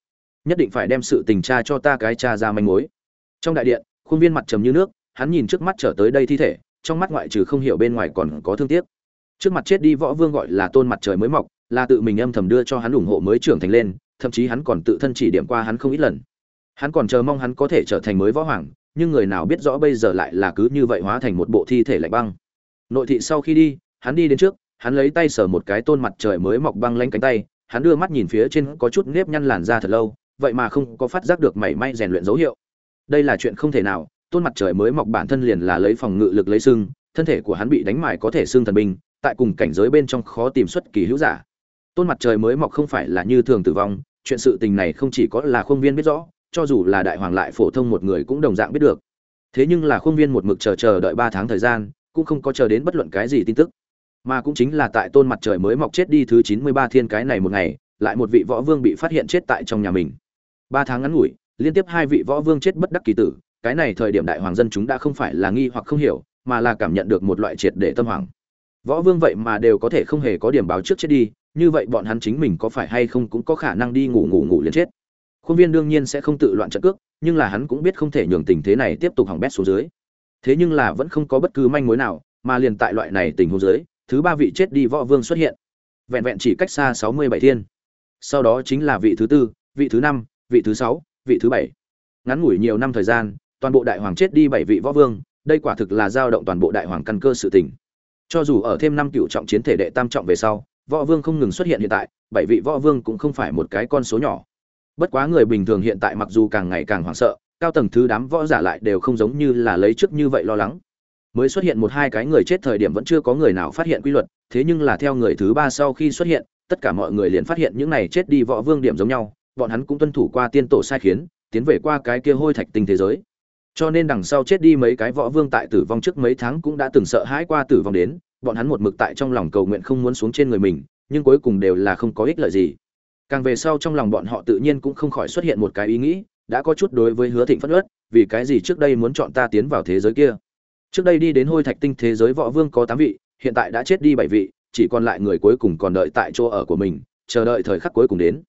nhất định phải đem sự tình cha cho ta cái cha ra manh mối. Trong đại điện, khuôn viên mặt trầm như nước, hắn nhìn trước mắt trở tới đây thi thể, trong mắt ngoại trừ không hiểu bên ngoài còn có thương tiếc. Trước mặt chết đi võ vương gọi là tôn mặt trời mới mọc, là tự mình âm thầm đưa cho hắn ủng hộ mới trưởng thành lên, thậm chí hắn còn tự thân chỉ điểm qua hắn không ít lần. Hắn còn chờ mong hắn có thể trở thành mới võ hoàng nhưng người nào biết rõ bây giờ lại là cứ như vậy hóa thành một bộ thi thể lạnh băng. Nội thị sau khi đi, hắn đi đến trước, hắn lấy tay sờ một cái tôn mặt trời mới mọc băng lanh cánh tay, hắn đưa mắt nhìn phía trên có chút nếp nhăn làn da thật lâu, vậy mà không có phát giác được mảy may rèn luyện dấu hiệu. Đây là chuyện không thể nào, tôn mặt trời mới mọc bản thân liền là lấy phòng ngự lực lấy xương thân thể của hắn bị đánh mải có thể xương thần binh, tại cùng cảnh giới bên trong khó tìm xuất kỳ hữu giả. Tôn mặt trời mới mọc không phải là như thường tử vong, chuyện sự tình này không chỉ có là khuôn viên biết rõ cho dù là đại hoàng lại phổ thông một người cũng đồng dạng biết được. Thế nhưng là khuôn viên một mực chờ chờ đợi ba tháng thời gian, cũng không có chờ đến bất luận cái gì tin tức. Mà cũng chính là tại tôn mặt trời mới mọc chết đi thứ chín mươi ba thiên cái này một ngày, lại một vị võ vương bị phát hiện chết tại trong nhà mình. Ba tháng ngắn ngủi, liên tiếp hai vị võ vương chết bất đắc kỳ tử, cái này thời điểm đại hoàng dân chúng đã không phải là nghi hoặc không hiểu, mà là cảm nhận được một loại triệt để tâm hoàng võ vương vậy mà đều có thể không hề có điểm báo trước chết đi, như vậy bọn hắn chính mình có phải hay không cũng có khả năng đi ngủ ngủ ngủ liền chết khuôn viên đương nhiên sẽ không tự loạn trận cước, nhưng là hắn cũng biết không thể nhường tình thế này tiếp tục hỏng bét xuống dưới. Thế nhưng là vẫn không có bất cứ manh mối nào, mà liền tại loại này tình huống dưới, thứ ba vị chết đi võ vương xuất hiện. Vẹn vẹn chỉ cách xa sáu mươi bảy thiên. Sau đó chính là vị thứ tư, vị thứ năm, vị thứ sáu, vị thứ bảy. Ngắn ngủi nhiều năm thời gian, toàn bộ đại hoàng chết đi bảy vị võ vương, đây quả thực là giao động toàn bộ đại hoàng căn cơ sự tình. Cho dù ở thêm năm cựu trọng chiến thể đệ tam trọng về sau, võ vương không ngừng xuất hiện hiện tại, bảy vị võ vương cũng không phải một cái con số nhỏ bất quá người bình thường hiện tại mặc dù càng ngày càng hoảng sợ, cao tầng thứ đám võ giả lại đều không giống như là lấy trước như vậy lo lắng. Mới xuất hiện một hai cái người chết thời điểm vẫn chưa có người nào phát hiện quy luật, thế nhưng là theo người thứ ba sau khi xuất hiện, tất cả mọi người liền phát hiện những này chết đi võ vương điểm giống nhau, bọn hắn cũng tuân thủ qua tiên tổ sai khiến, tiến về qua cái kia hôi thạch tinh thế giới. Cho nên đằng sau chết đi mấy cái võ vương tại tử vong trước mấy tháng cũng đã từng sợ hãi qua tử vong đến, bọn hắn một mực tại trong lòng cầu nguyện không muốn xuống trên người mình, nhưng cuối cùng đều là không có ích lợi gì càng về sau trong lòng bọn họ tự nhiên cũng không khỏi xuất hiện một cái ý nghĩ, đã có chút đối với hứa thịnh phất ớt, vì cái gì trước đây muốn chọn ta tiến vào thế giới kia? Trước đây đi đến hôi thạch tinh thế giới võ vương có tám vị, hiện tại đã chết đi bảy vị, chỉ còn lại người cuối cùng còn đợi tại chỗ ở của mình, chờ đợi thời khắc cuối cùng đến.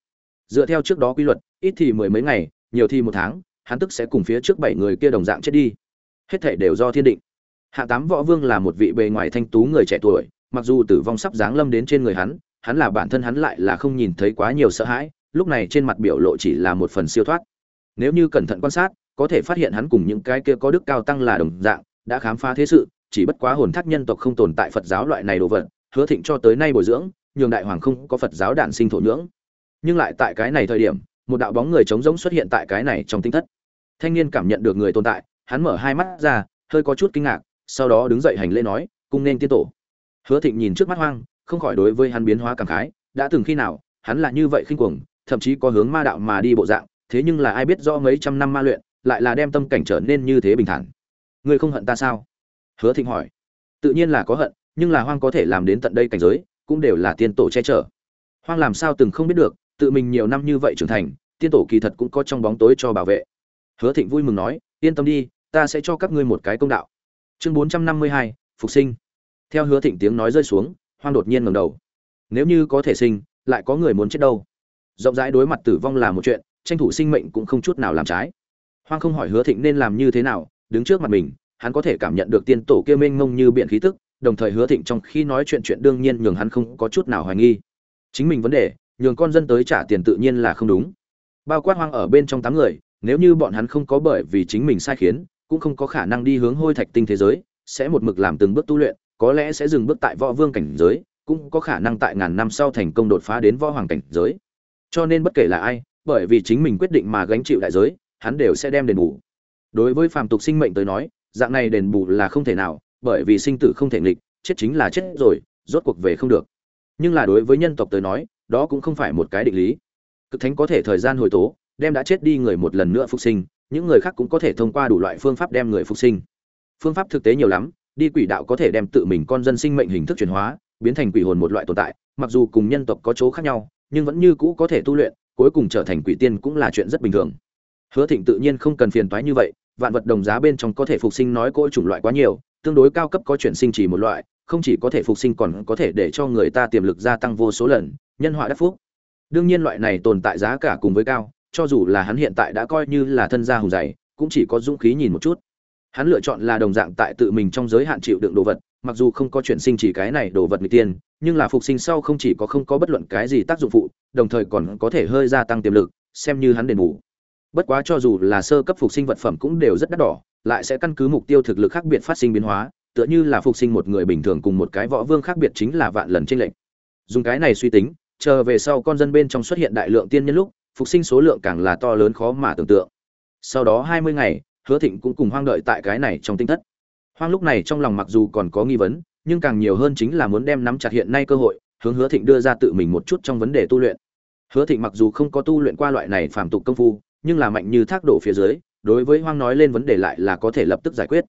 Dựa theo trước đó quy luật, ít thì mười mấy ngày, nhiều thì một tháng, hắn tức sẽ cùng phía trước bảy người kia đồng dạng chết đi. Hết thể đều do thiên định. Hạ tám võ vương là một vị bề ngoài thanh tú người trẻ tuổi, mặc dù tử vong sắp giáng lâm đến trên người hắn hắn là bản thân hắn lại là không nhìn thấy quá nhiều sợ hãi, lúc này trên mặt biểu lộ chỉ là một phần siêu thoát. Nếu như cẩn thận quan sát, có thể phát hiện hắn cùng những cái kia có đức cao tăng là đồng dạng, đã khám phá thế sự, chỉ bất quá hồn thác nhân tộc không tồn tại phật giáo loại này đồ vật, hứa thịnh cho tới nay bồi dưỡng, nhường đại hoàng không có phật giáo đản sinh thổ nhưỡng. Nhưng lại tại cái này thời điểm, một đạo bóng người trống rỗng xuất hiện tại cái này trong tinh thất. Thanh niên cảm nhận được người tồn tại, hắn mở hai mắt ra, hơi có chút kinh ngạc, sau đó đứng dậy hành lễ nói, cung nên tiên tổ. Hứa thịnh nhìn trước mắt hoang không khỏi đối với hắn biến hóa cảm khái, đã từng khi nào, hắn là như vậy khinh cuồng, thậm chí có hướng ma đạo mà đi bộ dạng, thế nhưng là ai biết rõ mấy trăm năm ma luyện, lại là đem tâm cảnh trở nên như thế bình thản. Ngươi không hận ta sao? Hứa thịnh hỏi. Tự nhiên là có hận, nhưng là hoang có thể làm đến tận đây cảnh giới, cũng đều là tiên tổ che chở. Hoang làm sao từng không biết được, tự mình nhiều năm như vậy trưởng thành, tiên tổ kỳ thật cũng có trong bóng tối cho bảo vệ. Hứa thịnh vui mừng nói, yên tâm đi, ta sẽ cho các ngươi một cái công đạo. Chương bốn trăm năm mươi hai, phục sinh. Theo hứa thịnh tiếng nói rơi xuống hoang đột nhiên ngẩng đầu. Nếu như có thể sinh, lại có người muốn chết đâu? Rộng rãi đối mặt tử vong là một chuyện, tranh thủ sinh mệnh cũng không chút nào làm trái. Hoang không hỏi hứa thịnh nên làm như thế nào, đứng trước mặt mình, hắn có thể cảm nhận được tiên tổ kia mênh mông như biển khí tức, đồng thời hứa thịnh trong khi nói chuyện chuyện đương nhiên nhường hắn không có chút nào hoài nghi. Chính mình vấn đề, nhường con dân tới trả tiền tự nhiên là không đúng. Bao quát hoang ở bên trong tám người, nếu như bọn hắn không có bởi vì chính mình sai khiến, cũng không có khả năng đi hướng hôi thạch tinh thế giới, sẽ một mực làm từng bước tu luyện có lẽ sẽ dừng bước tại võ vương cảnh giới, cũng có khả năng tại ngàn năm sau thành công đột phá đến võ hoàng cảnh giới. Cho nên bất kể là ai, bởi vì chính mình quyết định mà gánh chịu đại giới, hắn đều sẽ đem đền bù. Đối với phàm tục sinh mệnh tới nói, dạng này đền bù là không thể nào, bởi vì sinh tử không thể nghịch, chết chính là chết rồi, rốt cuộc về không được. Nhưng là đối với nhân tộc tới nói, đó cũng không phải một cái định lý. Cực thánh có thể thời gian hồi tố, đem đã chết đi người một lần nữa phục sinh, những người khác cũng có thể thông qua đủ loại phương pháp đem người phục sinh. Phương pháp thực tế nhiều lắm đi quỷ đạo có thể đem tự mình con dân sinh mệnh hình thức chuyển hóa, biến thành quỷ hồn một loại tồn tại, mặc dù cùng nhân tộc có chỗ khác nhau, nhưng vẫn như cũ có thể tu luyện, cuối cùng trở thành quỷ tiên cũng là chuyện rất bình thường. Hứa thịnh tự nhiên không cần phiền toái như vậy, vạn vật đồng giá bên trong có thể phục sinh nói cỗ chủng loại quá nhiều, tương đối cao cấp có chuyển sinh chỉ một loại, không chỉ có thể phục sinh còn có thể để cho người ta tiềm lực gia tăng vô số lần, nhân họa đắc phúc. Đương nhiên loại này tồn tại giá cả cùng với cao, cho dù là hắn hiện tại đã coi như là thân gia hùng dày, cũng chỉ có dũng khí nhìn một chút hắn lựa chọn là đồng dạng tại tự mình trong giới hạn chịu đựng đồ vật, mặc dù không có chuyển sinh chỉ cái này đồ vật người tiên, nhưng là phục sinh sau không chỉ có không có bất luận cái gì tác dụng phụ, đồng thời còn có thể hơi gia tăng tiềm lực, xem như hắn đền bù. Bất quá cho dù là sơ cấp phục sinh vật phẩm cũng đều rất đắt đỏ, lại sẽ căn cứ mục tiêu thực lực khác biệt phát sinh biến hóa, tựa như là phục sinh một người bình thường cùng một cái võ vương khác biệt chính là vạn lần trên lệnh dùng cái này suy tính, chờ về sau con dân bên trong xuất hiện đại lượng tiên nhân lúc, phục sinh số lượng càng là to lớn khó mà tưởng tượng. Sau đó hai mươi ngày hứa thịnh cũng cùng hoang đợi tại cái này trong tinh thất. Hoang lúc này trong lòng mặc dù còn có nghi vấn, nhưng càng nhiều hơn chính là muốn đem nắm chặt hiện nay cơ hội, hướng hứa thịnh đưa ra tự mình một chút trong vấn đề tu luyện. Hứa thịnh mặc dù không có tu luyện qua loại này phàm tục công phu, nhưng là mạnh như thác đổ phía dưới, đối với hoang nói lên vấn đề lại là có thể lập tức giải quyết.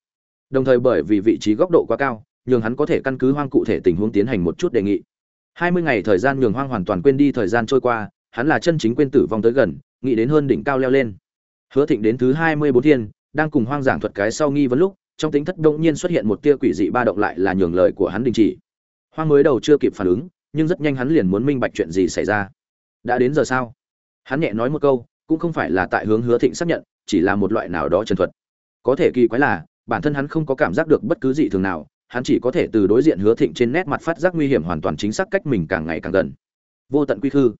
Đồng thời bởi vì vị trí góc độ quá cao, nhường hắn có thể căn cứ hoang cụ thể tình huống tiến hành một chút đề nghị. Hai mươi ngày thời gian nhường hoang hoàn toàn quên đi thời gian trôi qua, hắn là chân chính quên tử vong tới gần, nghĩ đến hơn đỉnh cao leo lên. Hứa thịnh đến thứ hai mươi bốn thiên đang cùng hoang giảng thuật cái sau nghi vấn lúc, trong tính thất đông nhiên xuất hiện một tia quỷ dị ba động lại là nhường lời của hắn đình chỉ. Hoang mới đầu chưa kịp phản ứng, nhưng rất nhanh hắn liền muốn minh bạch chuyện gì xảy ra. Đã đến giờ sao? Hắn nhẹ nói một câu, cũng không phải là tại hướng hứa thịnh xác nhận, chỉ là một loại nào đó chân thuật. Có thể kỳ quái là, bản thân hắn không có cảm giác được bất cứ gì thường nào, hắn chỉ có thể từ đối diện hứa thịnh trên nét mặt phát giác nguy hiểm hoàn toàn chính xác cách mình càng ngày càng gần. Vô tận quy khư.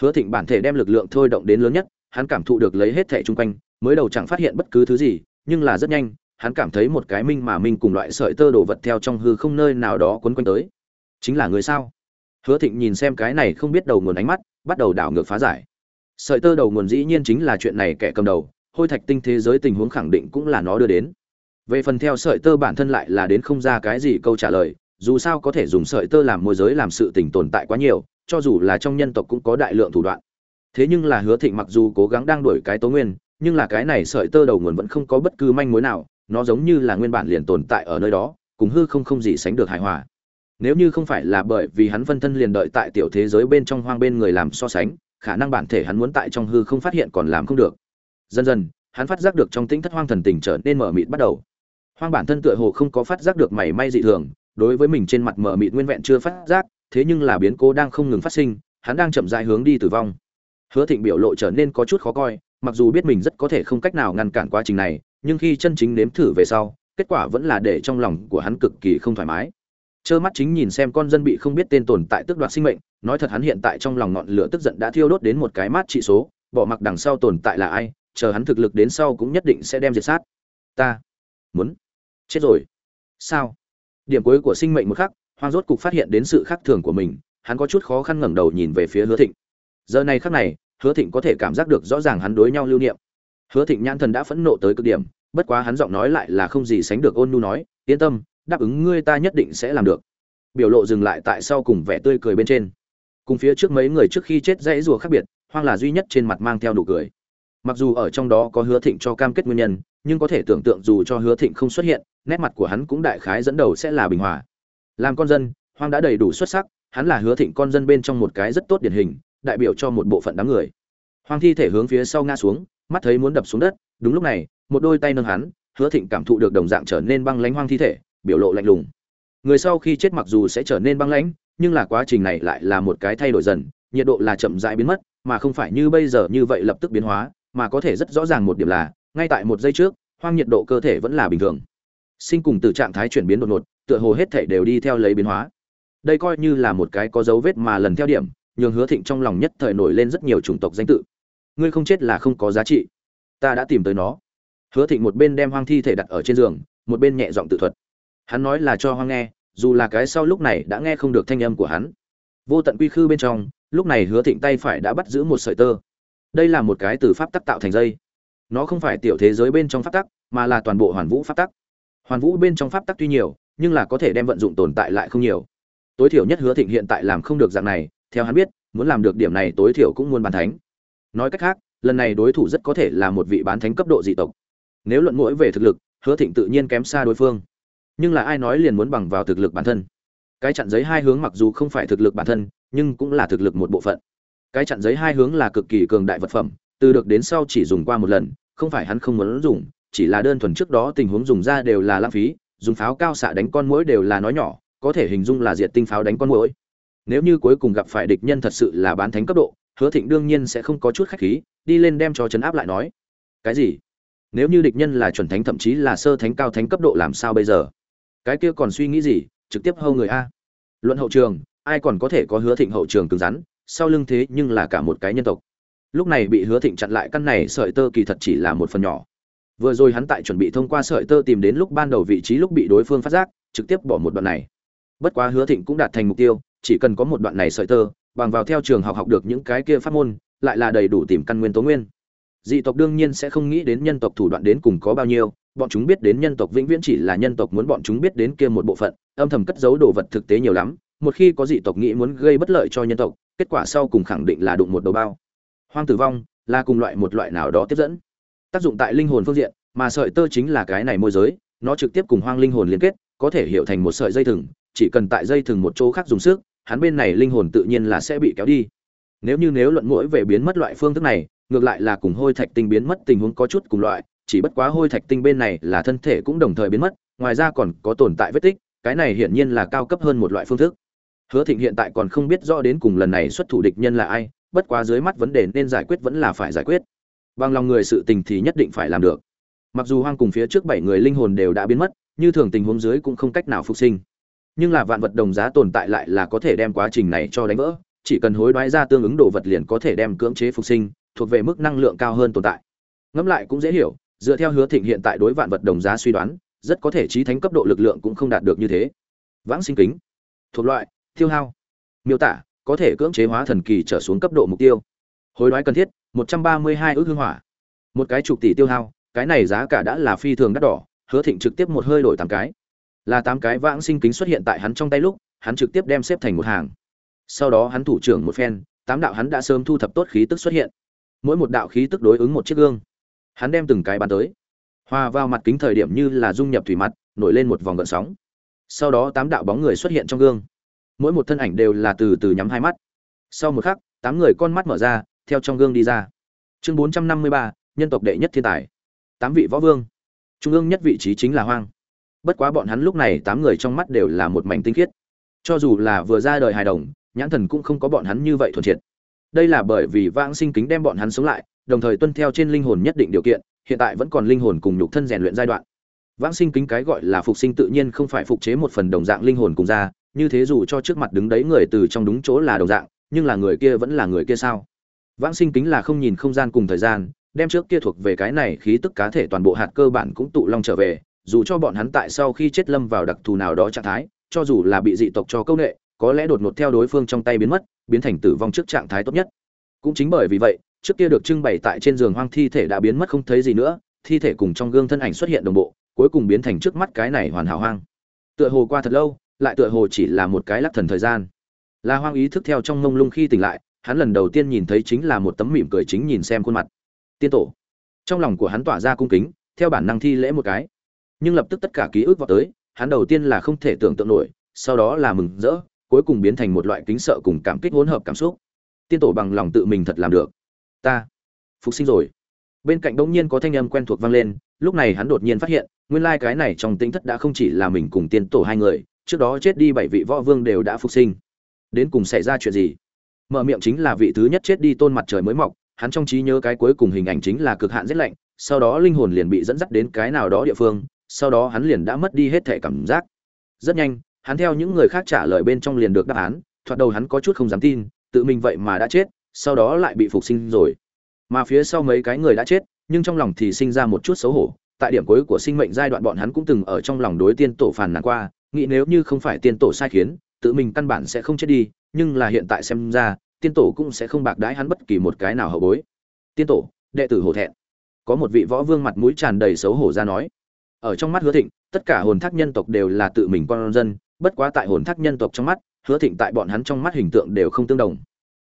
Hứa thịnh bản thể đem lực lượng thôi động đến lớn nhất, hắn cảm thụ được lấy hết thẻ chung quanh mới đầu chẳng phát hiện bất cứ thứ gì, nhưng là rất nhanh, hắn cảm thấy một cái minh mà minh cùng loại sợi tơ đồ vật theo trong hư không nơi nào đó quấn quanh tới. Chính là người sao? Hứa thịnh nhìn xem cái này không biết đầu nguồn ánh mắt, bắt đầu đảo ngược phá giải. Sợi tơ đầu nguồn dĩ nhiên chính là chuyện này kẻ cầm đầu, hôi thạch tinh thế giới tình huống khẳng định cũng là nó đưa đến. Về phần theo sợi tơ bản thân lại là đến không ra cái gì câu trả lời, dù sao có thể dùng sợi tơ làm môi giới làm sự tình tồn tại quá nhiều, cho dù là trong nhân tộc cũng có đại lượng thủ đoạn. Thế nhưng là hứa thịnh mặc dù cố gắng đang đuổi cái tố nguyên nhưng là cái này sợi tơ đầu nguồn vẫn không có bất cứ manh mối nào, nó giống như là nguyên bản liền tồn tại ở nơi đó, cùng hư không không gì sánh được hài hòa. Nếu như không phải là bởi vì hắn phân thân liền đợi tại tiểu thế giới bên trong hoang bên người làm so sánh, khả năng bản thể hắn muốn tại trong hư không phát hiện còn làm không được. Dần dần, hắn phát giác được trong tĩnh thất hoang thần tình trở nên mở mịt bắt đầu. Hoang bản thân tựa hồ không có phát giác được mảy may dị thường, đối với mình trên mặt mở mịt nguyên vẹn chưa phát giác, thế nhưng là biến cố đang không ngừng phát sinh, hắn đang chậm rãi hướng đi tử vong. Hứa thịnh biểu lộ trở nên có chút khó coi mặc dù biết mình rất có thể không cách nào ngăn cản quá trình này, nhưng khi chân chính nếm thử về sau, kết quả vẫn là để trong lòng của hắn cực kỳ không thoải mái. Trơ mắt chính nhìn xem con dân bị không biết tên tồn tại tước đoạt sinh mệnh, nói thật hắn hiện tại trong lòng ngọn lửa tức giận đã thiêu đốt đến một cái mát trị số, bỏ mặc đằng sau tồn tại là ai, chờ hắn thực lực đến sau cũng nhất định sẽ đem diệt sát. Ta muốn chết rồi. Sao? Điểm cuối của sinh mệnh một khắc, hoang rốt cục phát hiện đến sự khác thường của mình, hắn có chút khó khăn ngẩng đầu nhìn về phía hứa thịnh. Giờ này khắc này hứa thịnh có thể cảm giác được rõ ràng hắn đối nhau lưu niệm. Hứa thịnh nhãn thần đã phẫn nộ tới cực điểm, bất quá hắn giọng nói lại là không gì sánh được ôn nhu nói, yên tâm, đáp ứng ngươi ta nhất định sẽ làm được. Biểu lộ dừng lại tại sau cùng vẻ tươi cười bên trên. Cùng phía trước mấy người trước khi chết dãy rùa khác biệt, hoang là duy nhất trên mặt mang theo nụ cười. Mặc dù ở trong đó có hứa thịnh cho cam kết nguyên nhân, nhưng có thể tưởng tượng dù cho hứa thịnh không xuất hiện, nét mặt của hắn cũng đại khái dẫn đầu sẽ là bình hòa. Làm con dân, hoang đã đầy đủ xuất sắc, hắn là hứa thịnh con dân bên trong một cái rất tốt điển hình đại biểu cho một bộ phận đám người. Hoang thi thể hướng phía sau ngã xuống, mắt thấy muốn đập xuống đất, đúng lúc này, một đôi tay nâng hắn, hứa thịnh cảm thụ được đồng dạng trở nên băng lãnh hoang thi thể, biểu lộ lạnh lùng. Người sau khi chết mặc dù sẽ trở nên băng lãnh, nhưng là quá trình này lại là một cái thay đổi dần, nhiệt độ là chậm rãi biến mất, mà không phải như bây giờ như vậy lập tức biến hóa, mà có thể rất rõ ràng một điểm là, ngay tại một giây trước, hoang nhiệt độ cơ thể vẫn là bình thường. Sinh cùng từ trạng thái chuyển biến đột ngột, tựa hồ hết thể đều đi theo lấy biến hóa. Đây coi như là một cái có dấu vết mà lần theo điểm nhường hứa thịnh trong lòng nhất thời nổi lên rất nhiều chủng tộc danh tự. Ngươi không chết là không có giá trị. Ta đã tìm tới nó. Hứa thịnh một bên đem hoang thi thể đặt ở trên giường, một bên nhẹ giọng tự thuật. Hắn nói là cho hoang nghe, dù là cái sau lúc này đã nghe không được thanh âm của hắn. Vô tận quy khư bên trong, lúc này hứa thịnh tay phải đã bắt giữ một sợi tơ. Đây là một cái từ pháp tắc tạo thành dây. Nó không phải tiểu thế giới bên trong pháp tắc, mà là toàn bộ hoàn vũ pháp tắc. Hoàn vũ bên trong pháp tắc tuy nhiều, nhưng là có thể đem vận dụng tồn tại lại không nhiều. Tối thiểu nhất hứa thịnh hiện tại làm không được dạng này theo hắn biết, muốn làm được điểm này tối thiểu cũng muốn bàn thánh. Nói cách khác, lần này đối thủ rất có thể là một vị bán thánh cấp độ dị tộc. Nếu luận mũi về thực lực, hứa thịnh tự nhiên kém xa đối phương. Nhưng là ai nói liền muốn bằng vào thực lực bản thân? Cái chặn giấy hai hướng mặc dù không phải thực lực bản thân, nhưng cũng là thực lực một bộ phận. Cái chặn giấy hai hướng là cực kỳ cường đại vật phẩm, từ được đến sau chỉ dùng qua một lần, không phải hắn không muốn dùng, chỉ là đơn thuần trước đó tình huống dùng ra đều là lãng phí, dùng pháo cao xạ đánh con mũi đều là nói nhỏ, có thể hình dung là diệt tinh pháo đánh con mũi nếu như cuối cùng gặp phải địch nhân thật sự là bán thánh cấp độ, hứa thịnh đương nhiên sẽ không có chút khách khí, đi lên đem cho trấn áp lại nói. Cái gì? Nếu như địch nhân là chuẩn thánh thậm chí là sơ thánh cao thánh cấp độ làm sao bây giờ? Cái kia còn suy nghĩ gì? Trực tiếp hâu người a. Luận hậu trường, ai còn có thể có hứa thịnh hậu trường cứng rắn, sau lưng thế nhưng là cả một cái nhân tộc. Lúc này bị hứa thịnh chặn lại căn này sợi tơ kỳ thật chỉ là một phần nhỏ. Vừa rồi hắn tại chuẩn bị thông qua sợi tơ tìm đến lúc ban đầu vị trí lúc bị đối phương phát giác, trực tiếp bỏ một đoạn này. Bất quá hứa thịnh cũng đạt thành mục tiêu chỉ cần có một đoạn này sợi tơ, bằng vào theo trường học học được những cái kia pháp môn, lại là đầy đủ tìm căn nguyên tố nguyên. Dị tộc đương nhiên sẽ không nghĩ đến nhân tộc thủ đoạn đến cùng có bao nhiêu, bọn chúng biết đến nhân tộc vĩnh viễn chỉ là nhân tộc muốn bọn chúng biết đến kia một bộ phận, âm thầm cất giấu đồ vật thực tế nhiều lắm, một khi có dị tộc nghĩ muốn gây bất lợi cho nhân tộc, kết quả sau cùng khẳng định là đụng một đầu bao. Hoang tử vong là cùng loại một loại nào đó tiếp dẫn. Tác dụng tại linh hồn phương diện, mà sợi tơ chính là cái này môi giới, nó trực tiếp cùng hoang linh hồn liên kết, có thể hiểu thành một sợi dây thừng, chỉ cần tại dây thừng một chỗ khác dùng sức hắn bên này linh hồn tự nhiên là sẽ bị kéo đi. Nếu như nếu luận mũi về biến mất loại phương thức này, ngược lại là cùng hôi thạch tinh biến mất tình huống có chút cùng loại, chỉ bất quá hôi thạch tinh bên này là thân thể cũng đồng thời biến mất, ngoài ra còn có tồn tại vết tích, cái này hiển nhiên là cao cấp hơn một loại phương thức. Hứa thịnh hiện tại còn không biết rõ đến cùng lần này xuất thủ địch nhân là ai, bất quá dưới mắt vấn đề nên giải quyết vẫn là phải giải quyết. Bằng lòng người sự tình thì nhất định phải làm được. Mặc dù hoang cùng phía trước bảy người linh hồn đều đã biến mất, như thường tình huống dưới cũng không cách nào phục sinh nhưng là vạn vật đồng giá tồn tại lại là có thể đem quá trình này cho đánh vỡ, chỉ cần hối đoái ra tương ứng đồ vật liền có thể đem cưỡng chế phục sinh, thuộc về mức năng lượng cao hơn tồn tại. Ngẫm lại cũng dễ hiểu, dựa theo hứa thịnh hiện tại đối vạn vật đồng giá suy đoán, rất có thể trí thánh cấp độ lực lượng cũng không đạt được như thế. Vãng sinh kính, thuộc loại tiêu hao, miêu tả, có thể cưỡng chế hóa thần kỳ trở xuống cấp độ mục tiêu. Hối đoái cần thiết, một trăm ba mươi hai ước hương hỏa. Một cái chục tỷ tiêu hao, cái này giá cả đã là phi thường đắt đỏ, hứa thịnh trực tiếp một hơi đổi tám cái là tám cái vãng sinh kính xuất hiện tại hắn trong tay lúc, hắn trực tiếp đem xếp thành một hàng. Sau đó hắn thủ trưởng một phen, tám đạo hắn đã sớm thu thập tốt khí tức xuất hiện. Mỗi một đạo khí tức đối ứng một chiếc gương. Hắn đem từng cái bàn tới. Hòa vào mặt kính thời điểm như là dung nhập thủy mặt, nổi lên một vòng gợn sóng. Sau đó tám đạo bóng người xuất hiện trong gương. Mỗi một thân ảnh đều là từ từ nhắm hai mắt. Sau một khắc, tám người con mắt mở ra, theo trong gương đi ra. Chương bốn trăm năm mươi ba, nhân tộc đệ nhất thiên tài. Tám vị võ vương. Trung ương nhất vị trí chính là hoang bất quá bọn hắn lúc này tám người trong mắt đều là một mảnh tinh khiết. Cho dù là vừa ra đời hài đồng, nhãn thần cũng không có bọn hắn như vậy thuần triệt. Đây là bởi vì vãng sinh kính đem bọn hắn sống lại, đồng thời tuân theo trên linh hồn nhất định điều kiện, hiện tại vẫn còn linh hồn cùng nhục thân rèn luyện giai đoạn. Vãng sinh kính cái gọi là phục sinh tự nhiên không phải phục chế một phần đồng dạng linh hồn cùng ra, như thế dù cho trước mặt đứng đấy người từ trong đúng chỗ là đồng dạng, nhưng là người kia vẫn là người kia sao? Vãng sinh kính là không nhìn không gian cùng thời gian, đem trước kia thuộc về cái này khí tức cá thể toàn bộ hạt cơ bản cũng tụ long trở về dù cho bọn hắn tại sau khi chết lâm vào đặc thù nào đó trạng thái, cho dù là bị dị tộc cho công nghệ có lẽ đột ngột theo đối phương trong tay biến mất, biến thành tử vong trước trạng thái tốt nhất. Cũng chính bởi vì vậy, trước kia được trưng bày tại trên giường hoang thi thể đã biến mất không thấy gì nữa, thi thể cùng trong gương thân ảnh xuất hiện đồng bộ, cuối cùng biến thành trước mắt cái này hoàn hảo hoang. Tựa hồ qua thật lâu, lại tựa hồ chỉ là một cái lắc thần thời gian. La hoang ý thức theo trong mông lung khi tỉnh lại, hắn lần đầu tiên nhìn thấy chính là một tấm mỉm cười chính nhìn xem khuôn mặt. Tiên tổ. Trong lòng của hắn tỏa ra cung kính, theo bản năng thi lễ một cái nhưng lập tức tất cả ký ức vào tới, hắn đầu tiên là không thể tưởng tượng nổi, sau đó là mừng rỡ, cuối cùng biến thành một loại kính sợ cùng cảm kích hỗn hợp cảm xúc. Tiên tổ bằng lòng tự mình thật làm được. Ta phục sinh rồi. Bên cạnh đông nhiên có thanh âm quen thuộc vang lên, lúc này hắn đột nhiên phát hiện, nguyên lai cái này trong tính thất đã không chỉ là mình cùng tiên tổ hai người, trước đó chết đi bảy vị võ vương đều đã phục sinh. Đến cùng xảy ra chuyện gì? Mở miệng chính là vị thứ nhất chết đi tôn mặt trời mới mọc, hắn trong trí nhớ cái cuối cùng hình ảnh chính là cực hạn rét lạnh, sau đó linh hồn liền bị dẫn dắt đến cái nào đó địa phương sau đó hắn liền đã mất đi hết thể cảm giác. Rất nhanh, hắn theo những người khác trả lời bên trong liền được đáp án, thoạt đầu hắn có chút không dám tin, tự mình vậy mà đã chết, sau đó lại bị phục sinh rồi. Mà phía sau mấy cái người đã chết, nhưng trong lòng thì sinh ra một chút xấu hổ, tại điểm cuối của sinh mệnh giai đoạn bọn hắn cũng từng ở trong lòng đối tiên tổ phản nàn qua, nghĩ nếu như không phải tiên tổ sai khiến, tự mình căn bản sẽ không chết đi, nhưng là hiện tại xem ra, tiên tổ cũng sẽ không bạc đãi hắn bất kỳ một cái nào hậu bối. Tiên tổ, đệ tử hổ thẹn. Có một vị võ vương mặt mũi tràn đầy xấu hổ ra nói ở trong mắt hứa thịnh, tất cả hồn thác nhân tộc đều là tự mình con dân, bất quá tại hồn thác nhân tộc trong mắt, hứa thịnh tại bọn hắn trong mắt hình tượng đều không tương đồng.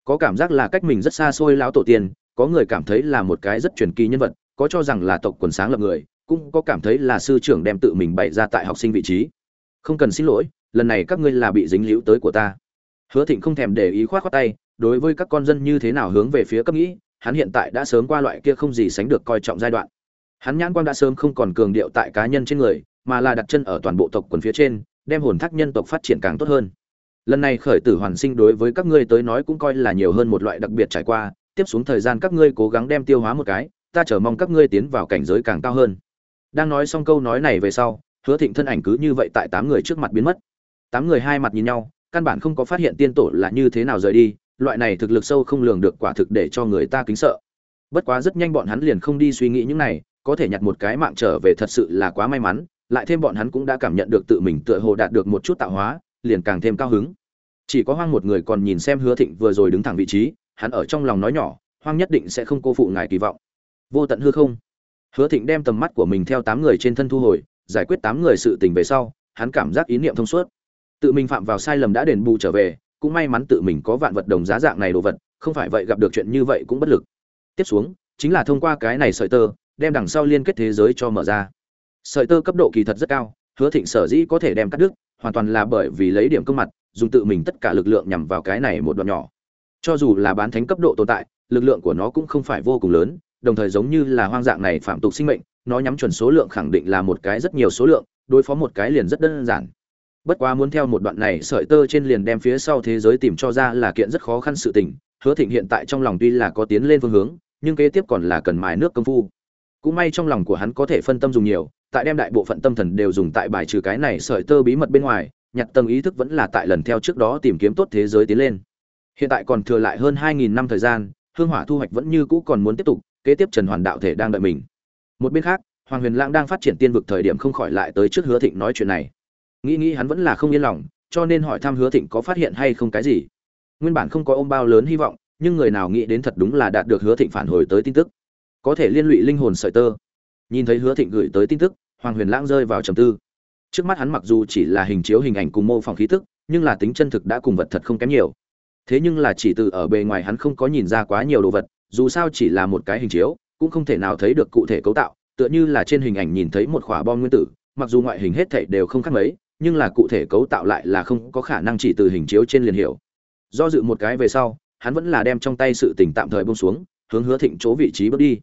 Có cảm giác là cách mình rất xa xôi lão tổ tiên, có người cảm thấy là một cái rất truyền kỳ nhân vật, có cho rằng là tộc quần sáng lập người, cũng có cảm thấy là sư trưởng đem tự mình bày ra tại học sinh vị trí. Không cần xin lỗi, lần này các ngươi là bị dính líu tới của ta. Hứa thịnh không thèm để ý khoát khoát tay, đối với các con dân như thế nào hướng về phía cấp nghĩ, hắn hiện tại đã sớm qua loại kia không gì sánh được coi trọng giai đoạn hắn nhãn quang đã sớm không còn cường điệu tại cá nhân trên người, mà là đặt chân ở toàn bộ tộc quần phía trên, đem hồn thác nhân tộc phát triển càng tốt hơn. Lần này khởi tử hoàn sinh đối với các ngươi tới nói cũng coi là nhiều hơn một loại đặc biệt trải qua, tiếp xuống thời gian các ngươi cố gắng đem tiêu hóa một cái, ta chờ mong các ngươi tiến vào cảnh giới càng cao hơn. Đang nói xong câu nói này về sau, hứa thịnh thân ảnh cứ như vậy tại tám người trước mặt biến mất. Tám người hai mặt nhìn nhau, căn bản không có phát hiện tiên tổ là như thế nào rời đi, loại này thực lực sâu không lường được quả thực để cho người ta kính sợ. Bất quá rất nhanh bọn hắn liền không đi suy nghĩ những này có thể nhặt một cái mạng trở về thật sự là quá may mắn, lại thêm bọn hắn cũng đã cảm nhận được tự mình tựa hồ đạt được một chút tạo hóa, liền càng thêm cao hứng. Chỉ có hoang một người còn nhìn xem hứa thịnh vừa rồi đứng thẳng vị trí, hắn ở trong lòng nói nhỏ, hoang nhất định sẽ không cô phụ ngài kỳ vọng. Vô tận hư không. Hứa thịnh đem tầm mắt của mình theo tám người trên thân thu hồi, giải quyết tám người sự tình về sau, hắn cảm giác ý niệm thông suốt. Tự mình phạm vào sai lầm đã đền bù trở về, cũng may mắn tự mình có vạn vật đồng giá dạng này đồ vật, không phải vậy gặp được chuyện như vậy cũng bất lực. Tiếp xuống, chính là thông qua cái này sợi tơ đem đằng sau liên kết thế giới cho mở ra. Sợi tơ cấp độ kỳ thật rất cao, hứa thịnh sở dĩ có thể đem cắt đứt, hoàn toàn là bởi vì lấy điểm công mặt, dùng tự mình tất cả lực lượng nhằm vào cái này một đoạn nhỏ. Cho dù là bán thánh cấp độ tồn tại, lực lượng của nó cũng không phải vô cùng lớn, đồng thời giống như là hoang dạng này phạm tục sinh mệnh, nó nhắm chuẩn số lượng khẳng định là một cái rất nhiều số lượng, đối phó một cái liền rất đơn giản. Bất quá muốn theo một đoạn này, sợi tơ trên liền đem phía sau thế giới tìm cho ra là kiện rất khó khăn sự tình, hứa thịnh hiện tại trong lòng tuy là có tiến lên phương hướng, nhưng kế tiếp còn là cần mài nước công phu cũng may trong lòng của hắn có thể phân tâm dùng nhiều, tại đem đại bộ phận tâm thần đều dùng tại bài trừ cái này sợi tơ bí mật bên ngoài, nhặt tầng ý thức vẫn là tại lần theo trước đó tìm kiếm tốt thế giới tiến lên. Hiện tại còn thừa lại hơn hai nghìn năm thời gian, hương hỏa thu hoạch vẫn như cũ còn muốn tiếp tục, kế tiếp trần hoàn đạo thể đang đợi mình. Một bên khác, hoàng huyền lãng đang phát triển tiên vực thời điểm không khỏi lại tới trước hứa thịnh nói chuyện này. Nghĩ nghĩ hắn vẫn là không yên lòng, cho nên hỏi thăm hứa thịnh có phát hiện hay không cái gì. Nguyên bản không có ôm bao lớn hy vọng, nhưng người nào nghĩ đến thật đúng là đạt được hứa thịnh phản hồi tới tin tức có thể liên lụy linh hồn sợi tơ. Nhìn thấy hứa thịnh gửi tới tin tức, hoàng huyền lãng rơi vào trầm tư. Trước mắt hắn mặc dù chỉ là hình chiếu hình ảnh cùng mô phỏng khí tức, nhưng là tính chân thực đã cùng vật thật không kém nhiều. Thế nhưng là chỉ từ ở bề ngoài hắn không có nhìn ra quá nhiều đồ vật, dù sao chỉ là một cái hình chiếu, cũng không thể nào thấy được cụ thể cấu tạo, tựa như là trên hình ảnh nhìn thấy một quả bom nguyên tử, mặc dù ngoại hình hết thảy đều không khác mấy, nhưng là cụ thể cấu tạo lại là không có khả năng chỉ từ hình chiếu trên liền hiểu. Do dự một cái về sau, hắn vẫn là đem trong tay sự tình tạm thời buông xuống, hướng hứa thịnh chỗ vị trí bước đi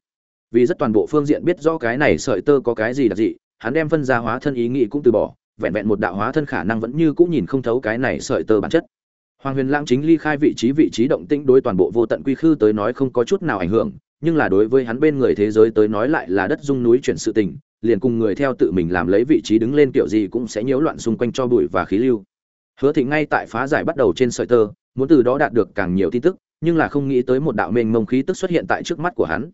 vì rất toàn bộ phương diện biết rõ cái này sợi tơ có cái gì đặc dị, hắn đem phân ra hóa thân ý nghĩ cũng từ bỏ, vẹn vẹn một đạo hóa thân khả năng vẫn như cũng nhìn không thấu cái này sợi tơ bản chất. Hoàng huyền lãng chính ly khai vị trí vị trí động tĩnh đối toàn bộ vô tận quy khư tới nói không có chút nào ảnh hưởng, nhưng là đối với hắn bên người thế giới tới nói lại là đất dung núi chuyển sự tình, liền cùng người theo tự mình làm lấy vị trí đứng lên kiểu gì cũng sẽ nhiễu loạn xung quanh cho bụi và khí lưu. Hứa thị ngay tại phá giải bắt đầu trên sợi tơ, muốn từ đó đạt được càng nhiều tin tức, nhưng là không nghĩ tới một đạo mênh mông khí tức xuất hiện tại trước mắt của hắn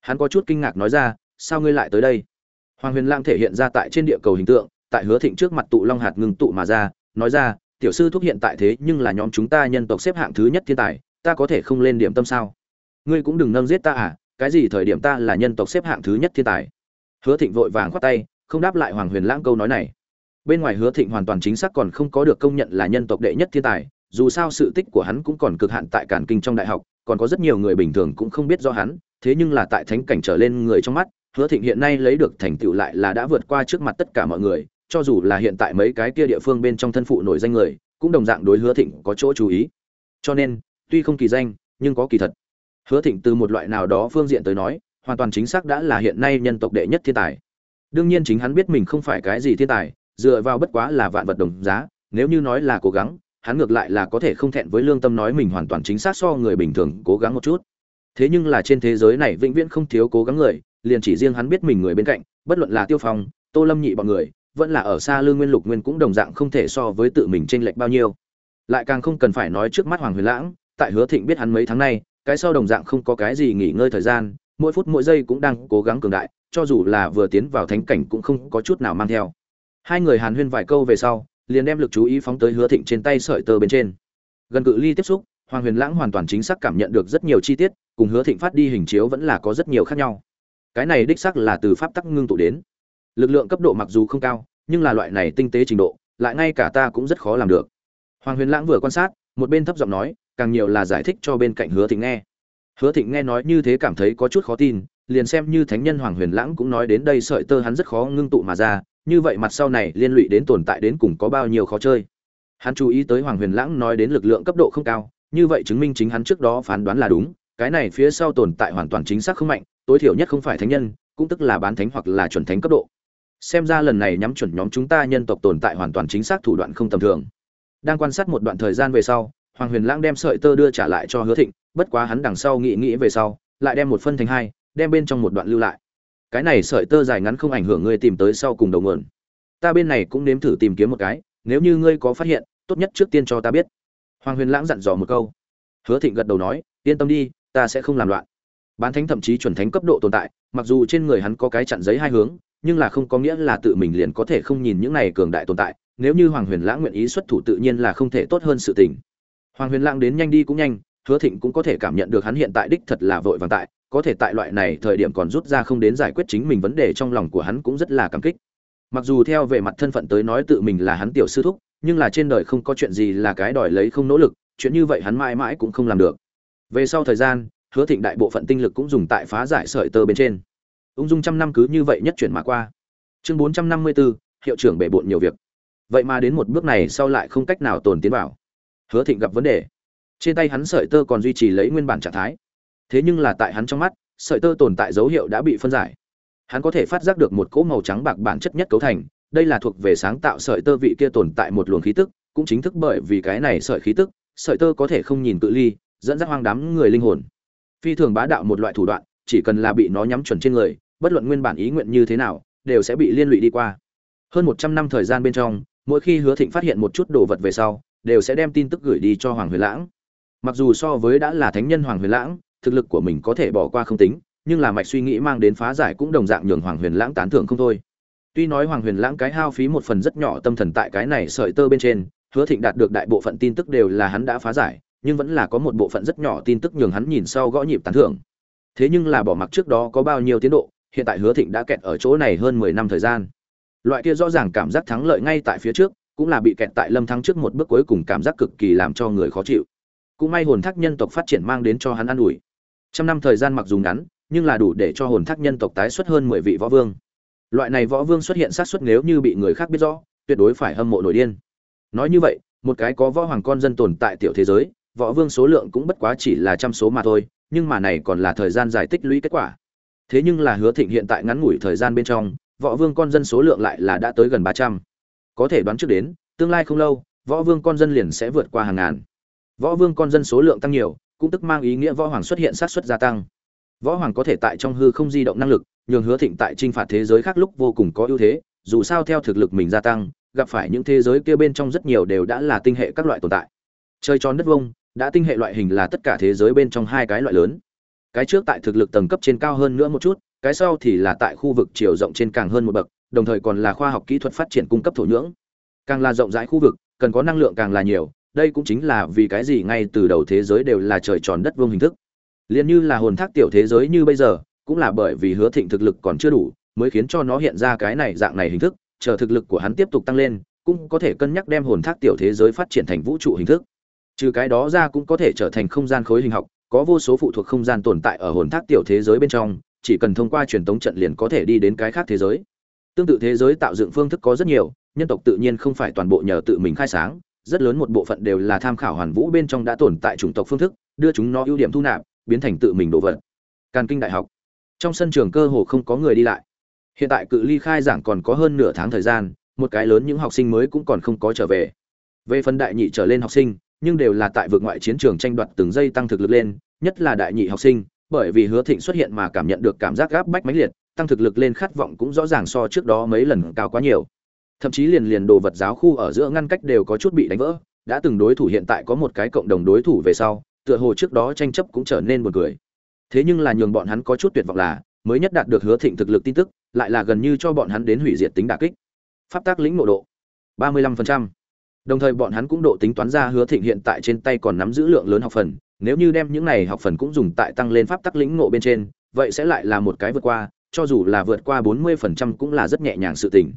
hắn có chút kinh ngạc nói ra, sao ngươi lại tới đây? Hoàng huyền lang thể hiện ra tại trên địa cầu hình tượng, tại hứa thịnh trước mặt tụ long hạt ngừng tụ mà ra, nói ra, tiểu sư thúc hiện tại thế nhưng là nhóm chúng ta nhân tộc xếp hạng thứ nhất thiên tài, ta có thể không lên điểm tâm sao? Ngươi cũng đừng nâng giết ta à cái gì thời điểm ta là nhân tộc xếp hạng thứ nhất thiên tài? Hứa thịnh vội vàng khoát tay, không đáp lại hoàng huyền lãng câu nói này. Bên ngoài hứa thịnh hoàn toàn chính xác còn không có được công nhận là nhân tộc đệ nhất thiên tài, dù sao sự tích của hắn cũng còn cực hạn tại cản kinh trong đại học, còn có rất nhiều người bình thường cũng không biết do hắn thế nhưng là tại thánh cảnh trở lên người trong mắt, hứa thịnh hiện nay lấy được thành tựu lại là đã vượt qua trước mặt tất cả mọi người, cho dù là hiện tại mấy cái kia địa phương bên trong thân phụ nổi danh người, cũng đồng dạng đối hứa thịnh có chỗ chú ý. Cho nên, tuy không kỳ danh, nhưng có kỳ thật. Hứa thịnh từ một loại nào đó phương diện tới nói, hoàn toàn chính xác đã là hiện nay nhân tộc đệ nhất thiên tài. Đương nhiên chính hắn biết mình không phải cái gì thiên tài, dựa vào bất quá là vạn vật đồng giá, nếu như nói là cố gắng, hắn ngược lại là có thể không thẹn với lương tâm nói mình hoàn toàn chính xác so người bình thường cố gắng một chút thế nhưng là trên thế giới này vĩnh viễn không thiếu cố gắng người, liền chỉ riêng hắn biết mình người bên cạnh, bất luận là tiêu phong, tô lâm nhị bọn người, vẫn là ở xa lương nguyên lục nguyên cũng đồng dạng không thể so với tự mình tranh lệch bao nhiêu. Lại càng không cần phải nói trước mắt hoàng huyền lãng, tại hứa thịnh biết hắn mấy tháng nay, cái sau đồng dạng không có cái gì nghỉ ngơi thời gian, mỗi phút mỗi giây cũng đang cố gắng cường đại, cho dù là vừa tiến vào thánh cảnh cũng không có chút nào mang theo. Hai người hàn huyên vài câu về sau, liền đem lực chú ý phóng tới hứa thịnh trên tay sợi tơ bên trên. Gần cự ly tiếp xúc hoàng huyền lãng hoàn toàn chính xác cảm nhận được rất nhiều chi tiết, cùng hứa thịnh phát đi hình chiếu vẫn là có rất nhiều khác nhau. Cái này đích xác là từ pháp tắc ngưng tụ đến. Lực lượng cấp độ mặc dù không cao, nhưng là loại này tinh tế trình độ, lại ngay cả ta cũng rất khó làm được. Hoàng huyền lãng vừa quan sát, một bên thấp giọng nói, càng nhiều là giải thích cho bên cạnh hứa thịnh nghe. Hứa thịnh nghe nói như thế cảm thấy có chút khó tin, liền xem như thánh nhân hoàng huyền lãng cũng nói đến đây sợi tơ hắn rất khó ngưng tụ mà ra, như vậy mặt sau này liên lụy đến tồn tại đến cùng có bao nhiêu khó chơi. Hắn chú ý tới hoàng huyền lãng nói đến lực lượng cấp độ không cao như vậy chứng minh chính hắn trước đó phán đoán là đúng, cái này phía sau tồn tại hoàn toàn chính xác không mạnh, tối thiểu nhất không phải thánh nhân, cũng tức là bán thánh hoặc là chuẩn thánh cấp độ. Xem ra lần này nhắm chuẩn nhóm chúng ta nhân tộc tồn tại hoàn toàn chính xác thủ đoạn không tầm thường. Đang quan sát một đoạn thời gian về sau, hoàng huyền lãng đem sợi tơ đưa trả lại cho hứa thịnh, bất quá hắn đằng sau nghĩ nghĩ về sau, lại đem một phân thành hai, đem bên trong một đoạn lưu lại. Cái này sợi tơ dài ngắn không ảnh hưởng ngươi tìm tới sau cùng đầu nguồn. Ta bên này cũng nếm thử tìm kiếm một cái, nếu như ngươi có phát hiện, tốt nhất trước tiên cho ta biết hoàng huyền lãng dặn dò một câu. Hứa thịnh gật đầu nói, yên tâm đi, ta sẽ không làm loạn. Bán thánh thậm chí chuẩn thánh cấp độ tồn tại, mặc dù trên người hắn có cái chặn giấy hai hướng, nhưng là không có nghĩa là tự mình liền có thể không nhìn những này cường đại tồn tại, nếu như hoàng huyền lãng nguyện ý xuất thủ tự nhiên là không thể tốt hơn sự tình. Hoàng huyền lãng đến nhanh đi cũng nhanh, hứa thịnh cũng có thể cảm nhận được hắn hiện tại đích thật là vội vàng tại, có thể tại loại này thời điểm còn rút ra không đến giải quyết chính mình vấn đề trong lòng của hắn cũng rất là cảm kích mặc dù theo về mặt thân phận tới nói tự mình là hắn tiểu sư thúc, nhưng là trên đời không có chuyện gì là cái đòi lấy không nỗ lực, chuyện như vậy hắn mãi mãi cũng không làm được. Về sau thời gian, hứa thịnh đại bộ phận tinh lực cũng dùng tại phá giải sợi tơ bên trên. Ung dung trăm năm cứ như vậy nhất chuyển mà qua. Chương bốn trăm năm mươi bốn hiệu trưởng bể bộn nhiều việc. Vậy mà đến một bước này sau lại không cách nào tồn tiến vào. Hứa thịnh gặp vấn đề. Trên tay hắn sợi tơ còn duy trì lấy nguyên bản trạng thái. Thế nhưng là tại hắn trong mắt, sợi tơ tồn tại dấu hiệu đã bị phân giải hắn có thể phát giác được một cỗ màu trắng bạc bản chất nhất cấu thành, đây là thuộc về sáng tạo sợi tơ vị kia tồn tại một luồng khí tức, cũng chính thức bởi vì cái này sợi khí tức, sợi tơ có thể không nhìn cự ly, dẫn dắt hoang đám người linh hồn. Phi thường bá đạo một loại thủ đoạn, chỉ cần là bị nó nhắm chuẩn trên người, bất luận nguyên bản ý nguyện như thế nào, đều sẽ bị liên lụy đi qua. Hơn một trăm năm thời gian bên trong, mỗi khi hứa thịnh phát hiện một chút đồ vật về sau, đều sẽ đem tin tức gửi đi cho hoàng huyền lãng. Mặc dù so với đã là thánh nhân hoàng huyền lãng, thực lực của mình có thể bỏ qua không tính nhưng là mạch suy nghĩ mang đến phá giải cũng đồng dạng nhường hoàng huyền lãng tán thưởng không thôi. Tuy nói hoàng huyền lãng cái hao phí một phần rất nhỏ tâm thần tại cái này sợi tơ bên trên, hứa thịnh đạt được đại bộ phận tin tức đều là hắn đã phá giải, nhưng vẫn là có một bộ phận rất nhỏ tin tức nhường hắn nhìn sau gõ nhịp tán thưởng. Thế nhưng là bỏ mặc trước đó có bao nhiêu tiến độ, hiện tại hứa thịnh đã kẹt ở chỗ này hơn mười năm thời gian. Loại kia rõ ràng cảm giác thắng lợi ngay tại phía trước, cũng là bị kẹt tại lâm thắng trước một bước cuối cùng cảm giác cực kỳ làm cho người khó chịu. Cũng may hồn thác nhân tộc phát triển mang đến cho hắn an ủi. Trăm năm thời gian mặc dù ngắn nhưng là đủ để cho hồn thác nhân tộc tái xuất hơn mười vị võ vương. Loại này võ vương xuất hiện sát xuất nếu như bị người khác biết rõ, tuyệt đối phải hâm mộ nổi điên. Nói như vậy, một cái có võ hoàng con dân tồn tại tiểu thế giới, võ vương số lượng cũng bất quá chỉ là trăm số mà thôi, nhưng mà này còn là thời gian dài tích lũy kết quả. Thế nhưng là hứa thịnh hiện tại ngắn ngủi thời gian bên trong, võ vương con dân số lượng lại là đã tới gần ba trăm. Có thể đoán trước đến, tương lai không lâu, võ vương con dân liền sẽ vượt qua hàng ngàn. Võ vương con dân số lượng tăng nhiều, cũng tức mang ý nghĩa võ hoàng xuất hiện sát xuất gia tăng võ hoàng có thể tại trong hư không di động năng lực, nhường hứa thịnh tại t r i n h phạt thế giới khác lúc vô cùng có ưu thế, dù sao theo thực lực mình gia tăng, gặp phải những thế giới kia bên trong rất nhiều đều đã là tinh hệ các loại tồn tại. Chơi tròn đất vông đã tinh hệ loại hình là tất cả thế giới bên trong hai cái loại lớn. Cái trước tại thực lực tầng cấp trên cao hơn nữa một chút, cái sau thì là tại khu vực chiều rộng trên càng hơn một bậc, đồng thời còn là khoa học kỹ thuật phát triển cung cấp thổ nhưỡng. Càng là rộng rãi khu vực, cần có năng lượng càng là nhiều, đây cũng chính là vì cái gì ngay từ đầu thế giới đều là trời tròn đất vuông hình thức liền như là hồn thác tiểu thế giới như bây giờ, cũng là bởi vì hứa thịnh thực lực còn chưa đủ, mới khiến cho nó hiện ra cái này dạng này hình thức, chờ thực lực của hắn tiếp tục tăng lên, cũng có thể cân nhắc đem hồn thác tiểu thế giới phát triển thành vũ trụ hình thức. Trừ cái đó ra cũng có thể trở thành không gian khối hình học, có vô số phụ thuộc không gian tồn tại ở hồn thác tiểu thế giới bên trong, chỉ cần thông qua truyền tống trận liền có thể đi đến cái khác thế giới. Tương tự thế giới tạo dựng phương thức có rất nhiều, nhân tộc tự nhiên không phải toàn bộ nhờ tự mình khai sáng, rất lớn một bộ phận đều là tham khảo hoàn vũ bên trong đã tồn tại chủng tộc phương thức, đưa chúng nó ưu điểm thu nạp biến thành tự mình đồ vật. Càn kinh đại học. Trong sân trường cơ hồ không có người đi lại. Hiện tại cự ly khai giảng còn có hơn nửa tháng thời gian, một cái lớn những học sinh mới cũng còn không có trở về. Về phần đại nhị trở lên học sinh, nhưng đều là tại vượt ngoại chiến trường tranh đoạt từng giây tăng thực lực lên, nhất là đại nhị học sinh, bởi vì hứa thịnh xuất hiện mà cảm nhận được cảm giác gáp bách mãnh liệt, tăng thực lực lên khát vọng cũng rõ ràng so trước đó mấy lần cao quá nhiều. Thậm chí liền liền đồ vật giáo khu ở giữa ngăn cách đều có chút bị đánh vỡ, đã từng đối thủ hiện tại có một cái cộng đồng đối thủ về sau tựa hồ trước đó tranh chấp cũng trở nên buồn cười. Thế nhưng là nhường bọn hắn có chút tuyệt vọng là, mới nhất đạt được hứa thịnh thực lực tin tức, lại là gần như cho bọn hắn đến hủy diệt tính đả kích. Pháp tác lĩnh ngộ độ 35%. đồng thời bọn hắn cũng độ tính toán ra hứa thịnh hiện tại trên tay còn nắm giữ lượng lớn học phần, nếu như đem những này học phần cũng dùng tại tăng lên pháp tắc lĩnh ngộ bên trên, vậy sẽ lại là một cái vượt qua, cho dù là vượt qua 40% cũng là rất nhẹ nhàng sự tình.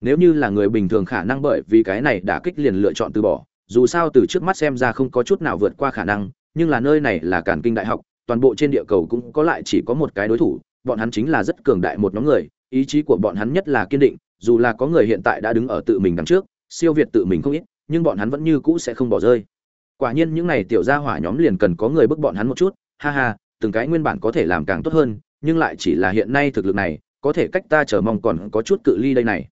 Nếu như là người bình thường khả năng bởi vì cái này đã kích liền lựa chọn từ bỏ, dù sao từ trước mắt xem ra không có chút nào vượt qua khả năng nhưng là nơi này là cản kinh đại học, toàn bộ trên địa cầu cũng có lại chỉ có một cái đối thủ, bọn hắn chính là rất cường đại một nhóm người, ý chí của bọn hắn nhất là kiên định, dù là có người hiện tại đã đứng ở tự mình đằng trước, siêu việt tự mình không ít, nhưng bọn hắn vẫn như cũ sẽ không bỏ rơi. Quả nhiên những này tiểu gia hỏa nhóm liền cần có người bức bọn hắn một chút, ha ha, từng cái nguyên bản có thể làm càng tốt hơn, nhưng lại chỉ là hiện nay thực lực này, có thể cách ta chờ mong còn có chút cự ly đây này.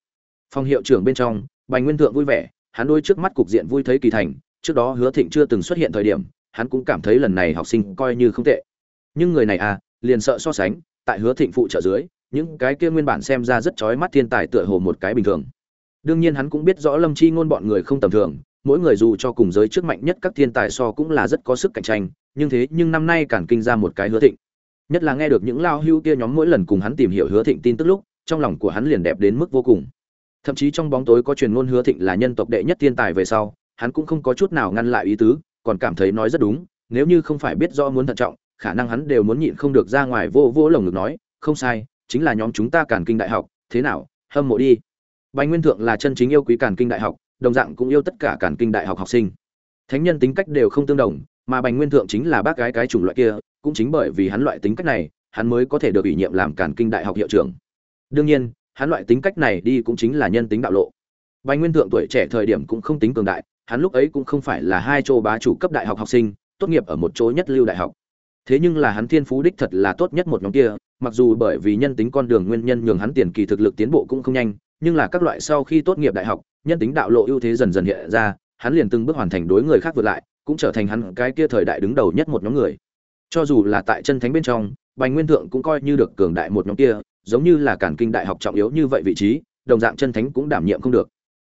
Phòng hiệu trưởng bên trong, bành nguyên thượng vui vẻ, hắn đôi trước mắt cục diện vui thấy kỳ thành, trước đó hứa thịnh chưa từng xuất hiện thời điểm hắn cũng cảm thấy lần này học sinh coi như không tệ. Nhưng người này à liền sợ so sánh, tại hứa thịnh phụ trợ dưới, những cái kia nguyên bản xem ra rất chói mắt thiên tài tựa hồ một cái bình thường. Đương nhiên hắn cũng biết rõ lâm chi ngôn bọn người không tầm thường, mỗi người dù cho cùng giới trước mạnh nhất các thiên tài so cũng là rất có sức cạnh tranh, nhưng thế nhưng năm nay cản kinh ra một cái hứa thịnh. Nhất là nghe được những lao hưu kia nhóm mỗi lần cùng hắn tìm hiểu hứa thịnh tin tức lúc, trong lòng của hắn liền đẹp đến mức vô cùng. Thậm chí trong bóng tối có truyền ngôn hứa thịnh là nhân tộc đệ nhất thiên tài về sau, hắn cũng không có chút nào ngăn lại ý tứ còn cảm thấy nói rất đúng, nếu như không phải biết rõ muốn thận trọng, khả năng hắn đều muốn nhịn không được ra ngoài vô vô lồng ngực nói, không sai, chính là nhóm chúng ta cản kinh đại học, thế nào, hâm mộ đi. Bành nguyên thượng là chân chính yêu quý cản kinh đại học, đồng dạng cũng yêu tất cả cản kinh đại học học sinh. Thánh nhân tính cách đều không tương đồng, mà bành nguyên thượng chính là bác gái cái chủng loại kia, cũng chính bởi vì hắn loại tính cách này, hắn mới có thể được ủy nhiệm làm cản kinh đại học hiệu trưởng. Đương nhiên, hắn loại tính cách này đi cũng chính là nhân tính đạo lộ. Bành nguyên thượng tuổi trẻ thời điểm cũng không tính cường đại hắn lúc ấy cũng không phải là hai chỗ bá chủ cấp đại học học sinh, tốt nghiệp ở một chỗ nhất lưu đại học. Thế nhưng là hắn thiên phú đích thật là tốt nhất một nhóm kia, mặc dù bởi vì nhân tính con đường nguyên nhân nhường hắn tiền kỳ thực lực tiến bộ cũng không nhanh, nhưng là các loại sau khi tốt nghiệp đại học, nhân tính đạo lộ ưu thế dần dần hiện ra, hắn liền từng bước hoàn thành đối người khác vượt lại, cũng trở thành hắn cái kia thời đại đứng đầu nhất một nhóm người. Cho dù là tại chân thánh bên trong, bành nguyên thượng cũng coi như được cường đại một nhóm kia, giống như là cản kinh đại học trọng yếu như vậy vị trí, đồng dạng chân thánh cũng đảm nhiệm không được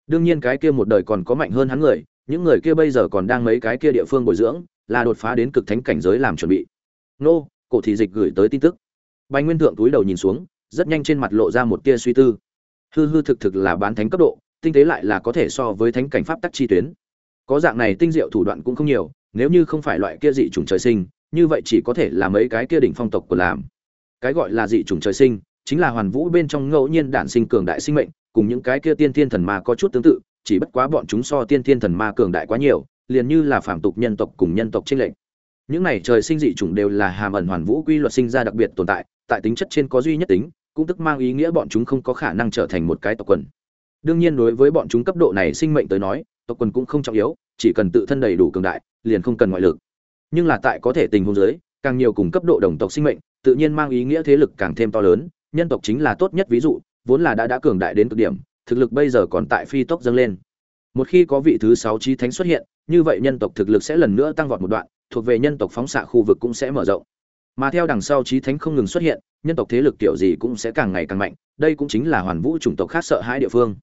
đương nhiên cái kia một đời còn có mạnh hơn hắn người, những người kia bây giờ còn đang mấy cái kia địa phương bồi dưỡng, là đột phá đến cực thánh cảnh giới làm chuẩn bị. Nô, cổ thị dịch gửi tới tin tức. Bành nguyên thượng túi đầu nhìn xuống, rất nhanh trên mặt lộ ra một tia suy tư. Hư hư thực thực là bán thánh cấp độ, tinh tế lại là có thể so với thánh cảnh pháp tắc chi tuyến. Có dạng này tinh diệu thủ đoạn cũng không nhiều, nếu như không phải loại kia dị chủng trời sinh, như vậy chỉ có thể là mấy cái kia đỉnh phong tộc của làm. Cái gọi là dị chủng trời sinh, chính là hoàn vũ bên trong ngẫu nhiên đản sinh cường đại sinh mệnh cùng những cái kia tiên thiên thần ma có chút tương tự, chỉ bất quá bọn chúng so tiên thiên thần ma cường đại quá nhiều, liền như là phàm tục nhân tộc cùng nhân tộc trên lệnh những này trời sinh dị chủng đều là hàm ẩn hoàn vũ quy luật sinh ra đặc biệt tồn tại tại tính chất trên có duy nhất tính, cũng tức mang ý nghĩa bọn chúng không có khả năng trở thành một cái tộc quần. Đương nhiên đối với bọn chúng cấp độ này sinh mệnh tới nói, tộc quần cũng không trọng yếu, chỉ cần tự thân đầy đủ cường đại, liền không cần ngoại lực. Nhưng là tại có thể tình huống giới càng nhiều cùng cấp độ đồng tộc sinh mệnh, tự nhiên mang ý nghĩa thế lực càng thêm to lớn, nhân tộc chính là tốt nhất ví dụ vốn là đã đã cường đại đến cực điểm, thực lực bây giờ còn tại phi tốc dâng lên. Một khi có vị thứ sáu trí thánh xuất hiện, như vậy nhân tộc thực lực sẽ lần nữa tăng vọt một đoạn, thuộc về nhân tộc phóng xạ khu vực cũng sẽ mở rộng. Mà theo đằng sau trí thánh không ngừng xuất hiện, nhân tộc thế lực tiểu gì cũng sẽ càng ngày càng mạnh, đây cũng chính là hoàn vũ chủng tộc khác sợ hãi địa phương.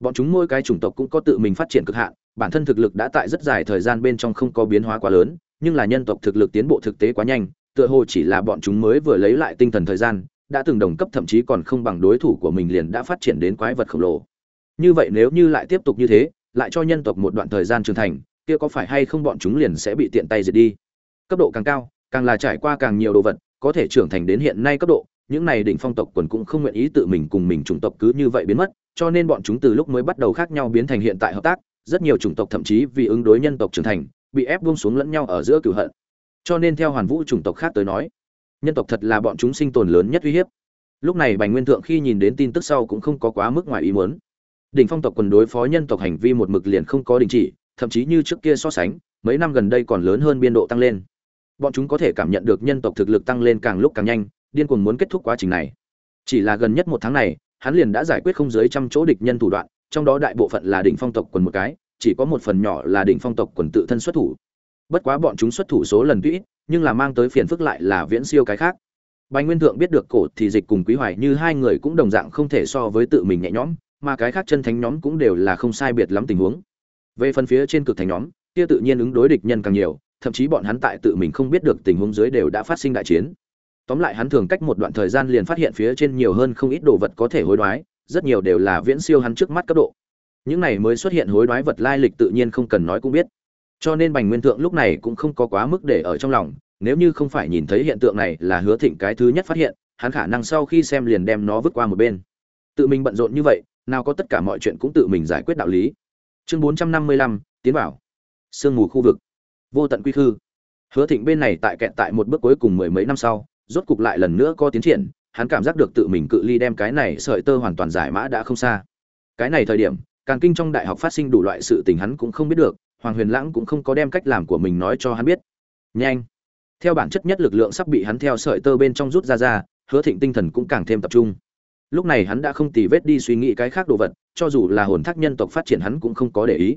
Bọn chúng mỗi cái chủng tộc cũng có tự mình phát triển cực hạn, bản thân thực lực đã tại rất dài thời gian bên trong không có biến hóa quá lớn, nhưng là nhân tộc thực lực tiến bộ thực tế quá nhanh, tựa hồ chỉ là bọn chúng mới vừa lấy lại tinh thần thời gian đã từng đồng cấp thậm chí còn không bằng đối thủ của mình liền đã phát triển đến quái vật khổng lồ. Như vậy nếu như lại tiếp tục như thế, lại cho nhân tộc một đoạn thời gian trưởng thành, kia có phải hay không bọn chúng liền sẽ bị tiện tay diệt đi? Cấp độ càng cao, càng là trải qua càng nhiều đồ vật, có thể trưởng thành đến hiện nay cấp độ, những này đỉnh phong tộc quần cũng không nguyện ý tự mình cùng mình chủng tộc cứ như vậy biến mất, cho nên bọn chúng từ lúc mới bắt đầu khác nhau biến thành hiện tại hợp tác, rất nhiều chủng tộc thậm chí vì ứng đối nhân tộc trưởng thành, bị ép buông xuống lẫn nhau ở giữa cửu hận. Cho nên theo hoàn vũ chủng tộc khác tới nói nhân tộc thật là bọn chúng sinh tồn lớn nhất uy hiếp. Lúc này bành nguyên thượng khi nhìn đến tin tức sau cũng không có quá mức ngoài ý muốn. Đỉnh phong tộc quần đối phó nhân tộc hành vi một mực liền không có đình chỉ, thậm chí như trước kia so sánh, mấy năm gần đây còn lớn hơn biên độ tăng lên. Bọn chúng có thể cảm nhận được nhân tộc thực lực tăng lên càng lúc càng nhanh, điên cuồng muốn kết thúc quá trình này. Chỉ là gần nhất một tháng này, hắn liền đã giải quyết không dưới trăm chỗ địch nhân thủ đoạn, trong đó đại bộ phận là đỉnh phong tộc quần một cái, chỉ có một phần nhỏ là đỉnh phong tộc quần tự thân xuất thủ. Bất quá bọn chúng xuất thủ số lần tuy ít nhưng là mang tới phiền phức lại là viễn siêu cái khác. Bành nguyên thượng biết được cổ thì dịch cùng quý hoài như hai người cũng đồng dạng không thể so với tự mình nhẹ nhõm, mà cái khác chân thánh nhóm cũng đều là không sai biệt lắm tình huống. Về phần phía trên cực thánh nhóm, kia tự nhiên ứng đối địch nhân càng nhiều, thậm chí bọn hắn tại tự mình không biết được tình huống dưới đều đã phát sinh đại chiến. Tóm lại hắn thường cách một đoạn thời gian liền phát hiện phía trên nhiều hơn không ít đồ vật có thể hối đoái, rất nhiều đều là viễn siêu hắn trước mắt cấp độ. Những này mới xuất hiện hối đoái vật lai lịch tự nhiên không cần nói cũng biết cho nên bành nguyên thượng lúc này cũng không có quá mức để ở trong lòng, nếu như không phải nhìn thấy hiện tượng này là hứa thịnh cái thứ nhất phát hiện, hắn khả năng sau khi xem liền đem nó vứt qua một bên. Tự mình bận rộn như vậy, nào có tất cả mọi chuyện cũng tự mình giải quyết đạo lý. Chương bốn trăm năm mươi lăm, tiến vào sương mù khu vực. Vô tận quy khư. Hứa thịnh bên này tại kẹt tại một bước cuối cùng mười mấy năm sau, rốt cục lại lần nữa có tiến triển, hắn cảm giác được tự mình cự ly đem cái này sợi tơ hoàn toàn giải mã đã không xa. Cái này thời điểm càn kinh trong đại học phát sinh đủ loại sự tình hắn cũng không biết được hoàng huyền lãng cũng không có đem cách làm của mình nói cho hắn biết. Nhanh. Theo bản chất nhất lực lượng sắp bị hắn theo sợi tơ bên trong rút ra ra, hứa thịnh tinh thần cũng càng thêm tập trung. Lúc này hắn đã không tì vết đi suy nghĩ cái khác đồ vật, cho dù là hồn thác nhân tộc phát triển hắn cũng không có để ý.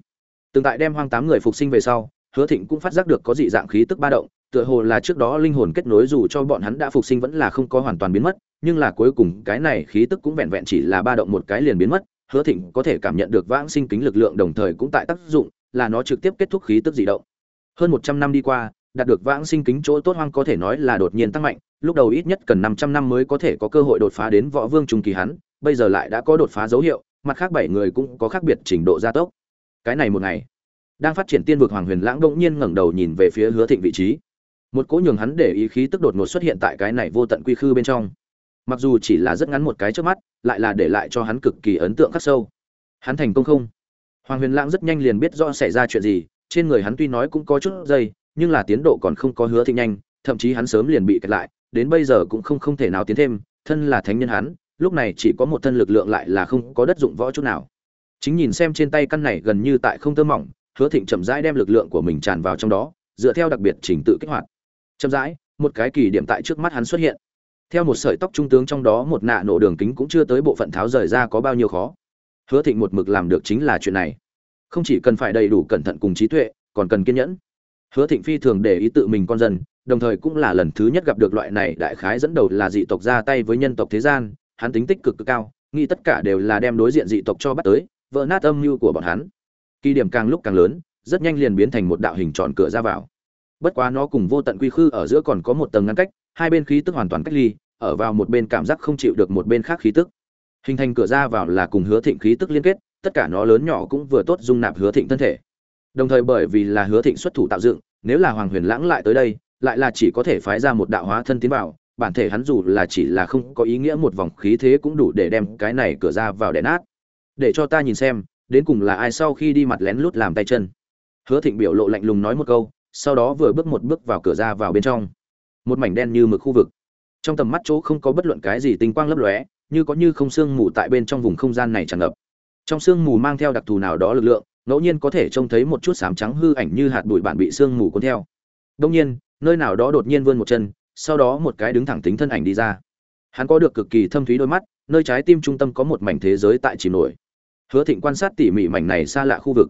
Từng tại đem hoang tám người phục sinh về sau, hứa thịnh cũng phát giác được có dị dạng khí tức ba động, tựa hồ là trước đó linh hồn kết nối dù cho bọn hắn đã phục sinh vẫn là không có hoàn toàn biến mất, nhưng là cuối cùng cái này khí tức cũng vẹn vẹn chỉ là ba động một cái liền biến mất, hứa thịnh có thể cảm nhận được vãng sinh kính lực lượng đồng thời cũng tại tác dụng là nó trực tiếp kết thúc khí tức dị động hơn một trăm năm đi qua đạt được vãng sinh kính chỗ tốt hoang có thể nói là đột nhiên tăng mạnh lúc đầu ít nhất cần 500 năm mới có thể có cơ hội đột phá đến võ vương trung kỳ hắn, bây giờ lại đã có đột phá dấu hiệu, mặt khác bảy người cũng có khác biệt trình độ gia tốc. Cái này một ngày, đang phát triển tiên vực Hoàng Huyền Lãng đột nhiên ngẩng đầu nhìn về phía Hứa Thịnh vị trí. Một cỗ nhường hắn để ý khí tức đột ngột xuất hiện tại cái này vô tận quy khư bên trong. Mặc dù chỉ là rất ngắn một cái trước mắt, lại là để lại cho hắn cực kỳ ấn tượng khắc sâu. Hắn thành công không? Hoàng Huyền Lãng rất nhanh liền biết rõ xảy ra chuyện gì, trên người hắn tuy nói cũng có chút dây, nhưng là tiến độ còn không có Hứa Thịnh nhanh, thậm chí hắn sớm liền bị kẹt lại, đến bây giờ cũng không không thể nào tiến thêm, thân là thánh nhân hắn, lúc này chỉ có một thân lực lượng lại là không có đất dụng võ chút nào. Chính nhìn xem trên tay căn này gần như tại không tơ mỏng, Hứa Thịnh chậm rãi đem lực lượng của mình tràn vào trong đó, dựa theo đặc biệt trình tự kích hoạt. Chậm rãi, một cái kỳ điểm tại trước mắt hắn xuất hiện. Theo một sợi tóc trung tướng trong đó một nạ nổ đường kính cũng chưa tới bộ phận tháo rời ra có bao nhiêu khó. Hứa Thịnh một mực làm được chính là chuyện này. Không chỉ cần phải đầy đủ cẩn thận cùng trí tuệ, còn cần kiên nhẫn. Hứa Thịnh phi thường để ý tự mình con dân, đồng thời cũng là lần thứ nhất gặp được loại này đại khái dẫn đầu là dị tộc ra tay với nhân tộc thế gian, hắn tính tích cực cực cao, nghĩ tất cả đều là đem đối diện dị tộc cho bắt tới, vỡ nát âm mưu của bọn hắn. Kỳ điểm càng lúc càng lớn, rất nhanh liền biến thành một đạo hình tròn cửa ra vào. Bất quá nó cùng vô tận quy khư ở giữa còn có một tầng ngăn cách, hai bên khí tức hoàn toàn cách ly, ở vào một bên cảm giác không chịu được một bên khác khí tức. Hình thành cửa ra vào là cùng Hứa Thịnh khí tức liên kết, tất cả nó lớn nhỏ cũng vừa tốt dung nạp Hứa Thịnh thân thể. Đồng thời bởi vì là Hứa Thịnh xuất thủ tạo dựng, nếu là Hoàng Huyền Lãng lại tới đây, lại là chỉ có thể phái ra một đạo hóa thân tiến vào bản thể hắn dù là chỉ là không có ý nghĩa một vòng khí thế cũng đủ để đem cái này cửa ra vào đè nát để cho ta nhìn xem đến cùng là ai sau khi đi mặt lén lút làm tay chân. Hứa thịnh biểu lộ lạnh lùng nói một câu sau đó vừa bước một bước vào cửa ra vào bên trong. Một mảnh đen như mực khu vực. Trong tầm mắt chỗ không có bất luận cái gì tinh quang lấp lóe như có như không sương mù tại bên trong vùng không gian này tràn ngập. Trong sương mù mang theo đặc thù nào đó lực lượng, ngẫu nhiên có thể trông thấy một chút sám trắng hư ảnh như hạt bụi bản bị sương mù cuốn theo. Đông nhiên, nơi nào đó đột nhiên vươn một chân, sau đó một cái đứng thẳng tính thân ảnh đi ra. Hắn có được cực kỳ thâm thúy đôi mắt, nơi trái tim trung tâm có một mảnh thế giới tại chìm nổi. Hứa thịnh quan sát tỉ mỉ mảnh này xa lạ khu vực.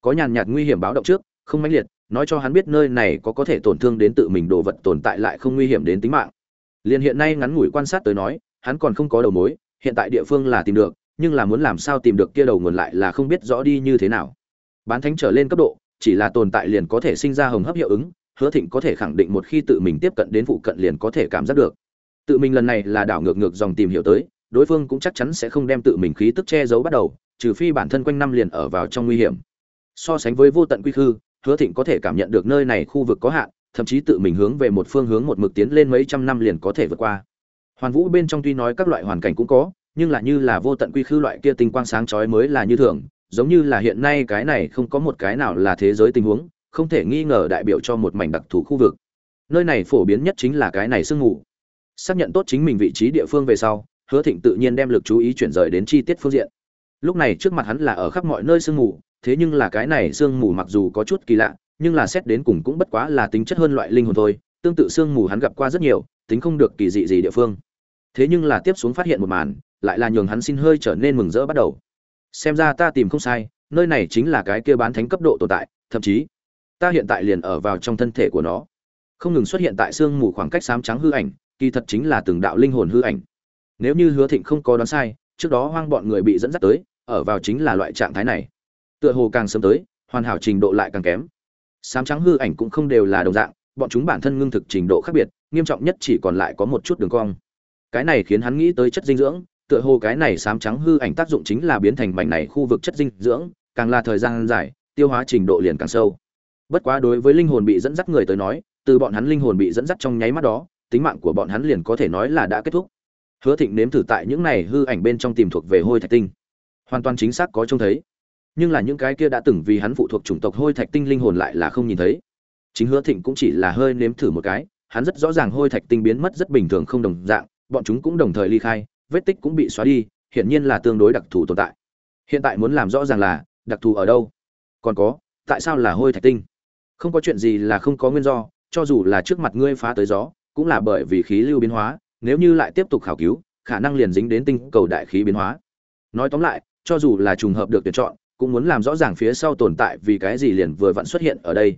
Có nhàn nhạt nguy hiểm báo động trước, không mãnh liệt, nói cho hắn biết nơi này có có thể tổn thương đến tự mình, đồ vật tồn tại lại không nguy hiểm đến tính mạng. Liền hiện nay ngắn ngủi quan sát tới nói hắn còn không có đầu mối, hiện tại địa phương là tìm được, nhưng là muốn làm sao tìm được kia đầu nguồn lại là không biết rõ đi như thế nào. Bán thánh trở lên cấp độ, chỉ là tồn tại liền có thể sinh ra hồng hấp hiệu ứng, hứa thịnh có thể khẳng định một khi tự mình tiếp cận đến phụ cận liền có thể cảm giác được. Tự mình lần này là đảo ngược ngược dòng tìm hiểu tới, đối phương cũng chắc chắn sẽ không đem tự mình khí tức che giấu bắt đầu, trừ phi bản thân quanh năm liền ở vào trong nguy hiểm. So sánh với vô tận quy khư, hứa thịnh có thể cảm nhận được nơi này khu vực có hạn, thậm chí tự mình hướng về một phương hướng một mực tiến lên mấy trăm năm liền có thể vượt qua hoàn vũ bên trong tuy nói các loại hoàn cảnh cũng có, nhưng là như là vô tận quy khư loại kia tinh quang sáng chói mới là như thường, giống như là hiện nay cái này không có một cái nào là thế giới tình huống, không thể nghi ngờ đại biểu cho một mảnh đặc thù khu vực nơi này phổ biến nhất chính là cái này sương ngủ. xác nhận tốt chính mình vị trí địa phương về sau, hứa thịnh tự nhiên đem lực chú ý chuyển rời đến chi tiết phương diện lúc này trước mặt hắn là ở khắp mọi nơi sương mù, thế nhưng là cái này sương mù mặc dù có chút kỳ lạ, nhưng là xét đến cùng cũng bất quá là tính chất hơn loại linh hồn thôi, tương tự sương mù hắn gặp qua rất nhiều tính không được kỳ dị gì địa phương. Thế nhưng là tiếp xuống phát hiện một màn, lại là nhường hắn xin hơi trở nên mừng rỡ bắt đầu. Xem ra ta tìm không sai, nơi này chính là cái kia bán thánh cấp độ tồn tại, thậm chí, ta hiện tại liền ở vào trong thân thể của nó. Không ngừng xuất hiện tại sương mù khoảng cách xám trắng hư ảnh, kỳ thật chính là từng đạo linh hồn hư ảnh. Nếu như hứa thịnh không có đoán sai, trước đó hoang bọn người bị dẫn dắt tới, ở vào chính là loại trạng thái này. Tựa hồ càng sớm tới, hoàn hảo trình độ lại càng kém. Xám trắng hư ảnh cũng không đều là đồng dạng bọn chúng bản thân ngưng thực trình độ khác biệt, nghiêm trọng nhất chỉ còn lại có một chút đường cong. Cái này khiến hắn nghĩ tới chất dinh dưỡng, tựa hồ cái này xám trắng hư ảnh tác dụng chính là biến thành mảnh này khu vực chất dinh dưỡng, càng là thời gian dài, tiêu hóa trình độ liền càng sâu. Bất quá đối với linh hồn bị dẫn dắt người tới nói, từ bọn hắn linh hồn bị dẫn dắt trong nháy mắt đó, tính mạng của bọn hắn liền có thể nói là đã kết thúc. Hứa thịnh nếm thử tại những này hư ảnh bên trong tìm thuộc về hôi thạch tinh. Hoàn toàn chính xác có trông thấy. Nhưng là những cái kia đã từng vì hắn phụ thuộc chủng tộc hôi thạch tinh linh hồn lại là không nhìn thấy chính hứa thịnh cũng chỉ là hơi nếm thử một cái, hắn rất rõ ràng hôi thạch tinh biến mất rất bình thường không đồng dạng, bọn chúng cũng đồng thời ly khai, vết tích cũng bị xóa đi, hiển nhiên là tương đối đặc thù tồn tại. Hiện tại muốn làm rõ ràng là, đặc thù ở đâu? Còn có, tại sao là hôi thạch tinh? Không có chuyện gì là không có nguyên do, cho dù là trước mặt ngươi phá tới gió, cũng là bởi vì khí lưu biến hóa, nếu như lại tiếp tục khảo cứu, khả năng liền dính đến tinh cầu đại khí biến hóa. Nói tóm lại, cho dù là trùng hợp được tuyển chọn, cũng muốn làm rõ ràng phía sau tồn tại vì cái gì liền vừa vặn xuất hiện ở đây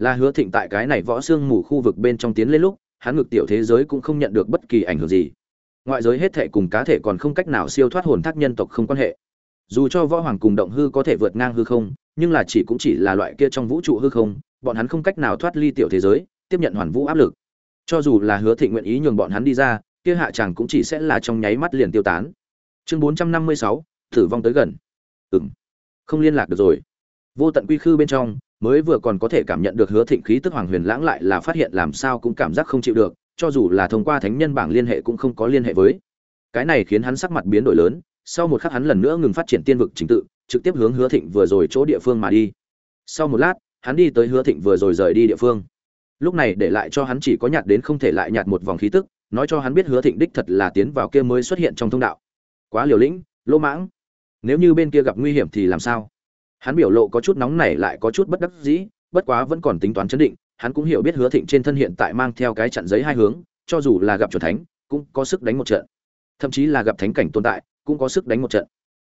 là hứa thịnh tại cái này võ xương mù khu vực bên trong tiến lên lúc, hắn ngực tiểu thế giới cũng không nhận được bất kỳ ảnh hưởng gì. Ngoại giới hết thệ cùng cá thể còn không cách nào siêu thoát hồn thác nhân tộc không quan hệ. Dù cho võ hoàng cùng động hư có thể vượt ngang hư không, nhưng là chỉ cũng chỉ là loại kia trong vũ trụ hư không, bọn hắn không cách nào thoát ly tiểu thế giới, tiếp nhận hoàn vũ áp lực. Cho dù là hứa thịnh nguyện ý nhường bọn hắn đi ra, kia hạ chàng cũng chỉ sẽ là trong nháy mắt liền tiêu tán. Chương bốn trăm năm mươi sáu thử vong tới gần. Ừng không liên lạc được rồi. Vô tận quy khư bên trong mới vừa còn có thể cảm nhận được hứa thịnh khí tức hoàng huyền lãng lại là phát hiện làm sao cũng cảm giác không chịu được, cho dù là thông qua thánh nhân bảng liên hệ cũng không có liên hệ với. Cái này khiến hắn sắc mặt biến đổi lớn, sau một khắc hắn lần nữa ngừng phát triển tiên vực chính tự, trực tiếp hướng hứa thịnh vừa rồi chỗ địa phương mà đi. Sau một lát, hắn đi tới hứa thịnh vừa rồi rời đi địa phương. Lúc này để lại cho hắn chỉ có nhạt đến không thể lại nhạt một vòng khí tức, nói cho hắn biết hứa thịnh đích thật là tiến vào kia mới xuất hiện trong thông đạo. Quá liều lĩnh, lỗ mãng. Nếu như bên kia gặp nguy hiểm thì làm sao? Hắn biểu lộ có chút nóng nảy lại có chút bất đắc dĩ, bất quá vẫn còn tính toán chấn định, hắn cũng hiểu biết hứa thịnh trên thân hiện tại mang theo cái chặn giấy hai hướng, cho dù là gặp chuẩn thánh, cũng có sức đánh một trận. Thậm chí là gặp thánh cảnh tồn tại, cũng có sức đánh một trận.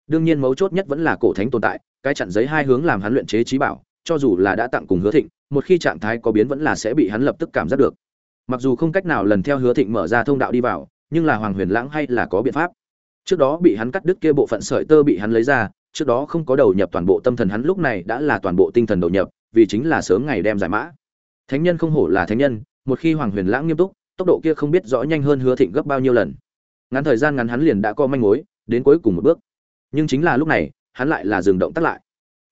Đương nhiên mấu chốt nhất vẫn là cổ thánh tồn tại, cái chặn giấy hai hướng làm hắn luyện chế trí bảo, cho dù là đã tặng cùng hứa thịnh, một khi trạng thái có biến vẫn là sẽ bị hắn lập tức cảm giác được. Mặc dù không cách nào lần theo hứa thịnh mở ra thông đạo đi vào, nhưng là hoàng huyền lãng hay là có biện pháp. Trước đó bị hắn cắt đứt kia bộ phận sợi tơ bị hắn lấy ra trước đó không có đầu nhập toàn bộ tâm thần hắn, lúc này đã là toàn bộ tinh thần đầu nhập, vì chính là sớm ngày đem giải mã. Thánh nhân không hổ là thánh nhân, một khi hoàng huyền lãng nghiêm túc, tốc độ kia không biết rõ nhanh hơn hứa thịnh gấp bao nhiêu lần. Ngắn thời gian ngắn hắn liền đã có manh mối, đến cuối cùng một bước. Nhưng chính là lúc này, hắn lại là dừng động tắt lại.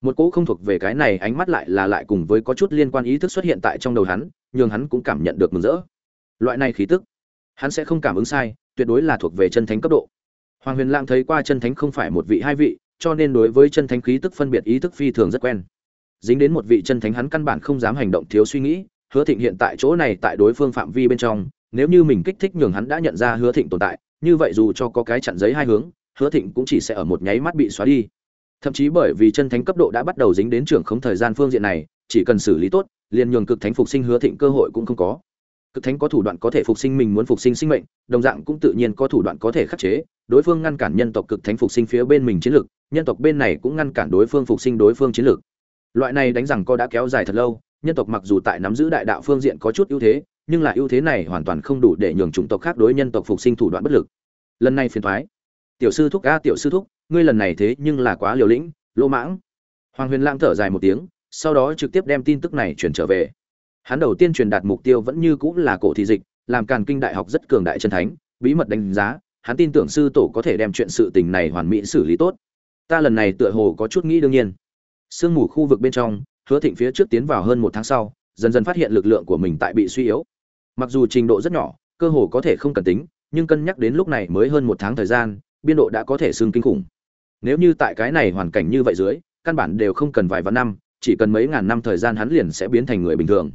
Một cỗ không thuộc về cái này ánh mắt lại là lại cùng với có chút liên quan ý thức xuất hiện tại trong đầu hắn nhưng hắn cũng cảm nhận được mừng rỡ. Loại này khí tức, hắn sẽ không cảm ứng sai, tuyệt đối là thuộc về chân thánh cấp độ. Hoàng huyền lãng thấy qua chân thánh không phải một vị, hai vị cho nên đối với chân thánh khí tức phân biệt ý thức phi thường rất quen. Dính đến một vị chân thánh hắn căn bản không dám hành động thiếu suy nghĩ, hứa thịnh hiện tại chỗ này tại đối phương phạm vi bên trong, nếu như mình kích thích nhường hắn đã nhận ra hứa thịnh tồn tại, như vậy dù cho có cái chặn giấy hai hướng, hứa thịnh cũng chỉ sẽ ở một nháy mắt bị xóa đi. Thậm chí bởi vì chân thánh cấp độ đã bắt đầu dính đến trưởng không thời gian phương diện này, chỉ cần xử lý tốt, liền nhường cực thánh phục sinh hứa thịnh cơ hội cũng không có cực thánh có thủ đoạn có thể phục sinh mình muốn phục sinh sinh mệnh, đồng dạng cũng tự nhiên có thủ đoạn có thể khắc chế. Đối phương ngăn cản nhân tộc cực thánh phục sinh phía bên mình chiến lược nhân tộc bên này cũng ngăn cản đối phương phục sinh đối phương chiến lược loại này đánh rằng co đã kéo dài thật lâu, nhân tộc mặc dù tại nắm giữ đại đạo phương diện có chút ưu thế, nhưng là ưu thế này hoàn toàn không đủ để nhường chủng tộc khác đối nhân tộc phục sinh thủ đoạn bất lực. Lần này phiền thoái tiểu sư thúc, a, tiểu sư thúc, ngươi lần này thế nhưng là quá liều lĩnh, lỗ mãng. Hoàng huyền lãng thở dài một tiếng, sau đó trực tiếp đem tin tức này chuyển trở về hắn đầu tiên truyền đạt mục tiêu vẫn như cũng là cổ thị dịch, làm càn kinh đại học rất cường đại chân thánh, bí mật đánh giá, hắn tin tưởng sư tổ có thể đem chuyện sự tình này hoàn mỹ xử lý tốt. Ta lần này tựa hồ có chút nghĩ đương nhiên. Sương mù khu vực bên trong, hứa thịnh phía trước tiến vào hơn một tháng sau, dần dần phát hiện lực lượng của mình tại bị suy yếu. Mặc dù trình độ rất nhỏ, cơ hồ có thể không cần tính, nhưng cân nhắc đến lúc này mới hơn một tháng thời gian, biên độ đã có thể xương kinh khủng. Nếu như tại cái này hoàn cảnh như vậy dưới, căn bản đều không cần vài vạn năm, chỉ cần mấy ngàn năm thời gian hắn liền sẽ biến thành người bình thường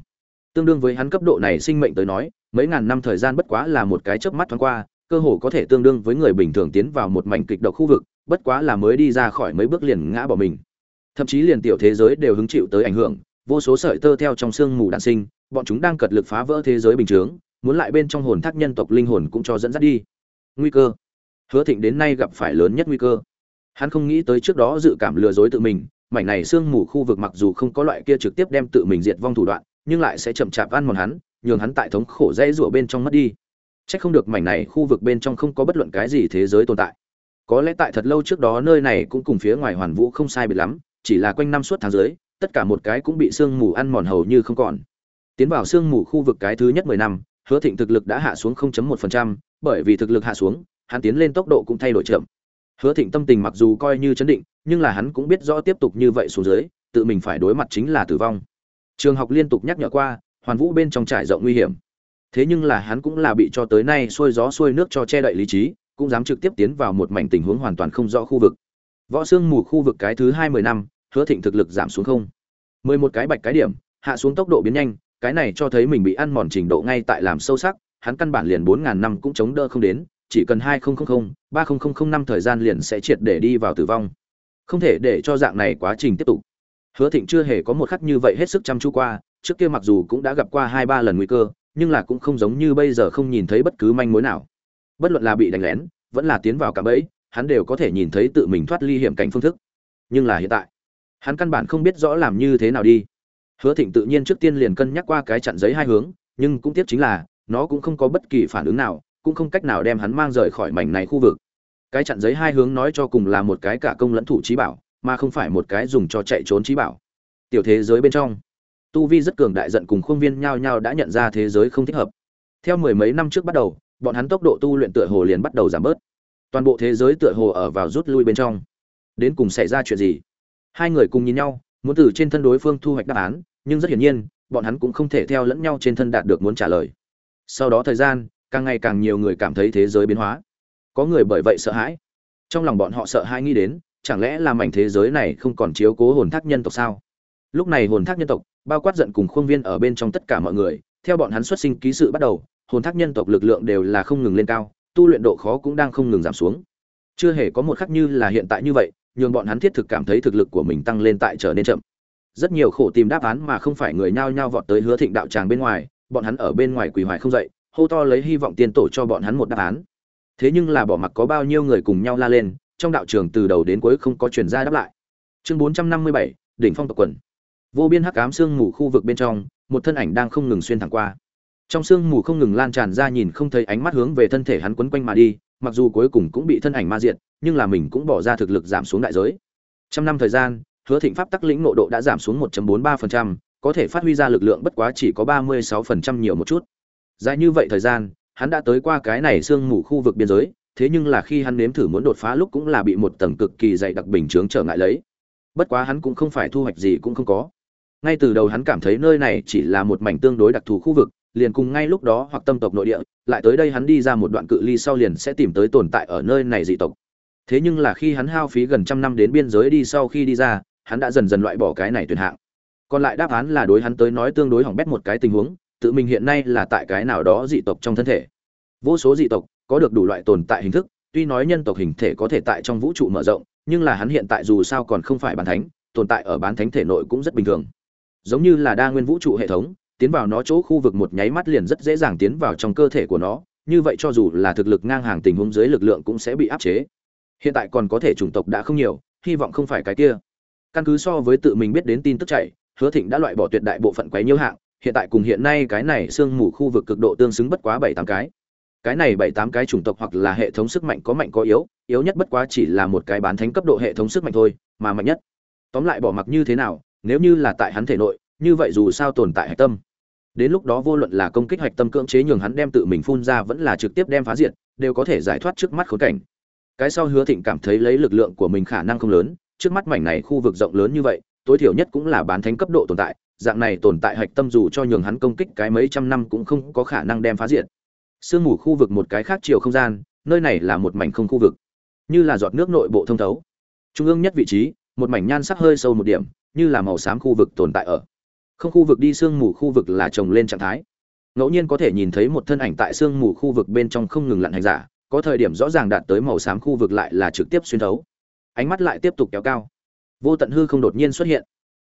tương đương với hắn cấp độ này sinh mệnh tới nói, mấy ngàn năm thời gian bất quá là một cái chớp mắt thoáng qua, cơ hồ có thể tương đương với người bình thường tiến vào một mảnh kịch độc khu vực, bất quá là mới đi ra khỏi mấy bước liền ngã bỏ mình. Thậm chí liền tiểu thế giới đều hứng chịu tới ảnh hưởng, vô số sợi tơ theo trong xương mù đạn sinh, bọn chúng đang cật lực phá vỡ thế giới bình thường muốn lại bên trong hồn thác nhân tộc linh hồn cũng cho dẫn dắt đi. Nguy cơ. Hứa thịnh đến nay gặp phải lớn nhất nguy cơ. Hắn không nghĩ tới trước đó dự cảm lừa dối tự mình, mảnh này xương mù khu vực mặc dù không có loại kia trực tiếp đem tự mình diệt vong thủ đoạn nhưng lại sẽ chậm chạp ăn mòn hắn nhường hắn tại thống khổ dây rủa bên trong mất đi Chắc không được mảnh này khu vực bên trong không có bất luận cái gì thế giới tồn tại. Có lẽ tại thật lâu trước đó nơi này cũng cùng phía ngoài Hoàn Vũ không sai biệt lắm, chỉ là quanh năm suốt tháng dưới, tất cả một cái cũng bị sương mù ăn mòn hầu như không còn. Tiến vào sương mù khu vực cái thứ nhất mười năm, Hứa Thịnh thực lực đã hạ xuống 0.1%, bởi vì thực lực hạ xuống, hắn tiến lên tốc độ cũng thay đổi chậm. Hứa Thịnh tâm tình mặc dù coi như chấn định, nhưng là hắn cũng biết rõ tiếp tục như vậy xuống dưới, tự mình phải đối mặt chính là tử vong. Trường học liên tục nhắc nhở qua, Hoàn Vũ bên trong trải rộng nguy hiểm. Thế nhưng là hắn cũng là bị cho tới nay xuôi gió xuôi nước cho che đậy lý trí cũng dám trực tiếp tiến vào một mảnh tình huống hoàn toàn không rõ khu vực. Võ xương mù khu vực cái thứ hai mươi năm hứa thịnh thực lực giảm xuống không. Mười một cái bạch cái điểm hạ xuống tốc độ biến nhanh cái này cho thấy mình bị ăn mòn trình độ ngay tại làm sâu sắc hắn căn bản liền bốn ngàn năm cũng chống đỡ không đến chỉ cần hai nghìn ba năm thời gian liền sẽ triệt để đi vào tử vong. Không thể để cho dạng này quá trình tiếp tục hứa thịnh chưa hề có một khắc như vậy hết sức chăm chú qua, trước kia mặc dù cũng đã gặp qua hai ba lần nguy cơ, nhưng là cũng không giống như bây giờ không nhìn thấy bất cứ manh mối nào. Bất luận là bị đánh lén, vẫn là tiến vào cả bẫy, hắn đều có thể nhìn thấy tự mình thoát ly hiểm cảnh phương thức. Nhưng là hiện tại, hắn căn bản không biết rõ làm như thế nào đi. Hứa thịnh tự nhiên trước tiên liền cân nhắc qua cái chặn giấy hai hướng, nhưng cũng tiếc chính là, nó cũng không có bất kỳ phản ứng nào, cũng không cách nào đem hắn mang rời khỏi mảnh này khu vực. Cái chặn giấy hai hướng nói cho cùng là một cái cả công lẫn thủ trí bảo mà không phải một cái dùng cho chạy trốn trí bảo. Tiểu thế giới bên trong, tu vi rất cường đại giận cùng khuôn viên nhao nhao đã nhận ra thế giới không thích hợp. Theo mười mấy năm trước bắt đầu, bọn hắn tốc độ tu luyện tựa hồ liền bắt đầu giảm bớt. Toàn bộ thế giới tựa hồ ở vào rút lui bên trong. Đến cùng xảy ra chuyện gì? Hai người cùng nhìn nhau, muốn từ trên thân đối phương thu hoạch đáp án, nhưng rất hiển nhiên, bọn hắn cũng không thể theo lẫn nhau trên thân đạt được muốn trả lời. Sau đó thời gian, càng ngày càng nhiều người cảm thấy thế giới biến hóa. Có người bởi vậy sợ hãi. Trong lòng bọn họ sợ hãi nghĩ đến chẳng lẽ là mảnh thế giới này không còn chiếu cố hồn thác nhân tộc sao? Lúc này hồn thác nhân tộc, bao quát giận cùng khuôn viên ở bên trong tất cả mọi người, theo bọn hắn xuất sinh ký sự bắt đầu, hồn thác nhân tộc lực lượng đều là không ngừng lên cao, tu luyện độ khó cũng đang không ngừng giảm xuống. Chưa hề có một khắc như là hiện tại như vậy, nhường bọn hắn thiết thực cảm thấy thực lực của mình tăng lên tại trở nên chậm. Rất nhiều khổ tìm đáp án mà không phải người nhao nhao vọt tới hứa thịnh đạo tràng bên ngoài, bọn hắn ở bên ngoài quỳ hoài không dậy, hô to lấy hy vọng tiên tổ cho bọn hắn một đáp án. Thế nhưng là bỏ mặc có bao nhiêu người cùng nhau la lên trong đạo trường từ đầu đến cuối không có chuyển ra đáp lại. Chương bốn trăm năm mươi bảy đỉnh phong tộc quần. Vô biên hắc ám sương mù khu vực bên trong một thân ảnh đang không ngừng xuyên thẳng qua. Trong sương mù không ngừng lan tràn ra nhìn không thấy ánh mắt hướng về thân thể hắn quấn quanh mà đi mặc dù cuối cùng cũng bị thân ảnh ma diệt nhưng là mình cũng bỏ ra thực lực giảm xuống đại giới. Trăm năm thời gian hứa thịnh pháp tắc lĩnh nộ độ đã giảm xuống 1.43%, có thể phát huy ra lực lượng bất quá chỉ có 36% nhiều một chút. Dài như vậy thời gian hắn đã tới qua cái này sương mù khu vực biên giới thế nhưng là khi hắn nếm thử muốn đột phá lúc cũng là bị một tầng cực kỳ dày đặc bình chướng trở ngại lấy. Bất quá hắn cũng không phải thu hoạch gì cũng không có. Ngay từ đầu hắn cảm thấy nơi này chỉ là một mảnh tương đối đặc thù khu vực, liền cùng ngay lúc đó hoặc tâm tộc nội địa, lại tới đây hắn đi ra một đoạn cự ly sau liền sẽ tìm tới tồn tại ở nơi này dị tộc. Thế nhưng là khi hắn hao phí gần trăm năm đến biên giới đi sau khi đi ra, hắn đã dần dần loại bỏ cái này tuyệt hạng. Còn lại đáp án là đối hắn tới nói tương đối hỏng bét một cái tình huống, tự mình hiện nay là tại cái nào đó dị tộc trong thân thể. Vô số dị tộc có được đủ loại tồn tại hình thức, tuy nói nhân tộc hình thể có thể tại trong vũ trụ mở rộng, nhưng là hắn hiện tại dù sao còn không phải bán thánh, tồn tại ở bán thánh thể nội cũng rất bình thường. Giống như là đa nguyên vũ trụ hệ thống, tiến vào nó chỗ khu vực một nháy mắt liền rất dễ dàng tiến vào trong cơ thể của nó, như vậy cho dù là thực lực ngang hàng tình huống dưới lực lượng cũng sẽ bị áp chế. Hiện tại còn có thể chủng tộc đã không nhiều, hy vọng không phải cái kia. Căn cứ so với tự mình biết đến tin tức chạy, hứa thịnh đã loại bỏ tuyệt đại bộ phận quấy nhiễu hạng, hiện tại cùng hiện nay cái này sương mù khu vực cực độ tương xứng bất quá bảy tám cái cái này bảy tám cái chủng tộc hoặc là hệ thống sức mạnh có mạnh có yếu yếu nhất bất quá chỉ là một cái bán thánh cấp độ hệ thống sức mạnh thôi, mà mạnh nhất. Tóm lại bỏ mặc như thế nào, nếu như là tại hắn thể nội, như vậy dù sao tồn tại hạch tâm. Đến lúc đó vô luận là công kích hạch tâm cưỡng chế nhường hắn đem tự mình phun ra vẫn là trực tiếp đem phá diệt, đều có thể giải thoát trước mắt khốn cảnh. Cái sau hứa thịnh cảm thấy lấy lực lượng của mình khả năng không lớn, trước mắt mảnh này khu vực rộng lớn như vậy, tối thiểu nhất cũng là bán thánh cấp độ tồn tại, dạng này tồn tại hạch tâm dù cho nhường hắn công kích cái mấy trăm năm cũng không có khả năng đem phá diệt sương mù khu vực một cái khác chiều không gian, nơi này là một mảnh không khu vực, như là giọt nước nội bộ thông thấu. Trung ương nhất vị trí, một mảnh nhan sắc hơi sâu một điểm, như là màu xám khu vực tồn tại ở. Không khu vực đi sương mù khu vực là trồng lên trạng thái. Ngẫu nhiên có thể nhìn thấy một thân ảnh tại sương mù khu vực bên trong không ngừng lặn hành giả, có thời điểm rõ ràng đạt tới màu xám khu vực lại là trực tiếp xuyên thấu. Ánh mắt lại tiếp tục kéo cao. Vô tận hư không đột nhiên xuất hiện.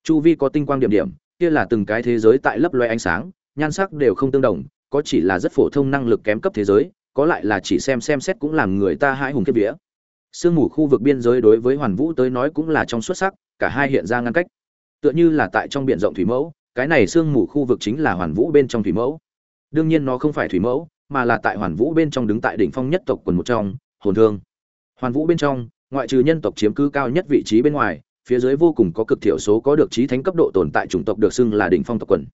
Chu vi có tinh quang điểm điểm, kia là từng cái thế giới tại lấp loe ánh sáng, nhan sắc đều không tương đồng có chỉ là rất phổ thông năng lực kém cấp thế giới, có lại là chỉ xem xem xét cũng làm người ta hãi hùng kiếp vía. Sương mù khu vực biên giới đối với hoàn vũ tới nói cũng là trong xuất sắc, cả hai hiện ra ngăn cách. Tựa như là tại trong biển rộng thủy mẫu, cái này sương mù khu vực chính là hoàn vũ bên trong thủy mẫu. Đương nhiên nó không phải thủy mẫu, mà là tại hoàn vũ bên trong đứng tại đỉnh phong nhất tộc quần một trong, hồn thương. Hoàn vũ bên trong, ngoại trừ nhân tộc chiếm cứ cao nhất vị trí bên ngoài, phía dưới vô cùng có cực thiểu số có được trí thánh cấp độ tồn tại chủng tộc được xưng là đỉnh phong tộc quần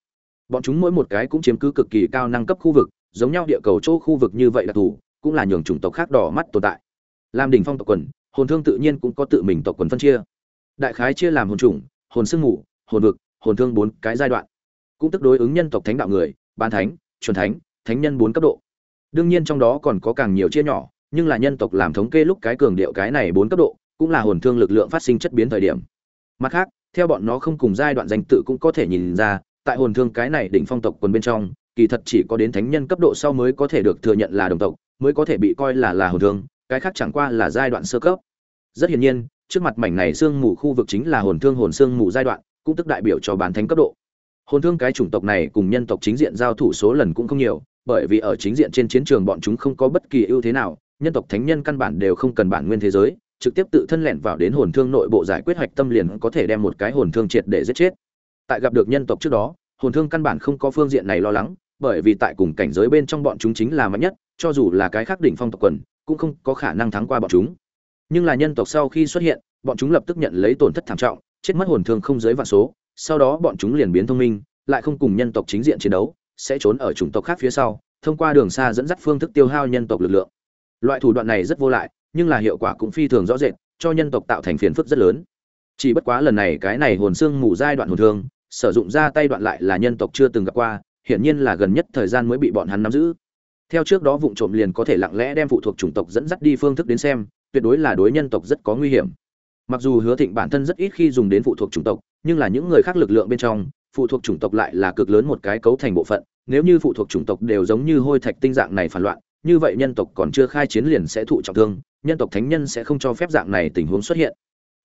bọn chúng mỗi một cái cũng chiếm cứ cực kỳ cao năng cấp khu vực, giống nhau địa cầu chỗ khu vực như vậy đặc thù cũng là nhường chủng tộc khác đỏ mắt tồn tại. Làm đỉnh phong tộc quần, hồn thương tự nhiên cũng có tự mình tộc quần phân chia. Đại khái chia làm hồn chủng, hồn sương ngủ hồn vực, hồn thương bốn cái giai đoạn. Cũng tức đối ứng nhân tộc thánh đạo người, ban thánh, chuẩn thánh thánh nhân bốn cấp độ. Đương nhiên trong đó còn có càng nhiều chia nhỏ, nhưng là nhân tộc làm thống kê lúc cái cường điệu cái này bốn cấp độ, cũng là hồn thương lực lượng phát sinh chất biến thời điểm. Mặt khác, theo bọn nó không cùng giai đoạn danh tự cũng có thể nhìn ra tại hồn thương cái này đỉnh phong tộc quần bên trong, kỳ thật chỉ có đến thánh nhân cấp độ sau mới có thể được thừa nhận là đồng tộc, mới có thể bị coi là là hồn thương, cái khác chẳng qua là giai đoạn sơ cấp. Rất hiển nhiên, trước mặt mảnh này xương mù khu vực chính là hồn thương hồn xương mù giai đoạn, cũng tức đại biểu cho bán thánh cấp độ. Hồn thương cái chủng tộc này cùng nhân tộc chính diện giao thủ số lần cũng không nhiều, bởi vì ở chính diện trên chiến trường bọn chúng không có bất kỳ ưu thế nào, nhân tộc thánh nhân căn bản đều không cần bản nguyên thế giới, trực tiếp tự thân lẻn vào đến hồn thương nội bộ giải quyết hoạch tâm liền có thể đem một cái hồn thương triệt để giết chết tại gặp được nhân tộc trước đó, hồn thương căn bản không có phương diện này lo lắng, bởi vì tại cùng cảnh giới bên trong bọn chúng chính là mạnh nhất, cho dù là cái khác đỉnh phong tộc quần, cũng không có khả năng thắng qua bọn chúng. Nhưng là nhân tộc sau khi xuất hiện, bọn chúng lập tức nhận lấy tổn thất thảm trọng, chết mất hồn thương không giới vạn số, sau đó bọn chúng liền biến thông minh, lại không cùng nhân tộc chính diện chiến đấu, sẽ trốn ở chủng tộc khác phía sau, thông qua đường xa dẫn dắt phương thức tiêu hao nhân tộc lực lượng. Loại thủ đoạn này rất vô lại, nhưng là hiệu quả cũng phi thường rõ rệt, cho nhân tộc tạo thành phiền phức rất lớn. Chỉ bất quá lần này cái này hồn xương mù giai đoạn hồn thương sử dụng ra tay đoạn lại là nhân tộc chưa từng gặp qua, hiển nhiên là gần nhất thời gian mới bị bọn hắn nắm giữ. Theo trước đó vụng trộm liền có thể lặng lẽ đem phụ thuộc chủng tộc dẫn dắt đi phương thức đến xem, tuyệt đối là đối nhân tộc rất có nguy hiểm. Mặc dù hứa thịnh bản thân rất ít khi dùng đến phụ thuộc chủng tộc, nhưng là những người khác lực lượng bên trong, phụ thuộc chủng tộc lại là cực lớn một cái cấu thành bộ phận, nếu như phụ thuộc chủng tộc đều giống như hôi thạch tinh dạng này phản loạn, như vậy nhân tộc còn chưa khai chiến liền sẽ thụ trọng thương, nhân tộc thánh nhân sẽ không cho phép dạng này tình huống xuất hiện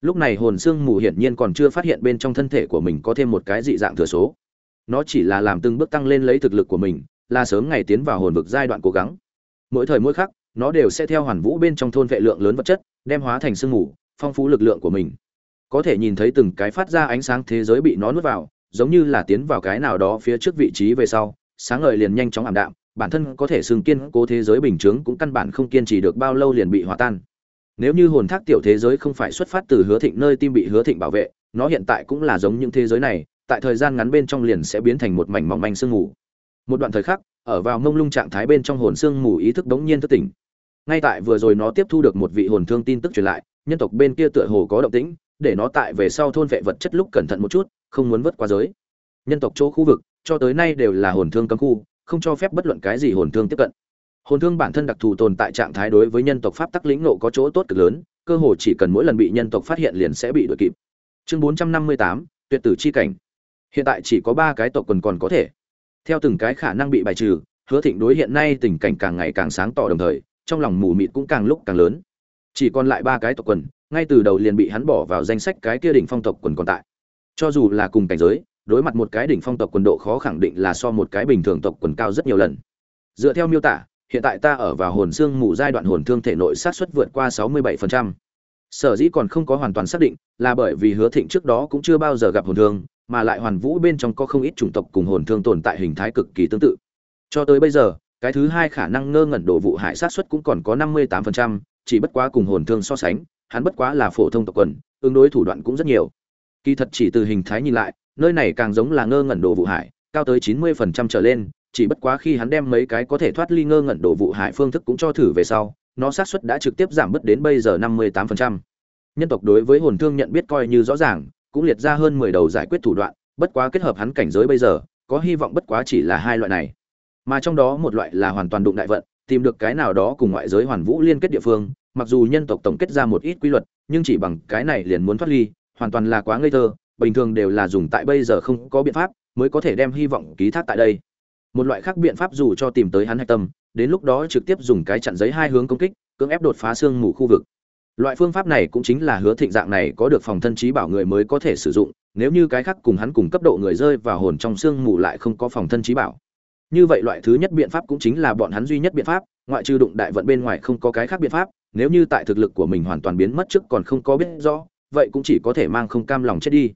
lúc này hồn xương mù hiển nhiên còn chưa phát hiện bên trong thân thể của mình có thêm một cái dị dạng thừa số. Nó chỉ là làm từng bước tăng lên lấy thực lực của mình, là sớm ngày tiến vào hồn vực giai đoạn cố gắng. Mỗi thời mỗi khắc, nó đều sẽ theo hoàn vũ bên trong thôn vệ lượng lớn vật chất, đem hóa thành sương mù, phong phú lực lượng của mình. Có thể nhìn thấy từng cái phát ra ánh sáng thế giới bị nó nuốt vào, giống như là tiến vào cái nào đó phía trước vị trí về sau, sáng ngời liền nhanh chóng ảm đạm, bản thân có thể xương kiên cố thế giới bình chướng cũng căn bản không kiên trì được bao lâu liền bị hòa tan nếu như hồn thác tiểu thế giới không phải xuất phát từ hứa thịnh nơi tim bị hứa thịnh bảo vệ, nó hiện tại cũng là giống những thế giới này, tại thời gian ngắn bên trong liền sẽ biến thành một mảnh mỏng manh sương mù. Một đoạn thời khắc, ở vào mông lung trạng thái bên trong hồn sương mù ý thức đống nhiên thức tỉnh. Ngay tại vừa rồi nó tiếp thu được một vị hồn thương tin tức truyền lại, nhân tộc bên kia tựa hồ có động tĩnh, để nó tại về sau thôn vệ vật chất lúc cẩn thận một chút, không muốn vớt qua giới. Nhân tộc chỗ khu vực, cho tới nay đều là hồn thương cấm khu, không cho phép bất luận cái gì hồn thương tiếp cận hồn thương bản thân đặc thù tồn tại trạng thái đối với nhân tộc pháp tắc lĩnh nộ có chỗ tốt cực lớn, cơ hồ chỉ cần mỗi lần bị nhân tộc phát hiện liền sẽ bị đuổi kịp. Chương bốn trăm năm mươi tám, tuyệt tử chi cảnh. Hiện tại chỉ có ba cái tộc quần còn có thể. Theo từng cái khả năng bị bài trừ, hứa thịnh đối hiện nay tình cảnh càng ngày càng sáng tỏ đồng thời, trong lòng mù mịt cũng càng lúc càng lớn. Chỉ còn lại ba cái tộc quần, ngay từ đầu liền bị hắn bỏ vào danh sách cái kia đỉnh phong tộc quần còn tại. Cho dù là cùng cảnh giới, đối mặt một cái đỉnh phong tộc quần độ khó khẳng định là so một cái bình thường tộc quần cao rất nhiều lần. Dựa theo miêu tả hiện tại ta ở vào hồn xương mù giai đoạn hồn thương thể nội sát xuất vượt qua 67%. Sở dĩ còn không có hoàn toàn xác định, là bởi vì Hứa Thịnh trước đó cũng chưa bao giờ gặp hồn thương, mà lại hoàn vũ bên trong có không ít chủng tộc cùng hồn thương tồn tại hình thái cực kỳ tương tự. Cho tới bây giờ, cái thứ hai khả năng ngơ ngẩn độ vụ hại sát suất cũng còn có 58%, chỉ bất quá cùng hồn thương so sánh, hắn bất quá là phổ thông tộc quần, ứng đối thủ đoạn cũng rất nhiều. Kỳ thật chỉ từ hình thái nhìn lại, nơi này càng giống là ngơ ngẩn độ vụ hại, cao tới 90% trở lên, chỉ bất quá khi hắn đem mấy cái có thể thoát ly ngơ ngẩn đổ vụ hại phương thức cũng cho thử về sau, nó xác suất đã trực tiếp giảm bớt đến bây giờ 58%. Nhân tộc đối với hồn thương nhận biết coi như rõ ràng, cũng liệt ra hơn 10 đầu giải quyết thủ đoạn, bất quá kết hợp hắn cảnh giới bây giờ, có hy vọng bất quá chỉ là hai loại này. Mà trong đó một loại là hoàn toàn đụng đại vận, tìm được cái nào đó cùng ngoại giới hoàn vũ liên kết địa phương, mặc dù nhân tộc tổng kết ra một ít quy luật, nhưng chỉ bằng cái này liền muốn thoát ly, hoàn toàn là quá ngây thơ, bình thường đều là dùng tại bây giờ không có biện pháp, mới có thể đem hy vọng ký thác tại đây. Một loại khác biện pháp dù cho tìm tới hắn hạch tâm, đến lúc đó trực tiếp dùng cái chặn giấy hai hướng công kích, cưỡng ép đột phá xương mù khu vực. Loại phương pháp này cũng chính là hứa thịnh dạng này có được phòng thân trí bảo người mới có thể sử dụng, nếu như cái khác cùng hắn cùng cấp độ người rơi vào hồn trong xương mù lại không có phòng thân trí bảo. Như vậy loại thứ nhất biện pháp cũng chính là bọn hắn duy nhất biện pháp, ngoại trừ đụng đại vận bên ngoài không có cái khác biện pháp, nếu như tại thực lực của mình hoàn toàn biến mất trước còn không có biết rõ, vậy cũng chỉ có thể mang không cam lòng chết đi.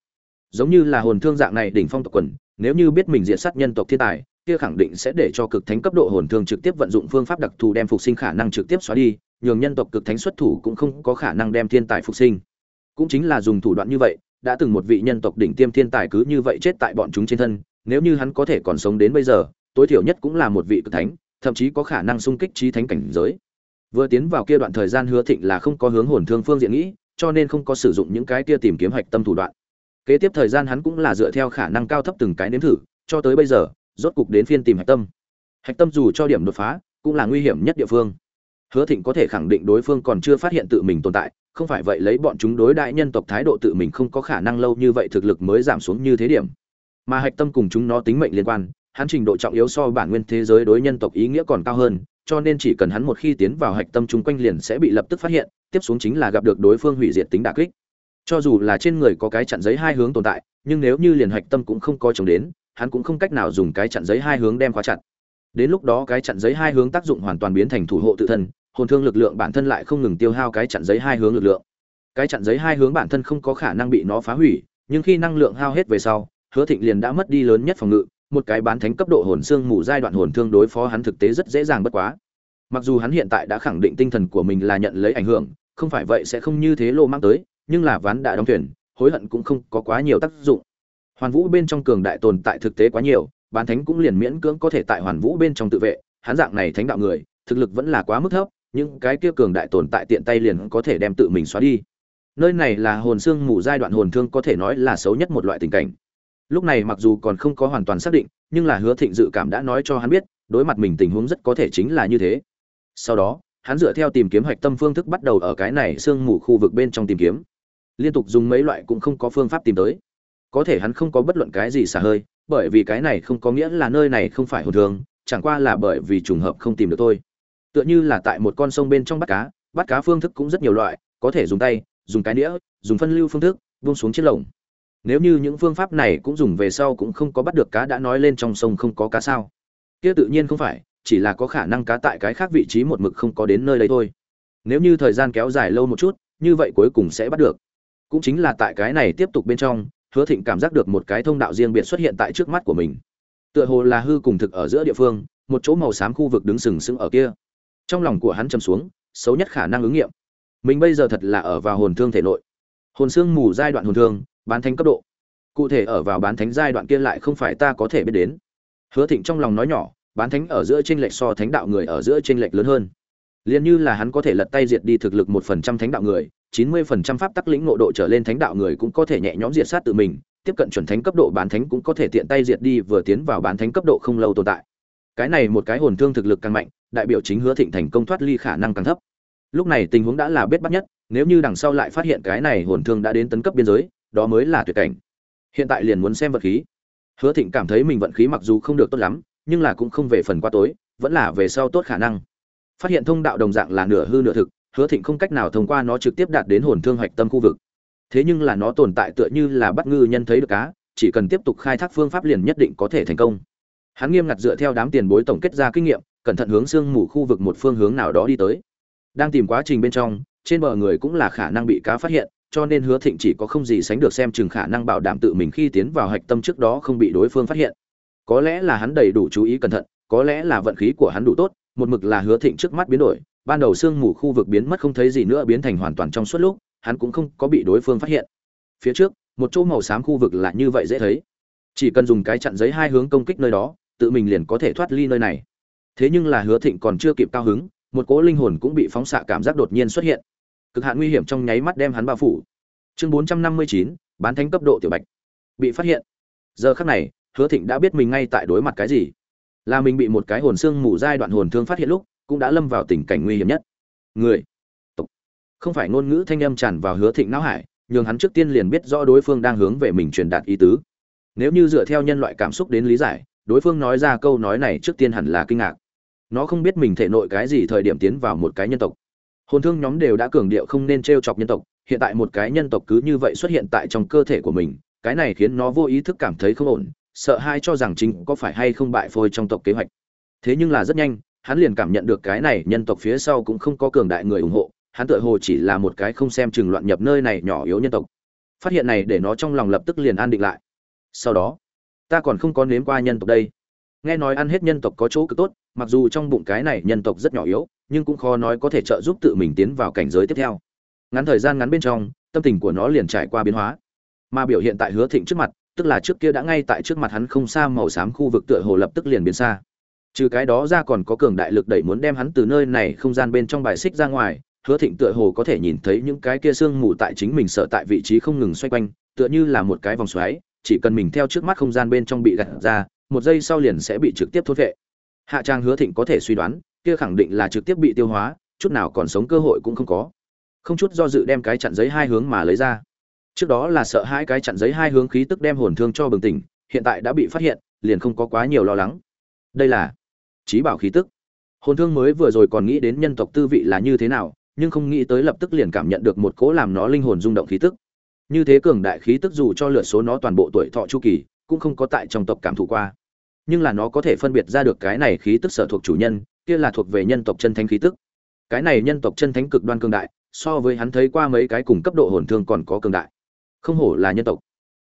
Giống như là hồn thương dạng này đỉnh phong tộc quần, nếu như biết mình diệt sát nhân tộc thiên tài, kia khẳng định sẽ để cho cực thánh cấp độ hồn thương trực tiếp vận dụng phương pháp đặc thù đem phục sinh khả năng trực tiếp xóa đi, nhường nhân tộc cực thánh xuất thủ cũng không có khả năng đem thiên tài phục sinh. Cũng chính là dùng thủ đoạn như vậy, đã từng một vị nhân tộc đỉnh tiêm thiên tài cứ như vậy chết tại bọn chúng trên thân, nếu như hắn có thể còn sống đến bây giờ, tối thiểu nhất cũng là một vị cực thánh, thậm chí có khả năng xung kích chí thánh cảnh giới. Vừa tiến vào kia đoạn thời gian hứa thịnh là không có hướng hồn thương phương diện nghĩ, cho nên không có sử dụng những cái kia tìm kiếm hạch tâm thủ đoạn. Kế tiếp thời gian hắn cũng là dựa theo khả năng cao thấp từng cái nếm thử, cho tới bây giờ, rốt cục đến phiên tìm hạch tâm. Hạch tâm dù cho điểm đột phá, cũng là nguy hiểm nhất địa phương. Hứa thịnh có thể khẳng định đối phương còn chưa phát hiện tự mình tồn tại, không phải vậy lấy bọn chúng đối đại nhân tộc thái độ tự mình không có khả năng lâu như vậy thực lực mới giảm xuống như thế điểm. Mà hạch tâm cùng chúng nó tính mệnh liên quan, hắn trình độ trọng yếu so bản nguyên thế giới đối nhân tộc ý nghĩa còn cao hơn, cho nên chỉ cần hắn một khi tiến vào hạch tâm chung quanh liền sẽ bị lập tức phát hiện, tiếp xuống chính là gặp được đối phương hủy diệt tính đả kích. Cho dù là trên người có cái chặn giấy hai hướng tồn tại, nhưng nếu như liền hạch tâm cũng không có chống đến hắn cũng không cách nào dùng cái chặn giấy hai hướng đem khóa chặt. Đến lúc đó cái chặn giấy hai hướng tác dụng hoàn toàn biến thành thủ hộ tự thân, hồn thương lực lượng bản thân lại không ngừng tiêu hao cái chặn giấy hai hướng lực lượng. Cái chặn giấy hai hướng bản thân không có khả năng bị nó phá hủy, nhưng khi năng lượng hao hết về sau, hứa thịnh liền đã mất đi lớn nhất phòng ngự, một cái bán thánh cấp độ hồn xương mù giai đoạn hồn thương đối phó hắn thực tế rất dễ dàng bất quá. Mặc dù hắn hiện tại đã khẳng định tinh thần của mình là nhận lấy ảnh hưởng, không phải vậy sẽ không như thế lô mang tới, nhưng là ván đã đóng thuyền, hối hận cũng không có quá nhiều tác dụng hoàn vũ bên trong cường đại tồn tại thực tế quá nhiều, bán thánh cũng liền miễn cưỡng có thể tại hoàn vũ bên trong tự vệ, hắn dạng này thánh đạo người, thực lực vẫn là quá mức thấp nhưng cái kia cường đại tồn tại tiện tay liền có thể đem tự mình xóa đi. Nơi này là hồn xương mù giai đoạn hồn thương có thể nói là xấu nhất một loại tình cảnh. Lúc này mặc dù còn không có hoàn toàn xác định, nhưng là hứa thịnh dự cảm đã nói cho hắn biết, đối mặt mình tình huống rất có thể chính là như thế. Sau đó, hắn dựa theo tìm kiếm hạch tâm phương thức bắt đầu ở cái này sương mù khu vực bên trong tìm kiếm. Liên tục dùng mấy loại cũng không có phương pháp tìm tới có thể hắn không có bất luận cái gì xả hơi, bởi vì cái này không có nghĩa là nơi này không phải hồn thường, chẳng qua là bởi vì trùng hợp không tìm được tôi. tựa như là tại một con sông bên trong bắt cá bắt cá phương thức cũng rất nhiều loại, có thể dùng tay, dùng cái đĩa, dùng phân lưu phương thức, buông xuống chiếc lồng. Nếu như những phương pháp này cũng dùng về sau cũng không có bắt được cá đã nói lên trong sông không có cá sao. Kia tự nhiên không phải, chỉ là có khả năng cá tại cái khác vị trí một mực không có đến nơi đây thôi. Nếu như thời gian kéo dài lâu một chút, như vậy cuối cùng sẽ bắt được. Cũng chính là tại cái này tiếp tục bên trong hứa thịnh cảm giác được một cái thông đạo riêng biệt xuất hiện tại trước mắt của mình. Tựa hồ là hư cùng thực ở giữa địa phương, một chỗ màu xám khu vực đứng sừng sững ở kia. Trong lòng của hắn chầm xuống, xấu nhất khả năng ứng nghiệm. Mình bây giờ thật là ở vào hồn thương thể nội. Hồn xương mù giai đoạn hồn thương, bán thánh cấp độ. Cụ thể ở vào bán thánh giai đoạn kia lại không phải ta có thể biết đến. Hứa thịnh trong lòng nói nhỏ, bán thánh ở giữa tranh lệch so thánh đạo người ở giữa tranh lệch lớn hơn. Liền như là hắn có thể lật tay diệt đi thực lực một phần trăm thánh đạo người chín mươi phần trăm pháp tắc lĩnh ngộ độ trở lên thánh đạo người cũng có thể nhẹ nhõm diệt sát tự mình, tiếp cận chuẩn thánh cấp độ bán thánh cũng có thể tiện tay diệt đi vừa tiến vào bán thánh cấp độ không lâu tồn tại. Cái này một cái hồn thương thực lực càng mạnh, đại biểu chính hứa thịnh thành công thoát ly khả năng càng thấp. Lúc này tình huống đã là bết bắt nhất, nếu như đằng sau lại phát hiện cái này hồn thương đã đến tấn cấp biên giới, đó mới là tuyệt cảnh. Hiện tại liền muốn xem vật khí. Hứa thịnh cảm thấy mình vận khí mặc dù không được tốt lắm, nhưng là cũng không về phần quá tối, vẫn là về sau tốt khả năng. Phát hiện thông đạo đồng dạng là nửa hư nửa thực hứa thịnh không cách nào thông qua nó trực tiếp đạt đến hồn thương hoạch tâm khu vực. Thế nhưng là nó tồn tại tựa như là bắt ngư nhân thấy được cá, chỉ cần tiếp tục khai thác phương pháp liền nhất định có thể thành công. Hắn nghiêm ngặt dựa theo đám tiền bối tổng kết ra kinh nghiệm, cẩn thận hướng xương mù khu vực một phương hướng nào đó đi tới. Đang tìm quá trình bên trong, trên bờ người cũng là khả năng bị cá phát hiện, cho nên hứa thịnh chỉ có không gì sánh được xem chừng khả năng bảo đảm tự mình khi tiến vào hạch tâm trước đó không bị đối phương phát hiện. Có lẽ là hắn đầy đủ chú ý cẩn thận, có lẽ là vận khí của hắn đủ tốt, một mực là hứa thịnh trước mắt biến đổi ban đầu sương mù khu vực biến mất không thấy gì nữa biến thành hoàn toàn trong suốt lúc, hắn cũng không có bị đối phương phát hiện. Phía trước, một chỗ màu xám khu vực là như vậy dễ thấy. Chỉ cần dùng cái chặn giấy hai hướng công kích nơi đó, tự mình liền có thể thoát ly nơi này. Thế nhưng là hứa thịnh còn chưa kịp cao hứng, một cỗ linh hồn cũng bị phóng xạ cảm giác đột nhiên xuất hiện. Cực hạn nguy hiểm trong nháy mắt đem hắn bao phủ. Chương bốn trăm năm mươi chín, bán thánh cấp độ tiểu bạch. Bị phát hiện. Giờ khắc này, hứa thịnh đã biết mình ngay tại đối mặt cái gì. Là mình bị một cái hồn xương mù giai đoạn hồn thương phát hiện lúc cũng đã lâm vào tình cảnh nguy hiểm nhất. Người, tộc. Không phải ngôn ngữ thanh âm tràn vào hứa thịnh não hải, nhường hắn trước tiên liền biết rõ đối phương đang hướng về mình truyền đạt ý tứ. Nếu như dựa theo nhân loại cảm xúc đến lý giải, đối phương nói ra câu nói này trước tiên hẳn là kinh ngạc. Nó không biết mình thể nội cái gì thời điểm tiến vào một cái nhân tộc. Hồn thương nhóm đều đã cường điệu không nên t r e o chọc nhân tộc, hiện tại một cái nhân tộc cứ như vậy xuất hiện tại trong cơ thể của mình, cái này khiến nó vô ý thức cảm thấy không ổn, sợ hai cho rằng chính có phải hay không bại phôi trong tộc kế hoạch. Thế nhưng là rất nhanh hắn liền cảm nhận được cái này nhân tộc phía sau cũng không có cường đại người ủng hộ, hắn tựa hồ chỉ là một cái không xem chừng loạn nhập nơi này nhỏ yếu nhân tộc. Phát hiện này để nó trong lòng lập tức liền an định lại. Sau đó, ta còn không có nếm qua nhân tộc đây. Nghe nói ăn hết nhân tộc có chỗ cực tốt, mặc dù trong bụng cái này nhân tộc rất nhỏ yếu, nhưng cũng khó nói có thể trợ giúp tự mình tiến vào cảnh giới tiếp theo. Ngắn thời gian ngắn bên trong, tâm tình của nó liền trải qua biến hóa. Mà biểu hiện tại hứa thịnh trước mặt, tức là trước kia đã ngay tại trước mặt hắn không xa màu xám khu vực tựa hồ lập tức liền biến xa trừ cái đó ra còn có cường đại lực đẩy muốn đem hắn từ nơi này không gian bên trong bài xích ra ngoài, hứa thịnh tựa hồ có thể nhìn thấy những cái kia sương mù tại chính mình sợ tại vị trí không ngừng xoay quanh, tựa như là một cái vòng xoáy, chỉ cần mình theo trước mắt không gian bên trong bị gặt ra, một giây sau liền sẽ bị trực tiếp thốt vệ hạ trang hứa thịnh có thể suy đoán, kia khẳng định là trực tiếp bị tiêu hóa, chút nào còn sống cơ hội cũng không có. Không chút do dự đem cái chặn giấy hai hướng mà lấy ra. Trước đó là sợ hai cái chặn giấy hai hướng khí tức đem hồn thương cho bừng tỉnh, hiện tại đã bị phát hiện, liền không có quá nhiều lo lắng. Đây là trí bảo khí tức. Hồn thương mới vừa rồi còn nghĩ đến nhân tộc tư vị là như thế nào, nhưng không nghĩ tới lập tức liền cảm nhận được một cỗ làm nó linh hồn rung động khí tức. Như thế cường đại khí tức dù cho lượt số nó toàn bộ tuổi thọ chu kỳ, cũng không có tại trong tộc cảm thụ qua. Nhưng là nó có thể phân biệt ra được cái này khí tức sở thuộc chủ nhân, kia là thuộc về nhân tộc chân thánh khí tức. Cái này nhân tộc chân thánh cực đoan cường đại, so với hắn thấy qua mấy cái cùng cấp độ hồn thương còn có cường đại. Không hổ là nhân tộc.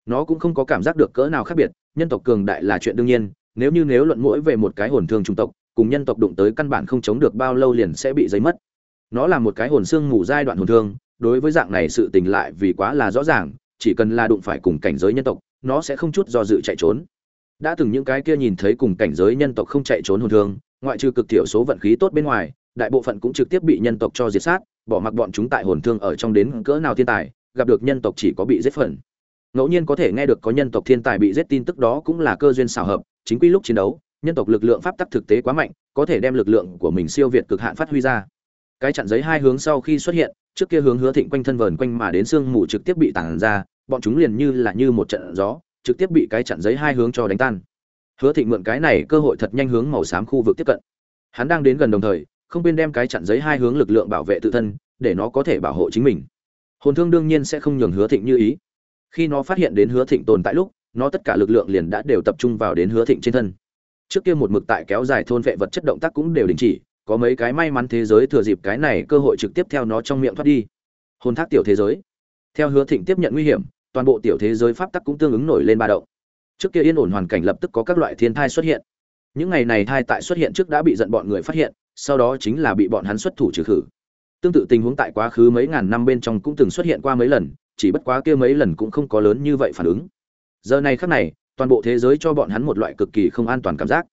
Nó cũng không có cảm giác được cỡ nào khác biệt, nhân tộc cường đại là chuyện đương nhiên nếu như nếu luận mỗi về một cái hồn thương trung tộc, cùng nhân tộc đụng tới căn bản không chống được bao lâu liền sẽ bị giấy mất. Nó là một cái hồn xương ngủ giai đoạn hồn thương, đối với dạng này sự tình lại vì quá là rõ ràng, chỉ cần là đụng phải cùng cảnh giới nhân tộc, nó sẽ không chút do dự chạy trốn. Đã từng những cái kia nhìn thấy cùng cảnh giới nhân tộc không chạy trốn hồn thương, ngoại trừ cực thiểu số vận khí tốt bên ngoài, đại bộ phận cũng trực tiếp bị nhân tộc cho diệt sát, bỏ mặc bọn chúng tại hồn thương ở trong đến cỡ nào thiên tài, gặp được nhân tộc chỉ có bị giết phần. Ngẫu nhiên có thể nghe được có nhân tộc thiên tài bị giết tin tức đó cũng là cơ duyên xảo hợp chính quy lúc chiến đấu, nhân tộc lực lượng pháp tắc thực tế quá mạnh, có thể đem lực lượng của mình siêu việt cực hạn phát huy ra. Cái chặn giấy hai hướng sau khi xuất hiện, trước kia hướng hứa thịnh quanh thân vờn quanh mà đến sương mù trực tiếp bị tản ra, bọn chúng liền như là như một trận gió, trực tiếp bị cái chặn giấy hai hướng cho đánh tan. Hứa thịnh mượn cái này cơ hội thật nhanh hướng màu xám khu vực tiếp cận. Hắn đang đến gần đồng thời, không quên đem cái chặn giấy hai hướng lực lượng bảo vệ tự thân, để nó có thể bảo hộ chính mình. Hồn thương đương nhiên sẽ không nhường hứa thịnh như ý. Khi nó phát hiện đến hứa thịnh tồn tại lúc nó tất cả lực lượng liền đã đều tập trung vào đến hứa thịnh trên thân. Trước kia một mực tại kéo dài thôn vệ vật chất động tác cũng đều đình chỉ, có mấy cái may mắn thế giới thừa dịp cái này cơ hội trực tiếp theo nó trong miệng thoát đi. Hồn thác tiểu thế giới. Theo hứa thịnh tiếp nhận nguy hiểm, toàn bộ tiểu thế giới pháp tắc cũng tương ứng nổi lên ba động. Trước kia yên ổn hoàn cảnh lập tức có các loại thiên thai xuất hiện. Những ngày này thai tại xuất hiện trước đã bị giận bọn người phát hiện, sau đó chính là bị bọn hắn xuất thủ trừ khử. Tương tự tình huống tại quá khứ mấy ngàn năm bên trong cũng từng xuất hiện qua mấy lần, chỉ bất quá kia mấy lần cũng không có lớn như vậy phản ứng giờ này khắc này, toàn bộ thế giới cho bọn hắn một loại cực kỳ không an toàn cảm giác.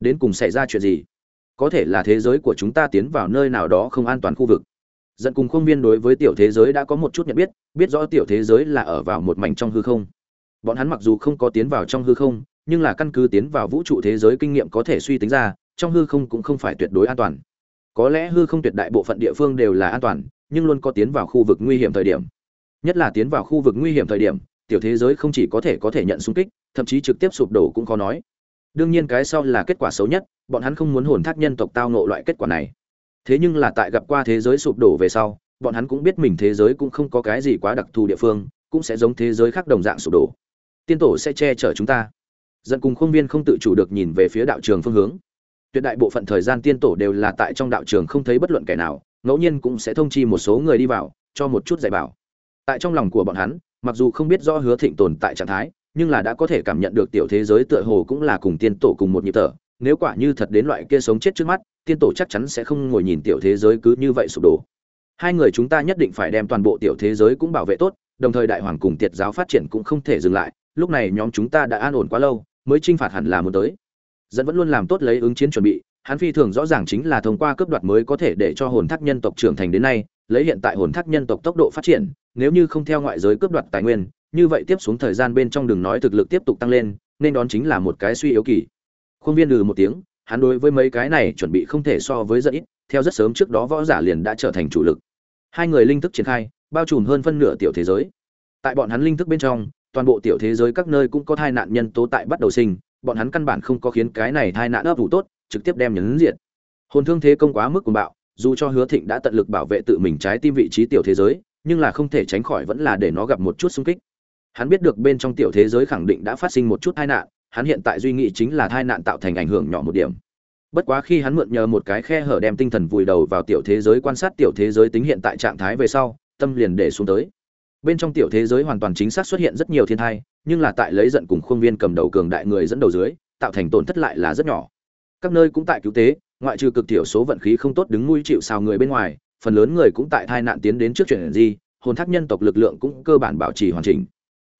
Đến cùng xảy ra chuyện gì? Có thể là thế giới của chúng ta tiến vào nơi nào đó không an toàn khu vực. Dẫn cùng không viên đối với tiểu thế giới đã có một chút nhận biết biết rõ tiểu thế giới là ở vào một mảnh trong hư không. Bọn hắn mặc dù không có tiến vào trong hư không, nhưng là căn cứ tiến vào vũ trụ thế giới kinh nghiệm có thể suy tính ra, trong hư không cũng không phải tuyệt đối an toàn. Có lẽ hư không tuyệt đại bộ phận địa phương đều là an toàn, nhưng luôn có tiến vào khu vực nguy hiểm thời điểm. Nhất là tiến vào khu vực nguy hiểm thời điểm tiểu thế giới không chỉ có thể có thể nhận xung kích, thậm chí trực tiếp sụp đổ cũng khó nói. Đương nhiên cái sau là kết quả xấu nhất, bọn hắn không muốn hồn thác nhân tộc tao ngộ loại kết quả này. Thế nhưng là tại gặp qua thế giới sụp đổ về sau, bọn hắn cũng biết mình thế giới cũng không có cái gì quá đặc thù địa phương, cũng sẽ giống thế giới khác đồng dạng sụp đổ. Tiên tổ sẽ che chở chúng ta. Dẫn cùng khuôn viên không tự chủ được nhìn về phía đạo trường phương hướng. Tuyệt đại bộ phận thời gian tiên tổ đều là tại trong đạo trường không thấy bất luận kẻ nào, ngẫu nhiên cũng sẽ thông chi một số người đi vào, cho một chút dạy bảo. Tại trong lòng của bọn hắn mặc dù không biết rõ hứa thịnh tồn tại trạng thái, nhưng là đã có thể cảm nhận được tiểu thế giới tựa hồ cũng là cùng tiên tổ cùng một nhịp thở. Nếu quả như thật đến loại kia sống chết trước mắt, tiên tổ chắc chắn sẽ không ngồi nhìn tiểu thế giới cứ như vậy sụp đổ. Hai người chúng ta nhất định phải đem toàn bộ tiểu thế giới cũng bảo vệ tốt, đồng thời đại hoàng cùng tiệt giáo phát triển cũng không thể dừng lại. Lúc này nhóm chúng ta đã an ổn quá lâu, mới chinh phạt hẳn là muốn tới. Dẫn vẫn luôn làm tốt lấy ứng chiến chuẩn bị hắn phi thường rõ ràng chính là thông qua cướp đoạt mới có thể để cho hồn thác nhân tộc trưởng thành đến nay, lấy hiện tại hồn thác nhân tộc tốc độ phát triển, nếu như không theo ngoại giới cướp đoạt tài nguyên, như vậy tiếp xuống thời gian bên trong đường nói thực lực tiếp tục tăng lên, nên đón chính là một cái suy yếu kỳ. Khuôn viên lừ một tiếng, hắn đối với mấy cái này chuẩn bị không thể so với rất ít, theo rất sớm trước đó võ giả liền đã trở thành chủ lực. Hai người linh thức triển khai, bao trùm hơn phân nửa tiểu thế giới. Tại bọn hắn linh thức bên trong, toàn bộ tiểu thế giới các nơi cũng có thai nạn nhân tố tại bắt đầu sinh, bọn hắn căn bản không có khiến cái này thai nạn ấp ủ tốt trực tiếp đem nhấn diện hồn thương thế công quá mức cuồng bạo, dù cho hứa thịnh đã tận lực bảo vệ tự mình trái tim vị trí tiểu thế giới, nhưng là không thể tránh khỏi vẫn là để nó gặp một chút xung kích. Hắn biết được bên trong tiểu thế giới khẳng định đã phát sinh một chút tai nạn, hắn hiện tại duy nghĩ chính là tai nạn tạo thành ảnh hưởng nhỏ một điểm. Bất quá khi hắn mượn nhờ một cái khe hở đem tinh thần vùi đầu vào tiểu thế giới quan sát tiểu thế giới tính hiện tại trạng thái về sau, tâm liền để xuống tới. Bên trong tiểu thế giới hoàn toàn chính xác xuất hiện rất nhiều thiên thai nhưng là tại lấy giận cùng khuôn viên cầm đầu cường đại người dẫn đầu dưới, tạo thành tổn thất lại là rất nhỏ các nơi cũng tại cứu tế, ngoại trừ cực thiểu số vận khí không tốt đứng nuôi chịu xào người bên ngoài, phần lớn người cũng tại tai nạn tiến đến trước chuyện gì, hồn thác nhân tộc lực lượng cũng cơ bản bảo trì hoàn chỉnh.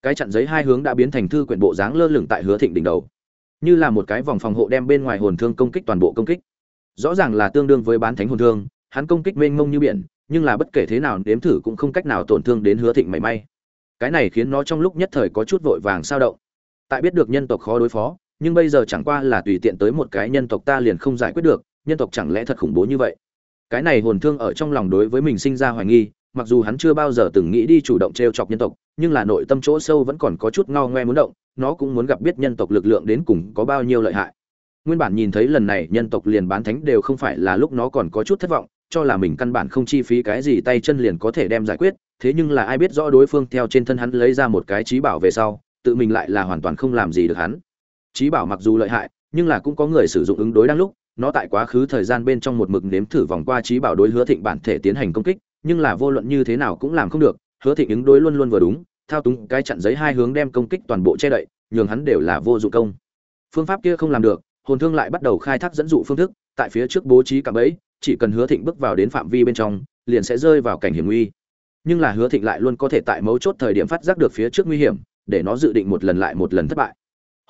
Cái chặn giấy hai hướng đã biến thành thư quyển bộ dáng lơ lửng tại hứa thịnh đỉnh đầu. Như là một cái vòng phòng hộ đem bên ngoài hồn thương công kích toàn bộ công kích. Rõ ràng là tương đương với bán thánh hồn thương, hắn công kích mênh mông như biển, nhưng là bất kể thế nào nếm thử cũng không cách nào tổn thương đến hứa thịnh mảy may. Cái này khiến nó trong lúc nhất thời có chút vội vàng sao động. Tại biết được nhân tộc khó đối phó nhưng bây giờ chẳng qua là tùy tiện tới một cái nhân tộc ta liền không giải quyết được, nhân tộc chẳng lẽ thật khủng bố như vậy? Cái này hồn thương ở trong lòng đối với mình sinh ra hoài nghi, mặc dù hắn chưa bao giờ từng nghĩ đi chủ động t r e o chọc nhân tộc, nhưng là nội tâm chỗ sâu vẫn còn có chút ngao ngoe muốn động, nó cũng muốn gặp biết nhân tộc lực lượng đến cùng có bao nhiêu lợi hại. Nguyên bản nhìn thấy lần này nhân tộc liền bán thánh đều không phải là lúc nó còn có chút thất vọng, cho là mình căn bản không chi phí cái gì tay chân liền có thể đem giải quyết, thế nhưng là ai biết rõ đối phương theo trên thân hắn lấy ra một cái trí bảo về sau, tự mình lại là hoàn toàn không làm gì được hắn trí bảo mặc dù lợi hại, nhưng là cũng có người sử dụng ứng đối đang lúc, nó tại quá khứ thời gian bên trong một mực nếm thử vòng qua trí bảo đối hứa thịnh bản thể tiến hành công kích, nhưng là vô luận như thế nào cũng làm không được, hứa thịnh ứng đối luôn luôn vừa đúng, thao túng cái chặn giấy hai hướng đem công kích toàn bộ che đậy, nhường hắn đều là vô dụng công. Phương pháp kia không làm được, hồn thương lại bắt đầu khai thác dẫn dụ phương thức, tại phía trước bố trí cạm bẫy, chỉ cần hứa thịnh bước vào đến phạm vi bên trong, liền sẽ rơi vào cảnh hiểm nguy. Nhưng là hứa thịnh lại luôn có thể tại mấu chốt thời điểm phát giác được phía trước nguy hiểm, để nó dự định một lần lại một lần thất bại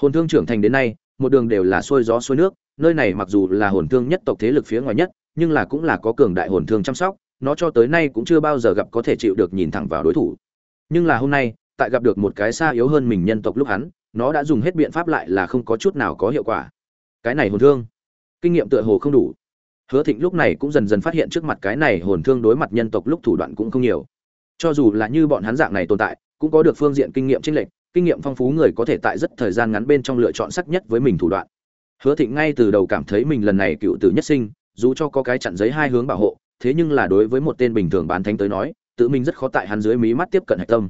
hồn thương trưởng thành đến nay, một đường đều là xuôi gió xuôi nước, nơi này mặc dù là hồn thương nhất tộc thế lực phía ngoài nhất, nhưng là cũng là có cường đại hồn thương chăm sóc, nó cho tới nay cũng chưa bao giờ gặp có thể chịu được nhìn thẳng vào đối thủ. Nhưng là hôm nay, tại gặp được một cái xa yếu hơn mình nhân tộc lúc hắn, nó đã dùng hết biện pháp lại là không có chút nào có hiệu quả. Cái này hồn thương, kinh nghiệm tựa hồ không đủ. Hứa thịnh lúc này cũng dần dần phát hiện trước mặt cái này hồn thương đối mặt nhân tộc lúc thủ đoạn cũng không nhiều. Cho dù là như bọn hắn dạng này tồn tại, cũng có được phương diện kinh nghiệm chênh lệch kinh nghiệm phong phú người có thể tại rất thời gian ngắn bên trong lựa chọn sắc nhất với mình thủ đoạn. Hứa thịnh ngay từ đầu cảm thấy mình lần này cựu tử nhất sinh, dù cho có cái chặn giấy hai hướng bảo hộ, thế nhưng là đối với một tên bình thường bán thánh tới nói, tự mình rất khó tại hắn dưới mí mắt tiếp cận hạch tâm.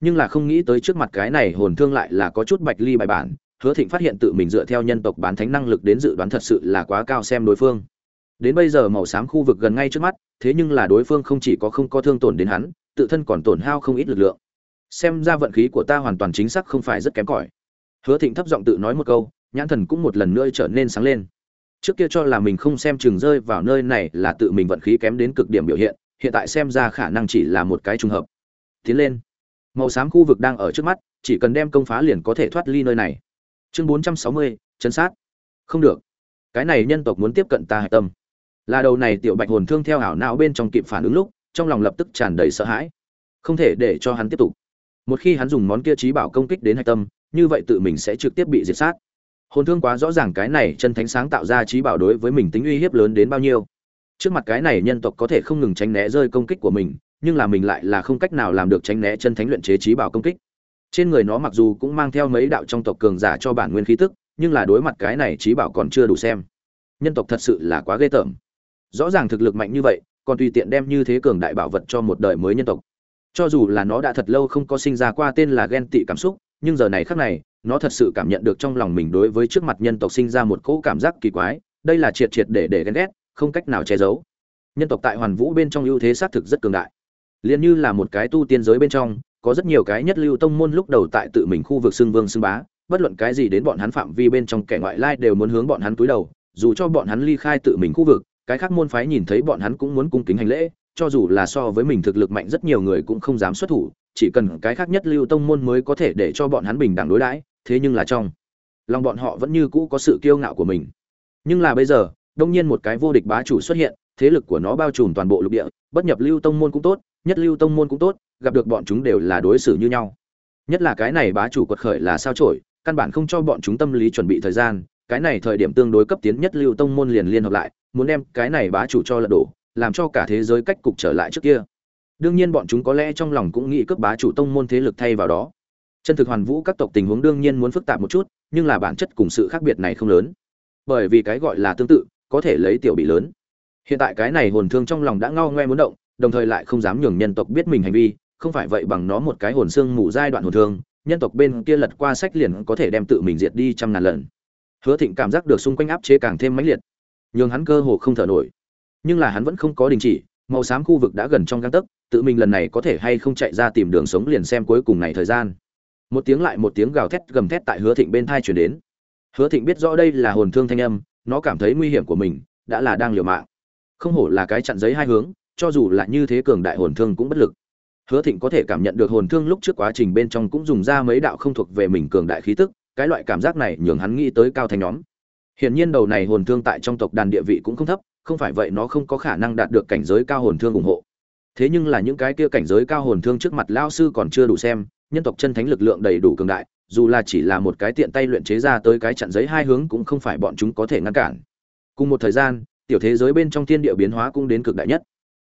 Nhưng là không nghĩ tới trước mặt cái này hồn thương lại là có chút bạch ly bài bản, hứa thịnh phát hiện tự mình dựa theo nhân tộc bán thánh năng lực đến dự đoán thật sự là quá cao xem đối phương. Đến bây giờ màu xám khu vực gần ngay trước mắt, thế nhưng là đối phương không chỉ có không có thương tổn đến hắn, tự thân còn tổn hao không ít lực lượng xem ra vận khí của ta hoàn toàn chính xác không phải rất kém cỏi. Hứa thịnh thấp giọng tự nói một câu, nhãn thần cũng một lần nữa trở nên sáng lên. Trước kia cho là mình không xem chừng rơi vào nơi này là tự mình vận khí kém đến cực điểm biểu hiện hiện tại xem ra khả năng chỉ là một cái trùng hợp. Tiến lên. Màu xám khu vực đang ở trước mắt, chỉ cần đem công phá liền có thể thoát ly nơi này. Chương bốn trăm sáu mươi, chấn sát. Không được. Cái này nhân tộc muốn tiếp cận ta hạch tâm. Là đầu này tiểu bạch hồn thương theo ảo não bên trong kịp phản ứng lúc, trong lòng lập tức tràn đầy sợ hãi. Không thể để cho hắn tiếp tục một khi hắn dùng món kia trí bảo công kích đến hạch tâm, như vậy tự mình sẽ trực tiếp bị diệt sát. Hồn thương quá rõ ràng cái này chân thánh sáng tạo ra trí bảo đối với mình tính uy hiếp lớn đến bao nhiêu. Trước mặt cái này nhân tộc có thể không ngừng tránh né rơi công kích của mình, nhưng là mình lại là không cách nào làm được tránh né chân thánh luyện chế trí bảo công kích. Trên người nó mặc dù cũng mang theo mấy đạo trong tộc cường giả cho bản nguyên khí tức, nhưng là đối mặt cái này trí bảo còn chưa đủ xem. Nhân tộc thật sự là quá ghê tởm. Rõ ràng thực lực mạnh như vậy, còn tùy tiện đem như thế cường đại bảo vật cho một đời mới nhân tộc cho dù là nó đã thật lâu không có sinh ra qua tên là ghen tị cảm xúc, nhưng giờ này khác này, nó thật sự cảm nhận được trong lòng mình đối với trước mặt nhân tộc sinh ra một cỗ cảm giác kỳ quái, đây là triệt triệt để để ghen ghét, không cách nào che giấu. Nhân tộc tại hoàn vũ bên trong ưu thế xác thực rất cường đại. Liền như là một cái tu tiên giới bên trong, có rất nhiều cái nhất lưu tông môn lúc đầu tại tự mình khu vực xưng vương xưng bá, bất luận cái gì đến bọn hắn phạm vi bên trong kẻ ngoại lai đều muốn hướng bọn hắn túi đầu, dù cho bọn hắn ly khai tự mình khu vực, cái khác môn phái nhìn thấy bọn hắn cũng muốn cung kính hành lễ cho dù là so với mình thực lực mạnh rất nhiều người cũng không dám xuất thủ chỉ cần cái khác nhất lưu tông môn mới có thể để cho bọn hắn bình đẳng đối đãi thế nhưng là trong lòng bọn họ vẫn như cũ có sự kiêu ngạo của mình. Nhưng là bây giờ đông nhiên một cái vô địch bá chủ xuất hiện thế lực của nó bao trùm toàn bộ lục địa bất nhập lưu tông môn cũng tốt nhất lưu tông môn cũng tốt gặp được bọn chúng đều là đối xử như nhau. Nhất là cái này bá chủ quật khởi là sao chổi, căn bản không cho bọn chúng tâm lý chuẩn bị thời gian cái này thời điểm tương đối cấp tiến nhất lưu tông môn liền liên hợp lại muốn đem cái này bá chủ cho lật đổ làm cho cả thế giới cách cục trở lại trước kia. Đương nhiên bọn chúng có lẽ trong lòng cũng nghĩ cướp bá chủ tông môn thế lực thay vào đó. Chân thực hoàn vũ các tộc tình huống đương nhiên muốn phức tạp một chút, nhưng là bản chất cùng sự khác biệt này không lớn. Bởi vì cái gọi là tương tự, có thể lấy tiểu bị lớn. Hiện tại cái này hồn thương trong lòng đã ngao ngoe muốn động, đồng thời lại không dám nhường nhân tộc biết mình hành vi, không phải vậy bằng nó một cái hồn xương mù giai đoạn hồn thương, nhân tộc bên kia lật qua sách liền có thể đem tự mình diệt đi trăm ngàn lần. Hứa thịnh cảm giác được xung quanh áp chế càng thêm mãnh liệt, nhường hắn cơ hồ không thở nổi nhưng là hắn vẫn không có đình chỉ, màu xám khu vực đã gần trong găng tấc, tự mình lần này có thể hay không chạy ra tìm đường sống liền xem cuối cùng này thời gian. Một tiếng lại một tiếng gào thét gầm thét tại hứa thịnh bên thai chuyển đến. Hứa thịnh biết rõ đây là hồn thương thanh âm, nó cảm thấy nguy hiểm của mình, đã là đang liều mạng. Không hổ là cái chặn giấy hai hướng, cho dù là như thế cường đại hồn thương cũng bất lực. Hứa thịnh có thể cảm nhận được hồn thương lúc trước quá trình bên trong cũng dùng ra mấy đạo không thuộc về mình cường đại khí tức, cái loại cảm giác này nhường hắn nghĩ tới cao thành nhóm. Hiển nhiên đầu này hồn thương tại trong tộc đàn địa vị cũng không thấp không phải vậy nó không có khả năng đạt được cảnh giới cao hồn thương ủng hộ. Thế nhưng là những cái kia cảnh giới cao hồn thương trước mặt lao sư còn chưa đủ xem, nhân tộc chân thánh lực lượng đầy đủ cường đại, dù là chỉ là một cái tiện tay luyện chế ra tới cái chặn giấy hai hướng cũng không phải bọn chúng có thể ngăn cản. Cùng một thời gian, tiểu thế giới bên trong thiên địa biến hóa cũng đến cực đại nhất.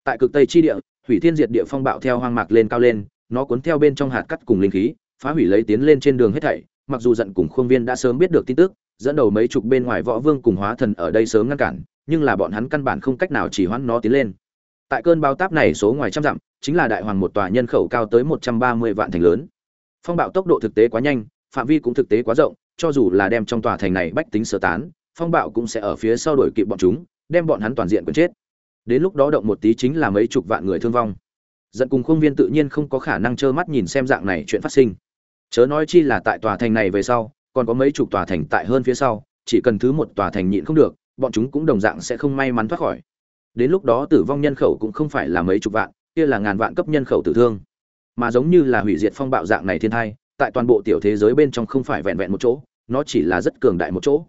Tại cực tây chi địa, hủy thiên diệt địa phong bạo theo hoang mạc lên cao lên, nó cuốn theo bên trong hạt cắt cùng linh khí, phá hủy lấy tiến lên trên đường hết thảy, mặc dù giận cùng khuôn viên đã sớm biết được tin tức, dẫn đầu mấy chục bên ngoài võ vương cùng hóa thần ở đây sớm ngăn cản nhưng là bọn hắn căn bản không cách nào chỉ hoãn nó tiến lên. Tại cơn bao táp này số ngoài trăm dặm, chính là đại hoàng một tòa nhân khẩu cao tới một trăm ba mươi vạn thành lớn. Phong bạo tốc độ thực tế quá nhanh, phạm vi cũng thực tế quá rộng, cho dù là đem trong tòa thành này bách tính sơ tán, phong bạo cũng sẽ ở phía sau đuổi kịp bọn chúng, đem bọn hắn toàn diện quần chết. Đến lúc đó động một tí chính là mấy chục vạn người thương vong. Giận cùng khuôn viên tự nhiên không có khả năng trơ mắt nhìn xem dạng này chuyện phát sinh. Chớ nói chi là tại tòa thành này về sau, còn có mấy chục tòa thành tại hơn phía sau, chỉ cần thứ một tòa thành nhịn không được bọn chúng cũng đồng dạng sẽ không may mắn thoát khỏi. Đến lúc đó tử vong nhân khẩu cũng không phải là mấy chục vạn, kia là ngàn vạn cấp nhân khẩu tử thương. Mà giống như là hủy diệt phong bạo dạng này thiên thai, tại toàn bộ tiểu thế giới bên trong không phải vẹn vẹn một chỗ, nó chỉ là rất cường đại một chỗ.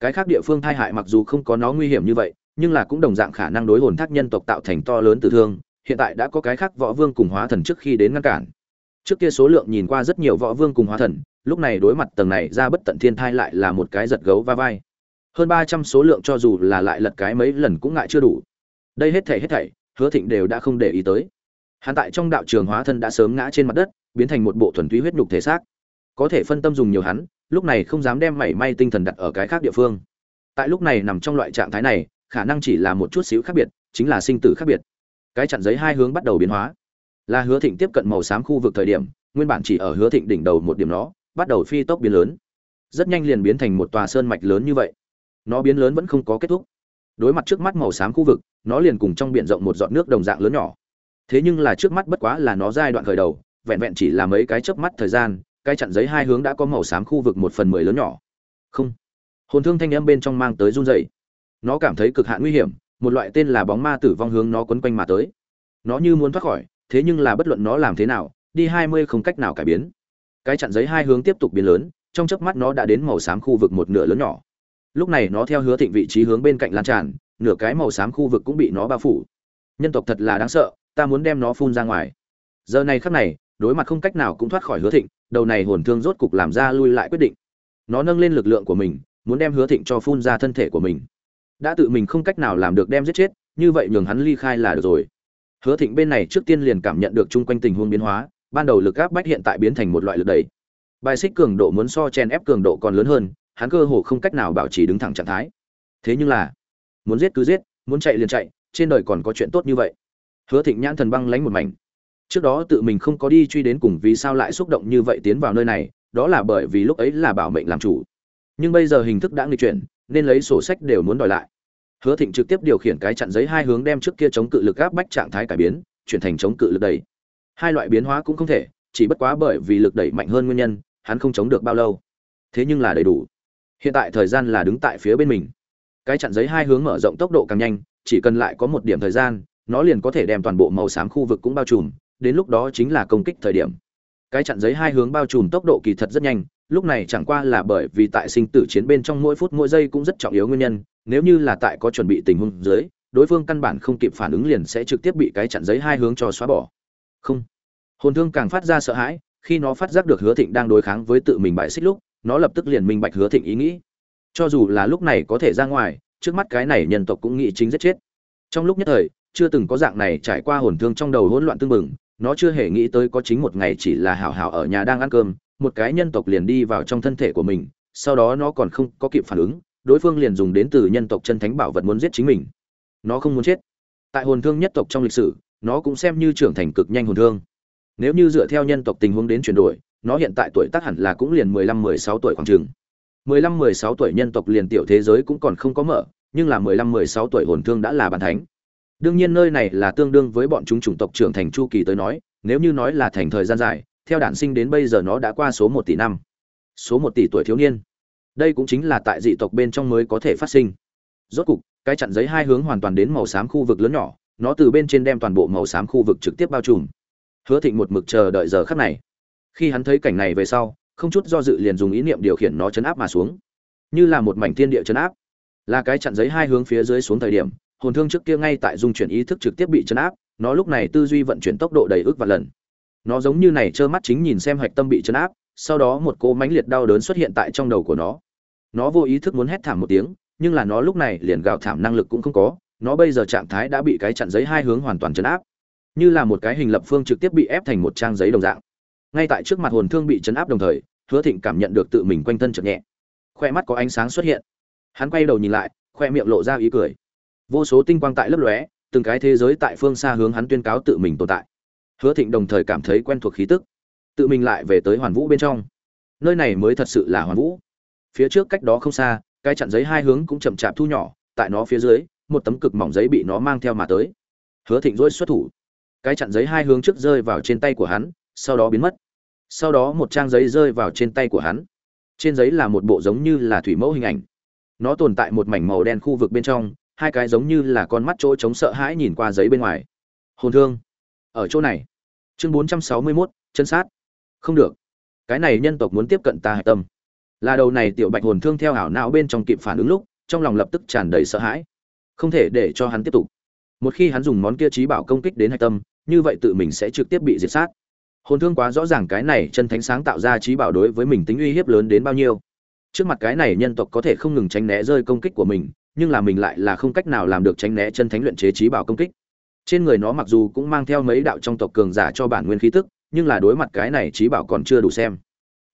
Cái khác địa phương thai hại mặc dù không có nó nguy hiểm như vậy, nhưng là cũng đồng dạng khả năng đối hồn thác nhân tộc tạo thành to lớn tử thương, hiện tại đã có cái khác võ vương cùng hóa thần trước khi đến ngăn cản. Trước kia số lượng nhìn qua rất nhiều võ vương cùng hóa thần, lúc này đối mặt tầng này ra bất tận thiên thai lại là một cái giật gấu va vai hơn ba trăm số lượng cho dù là lại lật cái mấy lần cũng ngại chưa đủ. Đây hết thảy hết thảy, hứa thịnh đều đã không để ý tới. Hắn tại trong đạo trường hóa thân đã sớm ngã trên mặt đất, biến thành một bộ thuần túy huyết nhục thể xác. Có thể phân tâm dùng nhiều hắn, lúc này không dám đem mảy may tinh thần đặt ở cái khác địa phương. Tại lúc này nằm trong loại trạng thái này, khả năng chỉ là một chút xíu khác biệt, chính là sinh tử khác biệt. Cái chặn giấy hai hướng bắt đầu biến hóa. Là hứa thịnh tiếp cận màu xám khu vực thời điểm, nguyên bản chỉ ở hứa thịnh đỉnh đầu một điểm nó bắt đầu phi tốc biến lớn. Rất nhanh liền biến thành một tòa sơn mạch lớn như vậy nó biến lớn vẫn không có kết thúc. Đối mặt trước mắt màu xám khu vực, nó liền cùng trong biển rộng một giọt nước đồng dạng lớn nhỏ. Thế nhưng là trước mắt bất quá là nó giai đoạn khởi đầu, vẹn vẹn chỉ là mấy cái chớp mắt thời gian, cái chặn giấy hai hướng đã có màu xám khu vực một phần mười lớn nhỏ. Không. Hồn thương thanh âm bên trong mang tới run dày nó cảm thấy cực hạn nguy hiểm, một loại tên là bóng ma tử vong hướng nó quấn quanh mà tới. Nó như muốn thoát khỏi, thế nhưng là bất luận nó làm thế nào, đi hai mươi không cách nào cải biến. Cái chặn giấy hai hướng tiếp tục biến lớn, trong chớp mắt nó đã đến màu xám khu vực một nửa lớn nhỏ lúc này nó theo hứa thịnh vị trí hướng bên cạnh lan tràn, nửa cái màu xám khu vực cũng bị nó bao phủ. Nhân tộc thật là đáng sợ, ta muốn đem nó phun ra ngoài. Giờ này khắc này, đối mặt không cách nào cũng thoát khỏi hứa thịnh, đầu này hồn thương rốt cục làm ra lui lại quyết định. Nó nâng lên lực lượng của mình, muốn đem hứa thịnh cho phun ra thân thể của mình. Đã tự mình không cách nào làm được đem giết chết, như vậy nhường hắn ly khai là được rồi. Hứa thịnh bên này trước tiên liền cảm nhận được chung quanh tình huống biến hóa, ban đầu lực áp bách hiện tại biến thành một loại lực đẩy. Bài xích cường độ muốn so chen ép cường độ còn lớn hơn hắn cơ hồ không cách nào bảo trì đứng thẳng trạng thái. Thế nhưng là, muốn giết cứ giết, muốn chạy liền chạy, trên đời còn có chuyện tốt như vậy. Hứa thịnh nhãn thần băng lánh một mảnh. Trước đó tự mình không có đi truy đến cùng vì sao lại xúc động như vậy tiến vào nơi này, đó là bởi vì lúc ấy là bảo mệnh làm chủ. Nhưng bây giờ hình thức đã nghịch chuyển, nên lấy sổ sách đều muốn đòi lại. Hứa thịnh trực tiếp điều khiển cái chặn giấy hai hướng đem trước kia chống cự lực áp bách trạng thái cải biến, chuyển thành chống cự lực đẩy. Hai loại biến hóa cũng không thể, chỉ bất quá bởi vì lực đẩy mạnh hơn nguyên nhân, hắn không chống được bao lâu. Thế nhưng là đầy đủ hiện tại thời gian là đứng tại phía bên mình. Cái chặn giấy hai hướng mở rộng tốc độ càng nhanh, chỉ cần lại có một điểm thời gian, nó liền có thể đem toàn bộ màu xám khu vực cũng bao trùm, đến lúc đó chính là công kích thời điểm. Cái chặn giấy hai hướng bao trùm tốc độ kỳ thật rất nhanh, lúc này chẳng qua là bởi vì tại sinh tử chiến bên trong mỗi phút mỗi giây cũng rất trọng yếu nguyên nhân, nếu như là tại có chuẩn bị tình huống dưới, đối phương căn bản không kịp phản ứng liền sẽ trực tiếp bị cái chặn giấy hai hướng cho xóa bỏ. Không. Hồn thương càng phát ra sợ hãi, khi nó phát giác được hứa thịnh đang đối kháng với tự mình bại xích lúc nó lập tức liền minh bạch hứa thịnh ý nghĩ. Cho dù là lúc này có thể ra ngoài, trước mắt cái này nhân tộc cũng nghĩ chính giết chết. Trong lúc nhất thời, chưa từng có dạng này trải qua hồn thương trong đầu hỗn loạn tương mừng nó chưa hề nghĩ tới có chính một ngày chỉ là hảo hảo ở nhà đang ăn cơm, một cái nhân tộc liền đi vào trong thân thể của mình, sau đó nó còn không có kịp phản ứng, đối phương liền dùng đến từ nhân tộc chân thánh bảo vật muốn giết chính mình. Nó không muốn chết. Tại hồn thương nhất tộc trong lịch sử, nó cũng xem như trưởng thành cực nhanh hồn thương. Nếu như dựa theo nhân tộc tình huống đến chuyển đổi nó hiện tại tuổi tác hẳn là cũng liền mười lăm, mười sáu tuổi khoảng chừng. Mười lăm, mười sáu tuổi nhân tộc liền tiểu thế giới cũng còn không có mở, nhưng là mười lăm, mười sáu tuổi hồn thương đã là bàn thánh. Đương nhiên nơi này là tương đương với bọn chúng chủng tộc trưởng thành chu kỳ tới nói, nếu như nói là thành thời gian dài, theo đản sinh đến bây giờ nó đã qua số một tỷ năm, số một tỷ tuổi thiếu niên. Đây cũng chính là tại dị tộc bên trong mới có thể phát sinh. Rốt cục, cái chặn giấy hai hướng hoàn toàn đến màu xám khu vực lớn nhỏ, nó từ bên trên đem toàn bộ màu xám khu vực trực tiếp bao trùm. Hứa thịnh một mực chờ đợi giờ khắc này khi hắn thấy cảnh này về sau, không chút do dự liền dùng ý niệm điều khiển nó chấn áp mà xuống. Như là một mảnh thiên địa chấn áp. Là cái chặn giấy hai hướng phía dưới xuống thời điểm, hồn thương trước kia ngay tại dung chuyển ý thức trực tiếp bị chấn áp, nó lúc này tư duy vận chuyển tốc độ đầy ước và lần. Nó giống như này trơ mắt chính nhìn xem hạch tâm bị chấn áp, sau đó một cỗ mãnh liệt đau đớn xuất hiện tại trong đầu của nó. Nó vô ý thức muốn hét thảm một tiếng, nhưng là nó lúc này liền gào thảm năng lực cũng không có, nó bây giờ trạng thái đã bị cái chặn giấy hai hướng hoàn toàn chấn áp. Như là một cái hình lập phương trực tiếp bị ép thành một trang giấy đồng dạng ngay tại trước mặt hồn thương bị chấn áp đồng thời, hứa thịnh cảm nhận được tự mình quanh thân chợt nhẹ. Khoe mắt có ánh sáng xuất hiện. Hắn quay đầu nhìn lại, khoe miệng lộ ra ý cười. Vô số tinh quang tại lấp lóe, từng cái thế giới tại phương xa hướng hắn tuyên cáo tự mình tồn tại. Hứa thịnh đồng thời cảm thấy quen thuộc khí tức. Tự mình lại về tới hoàn vũ bên trong. Nơi này mới thật sự là hoàn vũ. Phía trước cách đó không xa, cái chặn giấy hai hướng cũng chậm chạp thu nhỏ, tại nó phía dưới, một tấm cực mỏng giấy bị nó mang theo mà tới. Hứa thịnh dỗi xuất thủ. Cái chặn giấy hai hướng trước rơi vào trên tay của hắn sau đó biến mất. Sau đó một trang giấy rơi vào trên tay của hắn. Trên giấy là một bộ giống như là thủy mẫu hình ảnh. Nó tồn tại một mảnh màu đen khu vực bên trong, hai cái giống như là con mắt chỗ chống sợ hãi nhìn qua giấy bên ngoài. Hồn thương. Ở chỗ này. Chương bốn trăm sáu mươi mốt, chân sát. Không được. Cái này nhân tộc muốn tiếp cận ta hạch tâm. Là đầu này tiểu bạch hồn thương theo ảo não bên trong kịp phản ứng lúc, trong lòng lập tức tràn đầy sợ hãi. Không thể để cho hắn tiếp tục. Một khi hắn dùng món kia trí bảo công kích đến hạch tâm, như vậy tự mình sẽ trực tiếp bị diệt sát hồn thương quá rõ ràng cái này chân thánh sáng tạo ra trí bảo đối với mình tính uy hiếp lớn đến bao nhiêu. Trước mặt cái này nhân tộc có thể không ngừng tránh né rơi công kích của mình, nhưng là mình lại là không cách nào làm được tránh né chân thánh luyện chế trí bảo công kích. Trên người nó mặc dù cũng mang theo mấy đạo trong tộc cường giả cho bản nguyên khí tức, nhưng là đối mặt cái này trí bảo còn chưa đủ xem.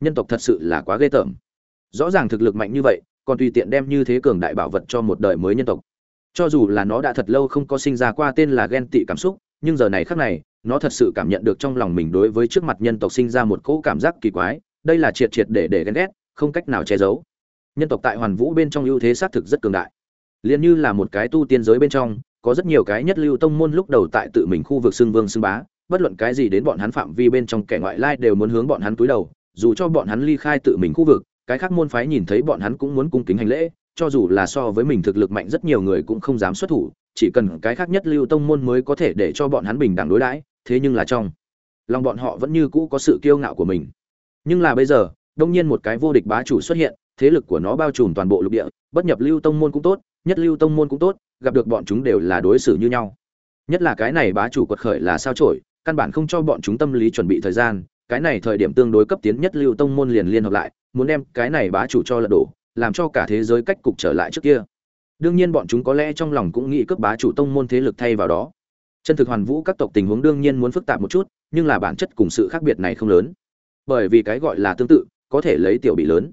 Nhân tộc thật sự là quá ghê tởm. Rõ ràng thực lực mạnh như vậy, còn tùy tiện đem như thế cường đại bảo vật cho một đời mới nhân tộc. Cho dù là nó đã thật lâu không có sinh ra qua tên là ghen tị cảm xúc, nhưng giờ này khác này nó thật sự cảm nhận được trong lòng mình đối với trước mặt nhân tộc sinh ra một cỗ cảm giác kỳ quái, đây là triệt triệt để để ghen ghét, không cách nào che giấu. Nhân tộc tại hoàn vũ bên trong ưu thế xác thực rất cường đại. Liền như là một cái tu tiên giới bên trong, có rất nhiều cái nhất lưu tông môn lúc đầu tại tự mình khu vực xưng vương xưng bá, bất luận cái gì đến bọn hắn phạm vi bên trong kẻ ngoại lai đều muốn hướng bọn hắn túi đầu, dù cho bọn hắn ly khai tự mình khu vực, cái khác môn phái nhìn thấy bọn hắn cũng muốn cung kính hành lễ, cho dù là so với mình thực lực mạnh rất nhiều người cũng không dám xuất thủ, chỉ cần cái khác nhất lưu tông môn mới có thể để cho bọn hắn bình đẳng đối đãi thế nhưng là trong lòng bọn họ vẫn như cũ có sự kiêu ngạo của mình. Nhưng là bây giờ, đông nhiên một cái vô địch bá chủ xuất hiện, thế lực của nó bao trùm toàn bộ lục địa, bất nhập lưu tông môn cũng tốt, nhất lưu tông môn cũng tốt, gặp được bọn chúng đều là đối xử như nhau. Nhất là cái này bá chủ quật khởi là sao trổi căn bản không cho bọn chúng tâm lý chuẩn bị thời gian, cái này thời điểm tương đối cấp tiến nhất lưu tông môn liền liên hợp lại, muốn đem cái này bá chủ cho lật đổ, làm cho cả thế giới cách cục trở lại trước kia. Đương nhiên bọn chúng có lẽ trong lòng cũng nghĩ cướp bá chủ tông môn thế lực thay vào đó chân thực hoàn vũ các tộc tình huống đương nhiên muốn phức tạp một chút, nhưng là bản chất cùng sự khác biệt này không lớn. Bởi vì cái gọi là tương tự, có thể lấy tiểu bị lớn.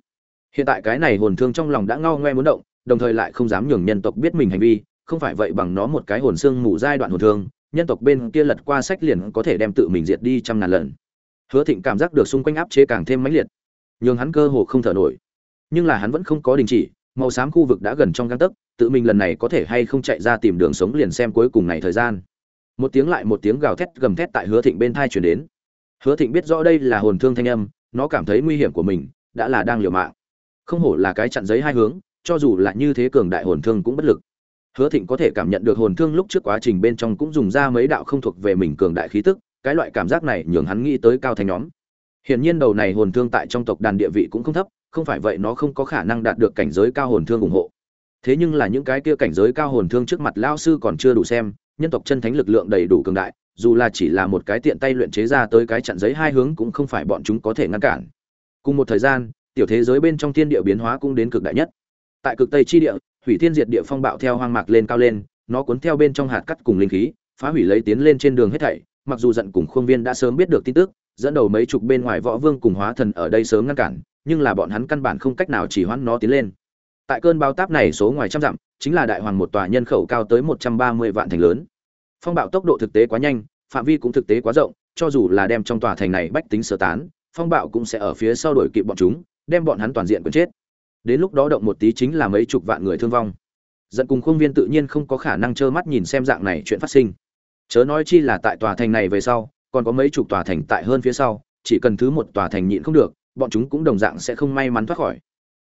Hiện tại cái này hồn thương trong lòng đã ngao ngoe muốn động, đồng thời lại không dám nhường nhân tộc biết mình hành vi, không phải vậy bằng nó một cái hồn xương mù giai đoạn hồn thương, nhân tộc bên kia lật qua sách liền có thể đem tự mình diệt đi trăm ngàn lần. Hứa thịnh cảm giác được xung quanh áp chế càng thêm mãnh liệt, nhường hắn cơ hồ không thở nổi. Nhưng là hắn vẫn không có đình chỉ, màu xám khu vực đã gần trong găng tấc, tự mình lần này có thể hay không chạy ra tìm đường sống liền xem cuối cùng này thời gian một tiếng lại một tiếng gào thét gầm thét tại hứa thịnh bên thai chuyển đến. Hứa thịnh biết rõ đây là hồn thương thanh âm, nó cảm thấy nguy hiểm của mình, đã là đang liều mạng. Không hổ là cái chặn giấy hai hướng, cho dù là như thế cường đại hồn thương cũng bất lực. Hứa thịnh có thể cảm nhận được hồn thương lúc trước quá trình bên trong cũng dùng ra mấy đạo không thuộc về mình cường đại khí tức, cái loại cảm giác này nhường hắn nghĩ tới cao thành nhóm. Hiển nhiên đầu này hồn thương tại trong tộc đàn địa vị cũng không thấp, không phải vậy nó không có khả năng đạt được cảnh giới cao hồn thương ủng hộ. Thế nhưng là những cái kia cảnh giới cao hồn thương trước mặt lao sư còn chưa đủ xem nhân tộc chân thánh lực lượng đầy đủ cường đại, dù là chỉ là một cái tiện tay luyện chế ra tới cái chặn giấy hai hướng cũng không phải bọn chúng có thể ngăn cản. Cùng một thời gian, tiểu thế giới bên trong thiên địa biến hóa cũng đến cực đại nhất. Tại cực tây chi địa, hủy thiên diệt địa phong bạo theo hoang mạc lên cao lên, nó cuốn theo bên trong hạt cắt cùng linh khí, phá hủy lấy tiến lên trên đường hết thảy, mặc dù giận cùng khuôn viên đã sớm biết được tin tức, dẫn đầu mấy chục bên ngoài võ vương cùng hóa thần ở đây sớm ngăn cản, nhưng là bọn hắn căn bản không cách nào chỉ hoãn nó tiến lên. Tại cơn bao táp này số ngoài trăm dặm, chính là đại hoàng một tòa nhân khẩu cao tới một trăm ba mươi vạn thành lớn phong bạo tốc độ thực tế quá nhanh, phạm vi cũng thực tế quá rộng, cho dù là đem trong tòa thành này bách tính sơ tán, phong bạo cũng sẽ ở phía sau đuổi kịp bọn chúng, đem bọn hắn toàn diện quần chết. Đến lúc đó động một tí chính là mấy chục vạn người thương vong. Giận cùng khuôn viên tự nhiên không có khả năng trơ mắt nhìn xem dạng này chuyện phát sinh. Chớ nói chi là tại tòa thành này về sau, còn có mấy chục tòa thành tại hơn phía sau, chỉ cần thứ một tòa thành nhịn không được, bọn chúng cũng đồng dạng sẽ không may mắn thoát khỏi.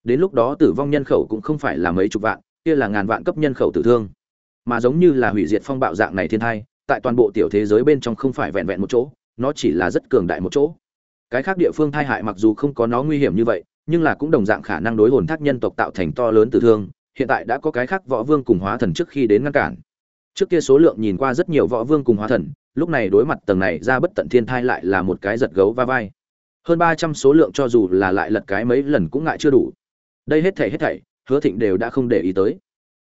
Đến lúc đó tử vong nhân khẩu cũng không phải là mấy chục vạn, kia là ngàn vạn cấp nhân khẩu tử thương mà giống như là hủy diệt phong bạo dạng này thiên thai, tại toàn bộ tiểu thế giới bên trong không phải vẹn vẹn một chỗ, nó chỉ là rất cường đại một chỗ. Cái khác địa phương thai hại mặc dù không có nó nguy hiểm như vậy, nhưng là cũng đồng dạng khả năng đối hồn thác nhân tộc tạo thành to lớn tử thương, hiện tại đã có cái khác võ vương cùng hóa thần trước khi đến ngăn cản. Trước kia số lượng nhìn qua rất nhiều võ vương cùng hóa thần, lúc này đối mặt tầng này ra bất tận thiên thai lại là một cái giật gấu va vai. Hơn ba trăm số lượng cho dù là lại lật cái mấy lần cũng ngại chưa đủ. Đây hết thảy hết thảy, hứa thịnh đều đã không để ý tới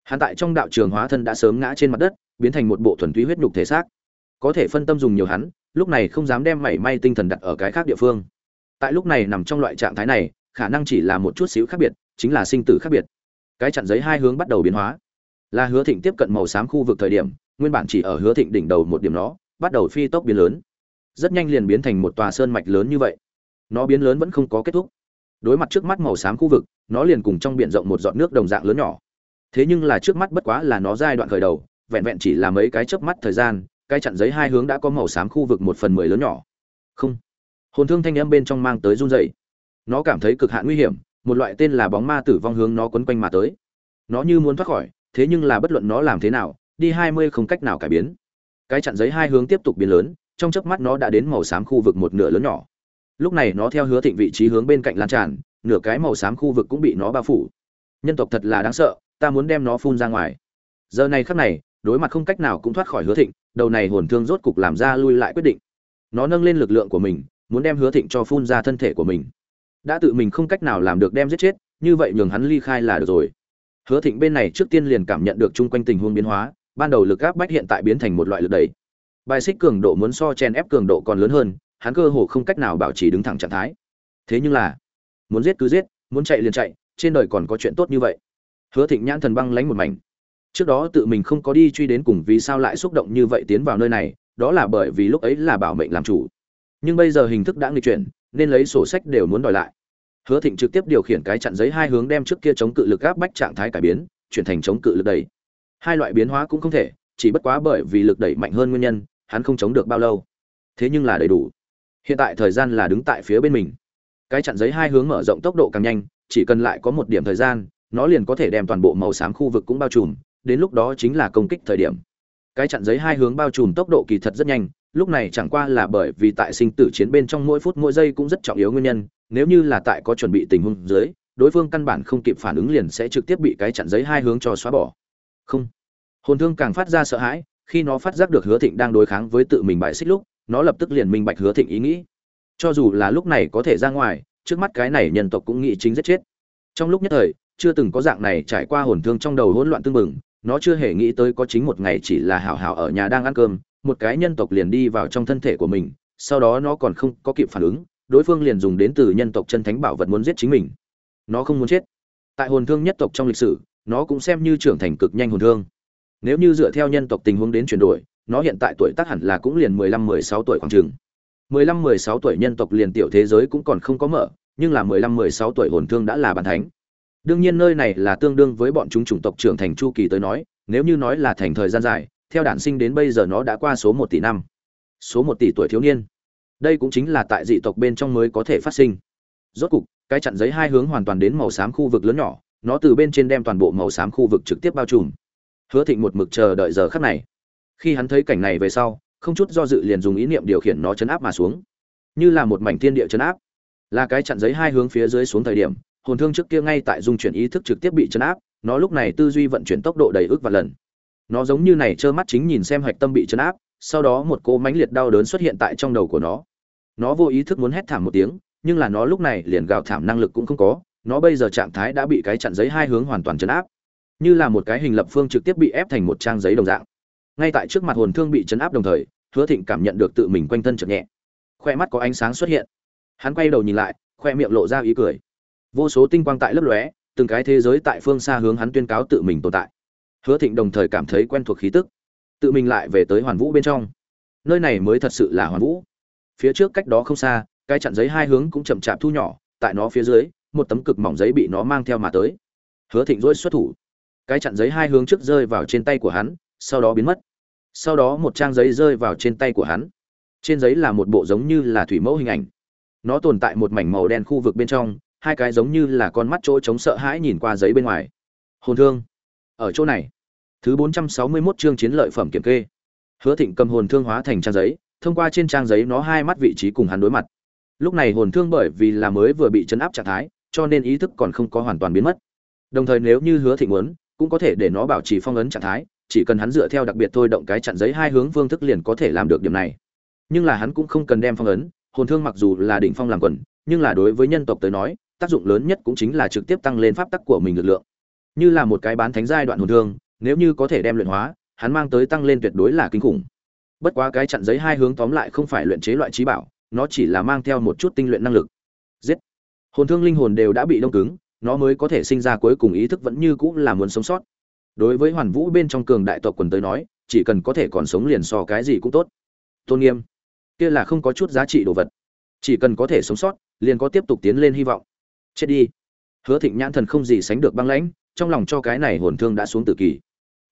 hắn tại trong đạo trường hóa thân đã sớm ngã trên mặt đất, biến thành một bộ thuần túy huyết nhục thể xác. Có thể phân tâm dùng nhiều hắn, lúc này không dám đem mảy may tinh thần đặt ở cái khác địa phương. Tại lúc này nằm trong loại trạng thái này, khả năng chỉ là một chút xíu khác biệt, chính là sinh tử khác biệt. Cái chặn giấy hai hướng bắt đầu biến hóa. Là hứa thịnh tiếp cận màu xám khu vực thời điểm, nguyên bản chỉ ở hứa thịnh đỉnh đầu một điểm nó bắt đầu phi tốc biến lớn. Rất nhanh liền biến thành một tòa sơn mạch lớn như vậy. Nó biến lớn vẫn không có kết thúc. Đối mặt trước mắt màu xám khu vực, nó liền cùng trong biển rộng một giọt nước đồng dạng lớn nhỏ thế nhưng là trước mắt bất quá là nó giai đoạn khởi đầu, vẹn vẹn chỉ là mấy cái chớp mắt thời gian, cái chặn giấy hai hướng đã có màu xám khu vực một phần mười lớn nhỏ. Không. Hồn thương thanh âm bên trong mang tới run dày nó cảm thấy cực hạn nguy hiểm, một loại tên là bóng ma tử vong hướng nó quấn quanh mà tới. Nó như muốn thoát khỏi, thế nhưng là bất luận nó làm thế nào, đi hai mươi không cách nào cải biến. Cái chặn giấy hai hướng tiếp tục biến lớn, trong chớp mắt nó đã đến màu xám khu vực một nửa lớn nhỏ. Lúc này nó theo hứa thịnh vị trí hướng bên cạnh lan tràn, nửa cái màu xám khu vực cũng bị nó bao phủ. Nhân tộc thật là đáng sợ ta muốn đem nó phun ra ngoài. Giờ này khắc này, đối mặt không cách nào cũng thoát khỏi hứa thịnh, đầu này hồn thương rốt cục làm ra lui lại quyết định. Nó nâng lên lực lượng của mình, muốn đem hứa thịnh cho phun ra thân thể của mình. Đã tự mình không cách nào làm được đem giết chết, như vậy nhường hắn ly khai là được rồi. Hứa thịnh bên này trước tiên liền cảm nhận được chung quanh tình huống biến hóa, ban đầu lực áp bách hiện tại biến thành một loại lực đẩy. Bài xích cường độ muốn so chen ép cường độ còn lớn hơn, hắn cơ hồ không cách nào bảo trì đứng thẳng trạng thái. Thế nhưng là, muốn giết cứ giết, muốn chạy liền chạy, trên đời còn có chuyện tốt như vậy hứa thịnh nhãn thần băng lánh một mảnh. Trước đó tự mình không có đi truy đến cùng vì sao lại xúc động như vậy tiến vào nơi này, đó là bởi vì lúc ấy là bảo mệnh làm chủ. Nhưng bây giờ hình thức đã nghịch chuyển, nên lấy sổ sách đều muốn đòi lại. Hứa thịnh trực tiếp điều khiển cái chặn giấy hai hướng đem trước kia chống cự lực áp bách trạng thái cải biến, chuyển thành chống cự lực đẩy. Hai loại biến hóa cũng không thể, chỉ bất quá bởi vì lực đẩy mạnh hơn nguyên nhân, hắn không chống được bao lâu. Thế nhưng là đầy đủ. Hiện tại thời gian là đứng tại phía bên mình. Cái chặn giấy hai hướng mở rộng tốc độ càng nhanh, chỉ cần lại có một điểm thời gian nó liền có thể đem toàn bộ màu xám khu vực cũng bao trùm, đến lúc đó chính là công kích thời điểm. Cái chặn giấy hai hướng bao trùm tốc độ kỳ thật rất nhanh, lúc này chẳng qua là bởi vì tại sinh tử chiến bên trong mỗi phút mỗi giây cũng rất trọng yếu nguyên nhân, nếu như là tại có chuẩn bị tình huống dưới, đối phương căn bản không kịp phản ứng liền sẽ trực tiếp bị cái chặn giấy hai hướng cho xóa bỏ. Không. Hồn thương càng phát ra sợ hãi, khi nó phát giác được hứa thịnh đang đối kháng với tự mình bại xích lúc, nó lập tức liền minh bạch hứa thịnh ý nghĩ. Cho dù là lúc này có thể ra ngoài, trước mắt cái này nhân tộc cũng nghĩ chính giết chết. Trong lúc nhất thời chưa từng có dạng này trải qua hồn thương trong đầu hỗn loạn tương mừng nó chưa hề nghĩ tới có chính một ngày chỉ là hảo hảo ở nhà đang ăn cơm, một cái nhân tộc liền đi vào trong thân thể của mình, sau đó nó còn không có kịp phản ứng, đối phương liền dùng đến từ nhân tộc chân thánh bảo vật muốn giết chính mình. Nó không muốn chết. Tại hồn thương nhất tộc trong lịch sử, nó cũng xem như trưởng thành cực nhanh hồn thương. Nếu như dựa theo nhân tộc tình huống đến chuyển đổi, nó hiện tại tuổi tác hẳn là cũng liền mười lăm mười sáu tuổi khoảng chừng. mười lăm mười sáu tuổi nhân tộc liền tiểu thế giới cũng còn không có mở, nhưng là mười lăm mười sáu tuổi hồn thương đã là bàn thánh đương nhiên nơi này là tương đương với bọn chúng chủng tộc trưởng thành chu kỳ tới nói, nếu như nói là thành thời gian dài, theo đản sinh đến bây giờ nó đã qua số một tỷ năm, số một tỷ tuổi thiếu niên. Đây cũng chính là tại dị tộc bên trong mới có thể phát sinh. Rốt cục, cái chặn giấy hai hướng hoàn toàn đến màu xám khu vực lớn nhỏ, nó từ bên trên đem toàn bộ màu xám khu vực trực tiếp bao trùm. Hứa thịnh một mực chờ đợi giờ khắc này. Khi hắn thấy cảnh này về sau, không chút do dự liền dùng ý niệm điều khiển nó chấn áp mà xuống. Như là một mảnh thiên địa chấn áp. Là cái chặn giấy hai hướng phía dưới xuống thời điểm hồn thương trước kia ngay tại dung chuyển ý thức trực tiếp bị chấn áp, nó lúc này tư duy vận chuyển tốc độ đầy ước và lần. Nó giống như này trơ mắt chính nhìn xem hạch tâm bị chấn áp, sau đó một cỗ mãnh liệt đau đớn xuất hiện tại trong đầu của nó. Nó vô ý thức muốn hét thảm một tiếng, nhưng là nó lúc này liền gào thảm năng lực cũng không có, nó bây giờ trạng thái đã bị cái chặn giấy hai hướng hoàn toàn chấn áp. Như là một cái hình lập phương trực tiếp bị ép thành một trang giấy đồng dạng. Ngay tại trước mặt hồn thương bị chấn áp đồng thời, hứa thịnh cảm nhận được tự mình quanh thân chậm nhẹ. Khoe mắt có ánh sáng xuất hiện. Hắn quay đầu nhìn lại, khoe miệng lộ ra ý cười vô số tinh quang tại lấp lóe, từng cái thế giới tại phương xa hướng hắn tuyên cáo tự mình tồn tại. Hứa thịnh đồng thời cảm thấy quen thuộc khí tức, tự mình lại về tới hoàn vũ bên trong. Nơi này mới thật sự là hoàn vũ. Phía trước cách đó không xa, cái chặn giấy hai hướng cũng chậm chạp thu nhỏ, tại nó phía dưới, một tấm cực mỏng giấy bị nó mang theo mà tới. Hứa thịnh dỗi xuất thủ. Cái chặn giấy hai hướng trước rơi vào trên tay của hắn, sau đó biến mất. Sau đó một trang giấy rơi vào trên tay của hắn. Trên giấy là một bộ giống như là thủy mẫu hình ảnh. Nó tồn tại một mảnh màu đen khu vực bên trong hai cái giống như là con mắt chỗ chống sợ hãi nhìn qua giấy bên ngoài. Hồn thương. Ở chỗ này. Thứ bốn trăm sáu mươi 461 chương chiến lợi phẩm kiểm kê. Hứa thịnh cầm hồn thương hóa thành trang giấy, thông qua trên trang giấy nó hai mắt vị trí cùng hắn đối mặt. Lúc này hồn thương bởi vì là mới vừa bị chấn áp trạng thái, cho nên ý thức còn không có hoàn toàn biến mất. Đồng thời nếu như hứa thịnh muốn, cũng có thể để nó bảo trì phong ấn trạng thái, chỉ cần hắn dựa theo đặc biệt thôi động cái chặn giấy hai hướng phương thức liền có thể làm được điểm này. Nhưng là hắn cũng không cần đem phong ấn, hồn thương mặc dù là đỉnh phong làm quần, nhưng là đối với nhân tộc tới nói tác dụng lớn nhất cũng chính là trực tiếp tăng lên pháp tắc của mình lực lượng. Như là một cái bán thánh giai đoạn hồn thương, nếu như có thể đem luyện hóa, hắn mang tới tăng lên tuyệt đối là kinh khủng. Bất quá cái chặn giấy hai hướng tóm lại không phải luyện chế loại trí bảo, nó chỉ là mang theo một chút tinh luyện năng lực. Giết! Hồn thương linh hồn đều đã bị đông cứng, nó mới có thể sinh ra cuối cùng ý thức vẫn như cũng là muốn sống sót. Đối với hoàn vũ bên trong cường đại tộc quần tới nói, chỉ cần có thể còn sống liền so cái gì cũng tốt. Tôn nghiêm! Kia là không có chút giá trị đồ vật. Chỉ cần có thể sống sót, liền có tiếp tục tiến lên hy vọng chết đi. Hứa thịnh nhãn thần không gì sánh được băng lãnh, trong lòng cho cái này hồn thương đã xuống tử kỳ.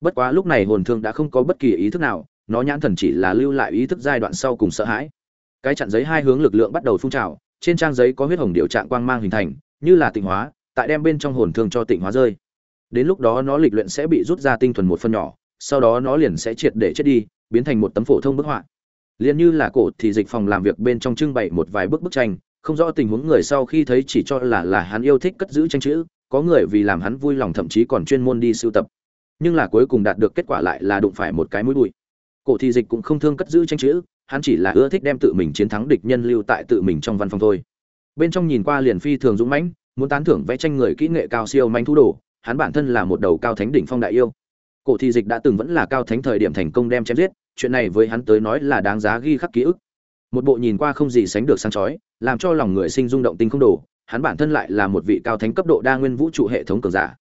Bất quá lúc này hồn thương đã không có bất kỳ ý thức nào, nó nhãn thần chỉ là lưu lại ý thức giai đoạn sau cùng sợ hãi. Cái chặn giấy hai hướng lực lượng bắt đầu phun trào, trên trang giấy có huyết hồng điều trạng quang mang hình thành, như là tịnh hóa, tại đem bên trong hồn thương cho tịnh hóa rơi. Đến lúc đó nó lịch luyện sẽ bị rút ra tinh thuần một phần nhỏ, sau đó nó liền sẽ triệt để chết đi, biến thành một tấm phổ thông bức họa. Liền như là cổ thì dịch phòng làm việc bên trong trưng bày một vài bức bức tranh không rõ tình huống người sau khi thấy chỉ cho là là hắn yêu thích cất giữ tranh chữ, có người vì làm hắn vui lòng thậm chí còn chuyên môn đi sưu tập. Nhưng là cuối cùng đạt được kết quả lại là đụng phải một cái mũi bụi. Cổ thị dịch cũng không thương cất giữ tranh chữ, hắn chỉ là ưa thích đem tự mình chiến thắng địch nhân lưu tại tự mình trong văn phòng thôi. Bên trong nhìn qua liền phi thường dũng mãnh, muốn tán thưởng vẽ tranh người kỹ nghệ cao siêu manh thú đồ, hắn bản thân là một đầu cao thánh đỉnh phong đại yêu. Cổ thị dịch đã từng vẫn là cao thánh thời điểm thành công đem chém giết, chuyện này với hắn tới nói là đáng giá ghi khắc ký ức. Một bộ nhìn qua không gì sánh được sáng chói làm cho lòng người sinh rung động tinh không đồ hắn bản thân lại là một vị cao thánh cấp độ đa nguyên vũ trụ hệ thống cường giả.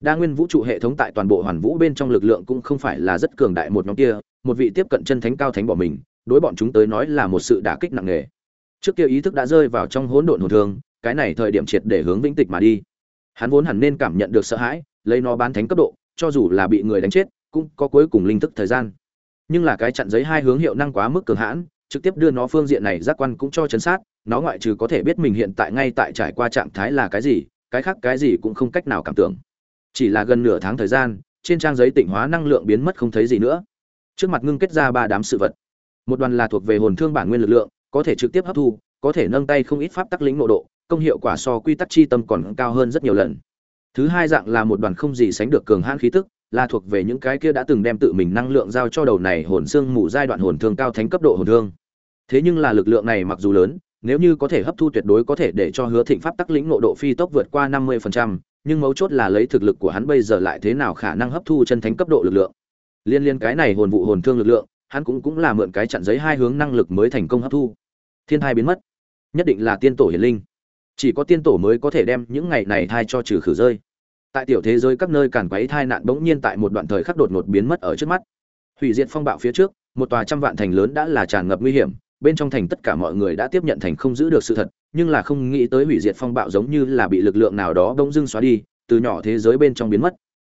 Đa nguyên vũ trụ hệ thống tại toàn bộ hoàn vũ bên trong lực lượng cũng không phải là rất cường đại một nhóm kia, một vị tiếp cận chân thánh cao thánh bỏ mình, đối bọn chúng tới nói là một sự đả kích nặng nề. Trước kia ý thức đã rơi vào trong hỗn độn hồn thương, cái này thời điểm triệt để hướng vĩnh tịch mà đi. Hắn vốn hẳn nên cảm nhận được sợ hãi, lấy nó bán thánh cấp độ, cho dù là bị người đánh chết, cũng có cuối cùng linh thức thời gian. Nhưng là cái chặn giấy hai hướng hiệu năng quá mức cường hãn, trực tiếp đưa nó phương diện này giác quan cũng cho chấn sát nó ngoại trừ có thể biết mình hiện tại ngay tại trải qua trạng thái là cái gì, cái khác cái gì cũng không cách nào cảm tưởng. Chỉ là gần nửa tháng thời gian, trên trang giấy tịnh hóa năng lượng biến mất không thấy gì nữa. Trước mặt ngưng kết ra ba đám sự vật. Một đoàn là thuộc về hồn thương bản nguyên lực lượng, có thể trực tiếp hấp thu, có thể nâng tay không ít pháp tắc lĩnh nội độ, công hiệu quả so quy tắc chi tâm còn cao hơn rất nhiều lần. Thứ hai dạng là một đoàn không gì sánh được cường hãn khí tức, là thuộc về những cái kia đã từng đem tự mình năng lượng giao cho đầu này hồn xương mù giai đoạn hồn thương cao thánh cấp độ hồn thương. Thế nhưng là lực lượng này mặc dù lớn nếu như có thể hấp thu tuyệt đối có thể để cho hứa thịnh pháp tắc lĩnh nộ độ phi tốc vượt qua năm mươi phần trăm, nhưng mấu chốt là lấy thực lực của hắn bây giờ lại thế nào khả năng hấp thu chân thánh cấp độ lực lượng. Liên liên cái này hồn vụ hồn thương lực lượng hắn cũng cũng là mượn cái chặn giấy hai hướng năng lực mới thành công hấp thu. Thiên thai biến mất. Nhất định là tiên tổ hiển linh. Chỉ có tiên tổ mới có thể đem những ngày này thai cho trừ khử rơi. Tại tiểu thế giới các nơi càn quấy thai nạn bỗng nhiên tại một đoạn thời khắc đột ngột biến mất ở trước mắt. Hủy diệt phong bạo phía trước một tòa trăm vạn thành lớn đã là tràn ngập nguy hiểm bên trong thành tất cả mọi người đã tiếp nhận thành không giữ được sự thật, nhưng là không nghĩ tới hủy diệt phong bạo giống như là bị lực lượng nào đó bỗng dưng xóa đi, từ nhỏ thế giới bên trong biến mất.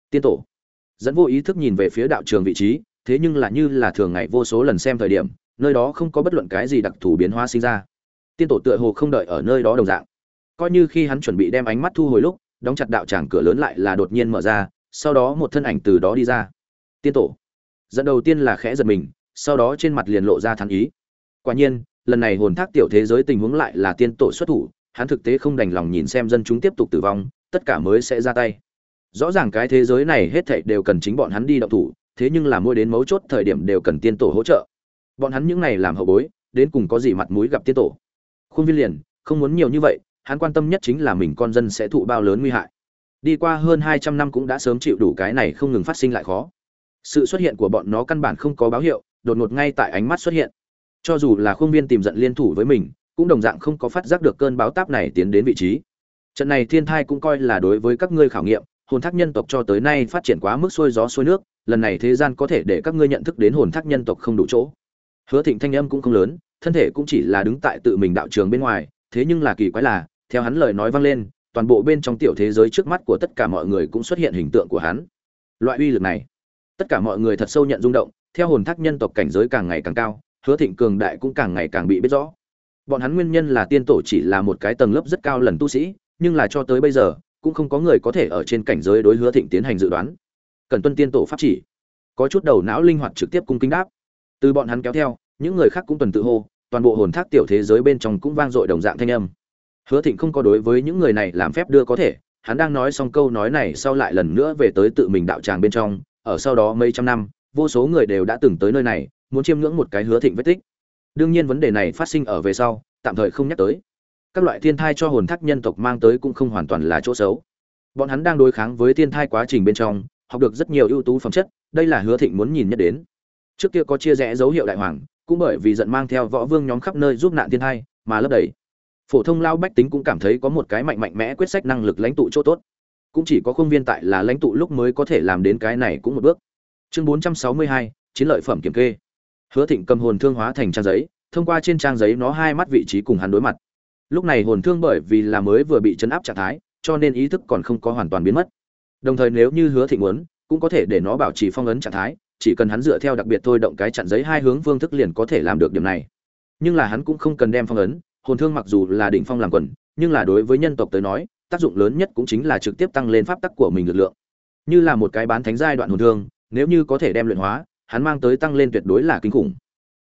Tiên tổ. Dẫn vô ý thức nhìn về phía đạo trường vị trí, thế nhưng là như là thường ngày vô số lần xem thời điểm, nơi đó không có bất luận cái gì đặc thù biến hóa sinh ra. Tiên tổ tựa hồ không đợi ở nơi đó đồng dạng. Coi như khi hắn chuẩn bị đem ánh mắt thu hồi lúc, đóng chặt đạo tràng cửa lớn lại là đột nhiên mở ra, sau đó một thân ảnh từ đó đi ra. Tiên tổ. Dẫn đầu tiên là khẽ giật mình, sau đó trên mặt liền lộ ra thắn ý quả nhiên, lần này hồn thác tiểu thế giới tình huống lại là tiên tổ xuất thủ, hắn thực tế không đành lòng nhìn xem dân chúng tiếp tục tử vong, tất cả mới sẽ ra tay. Rõ ràng cái thế giới này hết thảy đều cần chính bọn hắn đi động thủ, thế nhưng là mỗi đến mấu chốt thời điểm đều cần tiên tổ hỗ trợ. Bọn hắn những này làm hậu bối, đến cùng có gì mặt mũi gặp tiên tổ? Khuôn viên liền, không muốn nhiều như vậy, hắn quan tâm nhất chính là mình con dân sẽ thụ bao lớn nguy hại. Đi qua hơn hai trăm năm cũng đã sớm chịu đủ cái này không ngừng phát sinh lại khó. Sự xuất hiện của bọn nó căn bản không có báo hiệu, đột ngột ngay tại ánh mắt xuất hiện cho dù là khuôn viên tìm giận liên thủ với mình, cũng đồng dạng không có phát giác được cơn báo táp này tiến đến vị trí. Trận này thiên thai cũng coi là đối với các ngươi khảo nghiệm, hồn thác nhân tộc cho tới nay phát triển quá mức xuôi gió xuôi nước, lần này thế gian có thể để các ngươi nhận thức đến hồn thác nhân tộc không đủ chỗ. Hứa thịnh thanh âm cũng không lớn, thân thể cũng chỉ là đứng tại tự mình đạo trường bên ngoài, thế nhưng là kỳ quái là, theo hắn lời nói vang lên, toàn bộ bên trong tiểu thế giới trước mắt của tất cả mọi người cũng xuất hiện hình tượng của hắn. Loại uy lực này, tất cả mọi người thật sâu nhận rung động, theo hồn thác nhân tộc cảnh giới càng ngày càng cao hứa thịnh cường đại cũng càng ngày càng bị biết rõ. Bọn hắn nguyên nhân là tiên tổ chỉ là một cái tầng lớp rất cao lần tu sĩ, nhưng là cho tới bây giờ, cũng không có người có thể ở trên cảnh giới đối hứa thịnh tiến hành dự đoán. Cần tuân tiên tổ pháp chỉ. Có chút đầu não linh hoạt trực tiếp cung kính đáp. Từ bọn hắn kéo theo, những người khác cũng tuần tự hô, toàn bộ hồn thác tiểu thế giới bên trong cũng vang dội đồng dạng thanh âm. Hứa thịnh không có đối với những người này làm phép đưa có thể, hắn đang nói xong câu nói này sau lại lần nữa về tới tự mình đạo tràng bên trong, ở sau đó mấy trăm năm, vô số người đều đã từng tới nơi này muốn chiêm ngưỡng một cái hứa thịnh vết tích. Đương nhiên vấn đề này phát sinh ở về sau tạm thời không nhắc tới. Các loại thiên thai cho hồn thác nhân tộc mang tới cũng không hoàn toàn là chỗ xấu. Bọn hắn đang đối kháng với thiên thai quá trình bên trong học được rất nhiều ưu tú phẩm chất đây là hứa thịnh muốn nhìn nhất đến. Trước kia có chia rẽ dấu hiệu đại hoàng cũng bởi vì giận mang theo võ vương nhóm khắp nơi giúp nạn thiên thai mà lấp đầy. Phổ thông lao bách tính cũng cảm thấy có một cái mạnh mạnh mẽ quyết sách năng lực lãnh tụ chỗ tốt. Cũng chỉ có không viên tại là lãnh tụ lúc mới có thể làm đến cái này cũng một bước. Chương 462, chiến lợi phẩm kiểm kê hứa thịnh cầm hồn thương hóa thành trang giấy, thông qua trên trang giấy nó hai mắt vị trí cùng hắn đối mặt. Lúc này hồn thương bởi vì là mới vừa bị chấn áp trạng thái, cho nên ý thức còn không có hoàn toàn biến mất. Đồng thời nếu như hứa thịnh muốn, cũng có thể để nó bảo trì phong ấn trạng thái, chỉ cần hắn dựa theo đặc biệt thôi động cái chặn giấy hai hướng phương thức liền có thể làm được điểm này. Nhưng là hắn cũng không cần đem phong ấn, hồn thương mặc dù là đỉnh phong làm quần, nhưng là đối với nhân tộc tới nói, tác dụng lớn nhất cũng chính là trực tiếp tăng lên pháp tắc của mình lực lượng. Như là một cái bán thánh giai đoạn hồn thương, nếu như có thể đem luyện hóa hắn mang tới tăng lên tuyệt đối là kinh khủng.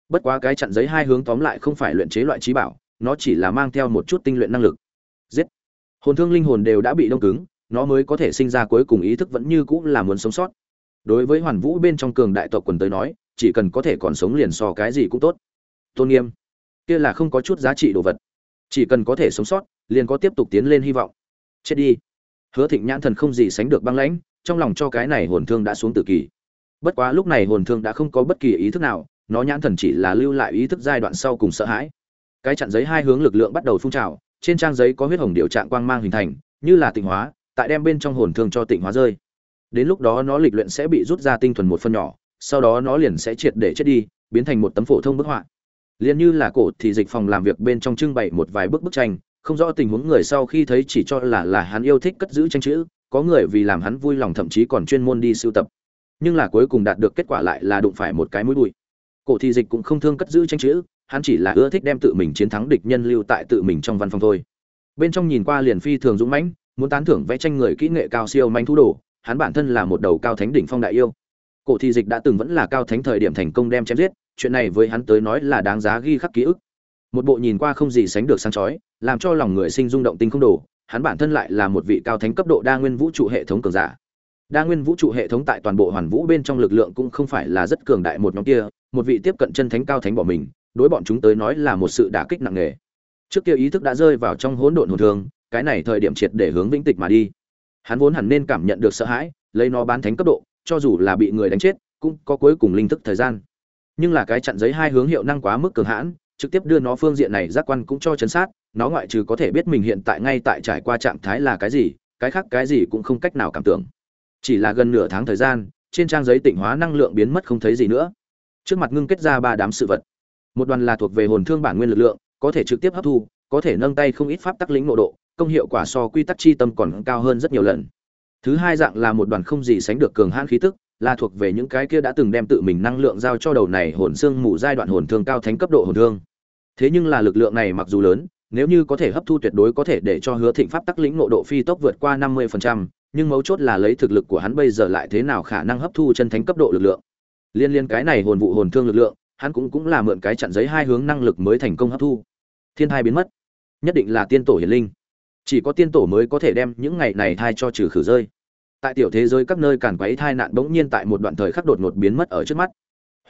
Bất quá cái chặn giấy hai hướng tóm lại không phải luyện chế loại trí bảo, nó chỉ là mang theo một chút tinh luyện năng lực. Giết! Hồn thương linh hồn đều đã bị đông cứng, nó mới có thể sinh ra cuối cùng ý thức vẫn như cũng là muốn sống sót. Đối với hoàn vũ bên trong cường đại tộc quần tới nói, chỉ cần có thể còn sống liền so cái gì cũng tốt. Tôn nghiêm! Kia là không có chút giá trị đồ vật. Chỉ cần có thể sống sót, liền có tiếp tục tiến lên hy vọng. Chết đi! Hứa thịnh nhãn thần không gì sánh được băng lãnh, trong lòng cho cái này hồn thương đã xuống tự kỳ bất quá lúc này hồn thương đã không có bất kỳ ý thức nào, nó nhãn thần chỉ là lưu lại ý thức giai đoạn sau cùng sợ hãi. Cái chặn giấy hai hướng lực lượng bắt đầu phun trào, trên trang giấy có huyết hồng điệu trạng quang mang hình thành, như là tịnh hóa, tại đem bên trong hồn thương cho tịnh hóa rơi. Đến lúc đó nó lịch luyện sẽ bị rút ra tinh thuần một phần nhỏ, sau đó nó liền sẽ triệt để chết đi, biến thành một tấm phổ thông bức họa. Liền như là cổ thì dịch phòng làm việc bên trong trưng bày một vài bức bức tranh, không rõ tình huống người sau khi thấy chỉ cho là là hắn yêu thích cất giữ tranh chữ, có người vì làm hắn vui lòng thậm chí còn chuyên môn đi sưu tập nhưng là cuối cùng đạt được kết quả lại là đụng phải một cái mũi bụi. Cổ thị dịch cũng không thương cất giữ tranh chữ, hắn chỉ là ưa thích đem tự mình chiến thắng địch nhân lưu tại tự mình trong văn phòng thôi. Bên trong nhìn qua liền phi thường dũng mãnh, muốn tán thưởng vẽ tranh người kỹ nghệ cao siêu manh thú đồ, hắn bản thân là một đầu cao thánh đỉnh phong đại yêu. Cổ thị dịch đã từng vẫn là cao thánh thời điểm thành công đem chém giết, chuyện này với hắn tới nói là đáng giá ghi khắc ký ức. Một bộ nhìn qua không gì sánh được sáng chói, làm cho lòng người sinh rung động tinh không đồ, hắn bản thân lại là một vị cao thánh cấp độ đa nguyên vũ trụ hệ thống cường giả đa nguyên vũ trụ hệ thống tại toàn bộ hoàn vũ bên trong lực lượng cũng không phải là rất cường đại một nhóm kia, một vị tiếp cận chân thánh cao thánh bỏ mình, đối bọn chúng tới nói là một sự đả kích nặng nề. Trước kia ý thức đã rơi vào trong hỗn độn hồn thương cái này thời điểm triệt để hướng vĩnh tịch mà đi. Hắn vốn hẳn nên cảm nhận được sợ hãi, lấy nó bán thánh cấp độ, cho dù là bị người đánh chết, cũng có cuối cùng linh thức thời gian. Nhưng là cái chặn giấy hai hướng hiệu năng quá mức cường hãn, trực tiếp đưa nó phương diện này giác quan cũng cho chấn sát, nó ngoại trừ có thể biết mình hiện tại ngay tại trải qua trạng thái là cái gì, cái khác cái gì cũng không cách nào cảm tưởng chỉ là gần nửa tháng thời gian trên trang giấy tịnh hóa năng lượng biến mất không thấy gì nữa. Trước mặt ngưng kết ra ba đám sự vật. Một đoàn là thuộc về hồn thương bản nguyên lực lượng có thể trực tiếp hấp thu có thể nâng tay không ít pháp tắc lĩnh nội độ công hiệu quả so quy tắc chi tâm còn cao hơn rất nhiều lần. Thứ hai dạng là một đoàn không gì sánh được cường hãn khí tức là thuộc về những cái kia đã từng đem tự mình năng lượng giao cho đầu này hồn xương mù giai đoạn hồn thương cao thánh cấp độ hồn thương. Thế nhưng là lực lượng này mặc dù lớn nếu như có thể hấp thu tuyệt đối có thể để cho hứa thịnh pháp tắc lĩnh nội độ phi tốc vượt qua năm 50%, nhưng mấu chốt là lấy thực lực của hắn bây giờ lại thế nào khả năng hấp thu chân thánh cấp độ lực lượng. Liên liên cái này hồn vụ hồn thương lực lượng, hắn cũng cũng là mượn cái chặn giấy hai hướng năng lực mới thành công hấp thu. Thiên thai biến mất. Nhất định là tiên tổ hiển linh. Chỉ có tiên tổ mới có thể đem những ngày này thai cho trừ khử rơi. Tại tiểu thế giới các nơi càn quấy thai nạn bỗng nhiên tại một đoạn thời khắc đột ngột biến mất ở trước mắt.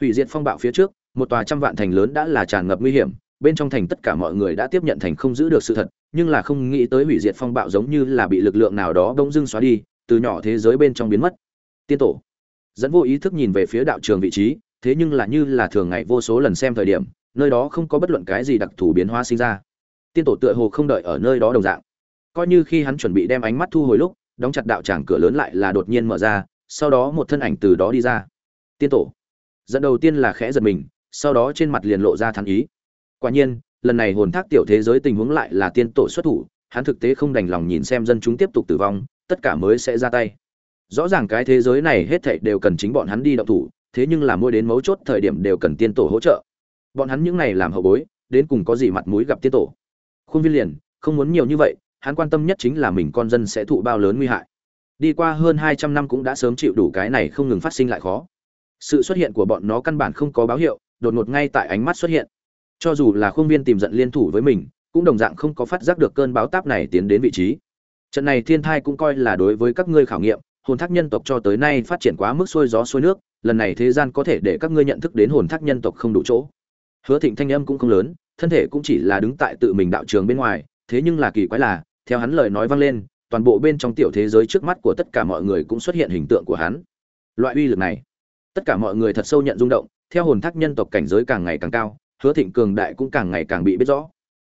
Hủy diệt phong bạo phía trước, một tòa trăm vạn thành lớn đã là tràn ngập nguy hiểm, bên trong thành tất cả mọi người đã tiếp nhận thành không giữ được sự thật nhưng là không nghĩ tới hủy diệt phong bạo giống như là bị lực lượng nào đó bỗng dưng xóa đi, từ nhỏ thế giới bên trong biến mất. Tiên tổ. Dẫn vô ý thức nhìn về phía đạo trường vị trí, thế nhưng là như là thường ngày vô số lần xem thời điểm, nơi đó không có bất luận cái gì đặc thù biến hóa sinh ra. Tiên tổ tựa hồ không đợi ở nơi đó đồng dạng. Coi như khi hắn chuẩn bị đem ánh mắt thu hồi lúc, đóng chặt đạo tràng cửa lớn lại là đột nhiên mở ra, sau đó một thân ảnh từ đó đi ra. Tiên tổ. Dẫn đầu tiên là khẽ giật mình, sau đó trên mặt liền lộ ra thắn ý. Quả nhiên lần này hồn thác tiểu thế giới tình huống lại là tiên tổ xuất thủ, hắn thực tế không đành lòng nhìn xem dân chúng tiếp tục tử vong, tất cả mới sẽ ra tay. Rõ ràng cái thế giới này hết thảy đều cần chính bọn hắn đi động thủ, thế nhưng là mỗi đến mấu chốt thời điểm đều cần tiên tổ hỗ trợ. Bọn hắn những này làm hậu bối, đến cùng có gì mặt mũi gặp tiên tổ? Khuôn viên liền, không muốn nhiều như vậy, hắn quan tâm nhất chính là mình con dân sẽ thụ bao lớn nguy hại. Đi qua hơn hai trăm năm cũng đã sớm chịu đủ cái này không ngừng phát sinh lại khó. Sự xuất hiện của bọn nó căn bản không có báo hiệu, đột ngột ngay tại ánh mắt xuất hiện cho dù là khuôn viên tìm giận liên thủ với mình, cũng đồng dạng không có phát giác được cơn báo táp này tiến đến vị trí. Trận này thiên thai cũng coi là đối với các ngươi khảo nghiệm, hồn thác nhân tộc cho tới nay phát triển quá mức xuôi gió xuôi nước, lần này thế gian có thể để các ngươi nhận thức đến hồn thác nhân tộc không đủ chỗ. Hứa thịnh thanh âm cũng không lớn, thân thể cũng chỉ là đứng tại tự mình đạo trường bên ngoài, thế nhưng là kỳ quái là, theo hắn lời nói vang lên, toàn bộ bên trong tiểu thế giới trước mắt của tất cả mọi người cũng xuất hiện hình tượng của hắn. Loại uy lực này, tất cả mọi người thật sâu nhận rung động, theo hồn thác nhân tộc cảnh giới càng ngày càng cao hứa thịnh cường đại cũng càng ngày càng bị biết rõ.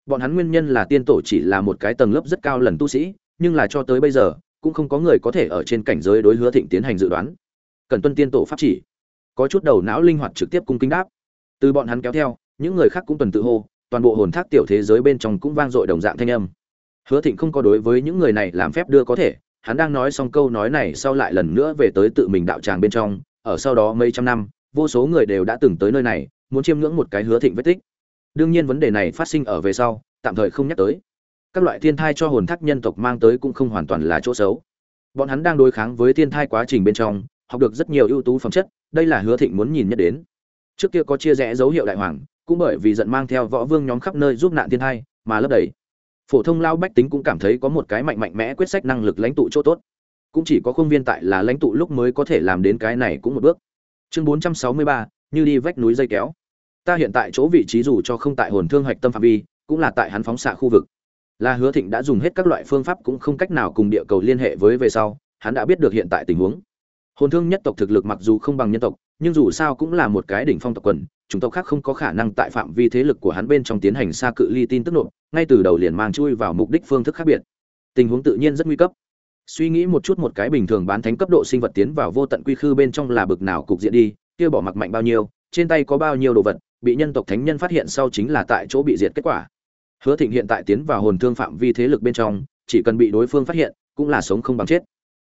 Bọn hắn nguyên nhân là tiên tổ chỉ là một cái tầng lớp rất cao lần tu sĩ, nhưng là cho tới bây giờ, cũng không có người có thể ở trên cảnh giới đối hứa thịnh tiến hành dự đoán. Cần tuân tiên tổ pháp chỉ. Có chút đầu não linh hoạt trực tiếp cung kính đáp. Từ bọn hắn kéo theo, những người khác cũng tuần tự hô, toàn bộ hồn thác tiểu thế giới bên trong cũng vang dội đồng dạng thanh âm. Hứa thịnh không có đối với những người này làm phép đưa có thể, hắn đang nói xong câu nói này sau lại lần nữa về tới tự mình đạo tràng bên trong, ở sau đó mấy trăm năm, vô số người đều đã từng tới nơi này muốn chiêm ngưỡng một cái hứa thịnh vết tích. Đương nhiên vấn đề này phát sinh ở về sau, tạm thời không nhắc tới. Các loại thiên thai cho hồn thác nhân tộc mang tới cũng không hoàn toàn là chỗ xấu. Bọn hắn đang đối kháng với thiên thai quá trình bên trong, học được rất nhiều ưu tú phẩm chất, đây là hứa thịnh muốn nhìn nhất đến. Trước kia có chia rẽ dấu hiệu đại hoàng, cũng bởi vì giận mang theo võ vương nhóm khắp nơi giúp nạn thiên thai, mà lấp đầy. Phổ thông lao bách tính cũng cảm thấy có một cái mạnh mạnh mẽ quyết sách năng lực lãnh tụ chỗ tốt. Cũng chỉ có không viên tại là lãnh tụ lúc mới có thể làm đến cái này cũng một bước. Chương bốn trăm sáu mươi ba, như đi vách núi dây kéo ta hiện tại chỗ vị trí dù cho không tại hồn thương hạch tâm phạm vi, cũng là tại hắn phóng xạ khu vực. Là hứa thịnh đã dùng hết các loại phương pháp cũng không cách nào cùng địa cầu liên hệ với về sau, hắn đã biết được hiện tại tình huống. Hồn thương nhất tộc thực lực mặc dù không bằng nhân tộc, nhưng dù sao cũng là một cái đỉnh phong tộc quần chúng tộc khác không có khả năng tại phạm vi thế lực của hắn bên trong tiến hành xa cự ly tin tức nộp, ngay từ đầu liền mang chui vào mục đích phương thức khác biệt. Tình huống tự nhiên rất nguy cấp. Suy nghĩ một chút một cái bình thường bán thánh cấp độ sinh vật tiến vào vô tận quy khư bên trong là bực nào cục diện đi, kia bỏ mặc mạnh bao nhiêu, trên tay có bao nhiêu đồ vật bị nhân tộc thánh nhân phát hiện sau chính là tại chỗ bị diệt kết quả. Hứa thịnh hiện tại tiến vào hồn thương phạm vi thế lực bên trong, chỉ cần bị đối phương phát hiện, cũng là sống không bằng chết.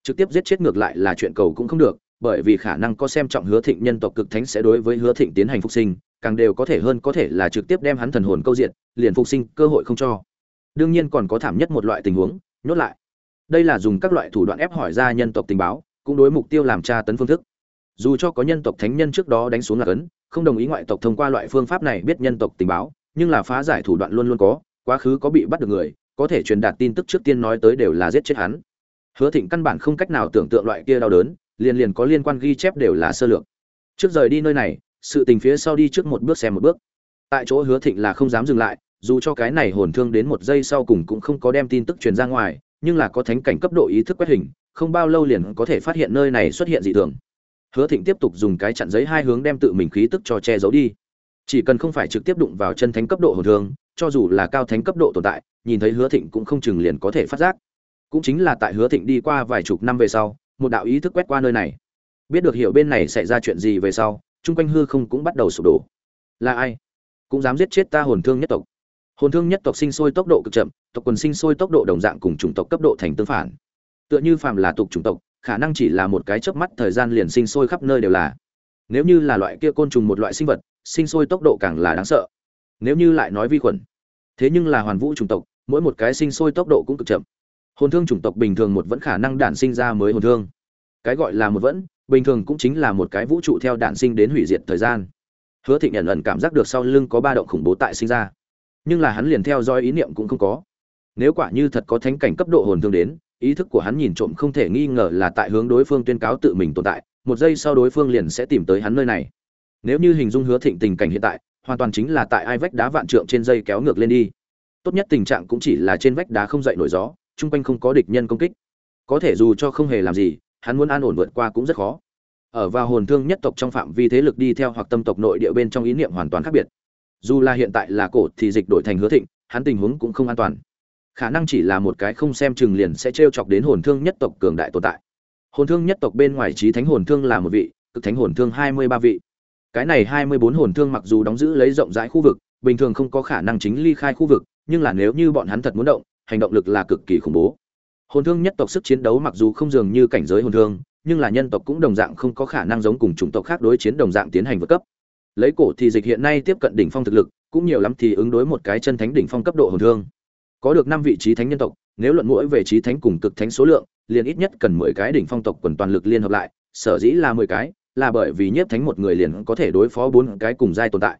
Trực tiếp giết chết ngược lại là chuyện cầu cũng không được, bởi vì khả năng có xem trọng hứa thịnh nhân tộc cực thánh sẽ đối với hứa thịnh tiến hành phục sinh, càng đều có thể hơn có thể là trực tiếp đem hắn thần hồn câu diện liền phục sinh cơ hội không cho. Đương nhiên còn có thảm nhất một loại tình huống, nhốt lại. Đây là dùng các loại thủ đoạn ép hỏi ra nhân tộc tình báo, cũng đối mục tiêu làm tra tấn phương thức. Dù cho có nhân tộc thánh nhân trước đó đánh xuống là cấn không đồng ý ngoại tộc thông qua loại phương pháp này biết nhân tộc tình báo, nhưng là phá giải thủ đoạn luôn luôn có, quá khứ có bị bắt được người, có thể truyền đạt tin tức trước tiên nói tới đều là giết chết hắn. Hứa thịnh căn bản không cách nào tưởng tượng loại kia đau đớn, liền liền có liên quan ghi chép đều là sơ lược. Trước rời đi nơi này, sự tình phía sau đi trước một bước xem một bước. Tại chỗ hứa thịnh là không dám dừng lại, dù cho cái này hồn thương đến một giây sau cùng cũng không có đem tin tức truyền ra ngoài, nhưng là có thánh cảnh cấp độ ý thức quét hình, không bao lâu liền có thể phát hiện nơi này xuất hiện dị thường hứa thịnh tiếp tục dùng cái chặn giấy hai hướng đem tự mình khí tức cho che giấu đi. Chỉ cần không phải trực tiếp đụng vào chân thánh cấp độ hồn thương, cho dù là cao thánh cấp độ tồn tại, nhìn thấy hứa thịnh cũng không chừng liền có thể phát giác. Cũng chính là tại hứa thịnh đi qua vài chục năm về sau, một đạo ý thức quét qua nơi này. Biết được hiểu bên này xảy ra chuyện gì về sau, chung quanh hư không cũng bắt đầu sụp đổ. Là ai? Cũng dám giết chết ta hồn thương nhất tộc. Hồn thương nhất tộc sinh sôi tốc độ cực chậm, tộc quần sinh sôi tốc độ đồng dạng cùng chủng tộc cấp độ thành tương phản. Tựa như phàm là tục chủng tộc khả năng chỉ là một cái chớp mắt, thời gian liền sinh sôi khắp nơi đều là. Nếu như là loại kia côn trùng một loại sinh vật, sinh sôi tốc độ càng là đáng sợ. Nếu như lại nói vi khuẩn, thế nhưng là hoàn vũ chủng tộc, mỗi một cái sinh sôi tốc độ cũng cực chậm. Hồn thương chủng tộc bình thường một vẫn khả năng đản sinh ra mới hồn thương. Cái gọi là một vẫn, bình thường cũng chính là một cái vũ trụ theo đản sinh đến hủy diệt thời gian. Hứa thịnh nhận ẩn cảm giác được sau lưng có ba động khủng bố tại sinh ra. Nhưng là hắn liền theo dõi ý niệm cũng không có. Nếu quả như thật có thánh cảnh cấp độ hồn thương đến ý thức của hắn nhìn trộm không thể nghi ngờ là tại hướng đối phương tuyên cáo tự mình tồn tại, một giây sau đối phương liền sẽ tìm tới hắn nơi này. Nếu như hình dung hứa thịnh tình cảnh hiện tại, hoàn toàn chính là tại ai vách đá vạn trượng trên dây kéo ngược lên đi. Tốt nhất tình trạng cũng chỉ là trên vách đá không dậy nổi gió, chung quanh không có địch nhân công kích. Có thể dù cho không hề làm gì, hắn muốn an ổn vượt qua cũng rất khó. Ở vào hồn thương nhất tộc trong phạm vi thế lực đi theo hoặc tâm tộc nội địa bên trong ý niệm hoàn toàn khác biệt. Dù là hiện tại là cổ thì dịch đổi thành hứa thịnh, hắn tình huống cũng không an toàn khả năng chỉ là một cái không xem chừng liền sẽ t chọc đến hồn thương nhất tộc cường đại tồn tại. Hồn thương nhất tộc bên ngoài trí thánh hồn thương là một vị, cực thánh hồn thương hai mươi ba vị. Cái này hai mươi bốn hồn thương mặc dù đóng giữ lấy rộng rãi khu vực, bình thường không có khả năng chính ly khai khu vực, nhưng là nếu như bọn hắn thật muốn động, hành động lực là cực kỳ khủng bố. Hồn thương nhất tộc sức chiến đấu mặc dù không dường như cảnh giới hồn thương, nhưng là nhân tộc cũng đồng dạng không có khả năng giống cùng chủng tộc khác đối chiến đồng dạng tiến hành vượt cấp. Lấy cổ thì dịch hiện nay tiếp cận đỉnh phong thực lực, cũng nhiều lắm thì ứng đối một cái chân thánh đỉnh phong cấp độ hồn thương có được năm vị trí thánh nhân tộc, nếu luận mỗi về trí thánh cùng cực thánh số lượng, liền ít nhất cần mười cái đỉnh phong tộc quần toàn lực liên hợp lại, sở dĩ là mười cái, là bởi vì nhiếp thánh một người liền có thể đối phó bốn cái cùng giai tồn tại.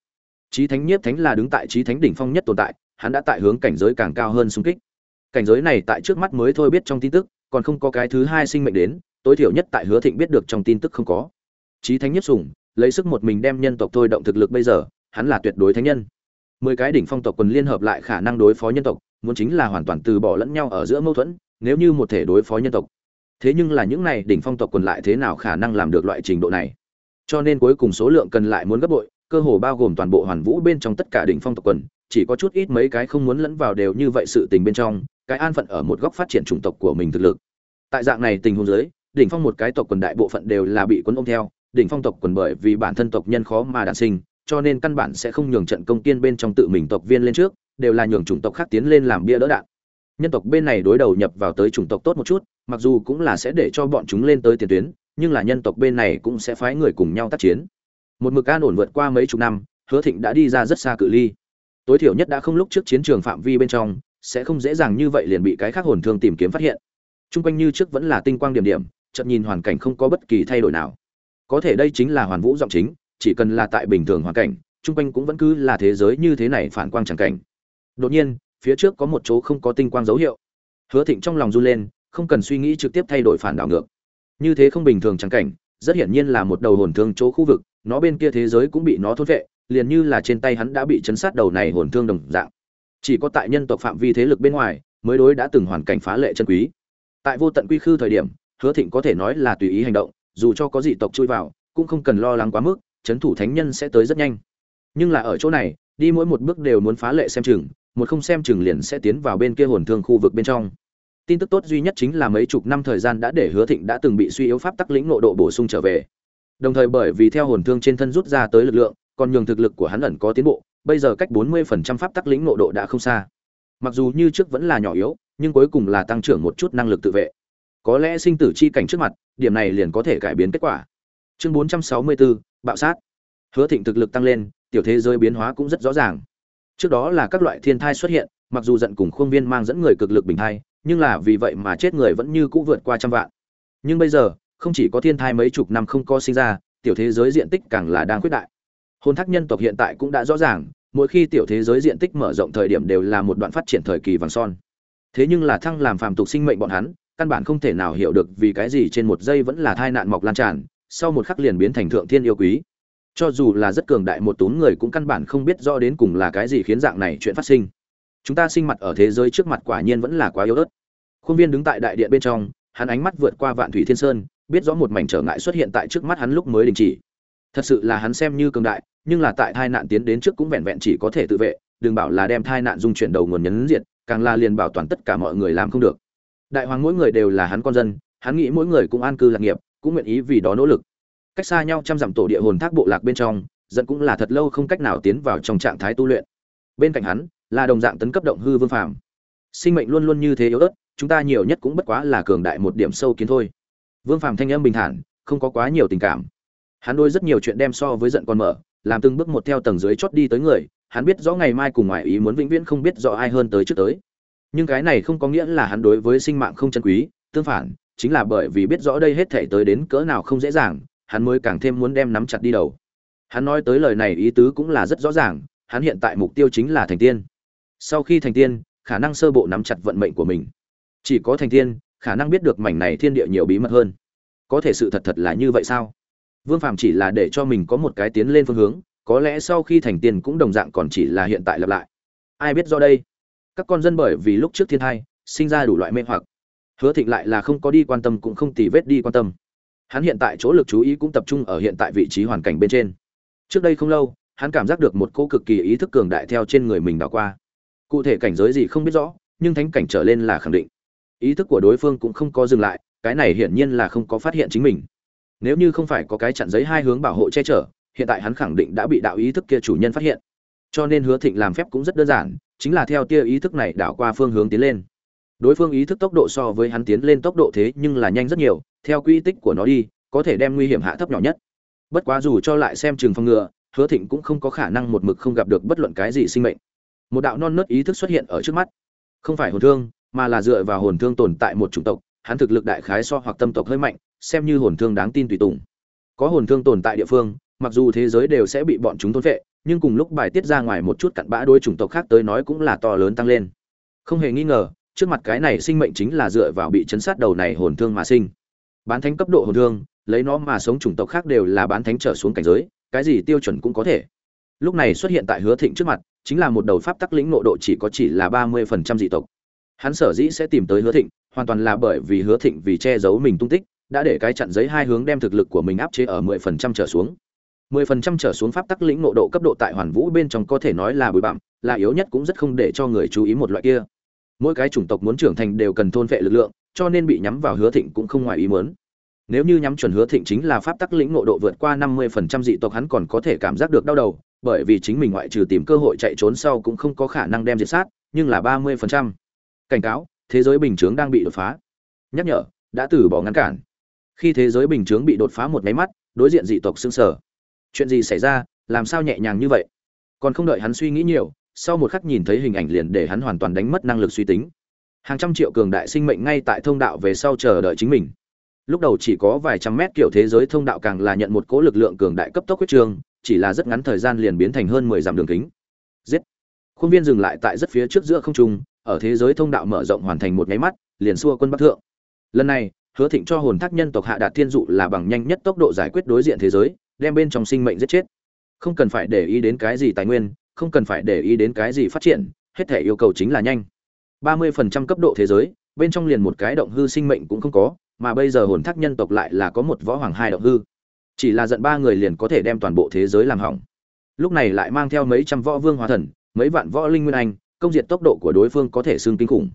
Trí thánh nhiếp thánh là đứng tại trí thánh đỉnh phong nhất tồn tại, hắn đã tại hướng cảnh giới càng cao hơn xung kích. Cảnh giới này tại trước mắt mới thôi biết trong tin tức, còn không có cái thứ hai sinh mệnh đến, tối thiểu nhất tại hứa thịnh biết được trong tin tức không có. Trí thánh nhất sủng, lấy sức một mình đem nhân tộc thôi động thực lực bây giờ, hắn là tuyệt đối thánh nhân. Mười cái đỉnh phong tộc quần liên hợp lại khả năng đối phó nhân tộc muốn chính là hoàn toàn từ bỏ lẫn nhau ở giữa mâu thuẫn, nếu như một thể đối phó nhân tộc. Thế nhưng là những này đỉnh phong tộc quần lại thế nào khả năng làm được loại trình độ này? Cho nên cuối cùng số lượng cần lại muốn gấp bội, cơ hồ bao gồm toàn bộ hoàn vũ bên trong tất cả đỉnh phong tộc quần, chỉ có chút ít mấy cái không muốn lẫn vào đều như vậy sự tình bên trong, cái an phận ở một góc phát triển chủng tộc của mình thực lực. Tại dạng này tình huống dưới, đỉnh phong một cái tộc quần đại bộ phận đều là bị quân ôm theo, đỉnh phong tộc quần bởi vì bản thân tộc nhân khó mà đản sinh, cho nên căn bản sẽ không nhường trận công tiên bên trong tự mình tộc viên lên trước đều là nhường chủng tộc khác tiến lên làm bia đỡ đạn. Nhân tộc bên này đối đầu nhập vào tới chủng tộc tốt một chút, mặc dù cũng là sẽ để cho bọn chúng lên tới tiền tuyến, nhưng là nhân tộc bên này cũng sẽ phái người cùng nhau tác chiến. Một mực an ổn vượt qua mấy chục năm, hứa thịnh đã đi ra rất xa cự ly. Tối thiểu nhất đã không lúc trước chiến trường phạm vi bên trong, sẽ không dễ dàng như vậy liền bị cái khác hồn thương tìm kiếm phát hiện. Trung quanh như trước vẫn là tinh quang điểm điểm, chợt nhìn hoàn cảnh không có bất kỳ thay đổi nào. Có thể đây chính là hoàn vũ giọng chính, chỉ cần là tại bình thường hoàn cảnh, Trung quanh cũng vẫn cứ là thế giới như thế này phản quang chẳng cảnh đột nhiên, phía trước có một chỗ không có tinh quang dấu hiệu. Hứa thịnh trong lòng run lên, không cần suy nghĩ trực tiếp thay đổi phản đảo ngược. Như thế không bình thường chẳng cảnh, rất hiển nhiên là một đầu hồn thương chỗ khu vực, nó bên kia thế giới cũng bị nó thôn vệ, liền như là trên tay hắn đã bị chấn sát đầu này hồn thương đồng dạng. Chỉ có tại nhân tộc phạm vi thế lực bên ngoài, mới đối đã từng hoàn cảnh phá lệ chân quý. Tại vô tận quy khư thời điểm, hứa thịnh có thể nói là tùy ý hành động, dù cho có dị tộc chui vào, cũng không cần lo lắng quá mức, chấn thủ thánh nhân sẽ tới rất nhanh. Nhưng là ở chỗ này, đi mỗi một bước đều muốn phá lệ xem chừng một không xem chừng liền sẽ tiến vào bên kia hồn thương khu vực bên trong. Tin tức tốt duy nhất chính là mấy chục năm thời gian đã để hứa thịnh đã từng bị suy yếu pháp tắc lĩnh nội độ bổ sung trở về. Đồng thời bởi vì theo hồn thương trên thân rút ra tới lực lượng còn nhường thực lực của hắn ẩn có tiến bộ bây giờ cách 40% pháp tắc lĩnh nội độ đã không xa. Mặc dù như trước vẫn là nhỏ yếu nhưng cuối cùng là tăng trưởng một chút năng lực tự vệ. Có lẽ sinh tử chi cảnh trước mặt điểm này liền có thể cải biến kết quả. Chương 464, bạo sát. Hứa thịnh thực lực tăng lên tiểu thế giới biến hóa cũng rất rõ ràng trước đó là các loại thiên thai xuất hiện, mặc dù giận cùng khuôn viên mang dẫn người cực lực bình thai, nhưng là vì vậy mà chết người vẫn như cũ vượt qua trăm vạn. Nhưng bây giờ, không chỉ có thiên thai mấy chục năm không có sinh ra, tiểu thế giới diện tích càng là đang khuyết đại. Hôn thác nhân tộc hiện tại cũng đã rõ ràng, mỗi khi tiểu thế giới diện tích mở rộng thời điểm đều là một đoạn phát triển thời kỳ vàng son. Thế nhưng là thăng làm phàm tục sinh mệnh bọn hắn, căn bản không thể nào hiểu được vì cái gì trên một giây vẫn là thai nạn mọc lan tràn, sau một khắc liền biến thành thượng thiên yêu quý cho dù là rất cường đại một túm người cũng căn bản không biết rõ đến cùng là cái gì khiến dạng này chuyện phát sinh. Chúng ta sinh mặt ở thế giới trước mặt quả nhiên vẫn là quá yếu ớt. Khuôn viên đứng tại đại điện bên trong, hắn ánh mắt vượt qua vạn thủy thiên sơn, biết rõ một mảnh trở ngại xuất hiện tại trước mắt hắn lúc mới đình chỉ. Thật sự là hắn xem như cường đại, nhưng là tại tai nạn tiến đến trước cũng vẹn vẹn chỉ có thể tự vệ, đừng bảo là đem tai nạn dung chuyển đầu nguồn nhấn diệt, càng là liền bảo toàn tất cả mọi người làm không được. Đại hoàng mỗi người đều là hắn con dân, hắn nghĩ mỗi người cũng an cư lạc nghiệp, cũng nguyện ý vì đó nỗ lực cách xa nhau trăm dặm tổ địa hồn thác bộ lạc bên trong, dẫn cũng là thật lâu không cách nào tiến vào trong trạng thái tu luyện. Bên cạnh hắn, là đồng dạng tấn cấp động hư vương phàm. Sinh mệnh luôn luôn như thế yếu ớt, chúng ta nhiều nhất cũng bất quá là cường đại một điểm sâu kiến thôi. Vương phàm thanh âm bình thản, không có quá nhiều tình cảm. Hắn đôi rất nhiều chuyện đem so với giận còn mở, làm từng bước một theo tầng dưới chót đi tới người, hắn biết rõ ngày mai cùng ngoài ý muốn vĩnh viễn không biết rõ ai hơn tới trước tới. Nhưng cái này không có nghĩa là hắn đối với sinh mạng không chân quý, tương phản, chính là bởi vì biết rõ đây hết thể tới đến cỡ nào không dễ dàng hắn mới càng thêm muốn đem nắm chặt đi đầu. Hắn nói tới lời này ý tứ cũng là rất rõ ràng, hắn hiện tại mục tiêu chính là thành tiên. Sau khi thành tiên, khả năng sơ bộ nắm chặt vận mệnh của mình. Chỉ có thành tiên, khả năng biết được mảnh này thiên địa nhiều bí mật hơn. Có thể sự thật thật là như vậy sao? Vương phàm chỉ là để cho mình có một cái tiến lên phương hướng, có lẽ sau khi thành tiên cũng đồng dạng còn chỉ là hiện tại lặp lại. Ai biết do đây? Các con dân bởi vì lúc trước thiên hai sinh ra đủ loại mê hoặc. Hứa thịnh lại là không có đi quan tâm cũng không tì vết đi quan tâm hắn hiện tại chỗ lực chú ý cũng tập trung ở hiện tại vị trí hoàn cảnh bên trên. Trước đây không lâu, hắn cảm giác được một cô cực kỳ ý thức cường đại theo trên người mình đảo qua. Cụ thể cảnh giới gì không biết rõ, nhưng thánh cảnh trở lên là khẳng định. Ý thức của đối phương cũng không có dừng lại, cái này hiển nhiên là không có phát hiện chính mình. Nếu như không phải có cái chặn giấy hai hướng bảo hộ che chở, hiện tại hắn khẳng định đã bị đạo ý thức kia chủ nhân phát hiện. Cho nên hứa thịnh làm phép cũng rất đơn giản, chính là theo tia ý thức này đảo qua phương hướng tiến lên đối phương ý thức tốc độ so với hắn tiến lên tốc độ thế nhưng là nhanh rất nhiều, theo quy tích của nó đi, có thể đem nguy hiểm hạ thấp nhỏ nhất. Bất quá dù cho lại xem trường phòng ngừa, hứa thịnh cũng không có khả năng một mực không gặp được bất luận cái gì sinh mệnh. Một đạo non nớt ý thức xuất hiện ở trước mắt. Không phải hồn thương, mà là dựa vào hồn thương tồn tại một chủng tộc, hắn thực lực đại khái so hoặc tâm tộc hơi mạnh, xem như hồn thương đáng tin tùy tùng. Có hồn thương tồn tại địa phương, mặc dù thế giới đều sẽ bị bọn chúng thôn vệ nhưng cùng lúc bài tiết ra ngoài một chút cặn bã đôi chủng tộc khác tới nói cũng là to lớn tăng lên. Không hề nghi ngờ trước mặt cái này sinh mệnh chính là dựa vào bị chấn sát đầu này hồn thương mà sinh. Bán thánh cấp độ hồn thương, lấy nó mà sống chủng tộc khác đều là bán thánh trở xuống cảnh giới, cái gì tiêu chuẩn cũng có thể. Lúc này xuất hiện tại hứa thịnh trước mặt, chính là một đầu pháp tắc lĩnh nộ độ chỉ có chỉ là ba mươi phần trăm dị tộc. Hắn sở dĩ sẽ tìm tới hứa thịnh, hoàn toàn là bởi vì hứa thịnh vì che giấu mình tung tích, đã để cái chặn giấy hai hướng đem thực lực của mình áp chế ở mười phần trăm trở xuống. mười phần trăm trở xuống pháp tắc lĩnh nộ độ cấp độ tại hoàn vũ bên trong có thể nói là bụi bặm, là yếu nhất cũng rất không để cho người chú ý một loại kia mỗi cái chủng tộc muốn trưởng thành đều cần thôn vệ lực lượng, cho nên bị nhắm vào hứa thịnh cũng không ngoài ý muốn. Nếu như nhắm chuẩn hứa thịnh chính là pháp tắc lĩnh ngộ độ vượt qua năm mươi phần trăm dị tộc hắn còn có thể cảm giác được đau đầu, bởi vì chính mình ngoại trừ tìm cơ hội chạy trốn sau cũng không có khả năng đem diệt sát, nhưng là ba mươi phần trăm. Cảnh cáo, thế giới bình chướng đang bị đột phá. Nhắc nhở, đã từ bỏ ngăn cản. Khi thế giới bình chướng bị đột phá một máy mắt, đối diện dị tộc xương sở chuyện gì xảy ra, làm sao nhẹ nhàng như vậy? Còn không đợi hắn suy nghĩ nhiều sau một khắc nhìn thấy hình ảnh liền để hắn hoàn toàn đánh mất năng lực suy tính. Hàng trăm triệu cường đại sinh mệnh ngay tại thông đạo về sau chờ đợi chính mình. Lúc đầu chỉ có vài trăm mét kiểu thế giới thông đạo càng là nhận một cỗ lực lượng cường đại cấp tốc huyết trường chỉ là rất ngắn thời gian liền biến thành hơn mười dặm đường kính. Giết! Khuôn viên dừng lại tại rất phía trước giữa không trung, ở thế giới thông đạo mở rộng hoàn thành một nháy mắt, liền xua quân bắc thượng. Lần này, hứa thịnh cho hồn thác nhân tộc hạ đạt thiên dụ là bằng nhanh nhất tốc độ giải quyết đối diện thế giới, đem bên trong sinh mệnh giết chết. Không cần phải để ý đến cái gì tài nguyên không cần phải để ý đến cái gì phát triển, hết thể yêu cầu chính là nhanh. ba mươi phần trăm cấp độ thế giới, bên trong liền một cái động hư sinh mệnh cũng không có, mà bây giờ hồn thác nhân tộc lại là có một võ hoàng hai động hư. Chỉ là giận ba người liền có thể đem toàn bộ thế giới làm hỏng. Lúc này lại mang theo mấy trăm võ vương hóa thần, mấy vạn võ linh nguyên anh, công diệt tốc độ của đối phương có thể xương kinh khủng.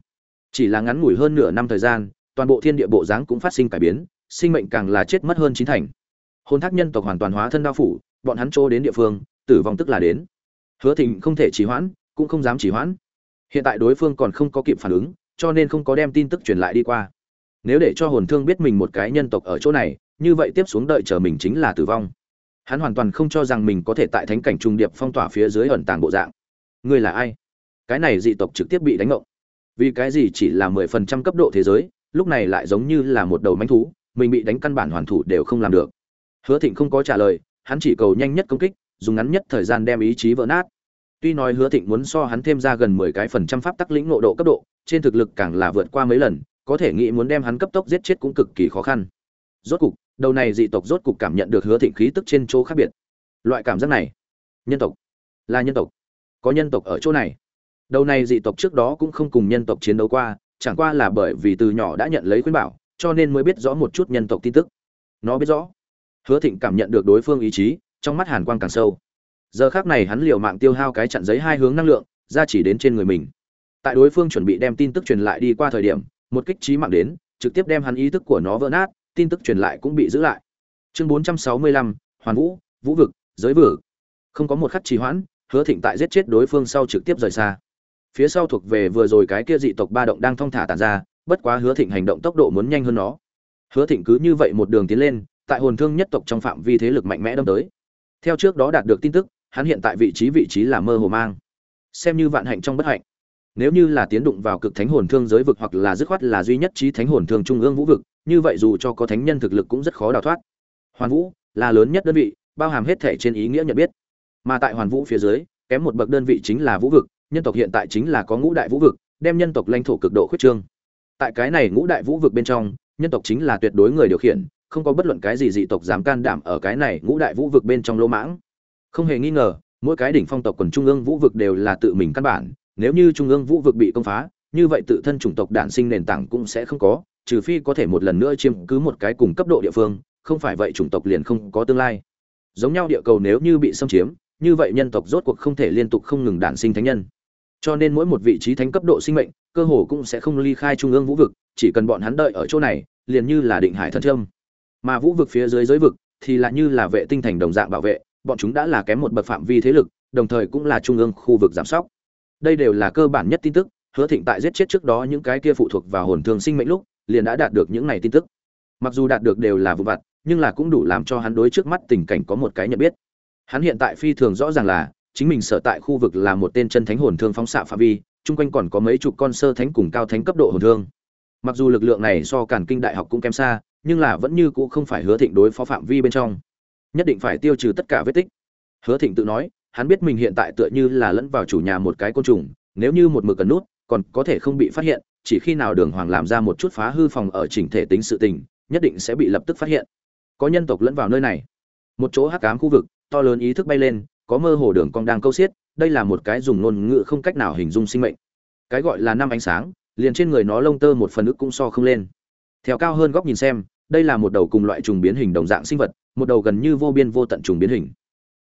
Chỉ là ngắn ngủi hơn nửa năm thời gian, toàn bộ thiên địa bộ dáng cũng phát sinh cải biến, sinh mệnh càng là chết mất hơn chín thành. Hồn thác nhân tộc hoàn toàn hóa thân đao phủ, bọn hắn trô đến địa phương, tử vong tức là đến hứa thịnh không thể trì hoãn, cũng không dám trì hoãn. Hiện tại đối phương còn không có kịp phản ứng, cho nên không có đem tin tức truyền lại đi qua. Nếu để cho hồn thương biết mình một cái nhân tộc ở chỗ này, như vậy tiếp xuống đợi chờ mình chính là tử vong. Hắn hoàn toàn không cho rằng mình có thể tại thánh cảnh trung điệp phong tỏa phía dưới ẩn tàng bộ dạng. Ngươi là ai? Cái này dị tộc trực tiếp bị đánh ngộng. Vì cái gì chỉ là mười phần trăm cấp độ thế giới, lúc này lại giống như là một đầu mánh thú, mình bị đánh căn bản hoàn thủ đều không làm được. Hứa thịnh không có trả lời, hắn chỉ cầu nhanh nhất công kích, dùng ngắn nhất thời gian đem ý chí vỡ nát tuy nói hứa thịnh muốn so hắn thêm ra gần mười cái phần trăm pháp tắc lĩnh ngộ độ cấp độ, trên thực lực càng là vượt qua mấy lần, có thể nghĩ muốn đem hắn cấp tốc giết chết cũng cực kỳ khó khăn. Rốt cục, đầu này dị tộc rốt cục cảm nhận được hứa thịnh khí tức trên chỗ khác biệt. Loại cảm giác này, nhân tộc, là nhân tộc, có nhân tộc ở chỗ này. Đầu này dị tộc trước đó cũng không cùng nhân tộc chiến đấu qua, chẳng qua là bởi vì từ nhỏ đã nhận lấy khuyến bảo, cho nên mới biết rõ một chút nhân tộc tin tức. Nó biết rõ, hứa thịnh cảm nhận được đối phương ý chí, trong mắt hàn quang càng sâu giờ khác này hắn liều mạng tiêu hao cái chặn giấy hai hướng năng lượng, ra chỉ đến trên người mình. Tại đối phương chuẩn bị đem tin tức truyền lại đi qua thời điểm, một kích trí mạng đến, trực tiếp đem hắn ý thức của nó vỡ nát, tin tức truyền lại cũng bị giữ lại. Chương bốn trăm sáu mươi lăm, hoàn vũ vũ vực, giới vử. Không có một khắc trì hoãn, hứa thịnh tại giết chết đối phương sau trực tiếp rời xa. Phía sau thuộc về vừa rồi cái kia dị tộc ba động đang thong thả tàn ra, bất quá hứa thịnh hành động tốc độ muốn nhanh hơn nó. Hứa thịnh cứ như vậy một đường tiến lên, tại hồn thương nhất tộc trong phạm vi thế lực mạnh mẽ đâm tới. Theo trước đó đạt được tin tức hắn hiện tại vị trí vị trí là mơ hồ mang. Xem như vạn hạnh trong bất hạnh. Nếu như là tiến đụng vào cực thánh hồn thương giới vực hoặc là dứt khoát là duy nhất trí thánh hồn thương trung ương vũ vực, như vậy dù cho có thánh nhân thực lực cũng rất khó đào thoát. Hoàn vũ là lớn nhất đơn vị, bao hàm hết thể trên ý nghĩa nhận biết. Mà tại hoàn vũ phía dưới, kém một bậc đơn vị chính là vũ vực, nhân tộc hiện tại chính là có ngũ đại vũ vực, đem nhân tộc lãnh thổ cực độ khuyết trương. Tại cái này ngũ đại vũ vực bên trong, nhân tộc chính là tuyệt đối người điều khiển, không có bất luận cái gì dị tộc dám can đảm ở cái này ngũ đại vũ vực bên trong lỗ mãng không hề nghi ngờ, mỗi cái đỉnh phong tộc quần trung ương vũ vực đều là tự mình căn bản. Nếu như trung ương vũ vực bị công phá, như vậy tự thân chủng tộc đản sinh nền tảng cũng sẽ không có, trừ phi có thể một lần nữa chiếm cứ một cái cùng cấp độ địa phương, không phải vậy chủng tộc liền không có tương lai. Giống nhau địa cầu nếu như bị xâm chiếm, như vậy nhân tộc rốt cuộc không thể liên tục không ngừng đản sinh thánh nhân. Cho nên mỗi một vị trí thánh cấp độ sinh mệnh, cơ hồ cũng sẽ không ly khai trung ương vũ vực, chỉ cần bọn hắn đợi ở chỗ này, liền như là định hải thần trâm mà vũ vực phía dưới giới vực thì là như là vệ tinh thành đồng dạng bảo vệ bọn chúng đã là kém một bậc phạm vi thế lực, đồng thời cũng là trung ương khu vực giám sóc. Đây đều là cơ bản nhất tin tức, hứa thịnh tại giết chết trước đó những cái kia phụ thuộc vào hồn thương sinh mệnh lúc, liền đã đạt được những này tin tức. Mặc dù đạt được đều là vụ vặt, nhưng là cũng đủ làm cho hắn đối trước mắt tình cảnh có một cái nhận biết. Hắn hiện tại phi thường rõ ràng là, chính mình sở tại khu vực là một tên chân thánh hồn thương phóng xạ phạm vi, chung quanh còn có mấy chục con sơ thánh cùng cao thánh cấp độ hồn thương. Mặc dù lực lượng này so cản kinh đại học cũng kém xa, nhưng là vẫn như cũ không phải hứa thịnh đối phó phạm vi bên trong nhất định phải tiêu trừ tất cả vết tích. Hứa thịnh tự nói, hắn biết mình hiện tại tựa như là lẫn vào chủ nhà một cái côn trùng, nếu như một mực cần nút, còn có thể không bị phát hiện, chỉ khi nào đường hoàng làm ra một chút phá hư phòng ở chỉnh thể tính sự tình, nhất định sẽ bị lập tức phát hiện. Có nhân tộc lẫn vào nơi này. Một chỗ hắc ám khu vực, to lớn ý thức bay lên, có mơ hồ đường cong đang câu xiết, đây là một cái dùng ngôn ngữ không cách nào hình dung sinh mệnh. Cái gọi là năm ánh sáng, liền trên người nó lông tơ một phần ức cũng so không lên. Theo cao hơn góc nhìn xem, đây là một đầu cùng loại trùng biến hình đồng dạng sinh vật một đầu gần như vô biên vô tận trùng biến hình.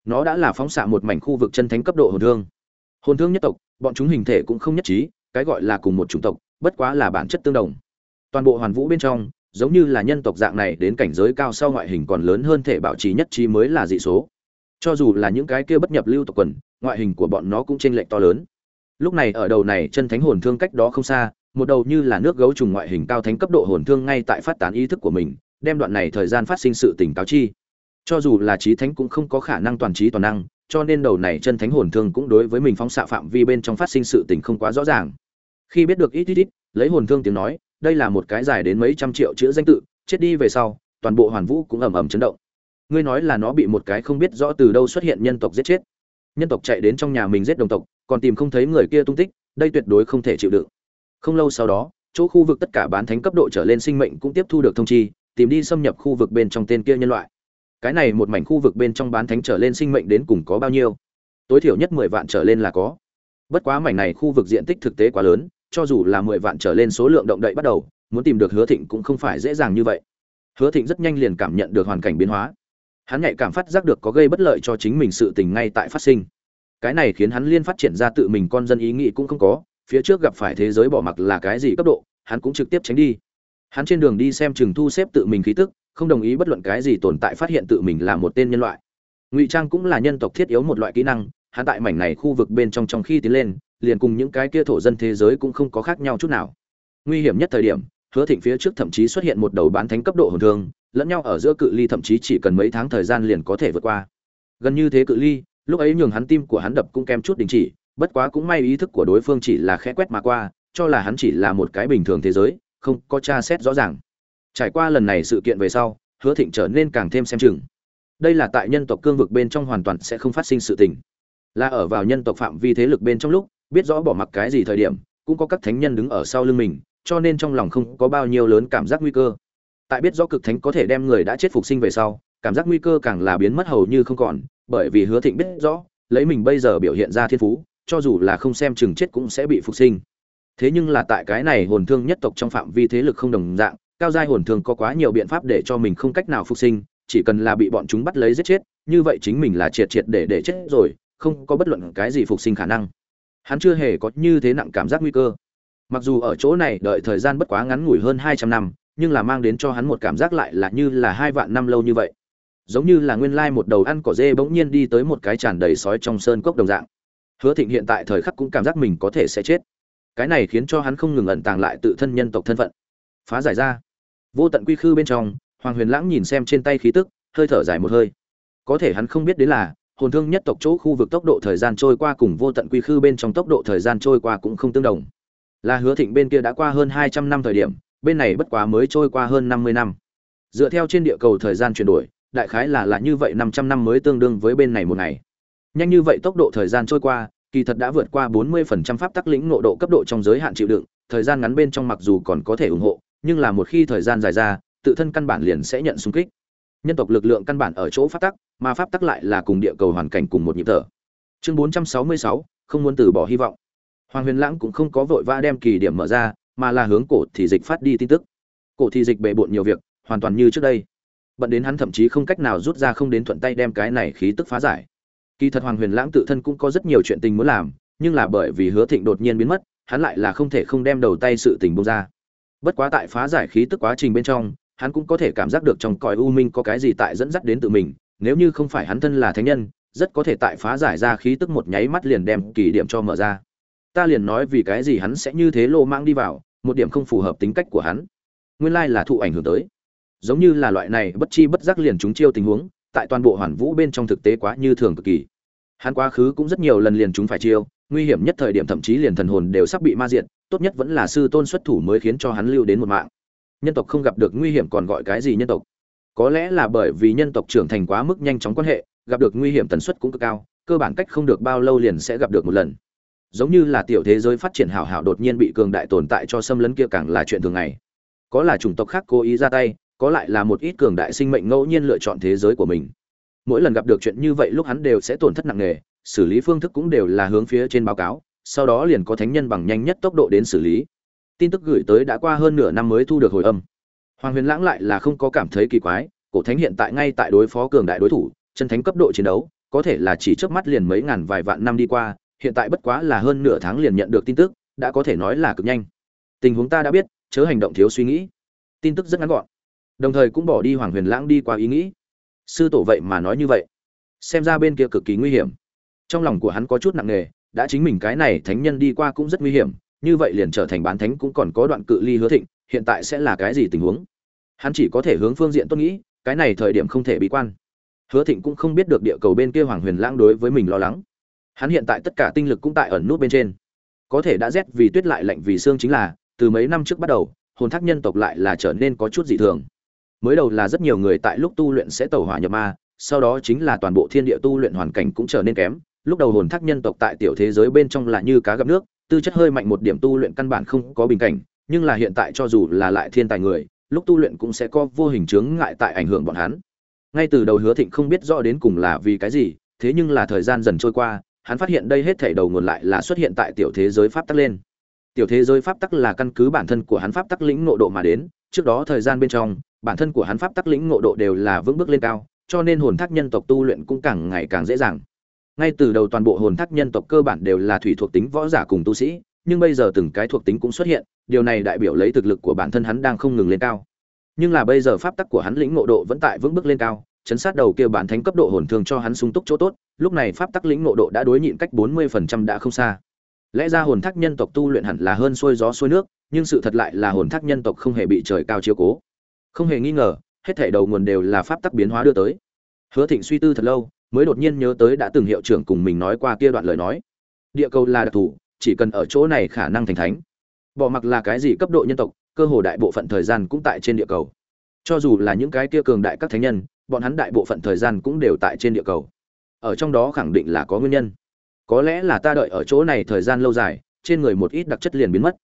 Nó đã là phóng xạ một mảnh khu vực chân thánh cấp độ hồn thương. Hồn thương nhất tộc, bọn chúng hình thể cũng không nhất trí, cái gọi là cùng một chủng tộc, bất quá là bản chất tương đồng. Toàn bộ hoàn vũ bên trong, giống như là nhân tộc dạng này đến cảnh giới cao sau ngoại hình còn lớn hơn thể bảo trì nhất trí mới là dị số. Cho dù là những cái kia bất nhập lưu tộc quần, ngoại hình của bọn nó cũng chênh lệch to lớn. Lúc này ở đầu này chân thánh hồn thương cách đó không xa, một đầu như là nước gấu trùng ngoại hình cao thánh cấp độ hồn thương ngay tại phát tán ý thức của mình, đem đoạn này thời gian phát sinh sự tỉnh cáo chi cho dù là trí thánh cũng không có khả năng toàn trí toàn năng, cho nên đầu này chân thánh hồn thương cũng đối với mình phóng xạ phạm vi bên trong phát sinh sự tình không quá rõ ràng. Khi biết được ít ít ít, lấy hồn thương tiếng nói, đây là một cái dài đến mấy trăm triệu chữ danh tự, chết đi về sau, toàn bộ hoàn vũ cũng ầm ầm chấn động. Ngươi nói là nó bị một cái không biết rõ từ đâu xuất hiện nhân tộc giết chết. Nhân tộc chạy đến trong nhà mình giết đồng tộc, còn tìm không thấy người kia tung tích, đây tuyệt đối không thể chịu đựng. Không lâu sau đó, chỗ khu vực tất cả bán thánh cấp độ trở lên sinh mệnh cũng tiếp thu được thông chi, tìm đi xâm nhập khu vực bên trong tên kia nhân loại cái này một mảnh khu vực bên trong bán thánh trở lên sinh mệnh đến cùng có bao nhiêu? Tối thiểu nhất mười vạn trở lên là có. Bất quá mảnh này khu vực diện tích thực tế quá lớn, cho dù là mười vạn trở lên số lượng động đậy bắt đầu, muốn tìm được hứa thịnh cũng không phải dễ dàng như vậy. Hứa thịnh rất nhanh liền cảm nhận được hoàn cảnh biến hóa. Hắn nhạy cảm phát giác được có gây bất lợi cho chính mình sự tình ngay tại phát sinh. Cái này khiến hắn liên phát triển ra tự mình con dân ý nghĩ cũng không có, phía trước gặp phải thế giới bỏ mặc là cái gì cấp độ, hắn cũng trực tiếp tránh đi. Hắn trên đường đi xem chừng thu xếp tự mình khí tức không đồng ý bất luận cái gì tồn tại phát hiện tự mình là một tên nhân loại. Ngụy trang cũng là nhân tộc thiết yếu một loại kỹ năng, hắn tại mảnh này khu vực bên trong trong khi tiến lên, liền cùng những cái kia thổ dân thế giới cũng không có khác nhau chút nào. Nguy hiểm nhất thời điểm, hứa thịnh phía trước thậm chí xuất hiện một đầu bán thánh cấp độ hồn thương, lẫn nhau ở giữa cự ly thậm chí chỉ cần mấy tháng thời gian liền có thể vượt qua. Gần như thế cự ly, lúc ấy nhường hắn tim của hắn đập cũng kém chút đình chỉ, bất quá cũng may ý thức của đối phương chỉ là khẽ quét mà qua, cho là hắn chỉ là một cái bình thường thế giới, không có tra xét rõ ràng trải qua lần này sự kiện về sau, hứa thịnh trở nên càng thêm xem chừng. Đây là tại nhân tộc cương vực bên trong hoàn toàn sẽ không phát sinh sự tình. Là ở vào nhân tộc phạm vi thế lực bên trong lúc, biết rõ bỏ mặc cái gì thời điểm, cũng có các thánh nhân đứng ở sau lưng mình, cho nên trong lòng không có bao nhiêu lớn cảm giác nguy cơ. Tại biết rõ cực thánh có thể đem người đã chết phục sinh về sau, cảm giác nguy cơ càng là biến mất hầu như không còn, bởi vì hứa thịnh biết rõ, lấy mình bây giờ biểu hiện ra thiên phú, cho dù là không xem chừng chết cũng sẽ bị phục sinh. Thế nhưng là tại cái này hồn thương nhất tộc trong phạm vi thế lực không đồng dạng cao giai hồn thường có quá nhiều biện pháp để cho mình không cách nào phục sinh, chỉ cần là bị bọn chúng bắt lấy giết chết, như vậy chính mình là triệt triệt để để chết rồi, không có bất luận cái gì phục sinh khả năng. Hắn chưa hề có như thế nặng cảm giác nguy cơ. Mặc dù ở chỗ này đợi thời gian bất quá ngắn ngủi hơn hai trăm năm, nhưng là mang đến cho hắn một cảm giác lại là như là hai vạn năm lâu như vậy. Giống như là nguyên lai một đầu ăn cỏ dê bỗng nhiên đi tới một cái tràn đầy sói trong sơn cốc đồng dạng. Hứa thịnh hiện tại thời khắc cũng cảm giác mình có thể sẽ chết. Cái này khiến cho hắn không ngừng ẩn tàng lại tự thân nhân tộc thân phận. Phá giải ra vô tận quy khư bên trong, hoàng huyền lãng nhìn xem trên tay khí tức, hơi thở dài một hơi. Có thể hắn không biết đến là, hồn thương nhất tộc chỗ khu vực tốc độ thời gian trôi qua cùng vô tận quy khư bên trong tốc độ thời gian trôi qua cũng không tương đồng. Là hứa thịnh bên kia đã qua hơn hai trăm năm thời điểm, bên này bất quá mới trôi qua hơn năm mươi năm. Dựa theo trên địa cầu thời gian chuyển đổi, đại khái là là như vậy năm trăm năm mới tương đương với bên này một ngày. Nhanh như vậy tốc độ thời gian trôi qua, kỳ thật đã vượt qua bốn mươi phần trăm pháp tắc lĩnh nộ độ cấp độ trong giới hạn chịu đựng, thời gian ngắn bên trong mặc dù còn có thể ủng hộ nhưng là một khi thời gian dài ra, tự thân căn bản liền sẽ nhận xung kích. Nhân tộc lực lượng căn bản ở chỗ pháp tắc, mà pháp tắc lại là cùng địa cầu hoàn cảnh cùng một nhịp thở. Chương bốn trăm sáu mươi sáu, không muốn từ bỏ hy vọng. Hoàng huyền lãng cũng không có vội vã đem kỳ điểm mở ra, mà là hướng cổ thì dịch phát đi tin tức. Cổ thì dịch bề bộn nhiều việc, hoàn toàn như trước đây. Bận đến hắn thậm chí không cách nào rút ra không đến thuận tay đem cái này khí tức phá giải. Kỳ thật hoàng huyền lãng tự thân cũng có rất nhiều chuyện tình muốn làm, nhưng là bởi vì hứa thịnh đột nhiên biến mất, hắn lại là không thể không đem đầu tay sự tình bông ra bất quá tại phá giải khí tức quá trình bên trong, hắn cũng có thể cảm giác được trong cõi u minh có cái gì tại dẫn dắt đến tự mình, nếu như không phải hắn thân là thánh nhân, rất có thể tại phá giải ra khí tức một nháy mắt liền đem kỳ điểm cho mở ra. Ta liền nói vì cái gì hắn sẽ như thế lô mang đi vào, một điểm không phù hợp tính cách của hắn. Nguyên lai là thụ ảnh hưởng tới. Giống như là loại này bất chi bất giác liền chúng chiêu tình huống, tại toàn bộ hoàn vũ bên trong thực tế quá như thường cực kỳ hắn quá khứ cũng rất nhiều lần liền chúng phải chiêu, nguy hiểm nhất thời điểm thậm chí liền thần hồn đều sắp bị ma diệt, tốt nhất vẫn là sư tôn xuất thủ mới khiến cho hắn lưu đến một mạng. Nhân tộc không gặp được nguy hiểm còn gọi cái gì nhân tộc? Có lẽ là bởi vì nhân tộc trưởng thành quá mức nhanh chóng quan hệ, gặp được nguy hiểm tần suất cũng cực cao, cơ bản cách không được bao lâu liền sẽ gặp được một lần. Giống như là tiểu thế giới phát triển hảo hảo đột nhiên bị cường đại tồn tại cho xâm lấn kia càng là chuyện thường ngày. Có là chủng tộc khác cố ý ra tay, có lại là một ít cường đại sinh mệnh ngẫu nhiên lựa chọn thế giới của mình mỗi lần gặp được chuyện như vậy lúc hắn đều sẽ tổn thất nặng nề, xử lý phương thức cũng đều là hướng phía trên báo cáo, sau đó liền có thánh nhân bằng nhanh nhất tốc độ đến xử lý. Tin tức gửi tới đã qua hơn nửa năm mới thu được hồi âm. Hoàng huyền lãng lại là không có cảm thấy kỳ quái, cổ thánh hiện tại ngay tại đối phó cường đại đối thủ, chân thánh cấp độ chiến đấu, có thể là chỉ trước mắt liền mấy ngàn vài vạn năm đi qua, hiện tại bất quá là hơn nửa tháng liền nhận được tin tức, đã có thể nói là cực nhanh. Tình huống ta đã biết, chớ hành động thiếu suy nghĩ. Tin tức rất ngắn gọn. Đồng thời cũng bỏ đi hoàng huyền lãng đi qua ý nghĩ sư tổ vậy mà nói như vậy. Xem ra bên kia cực kỳ nguy hiểm. Trong lòng của hắn có chút nặng nề, đã chính mình cái này thánh nhân đi qua cũng rất nguy hiểm, như vậy liền trở thành bán thánh cũng còn có đoạn cự ly hứa thịnh, hiện tại sẽ là cái gì tình huống? Hắn chỉ có thể hướng phương diện tốt nghĩ, cái này thời điểm không thể bị quan. Hứa thịnh cũng không biết được địa cầu bên kia hoàng huyền lãng đối với mình lo lắng. Hắn hiện tại tất cả tinh lực cũng tại ẩn nút bên trên. Có thể đã rét vì tuyết lại lạnh vì xương chính là, từ mấy năm trước bắt đầu, hồn thác nhân tộc lại là trở nên có chút dị thường mới đầu là rất nhiều người tại lúc tu luyện sẽ tẩu hỏa nhập ma, sau đó chính là toàn bộ thiên địa tu luyện hoàn cảnh cũng trở nên kém. Lúc đầu hồn thác nhân tộc tại tiểu thế giới bên trong là như cá gặp nước, tư chất hơi mạnh một điểm tu luyện căn bản không có bình cảnh, nhưng là hiện tại cho dù là lại thiên tài người, lúc tu luyện cũng sẽ có vô hình chướng ngại tại ảnh hưởng bọn hắn. Ngay từ đầu hứa thịnh không biết rõ đến cùng là vì cái gì, thế nhưng là thời gian dần trôi qua, hắn phát hiện đây hết thảy đầu nguồn lại là xuất hiện tại tiểu thế giới pháp tắc lên. Tiểu thế giới pháp tắc là căn cứ bản thân của hắn pháp tắc lĩnh ngộ độ mà đến, trước đó thời gian bên trong bản thân của hắn pháp tắc lĩnh ngộ độ đều là vững bước lên cao, cho nên hồn thác nhân tộc tu luyện cũng càng ngày càng dễ dàng. Ngay từ đầu toàn bộ hồn thác nhân tộc cơ bản đều là thủy thuộc tính võ giả cùng tu sĩ, nhưng bây giờ từng cái thuộc tính cũng xuất hiện, điều này đại biểu lấy thực lực của bản thân hắn đang không ngừng lên cao. Nhưng là bây giờ pháp tắc của hắn lĩnh ngộ độ vẫn tại vững bước lên cao, chấn sát đầu kia bản thánh cấp độ hồn thương cho hắn sung túc chỗ tốt, lúc này pháp tắc lĩnh ngộ độ đã đối nhịn cách bốn mươi phần trăm đã không xa. Lẽ ra hồn thác nhân tộc tu luyện hẳn là hơn xuôi gió xuôi nước, nhưng sự thật lại là hồn thác nhân tộc không hề bị trời cao chiếu cố không hề nghi ngờ, hết thảy đầu nguồn đều là pháp tắc biến hóa đưa tới. Hứa thịnh suy tư thật lâu, mới đột nhiên nhớ tới đã từng hiệu trưởng cùng mình nói qua kia đoạn lời nói. Địa cầu là đặc thù, chỉ cần ở chỗ này khả năng thành thánh. Bỏ mặc là cái gì cấp độ nhân tộc, cơ hồ đại bộ phận thời gian cũng tại trên địa cầu. Cho dù là những cái kia cường đại các thánh nhân, bọn hắn đại bộ phận thời gian cũng đều tại trên địa cầu. Ở trong đó khẳng định là có nguyên nhân. Có lẽ là ta đợi ở chỗ này thời gian lâu dài, trên người một ít đặc chất liền biến mất.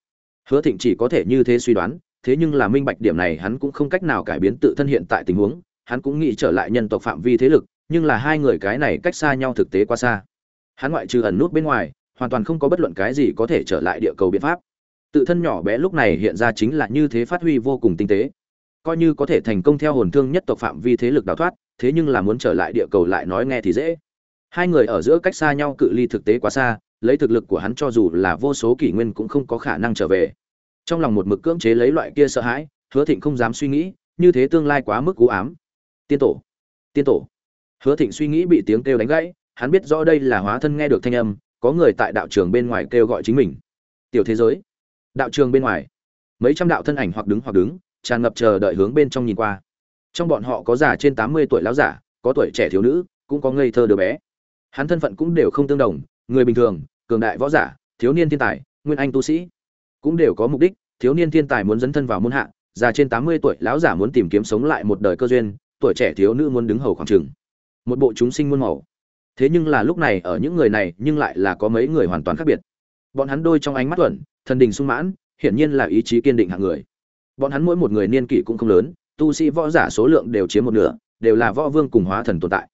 Hứa thịnh chỉ có thể như thế suy đoán thế nhưng là minh bạch điểm này hắn cũng không cách nào cải biến tự thân hiện tại tình huống, hắn cũng nghĩ trở lại nhân tộc phạm vi thế lực, nhưng là hai người cái này cách xa nhau thực tế quá xa. Hắn ngoại trừ ẩn nút bên ngoài, hoàn toàn không có bất luận cái gì có thể trở lại địa cầu biện pháp. Tự thân nhỏ bé lúc này hiện ra chính là như thế phát huy vô cùng tinh tế. Coi như có thể thành công theo hồn thương nhất tộc phạm vi thế lực đào thoát, thế nhưng là muốn trở lại địa cầu lại nói nghe thì dễ. Hai người ở giữa cách xa nhau cự ly thực tế quá xa, lấy thực lực của hắn cho dù là vô số kỷ nguyên cũng không có khả năng trở về trong lòng một mực cưỡng chế lấy loại kia sợ hãi, hứa thịnh không dám suy nghĩ, như thế tương lai quá mức cú ám. Tiên tổ tiên tổ. Hứa thịnh suy nghĩ bị tiếng kêu đánh gãy, hắn biết rõ đây là hóa thân nghe được thanh âm, có người tại đạo trường bên ngoài kêu gọi chính mình. Tiểu thế giới, đạo trường bên ngoài. Mấy trăm đạo thân ảnh hoặc đứng hoặc đứng, tràn ngập chờ đợi hướng bên trong nhìn qua. Trong bọn họ có già trên tám mươi tuổi lão giả, có tuổi trẻ thiếu nữ, cũng có ngây thơ đứa bé. Hắn thân phận cũng đều không tương đồng, người bình thường, cường đại võ giả, thiếu niên thiên tài, nguyên anh tu sĩ cũng đều có mục đích, thiếu niên thiên tài muốn dấn thân vào môn hạ, già trên tám mươi tuổi, lão giả muốn tìm kiếm sống lại một đời cơ duyên, tuổi trẻ thiếu nữ muốn đứng hầu khoảng trường. Một bộ chúng sinh muôn màu. Thế nhưng là lúc này ở những người này, nhưng lại là có mấy người hoàn toàn khác biệt. Bọn hắn đôi trong ánh mắt tuẩn thần đình sung mãn, hiển nhiên là ý chí kiên định hạng người. Bọn hắn mỗi một người niên kỷ cũng không lớn, tu sĩ võ giả số lượng đều chiếm một nửa, đều là võ vương cùng hóa thần tồn tại.